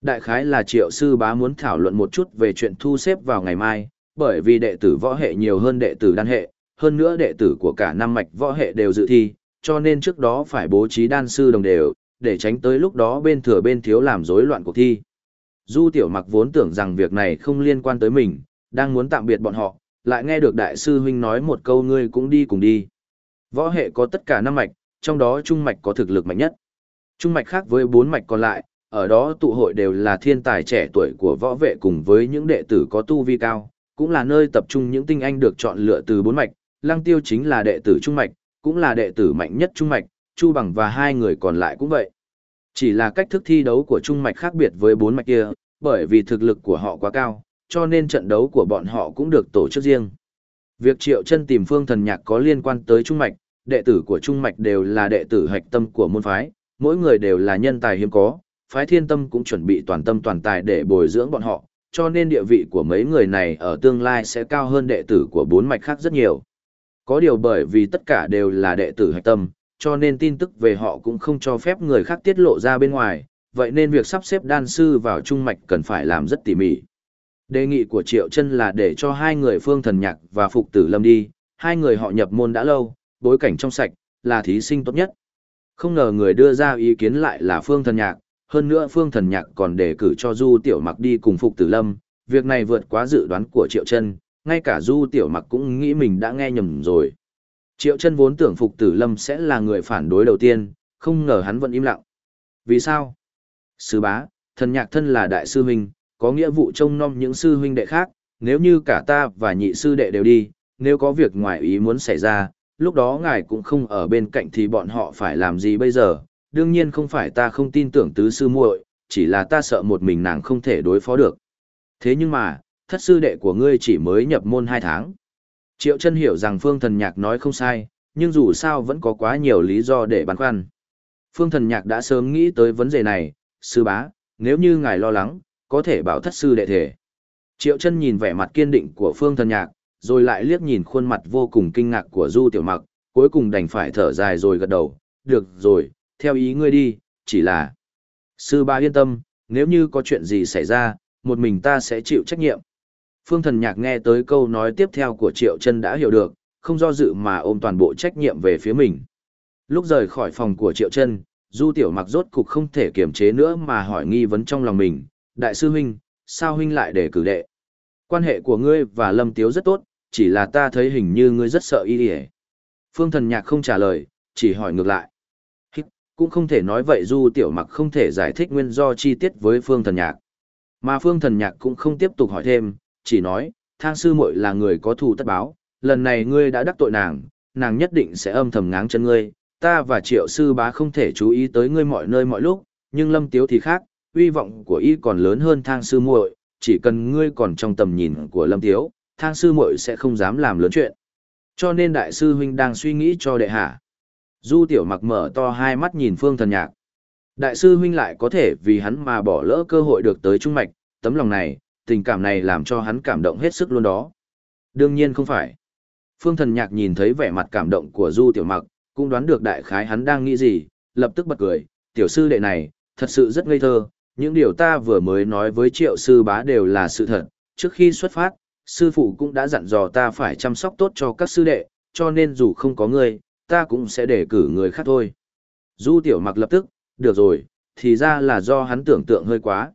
Đại khái là Triệu Sư Bá muốn thảo luận một chút về chuyện thu xếp vào ngày mai, bởi vì đệ tử võ hệ nhiều hơn đệ tử đan hệ, hơn nữa đệ tử của cả năm mạch võ hệ đều dự thi, cho nên trước đó phải bố trí đan sư đồng đều, để tránh tới lúc đó bên thừa bên thiếu làm rối loạn cuộc thi. Du tiểu mặc vốn tưởng rằng việc này không liên quan tới mình, đang muốn tạm biệt bọn họ, lại nghe được đại sư huynh nói một câu ngươi cũng đi cùng đi. Võ hệ có tất cả năm mạch, trong đó trung mạch có thực lực mạnh nhất. Trung mạch khác với bốn mạch còn lại, ở đó tụ hội đều là thiên tài trẻ tuổi của võ vệ cùng với những đệ tử có tu vi cao, cũng là nơi tập trung những tinh anh được chọn lựa từ bốn mạch, Lăng Tiêu chính là đệ tử trung mạch, cũng là đệ tử mạnh nhất trung mạch, Chu Bằng và hai người còn lại cũng vậy. Chỉ là cách thức thi đấu của Trung Mạch khác biệt với bốn mạch kia, bởi vì thực lực của họ quá cao, cho nên trận đấu của bọn họ cũng được tổ chức riêng. Việc Triệu Chân tìm Phương Thần Nhạc có liên quan tới Trung Mạch, đệ tử của Trung Mạch đều là đệ tử hạch tâm của môn phái, mỗi người đều là nhân tài hiếm có, phái Thiên Tâm cũng chuẩn bị toàn tâm toàn tài để bồi dưỡng bọn họ, cho nên địa vị của mấy người này ở tương lai sẽ cao hơn đệ tử của bốn mạch khác rất nhiều. Có điều bởi vì tất cả đều là đệ tử hạch tâm, cho nên tin tức về họ cũng không cho phép người khác tiết lộ ra bên ngoài, vậy nên việc sắp xếp đan sư vào trung mạch cần phải làm rất tỉ mỉ. Đề nghị của Triệu Chân là để cho hai người Phương Thần Nhạc và Phục Tử Lâm đi, hai người họ nhập môn đã lâu, bối cảnh trong sạch, là thí sinh tốt nhất. Không ngờ người đưa ra ý kiến lại là Phương Thần Nhạc, hơn nữa Phương Thần Nhạc còn đề cử cho Du Tiểu Mặc đi cùng Phục Tử Lâm, việc này vượt quá dự đoán của Triệu Chân, ngay cả Du Tiểu Mặc cũng nghĩ mình đã nghe nhầm rồi. Triệu chân vốn tưởng Phục Tử Lâm sẽ là người phản đối đầu tiên, không ngờ hắn vẫn im lặng. Vì sao? Sư bá, thần nhạc thân là đại sư huynh, có nghĩa vụ trông nom những sư huynh đệ khác, nếu như cả ta và nhị sư đệ đều đi, nếu có việc ngoài ý muốn xảy ra, lúc đó ngài cũng không ở bên cạnh thì bọn họ phải làm gì bây giờ? Đương nhiên không phải ta không tin tưởng tứ sư muội, chỉ là ta sợ một mình nàng không thể đối phó được. Thế nhưng mà, thất sư đệ của ngươi chỉ mới nhập môn hai tháng. Triệu chân hiểu rằng phương thần nhạc nói không sai, nhưng dù sao vẫn có quá nhiều lý do để băn khoăn. Phương thần nhạc đã sớm nghĩ tới vấn đề này, sư bá, nếu như ngài lo lắng, có thể bảo thất sư đệ thể. Triệu chân nhìn vẻ mặt kiên định của phương thần nhạc, rồi lại liếc nhìn khuôn mặt vô cùng kinh ngạc của Du Tiểu Mặc, cuối cùng đành phải thở dài rồi gật đầu, được rồi, theo ý ngươi đi, chỉ là... Sư bá yên tâm, nếu như có chuyện gì xảy ra, một mình ta sẽ chịu trách nhiệm. Phương thần nhạc nghe tới câu nói tiếp theo của Triệu chân đã hiểu được, không do dự mà ôm toàn bộ trách nhiệm về phía mình. Lúc rời khỏi phòng của Triệu chân, Du Tiểu Mặc rốt cục không thể kiềm chế nữa mà hỏi nghi vấn trong lòng mình, Đại sư huynh, sao huynh lại để cử đệ? Quan hệ của ngươi và Lâm Tiếu rất tốt, chỉ là ta thấy hình như ngươi rất sợ y đi Phương thần nhạc không trả lời, chỉ hỏi ngược lại. Cũng không thể nói vậy Du Tiểu Mặc không thể giải thích nguyên do chi tiết với Phương thần nhạc. Mà Phương thần nhạc cũng không tiếp tục hỏi thêm, chỉ nói, thang sư muội là người có thù tất báo, lần này ngươi đã đắc tội nàng, nàng nhất định sẽ âm thầm ngáng chân ngươi, ta và triệu sư bá không thể chú ý tới ngươi mọi nơi mọi lúc, nhưng lâm tiếu thì khác, uy vọng của y còn lớn hơn thang sư muội, chỉ cần ngươi còn trong tầm nhìn của Lâm Tiếu, thang sư muội sẽ không dám làm lớn chuyện. Cho nên đại sư huynh đang suy nghĩ cho đệ hạ. Du tiểu mặc mở to hai mắt nhìn phương thần nhạc. Đại sư huynh lại có thể vì hắn mà bỏ lỡ cơ hội được tới trung mạch, tấm lòng này, tình cảm này làm cho hắn cảm động hết sức luôn đó. Đương nhiên không phải. Phương thần nhạc nhìn thấy vẻ mặt cảm động của Du tiểu mặc, cũng đoán được đại khái hắn đang nghĩ gì, lập tức bật cười, tiểu sư đệ này, thật sự rất ngây thơ, những điều ta vừa mới nói với triệu sư bá đều là sự thật, trước khi xuất phát, sư phụ cũng đã dặn dò ta phải chăm sóc tốt cho các sư đệ, cho nên dù không có ngươi, ta cũng sẽ để cử người khác thôi. Du tiểu mặc lập tức, được rồi, thì ra là do hắn tưởng tượng hơi quá.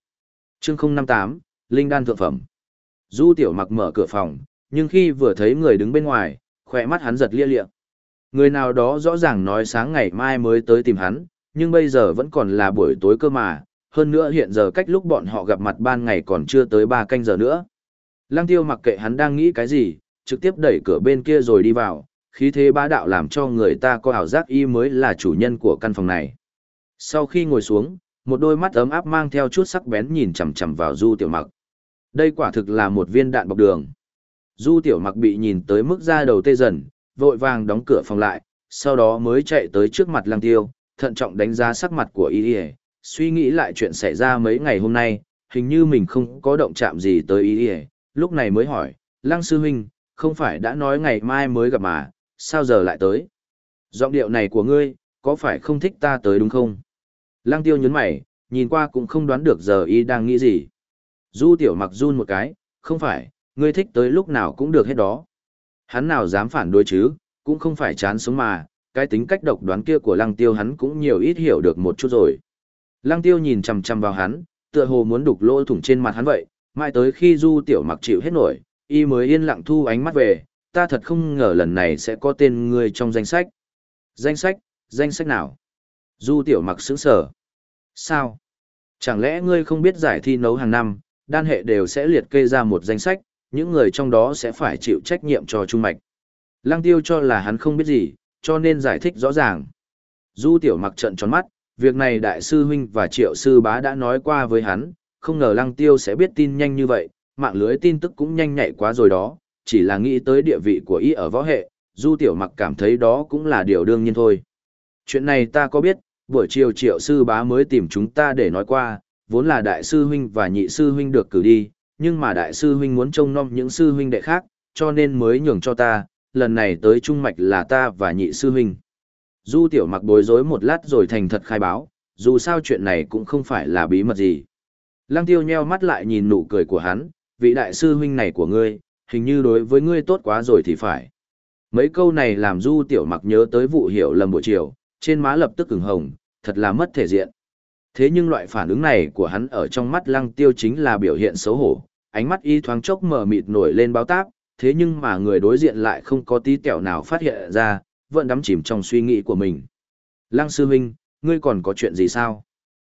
Chương 058, Linh đan thượng phẩm. Du tiểu mặc mở cửa phòng, nhưng khi vừa thấy người đứng bên ngoài, khỏe mắt hắn giật lia lịa. Người nào đó rõ ràng nói sáng ngày mai mới tới tìm hắn, nhưng bây giờ vẫn còn là buổi tối cơ mà, hơn nữa hiện giờ cách lúc bọn họ gặp mặt ban ngày còn chưa tới 3 canh giờ nữa. Lăng tiêu mặc kệ hắn đang nghĩ cái gì, trực tiếp đẩy cửa bên kia rồi đi vào, khí thế bá đạo làm cho người ta có ảo giác y mới là chủ nhân của căn phòng này. Sau khi ngồi xuống, một đôi mắt ấm áp mang theo chút sắc bén nhìn chằm chằm vào Du Tiểu Mặc. Đây quả thực là một viên đạn bọc đường. Du Tiểu Mặc bị nhìn tới mức da đầu tê dần, vội vàng đóng cửa phòng lại, sau đó mới chạy tới trước mặt Lăng Tiêu, thận trọng đánh giá sắc mặt của y suy nghĩ lại chuyện xảy ra mấy ngày hôm nay, hình như mình không có động chạm gì tới y lúc này mới hỏi, Lăng Sư Huynh, không phải đã nói ngày mai mới gặp mà, sao giờ lại tới? Giọng điệu này của ngươi, có phải không thích ta tới đúng không? Lăng tiêu nhấn mày, nhìn qua cũng không đoán được giờ y đang nghĩ gì. Du tiểu mặc run một cái, không phải, ngươi thích tới lúc nào cũng được hết đó. Hắn nào dám phản đối chứ, cũng không phải chán sống mà, cái tính cách độc đoán kia của lăng tiêu hắn cũng nhiều ít hiểu được một chút rồi. Lăng tiêu nhìn chằm chằm vào hắn, tựa hồ muốn đục lỗ thủng trên mặt hắn vậy, mãi tới khi du tiểu mặc chịu hết nổi, y mới yên lặng thu ánh mắt về, ta thật không ngờ lần này sẽ có tên ngươi trong danh sách. Danh sách, danh sách nào? Du tiểu mặc sững sở. Sao? Chẳng lẽ ngươi không biết giải thi nấu hàng năm, đan hệ đều sẽ liệt kê ra một danh sách, những người trong đó sẽ phải chịu trách nhiệm cho trung mạch. Lăng tiêu cho là hắn không biết gì, cho nên giải thích rõ ràng. Du tiểu mặc trận tròn mắt, việc này đại sư huynh và triệu sư bá đã nói qua với hắn, không ngờ lăng tiêu sẽ biết tin nhanh như vậy, mạng lưới tin tức cũng nhanh nhạy quá rồi đó, chỉ là nghĩ tới địa vị của y ở võ hệ, du tiểu mặc cảm thấy đó cũng là điều đương nhiên thôi. Chuyện này ta có biết, buổi chiều triệu sư bá mới tìm chúng ta để nói qua, vốn là đại sư huynh và nhị sư huynh được cử đi, nhưng mà đại sư huynh muốn trông nom những sư huynh đệ khác, cho nên mới nhường cho ta, lần này tới trung mạch là ta và nhị sư huynh. Du tiểu mặc bối rối một lát rồi thành thật khai báo, dù sao chuyện này cũng không phải là bí mật gì. Lăng tiêu nheo mắt lại nhìn nụ cười của hắn, vị đại sư huynh này của ngươi, hình như đối với ngươi tốt quá rồi thì phải. Mấy câu này làm du tiểu mặc nhớ tới vụ hiểu lầm buổi chiều, trên má lập tức cứng hồng, thật là mất thể diện. Thế nhưng loại phản ứng này của hắn ở trong mắt lăng tiêu chính là biểu hiện xấu hổ, ánh mắt y thoáng chốc mở mịt nổi lên báo táp, thế nhưng mà người đối diện lại không có tí tẹo nào phát hiện ra, vẫn đắm chìm trong suy nghĩ của mình. Lăng sư huynh, ngươi còn có chuyện gì sao?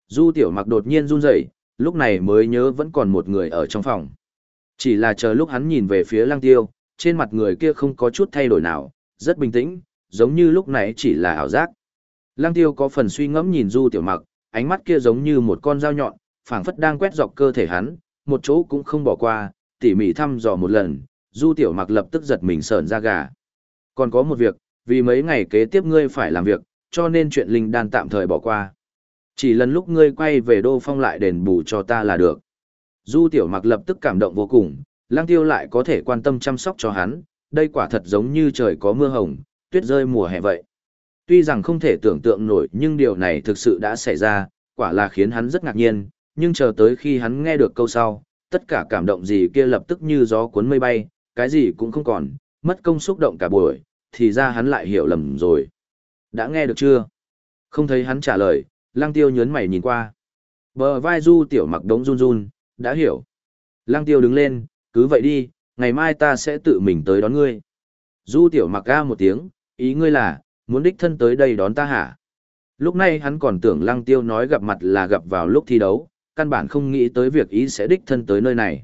Du tiểu mặc đột nhiên run rẩy, lúc này mới nhớ vẫn còn một người ở trong phòng. Chỉ là chờ lúc hắn nhìn về phía lăng tiêu, trên mặt người kia không có chút thay đổi nào, rất bình tĩnh, giống như lúc nãy chỉ là ảo giác. Lăng tiêu có phần suy ngẫm nhìn du tiểu mặc, ánh mắt kia giống như một con dao nhọn, phảng phất đang quét dọc cơ thể hắn, một chỗ cũng không bỏ qua, tỉ mỉ thăm dò một lần, du tiểu mặc lập tức giật mình sờn ra gà. Còn có một việc, vì mấy ngày kế tiếp ngươi phải làm việc, cho nên chuyện linh đan tạm thời bỏ qua. Chỉ lần lúc ngươi quay về đô phong lại đền bù cho ta là được. Du tiểu mặc lập tức cảm động vô cùng, lang tiêu lại có thể quan tâm chăm sóc cho hắn, đây quả thật giống như trời có mưa hồng, tuyết rơi mùa hè vậy. Tuy rằng không thể tưởng tượng nổi nhưng điều này thực sự đã xảy ra, quả là khiến hắn rất ngạc nhiên, nhưng chờ tới khi hắn nghe được câu sau, tất cả cảm động gì kia lập tức như gió cuốn mây bay, cái gì cũng không còn, mất công xúc động cả buổi, thì ra hắn lại hiểu lầm rồi. Đã nghe được chưa? Không thấy hắn trả lời, lang tiêu nhớn mày nhìn qua. Bờ vai du tiểu mặc đống run run, đã hiểu. Lang tiêu đứng lên, cứ vậy đi, ngày mai ta sẽ tự mình tới đón ngươi. Du tiểu mặc ga một tiếng, ý ngươi là, muốn đích thân tới đây đón ta hả? Lúc này hắn còn tưởng lăng tiêu nói gặp mặt là gặp vào lúc thi đấu, căn bản không nghĩ tới việc ý sẽ đích thân tới nơi này.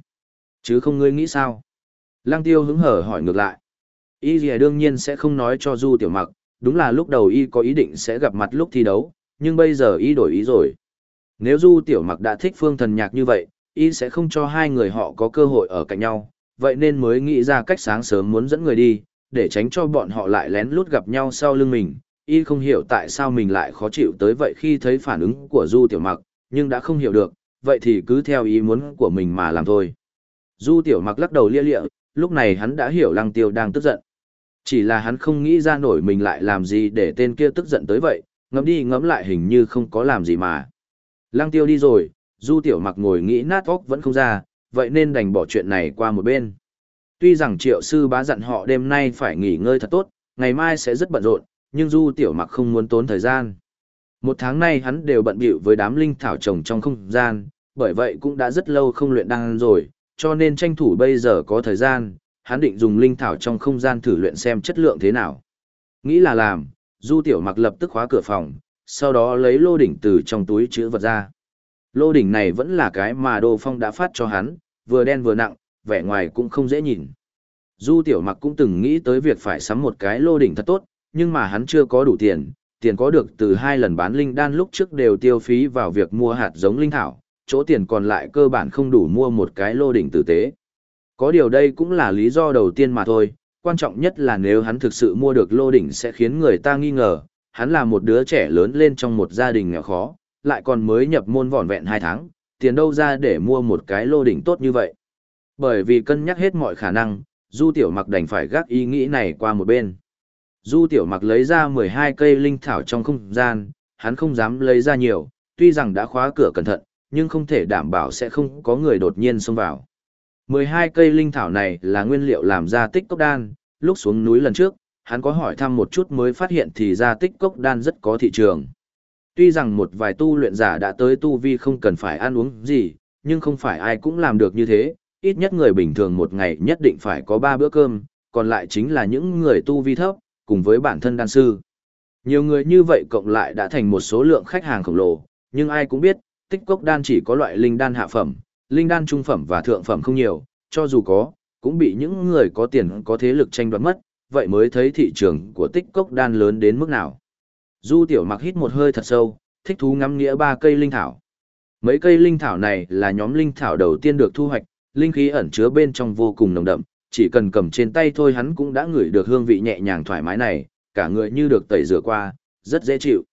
Chứ không ngươi nghĩ sao? Lăng tiêu hứng hở hỏi ngược lại. Y gì đương nhiên sẽ không nói cho Du Tiểu Mặc, đúng là lúc đầu Y có ý định sẽ gặp mặt lúc thi đấu, nhưng bây giờ Y đổi ý rồi. Nếu Du Tiểu Mặc đã thích phương thần nhạc như vậy, y sẽ không cho hai người họ có cơ hội ở cạnh nhau, vậy nên mới nghĩ ra cách sáng sớm muốn dẫn người đi, để tránh cho bọn họ lại lén lút gặp nhau sau lưng mình. Y không hiểu tại sao mình lại khó chịu tới vậy khi thấy phản ứng của Du Tiểu Mặc, nhưng đã không hiểu được, vậy thì cứ theo ý muốn của mình mà làm thôi. Du Tiểu Mặc lắc đầu lia lịa, lúc này hắn đã hiểu Lăng Tiêu đang tức giận. Chỉ là hắn không nghĩ ra nổi mình lại làm gì để tên kia tức giận tới vậy, ngẫm đi ngẫm lại hình như không có làm gì mà. Lăng Tiêu đi rồi, Du Tiểu Mặc ngồi nghĩ nát óc vẫn không ra, vậy nên đành bỏ chuyện này qua một bên. Tuy rằng triệu sư bá dặn họ đêm nay phải nghỉ ngơi thật tốt, ngày mai sẽ rất bận rộn, nhưng Du Tiểu Mặc không muốn tốn thời gian. Một tháng nay hắn đều bận bịu với đám linh thảo trồng trong không gian, bởi vậy cũng đã rất lâu không luyện đan rồi, cho nên tranh thủ bây giờ có thời gian, hắn định dùng linh thảo trong không gian thử luyện xem chất lượng thế nào. Nghĩ là làm, Du Tiểu Mặc lập tức khóa cửa phòng, sau đó lấy lô đỉnh từ trong túi chữ vật ra. Lô đỉnh này vẫn là cái mà Đô Phong đã phát cho hắn, vừa đen vừa nặng, vẻ ngoài cũng không dễ nhìn. Du Tiểu Mặc cũng từng nghĩ tới việc phải sắm một cái lô đỉnh thật tốt, nhưng mà hắn chưa có đủ tiền, tiền có được từ hai lần bán linh đan lúc trước đều tiêu phí vào việc mua hạt giống linh thảo, chỗ tiền còn lại cơ bản không đủ mua một cái lô đỉnh tử tế. Có điều đây cũng là lý do đầu tiên mà thôi, quan trọng nhất là nếu hắn thực sự mua được lô đỉnh sẽ khiến người ta nghi ngờ, hắn là một đứa trẻ lớn lên trong một gia đình nghèo khó, lại còn mới nhập môn vỏn vẹn 2 tháng, tiền đâu ra để mua một cái lô đỉnh tốt như vậy. Bởi vì cân nhắc hết mọi khả năng, Du Tiểu Mặc đành phải gác ý nghĩ này qua một bên. Du Tiểu Mặc lấy ra 12 cây linh thảo trong không gian, hắn không dám lấy ra nhiều, tuy rằng đã khóa cửa cẩn thận, nhưng không thể đảm bảo sẽ không có người đột nhiên xông vào. 12 cây linh thảo này là nguyên liệu làm ra tích cốc đan, lúc xuống núi lần trước, hắn có hỏi thăm một chút mới phát hiện thì ra tích cốc đan rất có thị trường. Tuy rằng một vài tu luyện giả đã tới tu vi không cần phải ăn uống gì, nhưng không phải ai cũng làm được như thế, ít nhất người bình thường một ngày nhất định phải có 3 bữa cơm, còn lại chính là những người tu vi thấp, cùng với bản thân đan sư. Nhiều người như vậy cộng lại đã thành một số lượng khách hàng khổng lồ, nhưng ai cũng biết, tích cốc đan chỉ có loại linh đan hạ phẩm, linh đan trung phẩm và thượng phẩm không nhiều, cho dù có, cũng bị những người có tiền có thế lực tranh đoạt mất, vậy mới thấy thị trường của tích cốc đan lớn đến mức nào. Du tiểu mặc hít một hơi thật sâu, thích thú ngắm nghĩa ba cây linh thảo. Mấy cây linh thảo này là nhóm linh thảo đầu tiên được thu hoạch, linh khí ẩn chứa bên trong vô cùng nồng đậm, chỉ cần cầm trên tay thôi hắn cũng đã ngửi được hương vị nhẹ nhàng thoải mái này, cả người như được tẩy rửa qua, rất dễ chịu.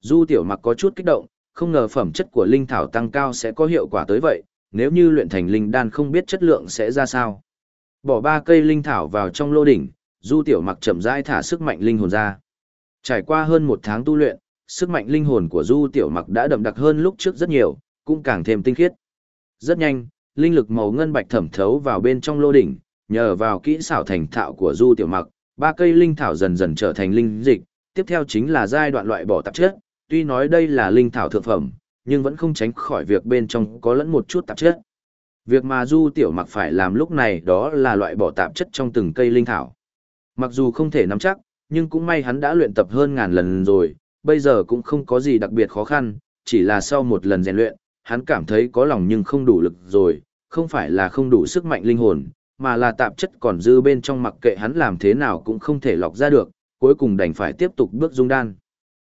Du tiểu mặc có chút kích động, không ngờ phẩm chất của linh thảo tăng cao sẽ có hiệu quả tới vậy, nếu như luyện thành linh đan không biết chất lượng sẽ ra sao. Bỏ ba cây linh thảo vào trong lô đỉnh, Du Tiểu Mặc chậm rãi thả sức mạnh linh hồn ra. Trải qua hơn một tháng tu luyện, sức mạnh linh hồn của Du Tiểu Mặc đã đậm đặc hơn lúc trước rất nhiều, cũng càng thêm tinh khiết. Rất nhanh, linh lực màu ngân bạch thẩm thấu vào bên trong lô đỉnh, nhờ vào kỹ xảo thành thạo của Du Tiểu Mặc, ba cây linh thảo dần dần trở thành linh dịch, tiếp theo chính là giai đoạn loại bỏ tạp chất, tuy nói đây là linh thảo thượng phẩm, nhưng vẫn không tránh khỏi việc bên trong có lẫn một chút tạp chất. Việc mà Du Tiểu Mặc phải làm lúc này đó là loại bỏ tạp chất trong từng cây linh thảo. Mặc dù không thể nắm chắc, nhưng cũng may hắn đã luyện tập hơn ngàn lần rồi, bây giờ cũng không có gì đặc biệt khó khăn, chỉ là sau một lần rèn luyện, hắn cảm thấy có lòng nhưng không đủ lực rồi, không phải là không đủ sức mạnh linh hồn, mà là tạp chất còn dư bên trong mặc kệ hắn làm thế nào cũng không thể lọc ra được, cuối cùng đành phải tiếp tục bước dung đan.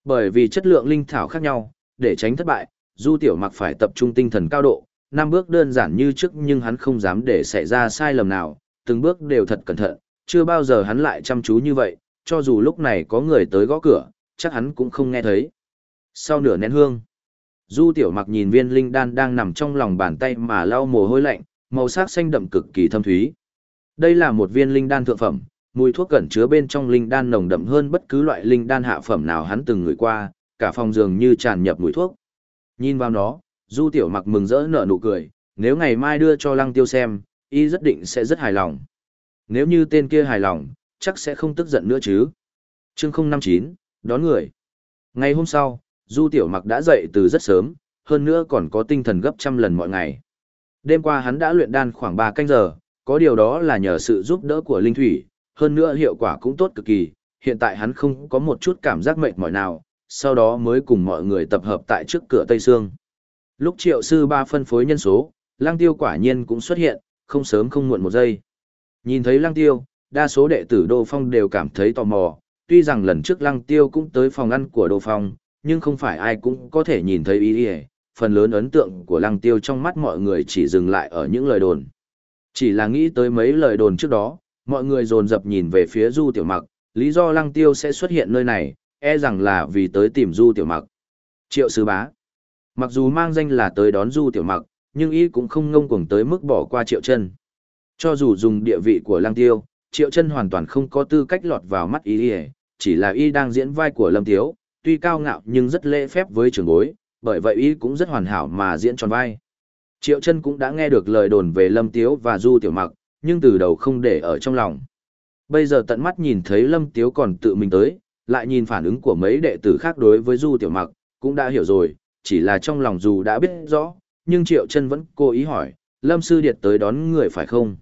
Bởi vì chất lượng linh thảo khác nhau, để tránh thất bại, Du Tiểu Mặc phải tập trung tinh thần cao độ, năm bước đơn giản như trước nhưng hắn không dám để xảy ra sai lầm nào, từng bước đều thật cẩn thận, chưa bao giờ hắn lại chăm chú như vậy, cho dù lúc này có người tới gõ cửa, chắc hắn cũng không nghe thấy. Sau nửa nén hương, Du Tiểu Mặc nhìn viên linh đan đang nằm trong lòng bàn tay mà lau mồ hôi lạnh, màu sắc xanh đậm cực kỳ thâm thúy. Đây là một viên linh đan thượng phẩm, mùi thuốc cẩn chứa bên trong linh đan nồng đậm hơn bất cứ loại linh đan hạ phẩm nào hắn từng ngửi qua, cả phòng giường như tràn nhập mùi thuốc. Nhìn vào nó, Du Tiểu Mặc mừng rỡ nở nụ cười, nếu ngày mai đưa cho Lăng Tiêu xem, y rất định sẽ rất hài lòng. Nếu như tên kia hài lòng, chắc sẽ không tức giận nữa chứ. Chương 059, đón người. Ngày hôm sau, Du Tiểu Mặc đã dậy từ rất sớm, hơn nữa còn có tinh thần gấp trăm lần mọi ngày. Đêm qua hắn đã luyện đan khoảng 3 canh giờ, có điều đó là nhờ sự giúp đỡ của Linh Thủy, hơn nữa hiệu quả cũng tốt cực kỳ, hiện tại hắn không có một chút cảm giác mệt mỏi nào, sau đó mới cùng mọi người tập hợp tại trước cửa Tây Sương. Lúc triệu sư ba phân phối nhân số, lang tiêu quả nhiên cũng xuất hiện, không sớm không muộn một giây. Nhìn thấy lang tiêu, đa số đệ tử Đô Phong đều cảm thấy tò mò, tuy rằng lần trước Lang tiêu cũng tới phòng ăn của Đô Phong, nhưng không phải ai cũng có thể nhìn thấy ý ý, phần lớn ấn tượng của lăng tiêu trong mắt mọi người chỉ dừng lại ở những lời đồn. Chỉ là nghĩ tới mấy lời đồn trước đó, mọi người dồn dập nhìn về phía du tiểu mặc, lý do lăng tiêu sẽ xuất hiện nơi này, e rằng là vì tới tìm du tiểu mặc. Triệu sư bá. Mặc dù mang danh là tới đón du tiểu mặc, nhưng ý cũng không ngông cuồng tới mức bỏ qua triệu chân. Cho dù dùng địa vị của lăng tiêu, triệu chân hoàn toàn không có tư cách lọt vào mắt ý y chỉ là y đang diễn vai của lâm tiếu, tuy cao ngạo nhưng rất lễ phép với trường bối, bởi vậy y cũng rất hoàn hảo mà diễn tròn vai. Triệu chân cũng đã nghe được lời đồn về lâm tiếu và du tiểu mặc, nhưng từ đầu không để ở trong lòng. Bây giờ tận mắt nhìn thấy lâm tiếu còn tự mình tới, lại nhìn phản ứng của mấy đệ tử khác đối với du tiểu mặc, cũng đã hiểu rồi, chỉ là trong lòng dù đã biết rõ, nhưng Triệu chân vẫn cố ý hỏi, Lâm Sư Điệt tới đón người phải không?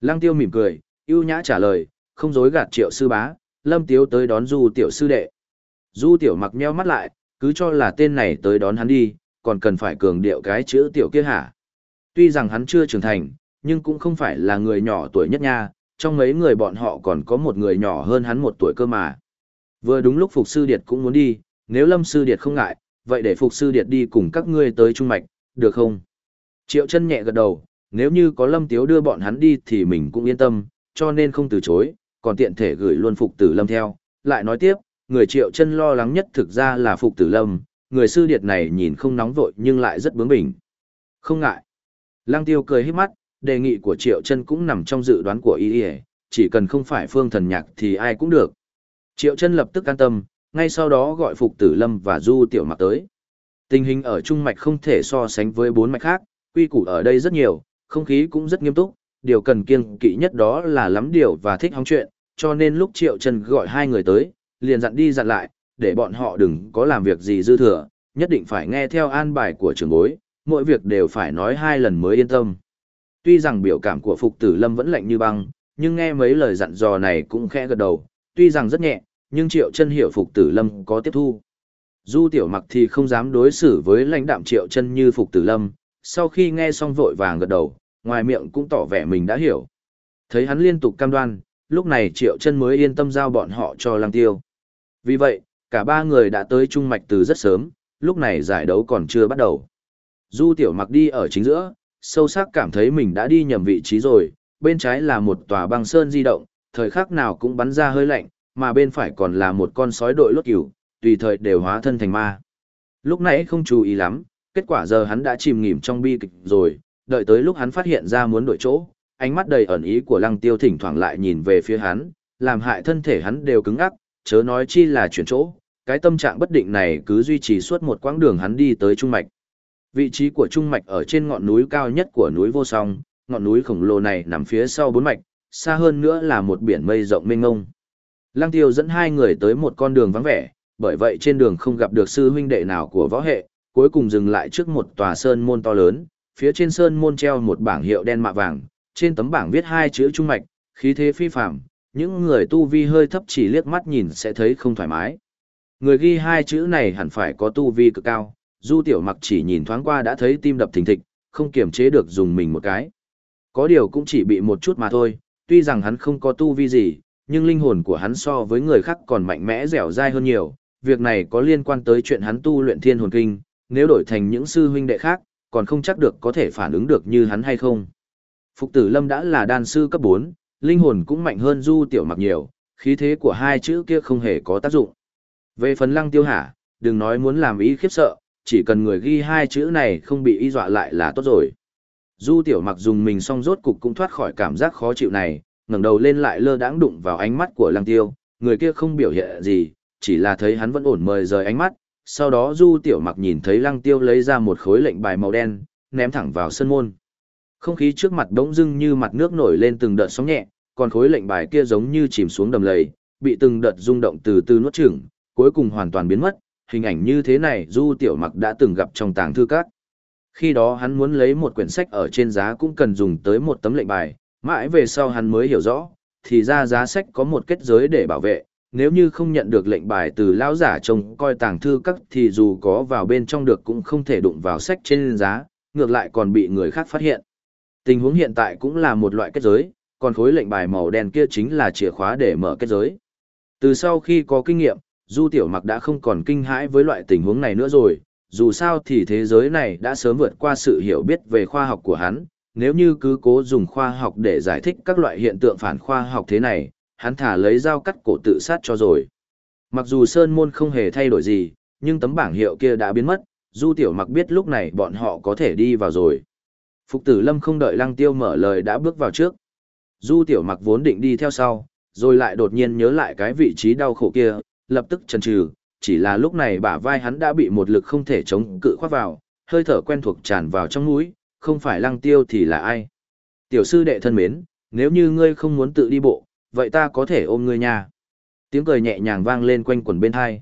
Lăng Tiêu mỉm cười, ưu nhã trả lời, không dối gạt Triệu Sư Bá, Lâm Tiếu tới đón Du Tiểu Sư Đệ. Du Tiểu mặc nheo mắt lại, cứ cho là tên này tới đón hắn đi, còn cần phải cường điệu cái chữ Tiểu kia hả? Tuy rằng hắn chưa trưởng thành, nhưng cũng không phải là người nhỏ tuổi nhất nha, trong mấy người bọn họ còn có một người nhỏ hơn hắn một tuổi cơ mà. Vừa đúng lúc Phục Sư Điệt cũng muốn đi, nếu Lâm Sư Điệt không ngại, vậy để Phục Sư Điệt đi cùng các ngươi tới Trung Mạch, được không? Triệu chân nhẹ gật đầu, nếu như có Lâm Tiếu đưa bọn hắn đi thì mình cũng yên tâm, cho nên không từ chối, còn tiện thể gửi luôn Phục Tử Lâm theo. Lại nói tiếp, người Triệu chân lo lắng nhất thực ra là Phục Tử Lâm, người sư điệt này nhìn không nóng vội nhưng lại rất bướng bỉnh. Không ngại. Lăng Tiêu cười hết mắt, đề nghị của Triệu chân cũng nằm trong dự đoán của y chỉ cần không phải phương thần nhạc thì ai cũng được. Triệu chân lập tức an tâm, ngay sau đó gọi Phục Tử Lâm và Du Tiểu Mặc tới. Tình hình ở Trung Mạch không thể so sánh với bốn mạch khác, quy củ ở đây rất nhiều, không khí cũng rất nghiêm túc, điều cần kiêng kỵ nhất đó là lắm điều và thích hóng chuyện, cho nên lúc Triệu Trần gọi hai người tới, liền dặn đi dặn lại, để bọn họ đừng có làm việc gì dư thừa, nhất định phải nghe theo an bài của trưởng bối, mỗi việc đều phải nói hai lần mới yên tâm. Tuy rằng biểu cảm của Phục Tử Lâm vẫn lạnh như băng, nhưng nghe mấy lời dặn dò này cũng khẽ gật đầu, tuy rằng rất nhẹ, nhưng Triệu Chân hiểu Phục Tử Lâm có tiếp thu. Du Tiểu Mặc thì không dám đối xử với lãnh đạm Triệu Chân như Phục Tử Lâm, sau khi nghe xong vội vàng gật đầu, ngoài miệng cũng tỏ vẻ mình đã hiểu. Thấy hắn liên tục cam đoan, lúc này Triệu Chân mới yên tâm giao bọn họ cho Lăng Tiêu. Vì vậy, cả ba người đã tới Trung Mạch từ rất sớm, lúc này giải đấu còn chưa bắt đầu. Du Tiểu Mặc đi ở chính giữa, sâu sắc cảm thấy mình đã đi nhầm vị trí rồi, bên trái là một tòa băng sơn di động, thời khắc nào cũng bắn ra hơi lạnh, mà bên phải còn là một con sói đội lốt cửu, tùy thời đều hóa thân thành ma. Lúc nãy không chú ý lắm, kết quả giờ hắn đã chìm nghỉm trong bi kịch rồi, đợi tới lúc hắn phát hiện ra muốn đổi chỗ, ánh mắt đầy ẩn ý của lăng tiêu thỉnh thoảng lại nhìn về phía hắn, làm hại thân thể hắn đều cứng ngắc, chớ nói chi là chuyển chỗ, cái tâm trạng bất định này cứ duy trì suốt một quãng đường hắn đi tới Trung Mạch. Vị trí của Trung Mạch ở trên ngọn núi cao nhất của núi Vô Song, ngọn núi khổng lồ này nằm phía sau bốn mạch, xa hơn nữa là một biển mây rộng mênh mông. Lăng tiêu dẫn hai người tới một con đường vắng vẻ, bởi vậy trên đường không gặp được sư huynh đệ nào của võ hệ, cuối cùng dừng lại trước một tòa sơn môn to lớn, phía trên sơn môn treo một bảng hiệu đen mạ vàng, trên tấm bảng viết hai chữ trung mạch, khí thế phi phàm những người tu vi hơi thấp chỉ liếc mắt nhìn sẽ thấy không thoải mái. Người ghi hai chữ này hẳn phải có tu vi cực cao, du tiểu mặc chỉ nhìn thoáng qua đã thấy tim đập thình thịch, không kiềm chế được dùng mình một cái. Có điều cũng chỉ bị một chút mà thôi, tuy rằng hắn không có tu vi gì, nhưng linh hồn của hắn so với người khác còn mạnh mẽ dẻo dai hơn nhiều, việc này có liên quan tới chuyện hắn tu luyện thiên hồn kinh, nếu đổi thành những sư huynh đệ khác, còn không chắc được có thể phản ứng được như hắn hay không. Phục tử lâm đã là đan sư cấp 4, linh hồn cũng mạnh hơn du tiểu mặc nhiều, khí thế của hai chữ kia không hề có tác dụng. Về phần lăng tiêu hả, đừng nói muốn làm ý khiếp sợ, chỉ cần người ghi hai chữ này không bị y dọa lại là tốt rồi. Du tiểu mặc dùng mình xong rốt cục cũng thoát khỏi cảm giác khó chịu này, ngẩng đầu lên lại lơ đãng đụng vào ánh mắt của lăng tiêu, người kia không biểu hiện gì, chỉ là thấy hắn vẫn ổn mời rời ánh mắt, sau đó du tiểu mặc nhìn thấy lăng tiêu lấy ra một khối lệnh bài màu đen, ném thẳng vào sân môn. Không khí trước mặt bỗng dưng như mặt nước nổi lên từng đợt sóng nhẹ, còn khối lệnh bài kia giống như chìm xuống đầm lầy, bị từng đợt rung động từ từ nuốt chửng, cuối cùng hoàn toàn biến mất. Hình ảnh như thế này Du Tiểu Mặc đã từng gặp trong tàng thư các. Khi đó hắn muốn lấy một quyển sách ở trên giá cũng cần dùng tới một tấm lệnh bài, mãi về sau hắn mới hiểu rõ, thì ra giá sách có một kết giới để bảo vệ, nếu như không nhận được lệnh bài từ lão giả trông coi tàng thư các thì dù có vào bên trong được cũng không thể đụng vào sách trên giá, ngược lại còn bị người khác phát hiện. Tình huống hiện tại cũng là một loại kết giới, còn khối lệnh bài màu đen kia chính là chìa khóa để mở kết giới. Từ sau khi có kinh nghiệm, Du Tiểu Mặc đã không còn kinh hãi với loại tình huống này nữa rồi, dù sao thì thế giới này đã sớm vượt qua sự hiểu biết về khoa học của hắn, nếu như cứ cố dùng khoa học để giải thích các loại hiện tượng phản khoa học thế này, hắn thả lấy dao cắt cổ tự sát cho rồi. Mặc dù Sơn Môn không hề thay đổi gì, nhưng tấm bảng hiệu kia đã biến mất, Du Tiểu Mặc biết lúc này bọn họ có thể đi vào rồi. Phục tử Lâm không đợi Lăng Tiêu mở lời đã bước vào trước. Du Tiểu Mặc vốn định đi theo sau, rồi lại đột nhiên nhớ lại cái vị trí đau khổ kia, lập tức chần chừ, chỉ là lúc này bả vai hắn đã bị một lực không thể chống cự khoát vào, hơi thở quen thuộc tràn vào trong mũi, không phải Lăng Tiêu thì là ai. Tiểu sư đệ thân mến, nếu như ngươi không muốn tự đi bộ, vậy ta có thể ôm ngươi nha. Tiếng cười nhẹ nhàng vang lên quanh quần bên hai.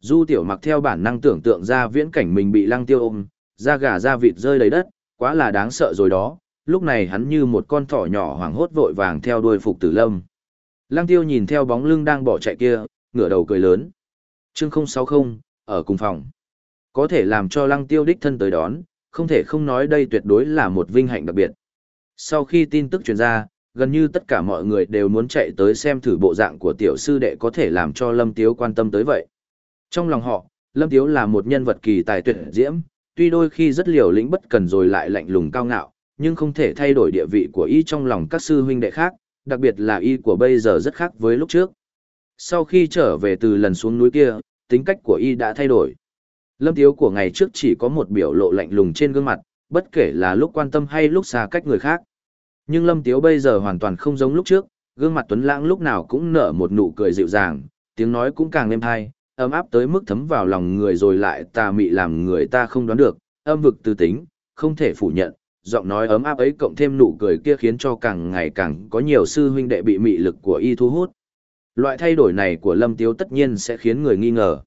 Du tiểu mặc theo bản năng tưởng tượng ra viễn cảnh mình bị lăng tiêu ôm, da gà da vịt rơi đầy đất, quá là đáng sợ rồi đó. Lúc này hắn như một con thỏ nhỏ hoảng hốt vội vàng theo đuôi phục tử lâm. Lăng tiêu nhìn theo bóng lưng đang bỏ chạy kia, ngửa đầu cười lớn. Chương 060, ở cùng phòng. Có thể làm cho lăng tiêu đích thân tới đón, không thể không nói đây tuyệt đối là một vinh hạnh đặc biệt. Sau khi tin tức truyền ra, gần như tất cả mọi người đều muốn chạy tới xem thử bộ dạng của tiểu sư đệ có thể làm cho Lâm Tiếu quan tâm tới vậy. Trong lòng họ, Lâm Tiếu là một nhân vật kỳ tài tuyệt diễm, tuy đôi khi rất liều lĩnh bất cần rồi lại lạnh lùng cao ngạo, nhưng không thể thay đổi địa vị của y trong lòng các sư huynh đệ khác, đặc biệt là y của bây giờ rất khác với lúc trước. Sau khi trở về từ lần xuống núi kia, tính cách của y đã thay đổi. Lâm Tiếu của ngày trước chỉ có một biểu lộ lạnh lùng trên gương mặt, bất kể là lúc quan tâm hay lúc xa cách người khác. Nhưng Lâm Tiếu bây giờ hoàn toàn không giống lúc trước, gương mặt tuấn lãng lúc nào cũng nở một nụ cười dịu dàng, tiếng nói cũng càng êm hay, ấm áp tới mức thấm vào lòng người rồi lại tà mị làm người ta không đoán được, âm vực tư tính, không thể phủ nhận, giọng nói ấm áp ấy cộng thêm nụ cười kia khiến cho càng ngày càng có nhiều sư huynh đệ bị mị lực của y thu hút. Loại thay đổi này của Lâm Tiếu tất nhiên sẽ khiến người nghi ngờ.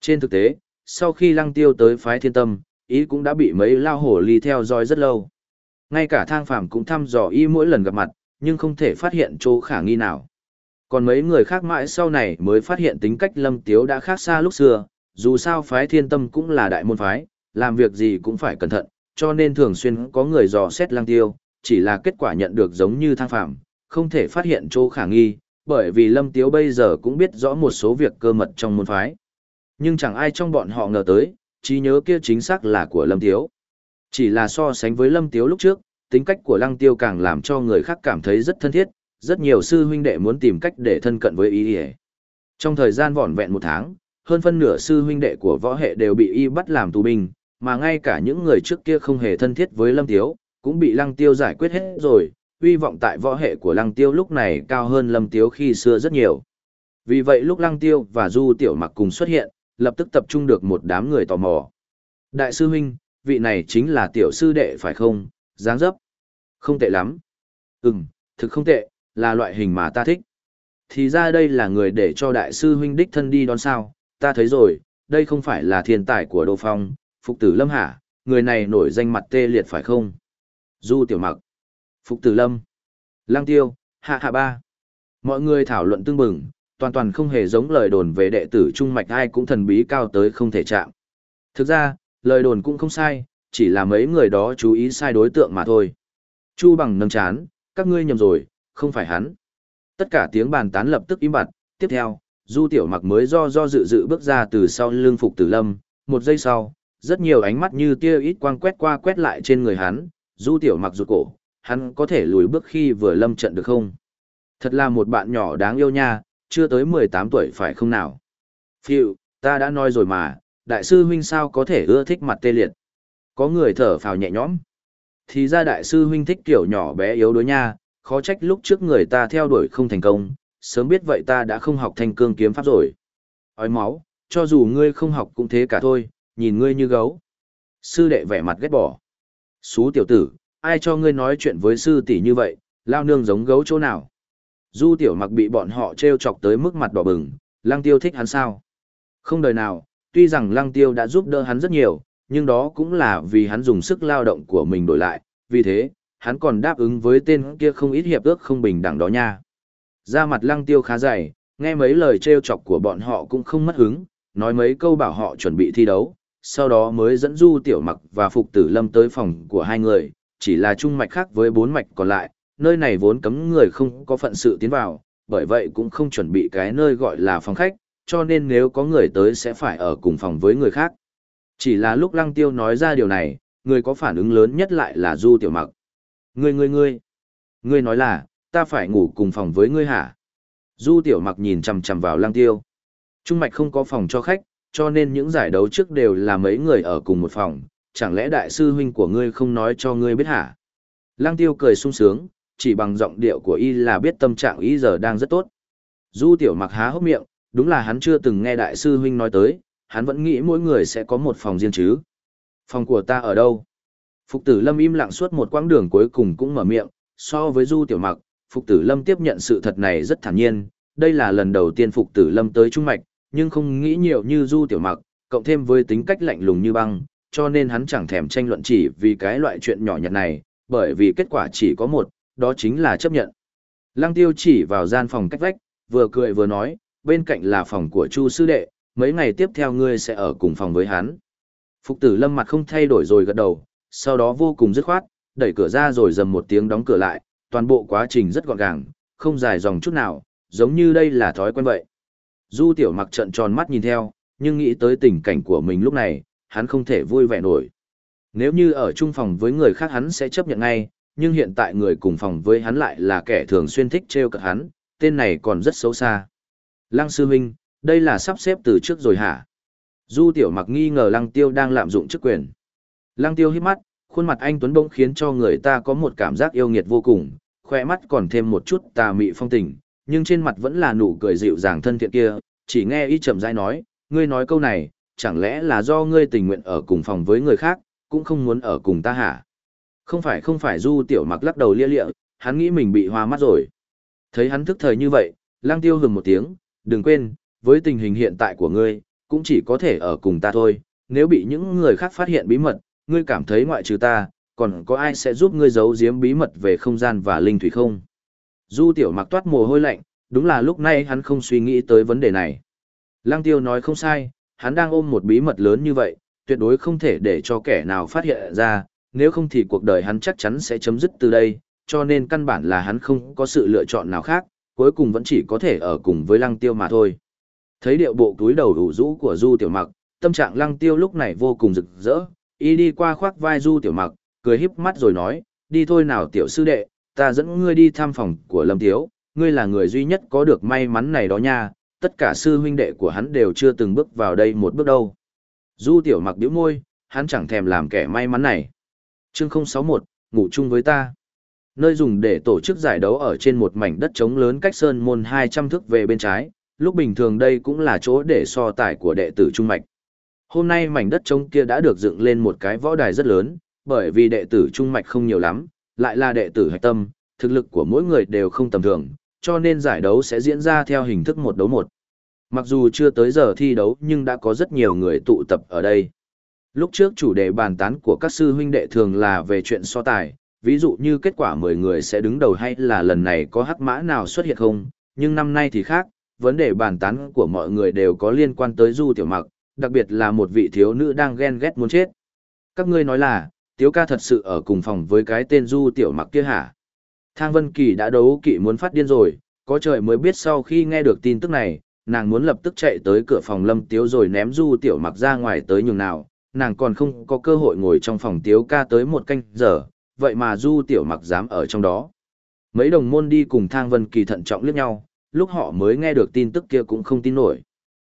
Trên thực tế, sau khi Lăng Tiêu tới phái thiên tâm, ý cũng đã bị mấy lao hổ ly theo dõi rất lâu. Ngay cả thang phàm cũng thăm dò y mỗi lần gặp mặt, nhưng không thể phát hiện chỗ khả nghi nào. Còn mấy người khác mãi sau này mới phát hiện tính cách lâm tiếu đã khác xa lúc xưa, dù sao phái thiên tâm cũng là đại môn phái, làm việc gì cũng phải cẩn thận, cho nên thường xuyên có người dò xét Lang tiêu, chỉ là kết quả nhận được giống như thang phạm không thể phát hiện chỗ khả nghi, bởi vì lâm tiếu bây giờ cũng biết rõ một số việc cơ mật trong môn phái. Nhưng chẳng ai trong bọn họ ngờ tới, trí nhớ kia chính xác là của lâm tiếu. Chỉ là so sánh với Lâm Tiếu lúc trước, tính cách của Lăng Tiêu càng làm cho người khác cảm thấy rất thân thiết, rất nhiều sư huynh đệ muốn tìm cách để thân cận với y. Trong thời gian vỏn vẹn một tháng, hơn phân nửa sư huynh đệ của võ hệ đều bị y bắt làm tù binh, mà ngay cả những người trước kia không hề thân thiết với Lâm Tiếu, cũng bị Lăng Tiêu giải quyết hết rồi, uy vọng tại võ hệ của Lăng Tiêu lúc này cao hơn Lâm Tiếu khi xưa rất nhiều. Vì vậy lúc Lăng Tiêu và Du Tiểu Mặc cùng xuất hiện, lập tức tập trung được một đám người tò mò. Đại sư huynh, vị này chính là tiểu sư đệ phải không, dáng dấp. Không tệ lắm. Ừm, thực không tệ, là loại hình mà ta thích. Thì ra đây là người để cho đại sư huynh đích thân đi đón sao, ta thấy rồi, đây không phải là thiên tài của Đô Phong, Phục Tử Lâm hả, người này nổi danh mặt tê liệt phải không? Du Tiểu Mặc, Phục Tử Lâm, Lang Tiêu, Hạ Hạ Ba. Mọi người thảo luận tương bừng, toàn toàn không hề giống lời đồn về đệ tử Trung Mạch ai cũng thần bí cao tới không thể chạm. Thực ra, lời đồn cũng không sai, chỉ là mấy người đó chú ý sai đối tượng mà thôi. Chu bằng nâng chán, các ngươi nhầm rồi, không phải hắn. Tất cả tiếng bàn tán lập tức im bặt, tiếp theo, Du Tiểu Mặc mới do do dự dự bước ra từ sau lưng Phục Tử Lâm, một giây sau, rất nhiều ánh mắt như tia ít quang quét qua quét lại trên người hắn, Du Tiểu Mặc rụt cổ, hắn có thể lùi bước khi vừa lâm trận được không? Thật là một bạn nhỏ đáng yêu nha, chưa tới 18 tuổi phải không nào? Phiu, ta đã nói rồi mà, đại sư huynh sao có thể ưa thích mặt tê liệt. Có người thở phào nhẹ nhõm. Thì ra đại sư huynh thích kiểu nhỏ bé yếu đuối nha, khó trách lúc trước người ta theo đuổi không thành công, sớm biết vậy ta đã không học thanh cương kiếm pháp rồi. Ói máu, cho dù ngươi không học cũng thế cả thôi, nhìn ngươi như gấu. Sư đệ vẻ mặt ghét bỏ. Xú tiểu tử, ai cho ngươi nói chuyện với sư tỷ như vậy, lao nương giống gấu chỗ nào. Du tiểu mặc bị bọn họ trêu chọc tới mức mặt đỏ bừng, lang tiêu thích hắn sao. Không đời nào, tuy rằng lăng tiêu đã giúp đỡ hắn rất nhiều, nhưng đó cũng là vì hắn dùng sức lao động của mình đổi lại, vì thế, hắn còn đáp ứng với tên kia không ít hiệp ước không bình đẳng đó nha. Ra mặt lăng tiêu khá dày, nghe mấy lời trêu chọc của bọn họ cũng không mất hứng, nói mấy câu bảo họ chuẩn bị thi đấu, sau đó mới dẫn du tiểu mặc và phục tử lâm tới phòng của hai người, chỉ là trung mạch khác với bốn mạch còn lại, nơi này vốn cấm người không có phận sự tiến vào, bởi vậy cũng không chuẩn bị cái nơi gọi là phòng khách, cho nên nếu có người tới sẽ phải ở cùng phòng với người khác. Chỉ là lúc lăng tiêu nói ra điều này, người có phản ứng lớn nhất lại là Du Tiểu Mặc. Ngươi ngươi ngươi, ngươi nói là, ta phải ngủ cùng phòng với ngươi hả? Du Tiểu Mặc nhìn chằm chằm vào lăng tiêu. Trung mạch không có phòng cho khách, cho nên những giải đấu trước đều là mấy người ở cùng một phòng, chẳng lẽ đại sư huynh của ngươi không nói cho ngươi biết hả? Lăng tiêu cười sung sướng, chỉ bằng giọng điệu của y là biết tâm trạng y giờ đang rất tốt. Du tiểu mặc há hốc miệng, đúng là hắn chưa từng nghe đại sư huynh nói tới, hắn vẫn nghĩ mỗi người sẽ có một phòng riêng chứ. Phòng của ta ở đâu? Phục tử lâm im lặng suốt một quãng đường cuối cùng cũng mở miệng, so với du tiểu mặc, Phục tử lâm tiếp nhận sự thật này rất thản nhiên, đây là lần đầu tiên Phục tử lâm tới Trung Mạch, nhưng không nghĩ nhiều như du tiểu mặc, cộng thêm với tính cách lạnh lùng như băng, cho nên hắn chẳng thèm tranh luận chỉ vì cái loại chuyện nhỏ nhặt này, bởi vì kết quả chỉ có một, đó chính là chấp nhận. Lăng tiêu chỉ vào gian phòng cách vách, vừa cười vừa nói, bên cạnh là phòng của Chu sư đệ, mấy ngày tiếp theo ngươi sẽ ở cùng phòng với hắn. Phục tử lâm mặt không thay đổi rồi gật đầu, sau đó vô cùng dứt khoát, đẩy cửa ra rồi dầm một tiếng đóng cửa lại, toàn bộ quá trình rất gọn gàng, không dài dòng chút nào, giống như đây là thói quen vậy. Du tiểu mặc trận tròn mắt nhìn theo, nhưng nghĩ tới tình cảnh của mình lúc này, hắn không thể vui vẻ nổi. Nếu như ở chung phòng với người khác hắn sẽ chấp nhận ngay, nhưng hiện tại người cùng phòng với hắn lại là kẻ thường xuyên thích trêu cợt hắn, tên này còn rất xấu xa. Lăng sư huynh, đây là sắp xếp từ trước rồi hả? Du tiểu mặc nghi ngờ lăng tiêu đang lạm dụng chức quyền. Lăng tiêu hít mắt, khuôn mặt anh Tuấn Bông khiến cho người ta có một cảm giác yêu nghiệt vô cùng, khoe mắt còn thêm một chút tà mị phong tình, nhưng trên mặt vẫn là nụ cười dịu dàng thân thiện kia, chỉ nghe y chậm rãi nói, ngươi nói câu này, chẳng lẽ là do ngươi tình nguyện ở cùng phòng với người khác, cũng không muốn ở cùng ta hả? Không phải không phải du tiểu mặc lắc đầu lia lịa, hắn nghĩ mình bị hoa mắt rồi. Thấy hắn thức thời như vậy, lang tiêu hừng một tiếng, đừng quên, với tình hình hiện tại của ngươi, cũng chỉ có thể ở cùng ta thôi, nếu bị những người khác phát hiện bí mật, ngươi cảm thấy ngoại trừ ta, còn có ai sẽ giúp ngươi giấu giếm bí mật về không gian và linh thủy không? Du tiểu mặc toát mồ hôi lạnh, đúng là lúc này hắn không suy nghĩ tới vấn đề này. Lăng tiêu nói không sai, hắn đang ôm một bí mật lớn như vậy, tuyệt đối không thể để cho kẻ nào phát hiện ra, nếu không thì cuộc đời hắn chắc chắn sẽ chấm dứt từ đây, cho nên căn bản là hắn không có sự lựa chọn nào khác, cuối cùng vẫn chỉ có thể ở cùng với lăng tiêu mà thôi. Thấy điệu bộ túi đầu đủ rũ của Du Tiểu Mặc, tâm trạng lăng tiêu lúc này vô cùng rực rỡ, y đi qua khoác vai Du Tiểu Mặc, cười híp mắt rồi nói, đi thôi nào tiểu sư đệ, ta dẫn ngươi đi thăm phòng của Lâm Tiếu, ngươi là người duy nhất có được may mắn này đó nha, tất cả sư huynh đệ của hắn đều chưa từng bước vào đây một bước đâu. Du Tiểu Mặc điếu môi, hắn chẳng thèm làm kẻ may mắn này. Chương 061, ngủ chung với ta. Nơi dùng để tổ chức giải đấu ở trên một mảnh đất trống lớn cách sơn môn 200 thước về bên trái, lúc bình thường đây cũng là chỗ để so tài của đệ tử Trung Mạch. Hôm nay mảnh đất trống kia đã được dựng lên một cái võ đài rất lớn, bởi vì đệ tử Trung Mạch không nhiều lắm, lại là đệ tử hạch tâm, thực lực của mỗi người đều không tầm thường, cho nên giải đấu sẽ diễn ra theo hình thức một đấu một. Mặc dù chưa tới giờ thi đấu nhưng đã có rất nhiều người tụ tập ở đây. Lúc trước chủ đề bàn tán của các sư huynh đệ thường là về chuyện so tài, ví dụ như kết quả 10 người sẽ đứng đầu hay là lần này có hắc mã nào xuất hiện không, nhưng năm nay thì khác, vấn đề bàn tán của mọi người đều có liên quan tới Du Tiểu Mặc, đặc biệt là một vị thiếu nữ đang ghen ghét muốn chết. Các ngươi nói là, Tiếu ca thật sự ở cùng phòng với cái tên Du Tiểu Mặc kia hả? Thang Vân Kỳ đã đấu kỵ muốn phát điên rồi, có trời mới biết sau khi nghe được tin tức này, nàng muốn lập tức chạy tới cửa phòng Lâm Tiếu rồi ném Du Tiểu Mặc ra ngoài tới nhường nào, nàng còn không có cơ hội ngồi trong phòng Tiếu ca tới một canh giờ, vậy mà Du Tiểu Mặc dám ở trong đó. Mấy đồng môn đi cùng Thang Vân Kỳ thận trọng liếc nhau, lúc họ mới nghe được tin tức kia cũng không tin nổi.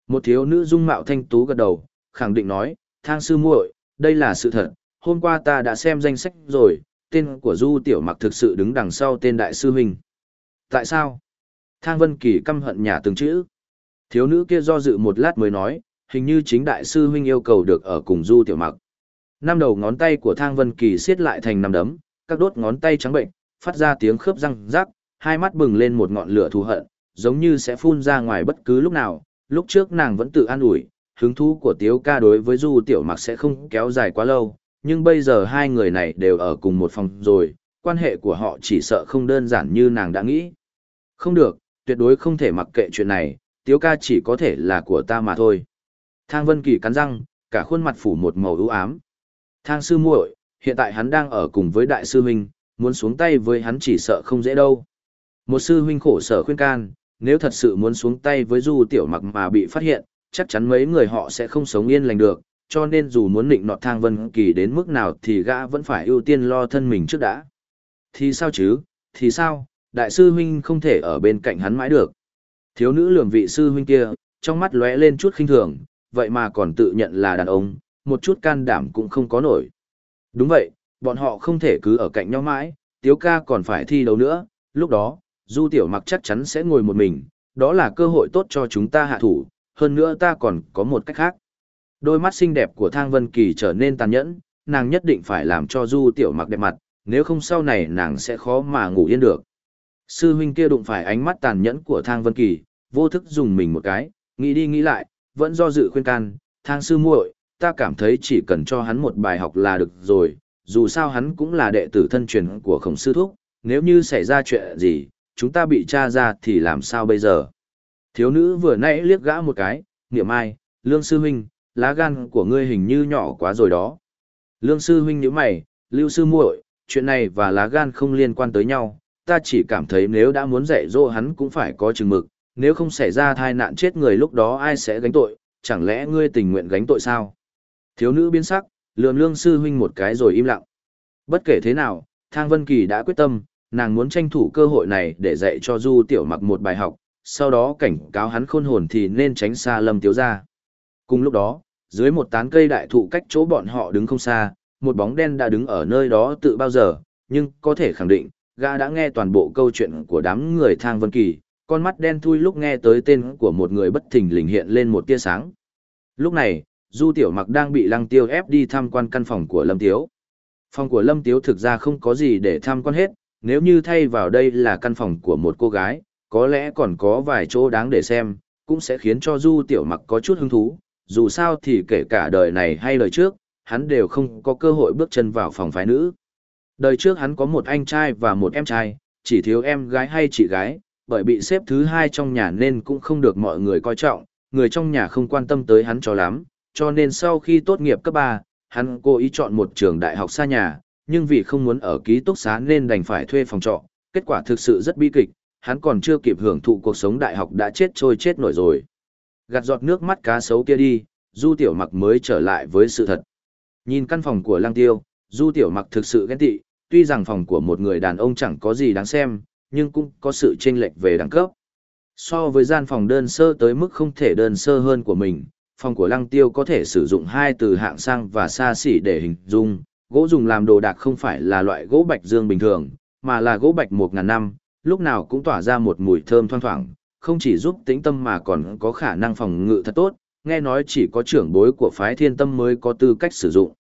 Một thiếu nữ dung mạo thanh tú gật đầu, khẳng định nói, Thang sư muội, đây là sự thật, hôm qua ta đã xem danh sách rồi, tên của Du Tiểu Mặc thực sự đứng đằng sau tên đại sư huynh. Tại sao? Thang Vân Kỳ căm hận nhà từng chữ. Thiếu nữ kia do dự một lát mới nói, hình như chính đại sư huynh yêu cầu được ở cùng Du Tiểu Mặc. Năm đầu ngón tay của Thang Vân Kỳ siết lại thành năm đấm, các đốt ngón tay trắng bệnh, phát ra tiếng khớp răng rắc, hai mắt bừng lên một ngọn lửa thù hận, giống như sẽ phun ra ngoài bất cứ lúc nào. Lúc trước nàng vẫn tự an ủi, hứng thú của Tiếu ca đối với Du Tiểu Mặc sẽ không kéo dài quá lâu, nhưng bây giờ hai người này đều ở cùng một phòng rồi, quan hệ của họ chỉ sợ không đơn giản như nàng đã nghĩ. Không được, tuyệt đối không thể mặc kệ chuyện này, Tiếu ca chỉ có thể là của ta mà thôi. Thang Vân Kỳ cắn răng, cả khuôn mặt phủ một màu ưu ám. Thang sư muội, hiện tại hắn đang ở cùng với đại sư huynh, muốn xuống tay với hắn chỉ sợ không dễ đâu. Một sư huynh khổ sở khuyên can, nếu thật sự muốn xuống tay với Du Tiểu Mặc mà bị phát hiện, chắc chắn mấy người họ sẽ không sống yên lành được, cho nên dù muốn định nọt thang vân kỳ đến mức nào thì gã vẫn phải ưu tiên lo thân mình trước đã. Thì sao chứ, thì sao, đại sư huynh không thể ở bên cạnh hắn mãi được. Thiếu nữ lường vị sư huynh kia, trong mắt lóe lên chút khinh thường, vậy mà còn tự nhận là đàn ông, một chút can đảm cũng không có nổi. Đúng vậy, bọn họ không thể cứ ở cạnh nhau mãi, tiếu ca còn phải thi đấu nữa, lúc đó, du tiểu mặc chắc chắn sẽ ngồi một mình, đó là cơ hội tốt cho chúng ta hạ thủ, hơn nữa ta còn có một cách khác. Đôi mắt xinh đẹp của Thang Vân Kỳ trở nên tàn nhẫn, nàng nhất định phải làm cho du tiểu mặc đẹp mặt, nếu không sau này nàng sẽ khó mà ngủ yên được. Sư huynh kia đụng phải ánh mắt tàn nhẫn của Thang Vân Kỳ, vô thức dùng mình một cái, nghĩ đi nghĩ lại, vẫn do dự khuyên can, Thang sư muội, ta cảm thấy chỉ cần cho hắn một bài học là được rồi, dù sao hắn cũng là đệ tử thân truyền của khổng sư thúc, nếu như xảy ra chuyện gì, chúng ta bị tra ra thì làm sao bây giờ? Thiếu nữ vừa nãy liếc gã một cái, niệm ai, lương sư huynh, lá gan của ngươi hình như nhỏ quá rồi đó. Lương sư huynh nhíu mày, lưu sư muội, chuyện này và lá gan không liên quan tới nhau, ta chỉ cảm thấy nếu đã muốn dạy dỗ hắn cũng phải có chừng mực, nếu không xảy ra tai nạn chết người lúc đó ai sẽ gánh tội, chẳng lẽ ngươi tình nguyện gánh tội sao? Thiếu nữ biến sắc, lườm lương sư huynh một cái rồi im lặng. Bất kể thế nào, Thang Vân Kỳ đã quyết tâm, nàng muốn tranh thủ cơ hội này để dạy cho Du Tiểu Mặc một bài học, sau đó cảnh cáo hắn khôn hồn thì nên tránh xa Lâm Tiếu ra. Cùng lúc đó, dưới một tán cây đại thụ cách chỗ bọn họ đứng không xa, một bóng đen đã đứng ở nơi đó tự bao giờ, nhưng có thể khẳng định, gã đã nghe toàn bộ câu chuyện của đám người Thang Vân Kỳ, con mắt đen thui lúc nghe tới tên của một người bất thình lình hiện lên một tia sáng. Lúc này, Du Tiểu Mặc đang bị Lăng Tiêu ép đi tham quan căn phòng của Lâm Tiếu. Phòng của Lâm Tiếu thực ra không có gì để tham quan hết, nếu như thay vào đây là căn phòng của một cô gái, có lẽ còn có vài chỗ đáng để xem, cũng sẽ khiến cho Du Tiểu Mặc có chút hứng thú, dù sao thì kể cả đời này hay đời trước, hắn đều không có cơ hội bước chân vào phòng phái nữ. Đời trước hắn có một anh trai và một em trai, chỉ thiếu em gái hay chị gái, bởi bị xếp thứ hai trong nhà nên cũng không được mọi người coi trọng, người trong nhà không quan tâm tới hắn cho lắm, cho nên sau khi tốt nghiệp cấp 3, hắn cố ý chọn một trường đại học xa nhà, nhưng vì không muốn ở ký túc xá nên đành phải thuê phòng trọ, kết quả thực sự rất bi kịch, hắn còn chưa kịp hưởng thụ cuộc sống đại học đã chết trôi chết nổi rồi. Gạt giọt nước mắt cá sấu kia đi, Du Tiểu Mặc mới trở lại với sự thật. Nhìn căn phòng của Lang Tiêu, Du Tiểu Mặc thực sự ghen tị, tuy rằng phòng của một người đàn ông chẳng có gì đáng xem, nhưng cũng có sự chênh lệch về đẳng cấp. So với gian phòng đơn sơ tới mức không thể đơn sơ hơn của mình, phòng của Lăng Tiêu có thể sử dụng hai từ hạng sang và xa xỉ để hình dung, gỗ dùng làm đồ đạc không phải là loại gỗ bạch dương bình thường, mà là gỗ bạch một ngàn năm, lúc nào cũng tỏa ra một mùi thơm thoang thoảng, không chỉ giúp tĩnh tâm mà còn có khả năng phòng ngự thật tốt, nghe nói chỉ có trưởng bối của phái thiên tâm mới có tư cách sử dụng.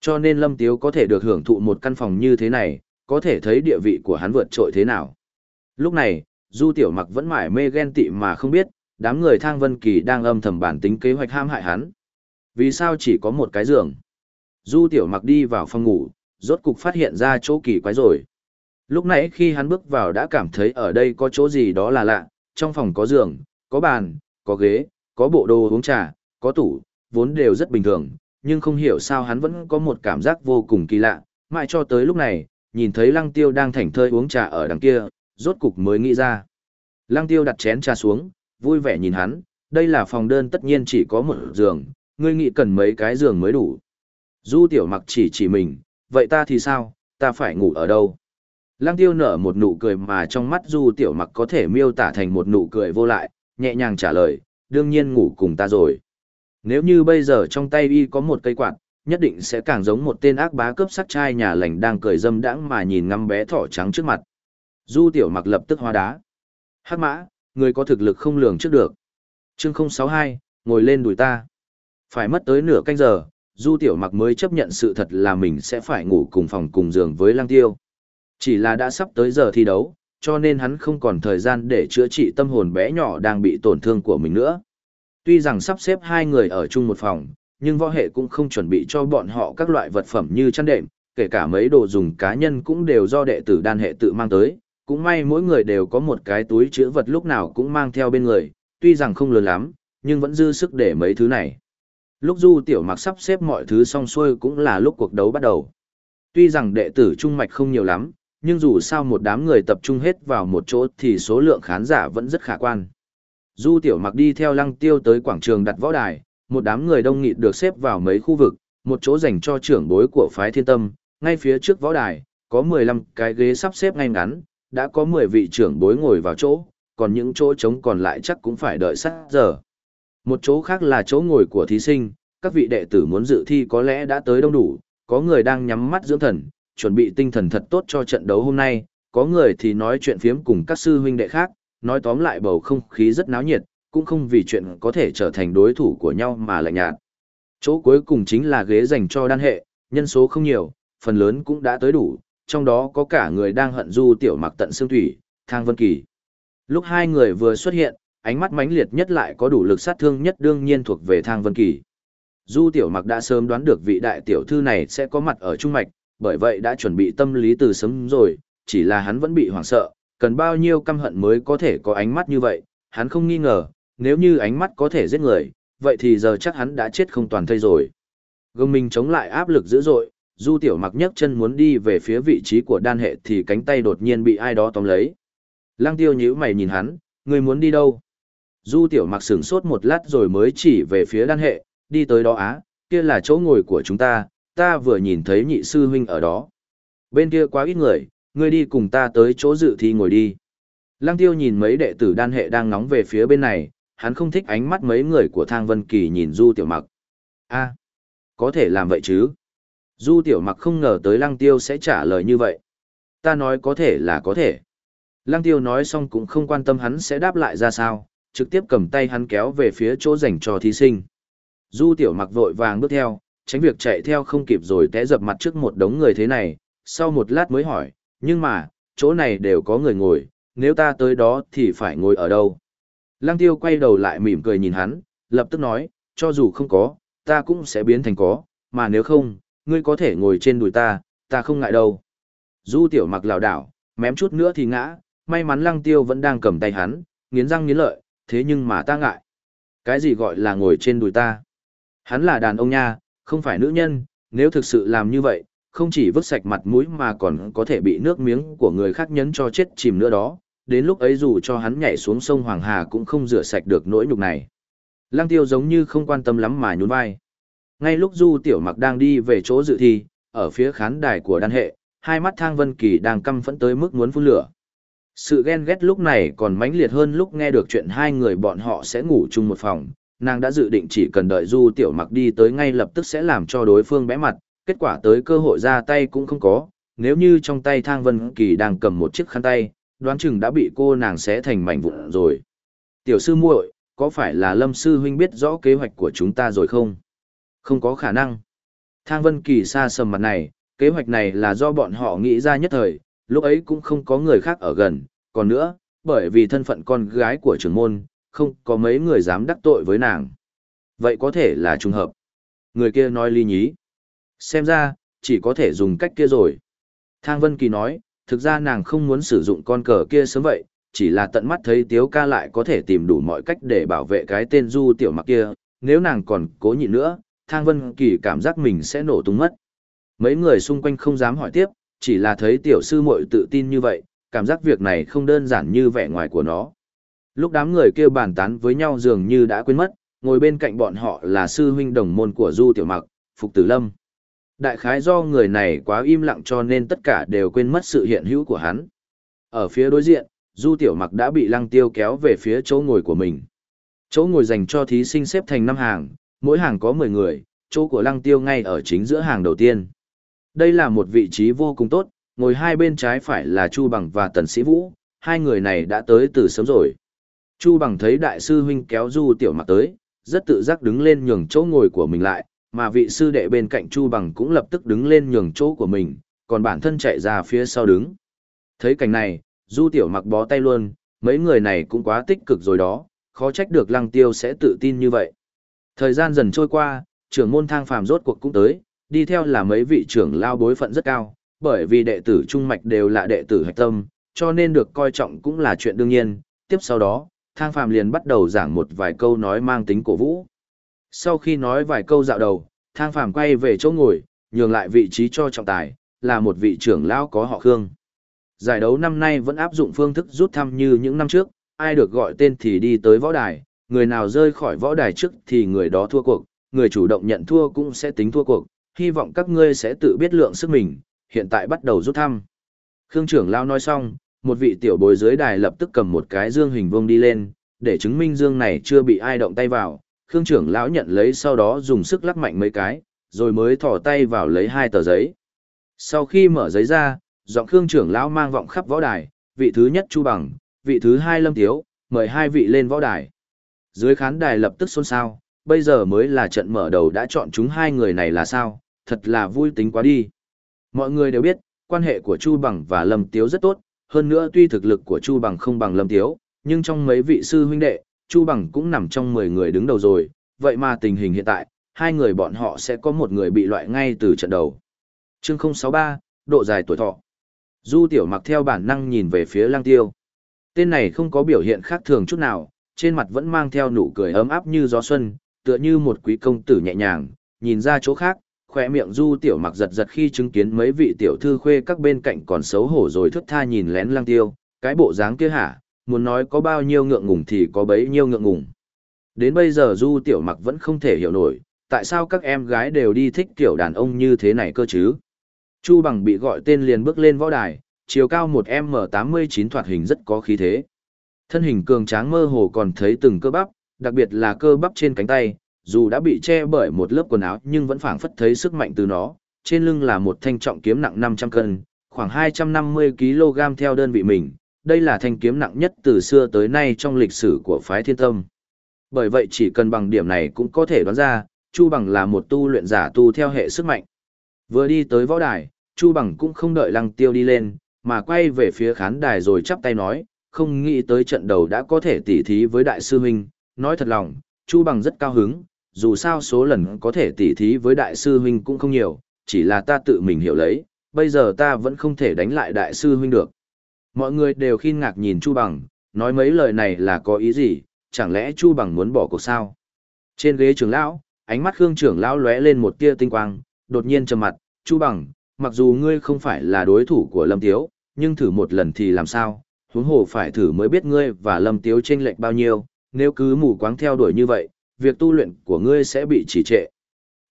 Cho nên Lâm Tiếu có thể được hưởng thụ một căn phòng như thế này, có thể thấy địa vị của hắn vượt trội thế nào. Lúc này, Du Tiểu Mặc vẫn mải mê ghen tị mà không biết, đám người Thang Vân Kỳ đang âm thầm bản tính kế hoạch ham hại hắn. Vì sao chỉ có một cái giường? Du Tiểu Mặc đi vào phòng ngủ, rốt cục phát hiện ra chỗ kỳ quái rồi. Lúc nãy khi hắn bước vào đã cảm thấy ở đây có chỗ gì đó là lạ, trong phòng có giường, có bàn, có ghế, có bộ đồ uống trà, có tủ, vốn đều rất bình thường, nhưng không hiểu sao hắn vẫn có một cảm giác vô cùng kỳ lạ, mãi cho tới lúc này, nhìn thấy Lăng Tiêu đang thảnh thơi uống trà ở đằng kia, rốt cục mới nghĩ ra. Lăng Tiêu đặt chén trà xuống, vui vẻ nhìn hắn, đây là phòng đơn tất nhiên chỉ có một giường, ngươi nghĩ cần mấy cái giường mới đủ. Du tiểu mặc chỉ chỉ mình, vậy ta thì sao, ta phải ngủ ở đâu? Lăng tiêu nở một nụ cười mà trong mắt du tiểu mặc có thể miêu tả thành một nụ cười vô lại, nhẹ nhàng trả lời, đương nhiên ngủ cùng ta rồi. Nếu như bây giờ trong tay y có một cây quạt, nhất định sẽ càng giống một tên ác bá cướp sắc trai nhà lành đang cười dâm đãng mà nhìn ngắm bé thỏ trắng trước mặt. Du tiểu mặc lập tức hóa đá. Hắc mã, người có thực lực không lường trước được. Chương 062, ngồi lên đùi ta. Phải mất tới nửa canh giờ, Du Tiểu Mặc mới chấp nhận sự thật là mình sẽ phải ngủ cùng phòng cùng giường với Lăng Tiêu. Chỉ là đã sắp tới giờ thi đấu, cho nên hắn không còn thời gian để chữa trị tâm hồn bé nhỏ đang bị tổn thương của mình nữa. Tuy rằng sắp xếp hai người ở chung một phòng, nhưng võ hệ cũng không chuẩn bị cho bọn họ các loại vật phẩm như chăn đệm, kể cả mấy đồ dùng cá nhân cũng đều do đệ tử đan hệ tự mang tới, cũng may mỗi người đều có một cái túi chữa vật lúc nào cũng mang theo bên người, tuy rằng không lớn lắm, nhưng vẫn dư sức để mấy thứ này. Lúc Du Tiểu Mặc sắp xếp mọi thứ xong xuôi cũng là lúc cuộc đấu bắt đầu. Tuy rằng đệ tử trung mạch không nhiều lắm, nhưng dù sao một đám người tập trung hết vào một chỗ thì số lượng khán giả vẫn rất khả quan. Du Tiểu Mặc đi theo Lăng Tiêu tới quảng trường đặt võ đài, một đám người đông nghịt được xếp vào mấy khu vực, một chỗ dành cho trưởng bối của phái thiên tâm, ngay phía trước võ đài, có 15 cái ghế sắp xếp ngay ngắn, đã có 10 vị trưởng bối ngồi vào chỗ, còn những chỗ trống còn lại chắc cũng phải đợi sát giờ. Một chỗ khác là chỗ ngồi của thí sinh, các vị đệ tử muốn dự thi có lẽ đã tới đông đủ, có người đang nhắm mắt dưỡng thần, chuẩn bị tinh thần thật tốt cho trận đấu hôm nay, có người thì nói chuyện phiếm cùng các sư huynh đệ khác, nói tóm lại bầu không khí rất náo nhiệt, cũng không vì chuyện có thể trở thành đối thủ của nhau mà lạnh nhạt. Chỗ cuối cùng chính là ghế dành cho đan hệ, nhân số không nhiều, phần lớn cũng đã tới đủ, trong đó có cả người đang hận du tiểu mặc tận xương thủy, Thang Vân Kỳ. Lúc hai người vừa xuất hiện, ánh mắt mãnh liệt nhất lại có đủ lực sát thương nhất đương nhiên thuộc về Thang Vân Kỳ. Du tiểu mặc đã sớm đoán được vị đại tiểu thư này sẽ có mặt ở Trung Mạch, bởi vậy đã chuẩn bị tâm lý từ sớm rồi, chỉ là hắn vẫn bị hoảng sợ, cần bao nhiêu căm hận mới có thể có ánh mắt như vậy, hắn không nghi ngờ, nếu như ánh mắt có thể giết người, vậy thì giờ chắc hắn đã chết không toàn thây rồi. Gương mình chống lại áp lực dữ dội, Du Tiểu Mặc nhấc chân muốn đi về phía vị trí của đan hệ thì cánh tay đột nhiên bị ai đó tóm lấy. Lăng Tiêu nhíu mày nhìn hắn, người muốn đi đâu? Du Tiểu Mặc sửng sốt một lát rồi mới chỉ về phía đan hệ, đi tới đó á, kia là chỗ ngồi của chúng ta, ta vừa nhìn thấy nhị sư huynh ở đó. Bên kia quá ít người, ngươi đi cùng ta tới chỗ dự thi ngồi đi. Lăng Tiêu nhìn mấy đệ tử đan hệ đang ngóng về phía bên này, hắn không thích ánh mắt mấy người của Thang Vân Kỳ nhìn Du Tiểu Mặc. A, có thể làm vậy chứ? Du Tiểu Mặc không ngờ tới Lăng Tiêu sẽ trả lời như vậy. Ta nói có thể là có thể. Lăng Tiêu nói xong cũng không quan tâm hắn sẽ đáp lại ra sao, trực tiếp cầm tay hắn kéo về phía chỗ dành cho thí sinh. Du Tiểu Mặc vội vàng bước theo, tránh việc chạy theo không kịp rồi té dập mặt trước một đống người thế này, sau một lát mới hỏi, nhưng mà, chỗ này đều có người ngồi, nếu ta tới đó thì phải ngồi ở đâu? Lăng tiêu quay đầu lại mỉm cười nhìn hắn, lập tức nói, cho dù không có, ta cũng sẽ biến thành có, mà nếu không, ngươi có thể ngồi trên đùi ta, ta không ngại đâu. Du tiểu mặc lảo đảo, mém chút nữa thì ngã, may mắn lăng tiêu vẫn đang cầm tay hắn, nghiến răng nghiến lợi, thế nhưng mà ta ngại. Cái gì gọi là ngồi trên đùi ta? Hắn là đàn ông nha, không phải nữ nhân, nếu thực sự làm như vậy, không chỉ vứt sạch mặt mũi mà còn có thể bị nước miếng của người khác nhấn cho chết chìm nữa đó, đến lúc ấy dù cho hắn nhảy xuống sông Hoàng Hà cũng không rửa sạch được nỗi nhục này. Lăng tiêu giống như không quan tâm lắm mà nhún vai. Ngay lúc Du Tiểu Mặc đang đi về chỗ dự thi, ở phía khán đài của đan hệ, hai mắt Thang Vân Kỳ đang căm phẫn tới mức muốn phun lửa. Sự ghen ghét lúc này còn mãnh liệt hơn lúc nghe được chuyện hai người bọn họ sẽ ngủ chung một phòng. Nàng đã dự định chỉ cần đợi Du Tiểu Mặc đi tới ngay lập tức sẽ làm cho đối phương bẽ mặt, kết quả tới cơ hội ra tay cũng không có. Nếu như trong tay Thang Vân Kỳ đang cầm một chiếc khăn tay, đoán chừng đã bị cô nàng xé thành mảnh vụn rồi. Tiểu sư muội, có phải là Lâm sư huynh biết rõ kế hoạch của chúng ta rồi không? Không có khả năng. Thang Vân Kỳ xa sầm mặt này, kế hoạch này là do bọn họ nghĩ ra nhất thời, lúc ấy cũng không có người khác ở gần, còn nữa, bởi vì thân phận con gái của trưởng môn, không có mấy người dám đắc tội với nàng. Vậy có thể là trùng hợp. Người kia nói ly nhí. Xem ra, chỉ có thể dùng cách kia rồi. Thang Vân Kỳ nói, thực ra nàng không muốn sử dụng con cờ kia sớm vậy, chỉ là tận mắt thấy Tiếu ca lại có thể tìm đủ mọi cách để bảo vệ cái tên du tiểu mặc kia, nếu nàng còn cố nhịn nữa, Thang Vân Kỳ cảm giác mình sẽ nổ tung mất. Mấy người xung quanh không dám hỏi tiếp, chỉ là thấy tiểu sư muội tự tin như vậy, cảm giác việc này không đơn giản như vẻ ngoài của nó. Lúc đám người kia bàn tán với nhau dường như đã quên mất, ngồi bên cạnh bọn họ là sư huynh đồng môn của Du Tiểu Mặc, Phục Tử Lâm. Đại khái do người này quá im lặng cho nên tất cả đều quên mất sự hiện hữu của hắn. Ở phía đối diện, Du Tiểu Mặc đã bị Lăng Tiêu kéo về phía chỗ ngồi của mình. Chỗ ngồi dành cho thí sinh xếp thành năm hàng, mỗi hàng có 10 người, chỗ của Lăng Tiêu ngay ở chính giữa hàng đầu tiên. Đây là một vị trí vô cùng tốt, ngồi hai bên trái phải là Chu Bằng và Tần Sĩ Vũ, hai người này đã tới từ sớm rồi. Chu Bằng thấy đại sư huynh kéo Du Tiểu Mặc tới, rất tự giác đứng lên nhường chỗ ngồi của mình lại, mà vị sư đệ bên cạnh Chu Bằng cũng lập tức đứng lên nhường chỗ của mình, còn bản thân chạy ra phía sau đứng. Thấy cảnh này, Du Tiểu mặc bó tay luôn, mấy người này cũng quá tích cực rồi đó, khó trách được Lăng Tiêu sẽ tự tin như vậy. Thời gian dần trôi qua, trưởng môn thang phàm rốt cuộc cũng tới, đi theo là mấy vị trưởng lao bối phận rất cao, bởi vì đệ tử trung mạch đều là đệ tử hạch tâm, cho nên được coi trọng cũng là chuyện đương nhiên. Tiếp sau đó, thang phàm liền bắt đầu giảng một vài câu nói mang tính cổ vũ. Sau khi nói vài câu dạo đầu, thang phàm quay về chỗ ngồi, nhường lại vị trí cho trọng tài, là một vị trưởng lão có họ Khương. Giải đấu năm nay vẫn áp dụng phương thức rút thăm như những năm trước, ai được gọi tên thì đi tới võ đài, người nào rơi khỏi võ đài trước thì người đó thua cuộc, người chủ động nhận thua cũng sẽ tính thua cuộc, hy vọng các ngươi sẽ tự biết lượng sức mình, hiện tại bắt đầu rút thăm. Khương trưởng lao nói xong, một vị tiểu bối dưới đài lập tức cầm một cái dương hình vuông đi lên, để chứng minh dương này chưa bị ai động tay vào, Khương trưởng lão nhận lấy sau đó dùng sức lắc mạnh mấy cái, rồi mới thò tay vào lấy hai tờ giấy. Sau khi mở giấy ra, giọng Khương trưởng lão mang vọng khắp võ đài, vị thứ nhất Chu Bằng, vị thứ hai Lâm Tiếu, mời hai vị lên võ đài. Dưới khán đài lập tức xôn xao, bây giờ mới là trận mở đầu đã chọn chúng hai người này là sao, thật là vui tính quá đi. Mọi người đều biết, quan hệ của Chu Bằng và Lâm Tiếu rất tốt, hơn nữa tuy thực lực của Chu Bằng không bằng Lâm Tiếu, nhưng trong mấy vị sư huynh đệ, Chu Bằng cũng nằm trong 10 người đứng đầu rồi, vậy mà tình hình hiện tại, hai người bọn họ sẽ có một người bị loại ngay từ trận đầu. Chương 063, độ dài tuổi thọ. Du Tiểu Mặc theo bản năng nhìn về phía Lăng Tiêu. Tên này không có biểu hiện khác thường chút nào, trên mặt vẫn mang theo nụ cười ấm áp như gió xuân, tựa như một quý công tử nhẹ nhàng, nhìn ra chỗ khác, khỏe miệng Du Tiểu Mặc giật giật khi chứng kiến mấy vị tiểu thư khuê các bên cạnh còn xấu hổ rồi thức tha nhìn lén Lăng Tiêu, cái bộ dáng kia hả, muốn nói có bao nhiêu ngượng ngùng thì có bấy nhiêu ngượng ngùng. Đến bây giờ Du Tiểu Mặc vẫn không thể hiểu nổi, tại sao các em gái đều đi thích kiểu đàn ông như thế này cơ chứ? Chu Bằng bị gọi tên liền bước lên võ đài, chiều cao một M89 thoạt hình rất có khí thế. Thân hình cường tráng mơ hồ còn thấy từng cơ bắp, đặc biệt là cơ bắp trên cánh tay, dù đã bị che bởi một lớp quần áo nhưng vẫn phảng phất thấy sức mạnh từ nó. Trên lưng là một thanh trọng kiếm nặng 500 cân, khoảng 250 kg theo đơn vị mình, đây là thanh kiếm nặng nhất từ xưa tới nay trong lịch sử của phái thiên tâm. Bởi vậy chỉ cần bằng điểm này cũng có thể đoán ra, Chu Bằng là một tu luyện giả tu theo hệ sức mạnh. Vừa đi tới võ đài, Chu Bằng cũng không đợi Lăng Tiêu đi lên, mà quay về phía khán đài rồi chắp tay nói, không nghĩ tới trận đầu đã có thể tỉ thí với đại sư huynh, nói thật lòng, Chu Bằng rất cao hứng, dù sao số lần có thể tỉ thí với đại sư huynh cũng không nhiều, chỉ là ta tự mình hiểu lấy, bây giờ ta vẫn không thể đánh lại đại sư huynh được. Mọi người đều khiên ngạc nhìn Chu Bằng, nói mấy lời này là có ý gì, chẳng lẽ Chu Bằng muốn bỏ cuộc sao? Trên ghế trưởng lão, ánh mắt Khương trưởng lão lóe lên một tia tinh quang, đột nhiên trầm mặt, "Chu Bằng, mặc dù ngươi không phải là đối thủ của Lâm Tiếu, nhưng thử một lần thì làm sao? Huống hồ phải thử mới biết ngươi và Lâm Tiếu chênh lệch bao nhiêu, nếu cứ mù quáng theo đuổi như vậy, việc tu luyện của ngươi sẽ bị trì trệ."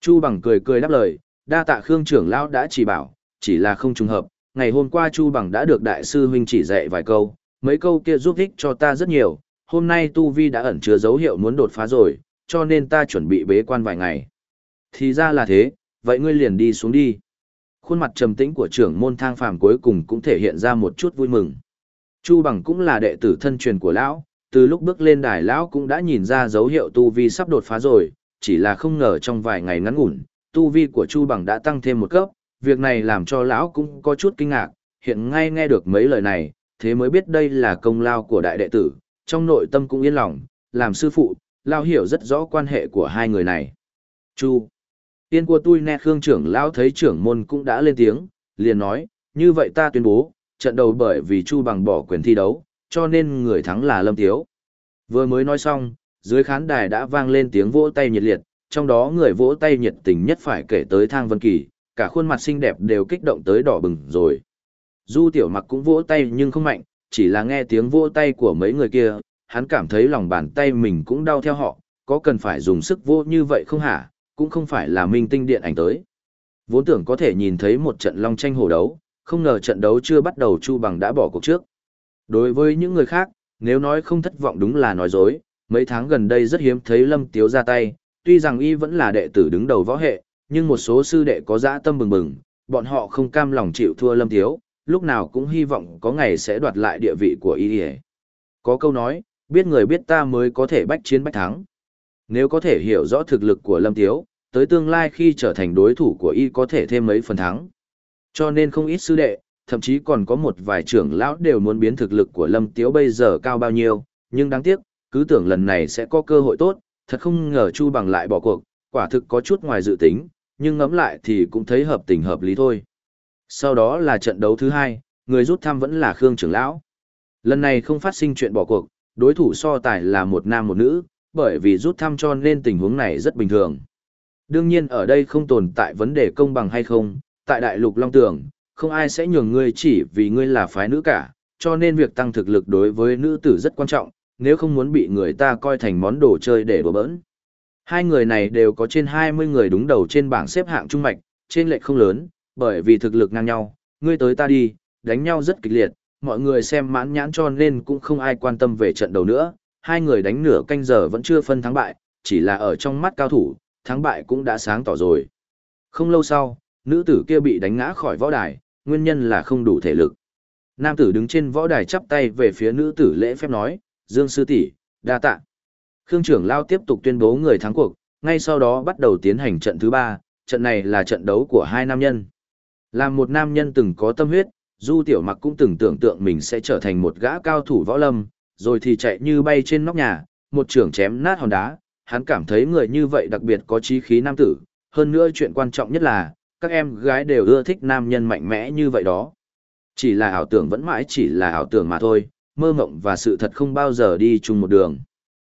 Chu Bằng cười cười đáp lời, đa tạ Khương trưởng lão đã chỉ bảo, chỉ là không trùng hợp, ngày hôm qua Chu Bằng đã được đại sư huynh chỉ dạy vài câu, mấy câu kia giúp ích cho ta rất nhiều, hôm nay Tu Vi đã ẩn chứa dấu hiệu muốn đột phá rồi, cho nên ta chuẩn bị bế quan vài ngày. Thì ra là thế, vậy ngươi liền đi xuống đi. Khuôn mặt trầm tĩnh của trưởng môn thang phàm cuối cùng cũng thể hiện ra một chút vui mừng. Chu Bằng cũng là đệ tử thân truyền của lão, từ lúc bước lên đài lão cũng đã nhìn ra dấu hiệu Tu Vi sắp đột phá rồi, chỉ là không ngờ trong vài ngày ngắn ngủn, Tu Vi của Chu Bằng đã tăng thêm một cấp, việc này làm cho lão cũng có chút kinh ngạc, hiện ngay nghe được mấy lời này, thế mới biết đây là công lao của đại đệ tử, trong nội tâm cũng yên lòng, làm sư phụ, lão hiểu rất rõ quan hệ của hai người này. Chu, tiên của tôi nè khương trưởng lão thấy trưởng môn cũng đã lên tiếng, liền nói, như vậy ta tuyên bố, trận đầu bởi vì Chu bằng bỏ quyền thi đấu, cho nên người thắng là Lâm Tiếu. Vừa mới nói xong, dưới khán đài đã vang lên tiếng vỗ tay nhiệt liệt, trong đó người vỗ tay nhiệt tình nhất phải kể tới Thang Vân Kỳ, cả khuôn mặt xinh đẹp đều kích động tới đỏ bừng rồi. Du tiểu mặc cũng vỗ tay nhưng không mạnh, chỉ là nghe tiếng vỗ tay của mấy người kia, hắn cảm thấy lòng bàn tay mình cũng đau theo họ, có cần phải dùng sức vỗ như vậy không hả, cũng không phải là minh tinh điện ảnh tới. Vốn tưởng có thể nhìn thấy một trận long tranh hổ đấu, không ngờ trận đấu chưa bắt đầu Chu Bằng đã bỏ cuộc trước. Đối với những người khác, nếu nói không thất vọng đúng là nói dối, mấy tháng gần đây rất hiếm thấy Lâm Tiếu ra tay, tuy rằng y vẫn là đệ tử đứng đầu võ hệ, nhưng một số sư đệ có dã tâm bừng bừng, bọn họ không cam lòng chịu thua Lâm Tiếu lúc nào cũng hy vọng có ngày sẽ đoạt lại địa vị của y. Có câu nói, biết người biết ta mới có thể bách chiến bách thắng. Nếu có thể hiểu rõ thực lực của Lâm Tiếu tới tương lai khi trở thành đối thủ của y có thể thêm mấy phần thắng. Cho nên không ít sư đệ, thậm chí còn có một vài trưởng lão đều muốn biến thực lực của Lâm Tiếu bây giờ cao bao nhiêu, nhưng đáng tiếc, cứ tưởng lần này sẽ có cơ hội tốt, thật không ngờ Chu Bằng lại bỏ cuộc, quả thực có chút ngoài dự tính, nhưng ngẫm lại thì cũng thấy hợp tình hợp lý thôi. Sau đó là trận đấu thứ hai, người rút thăm vẫn là Khương trưởng lão. Lần này không phát sinh chuyện bỏ cuộc, đối thủ so tài là một nam một nữ, bởi vì rút thăm cho nên tình huống này rất bình thường. Đương nhiên ở đây không tồn tại vấn đề công bằng hay không, tại đại lục Long Tường, không ai sẽ nhường ngươi chỉ vì ngươi là phái nữ cả, cho nên việc tăng thực lực đối với nữ tử rất quan trọng, nếu không muốn bị người ta coi thành món đồ chơi để đùa bỡn. Hai người này đều có trên 20 người đúng đầu trên bảng xếp hạng trung mạch, trên lệch không lớn, bởi vì thực lực ngang nhau, ngươi tới ta đi, đánh nhau rất kịch liệt, mọi người xem mãn nhãn cho nên cũng không ai quan tâm về trận đầu nữa, hai người đánh nửa canh giờ vẫn chưa phân thắng bại, chỉ là ở trong mắt cao thủ, thắng bại cũng đã sáng tỏ rồi. Không lâu sau, nữ tử kia bị đánh ngã khỏi võ đài, nguyên nhân là không đủ thể lực. Nam tử đứng trên võ đài chắp tay về phía nữ tử lễ phép nói, Dương Sư tỷ đa tạ. Khương trưởng lao tiếp tục tuyên bố người thắng cuộc, ngay sau đó bắt đầu tiến hành trận thứ ba, trận này là trận đấu của hai nam nhân. Làm một nam nhân từng có tâm huyết, Du Tiểu Mặc cũng từng tưởng tượng mình sẽ trở thành một gã cao thủ võ lâm, rồi thì chạy như bay trên nóc nhà, một trưởng chém nát hòn đá, hắn cảm thấy người như vậy đặc biệt có trí khí nam tử, hơn nữa chuyện quan trọng nhất là, các em gái đều ưa thích nam nhân mạnh mẽ như vậy đó. Chỉ là ảo tưởng vẫn mãi chỉ là ảo tưởng mà thôi, mơ mộng và sự thật không bao giờ đi chung một đường.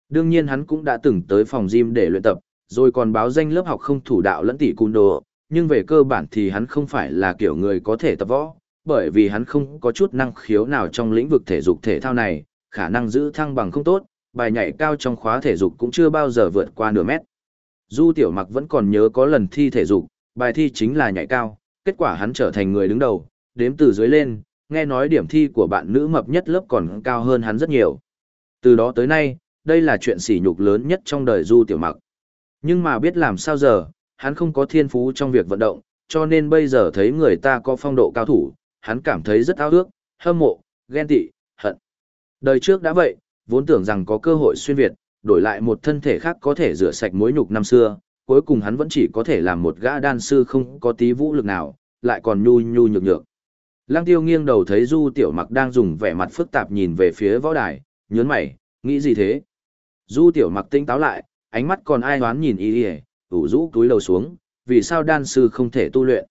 Đương nhiên hắn cũng đã từng tới phòng gym để luyện tập, rồi còn báo danh lớp học không thủ đạo lẫn tỷ cung đồ, nhưng về cơ bản thì hắn không phải là kiểu người có thể tập võ, bởi vì hắn không có chút năng khiếu nào trong lĩnh vực thể dục thể thao này, khả năng giữ thăng bằng không tốt, bài nhảy cao trong khóa thể dục cũng chưa bao giờ vượt qua nửa mét. Du Tiểu Mặc vẫn còn nhớ có lần thi thể dục, bài thi chính là nhảy cao, kết quả hắn trở thành người đứng đầu, đếm từ dưới lên, nghe nói điểm thi của bạn nữ mập nhất lớp còn cao hơn hắn rất nhiều. Từ đó tới nay, đây là chuyện sỉ nhục lớn nhất trong đời Du Tiểu Mặc. Nhưng mà biết làm sao giờ, hắn không có thiên phú trong việc vận động, cho nên bây giờ thấy người ta có phong độ cao thủ, hắn cảm thấy rất ao ước, hâm mộ, ghen tị, hận. Đời trước đã vậy, vốn tưởng rằng có cơ hội xuyên Việt, đổi lại một thân thể khác có thể rửa sạch mối nhục năm xưa, cuối cùng hắn vẫn chỉ có thể làm một gã đan sư không có tí vũ lực nào, lại còn nhu nhu nhược nhược. Lăng tiêu nghiêng đầu thấy Du Tiểu Mặc đang dùng vẻ mặt phức tạp nhìn về phía võ đài, nhớn mày, nghĩ gì thế? Du Tiểu Mặc tinh táo lại, ánh mắt còn ai đoán nhìn y y, ủ rũ túi lầu xuống, vì sao đan sư không thể tu luyện?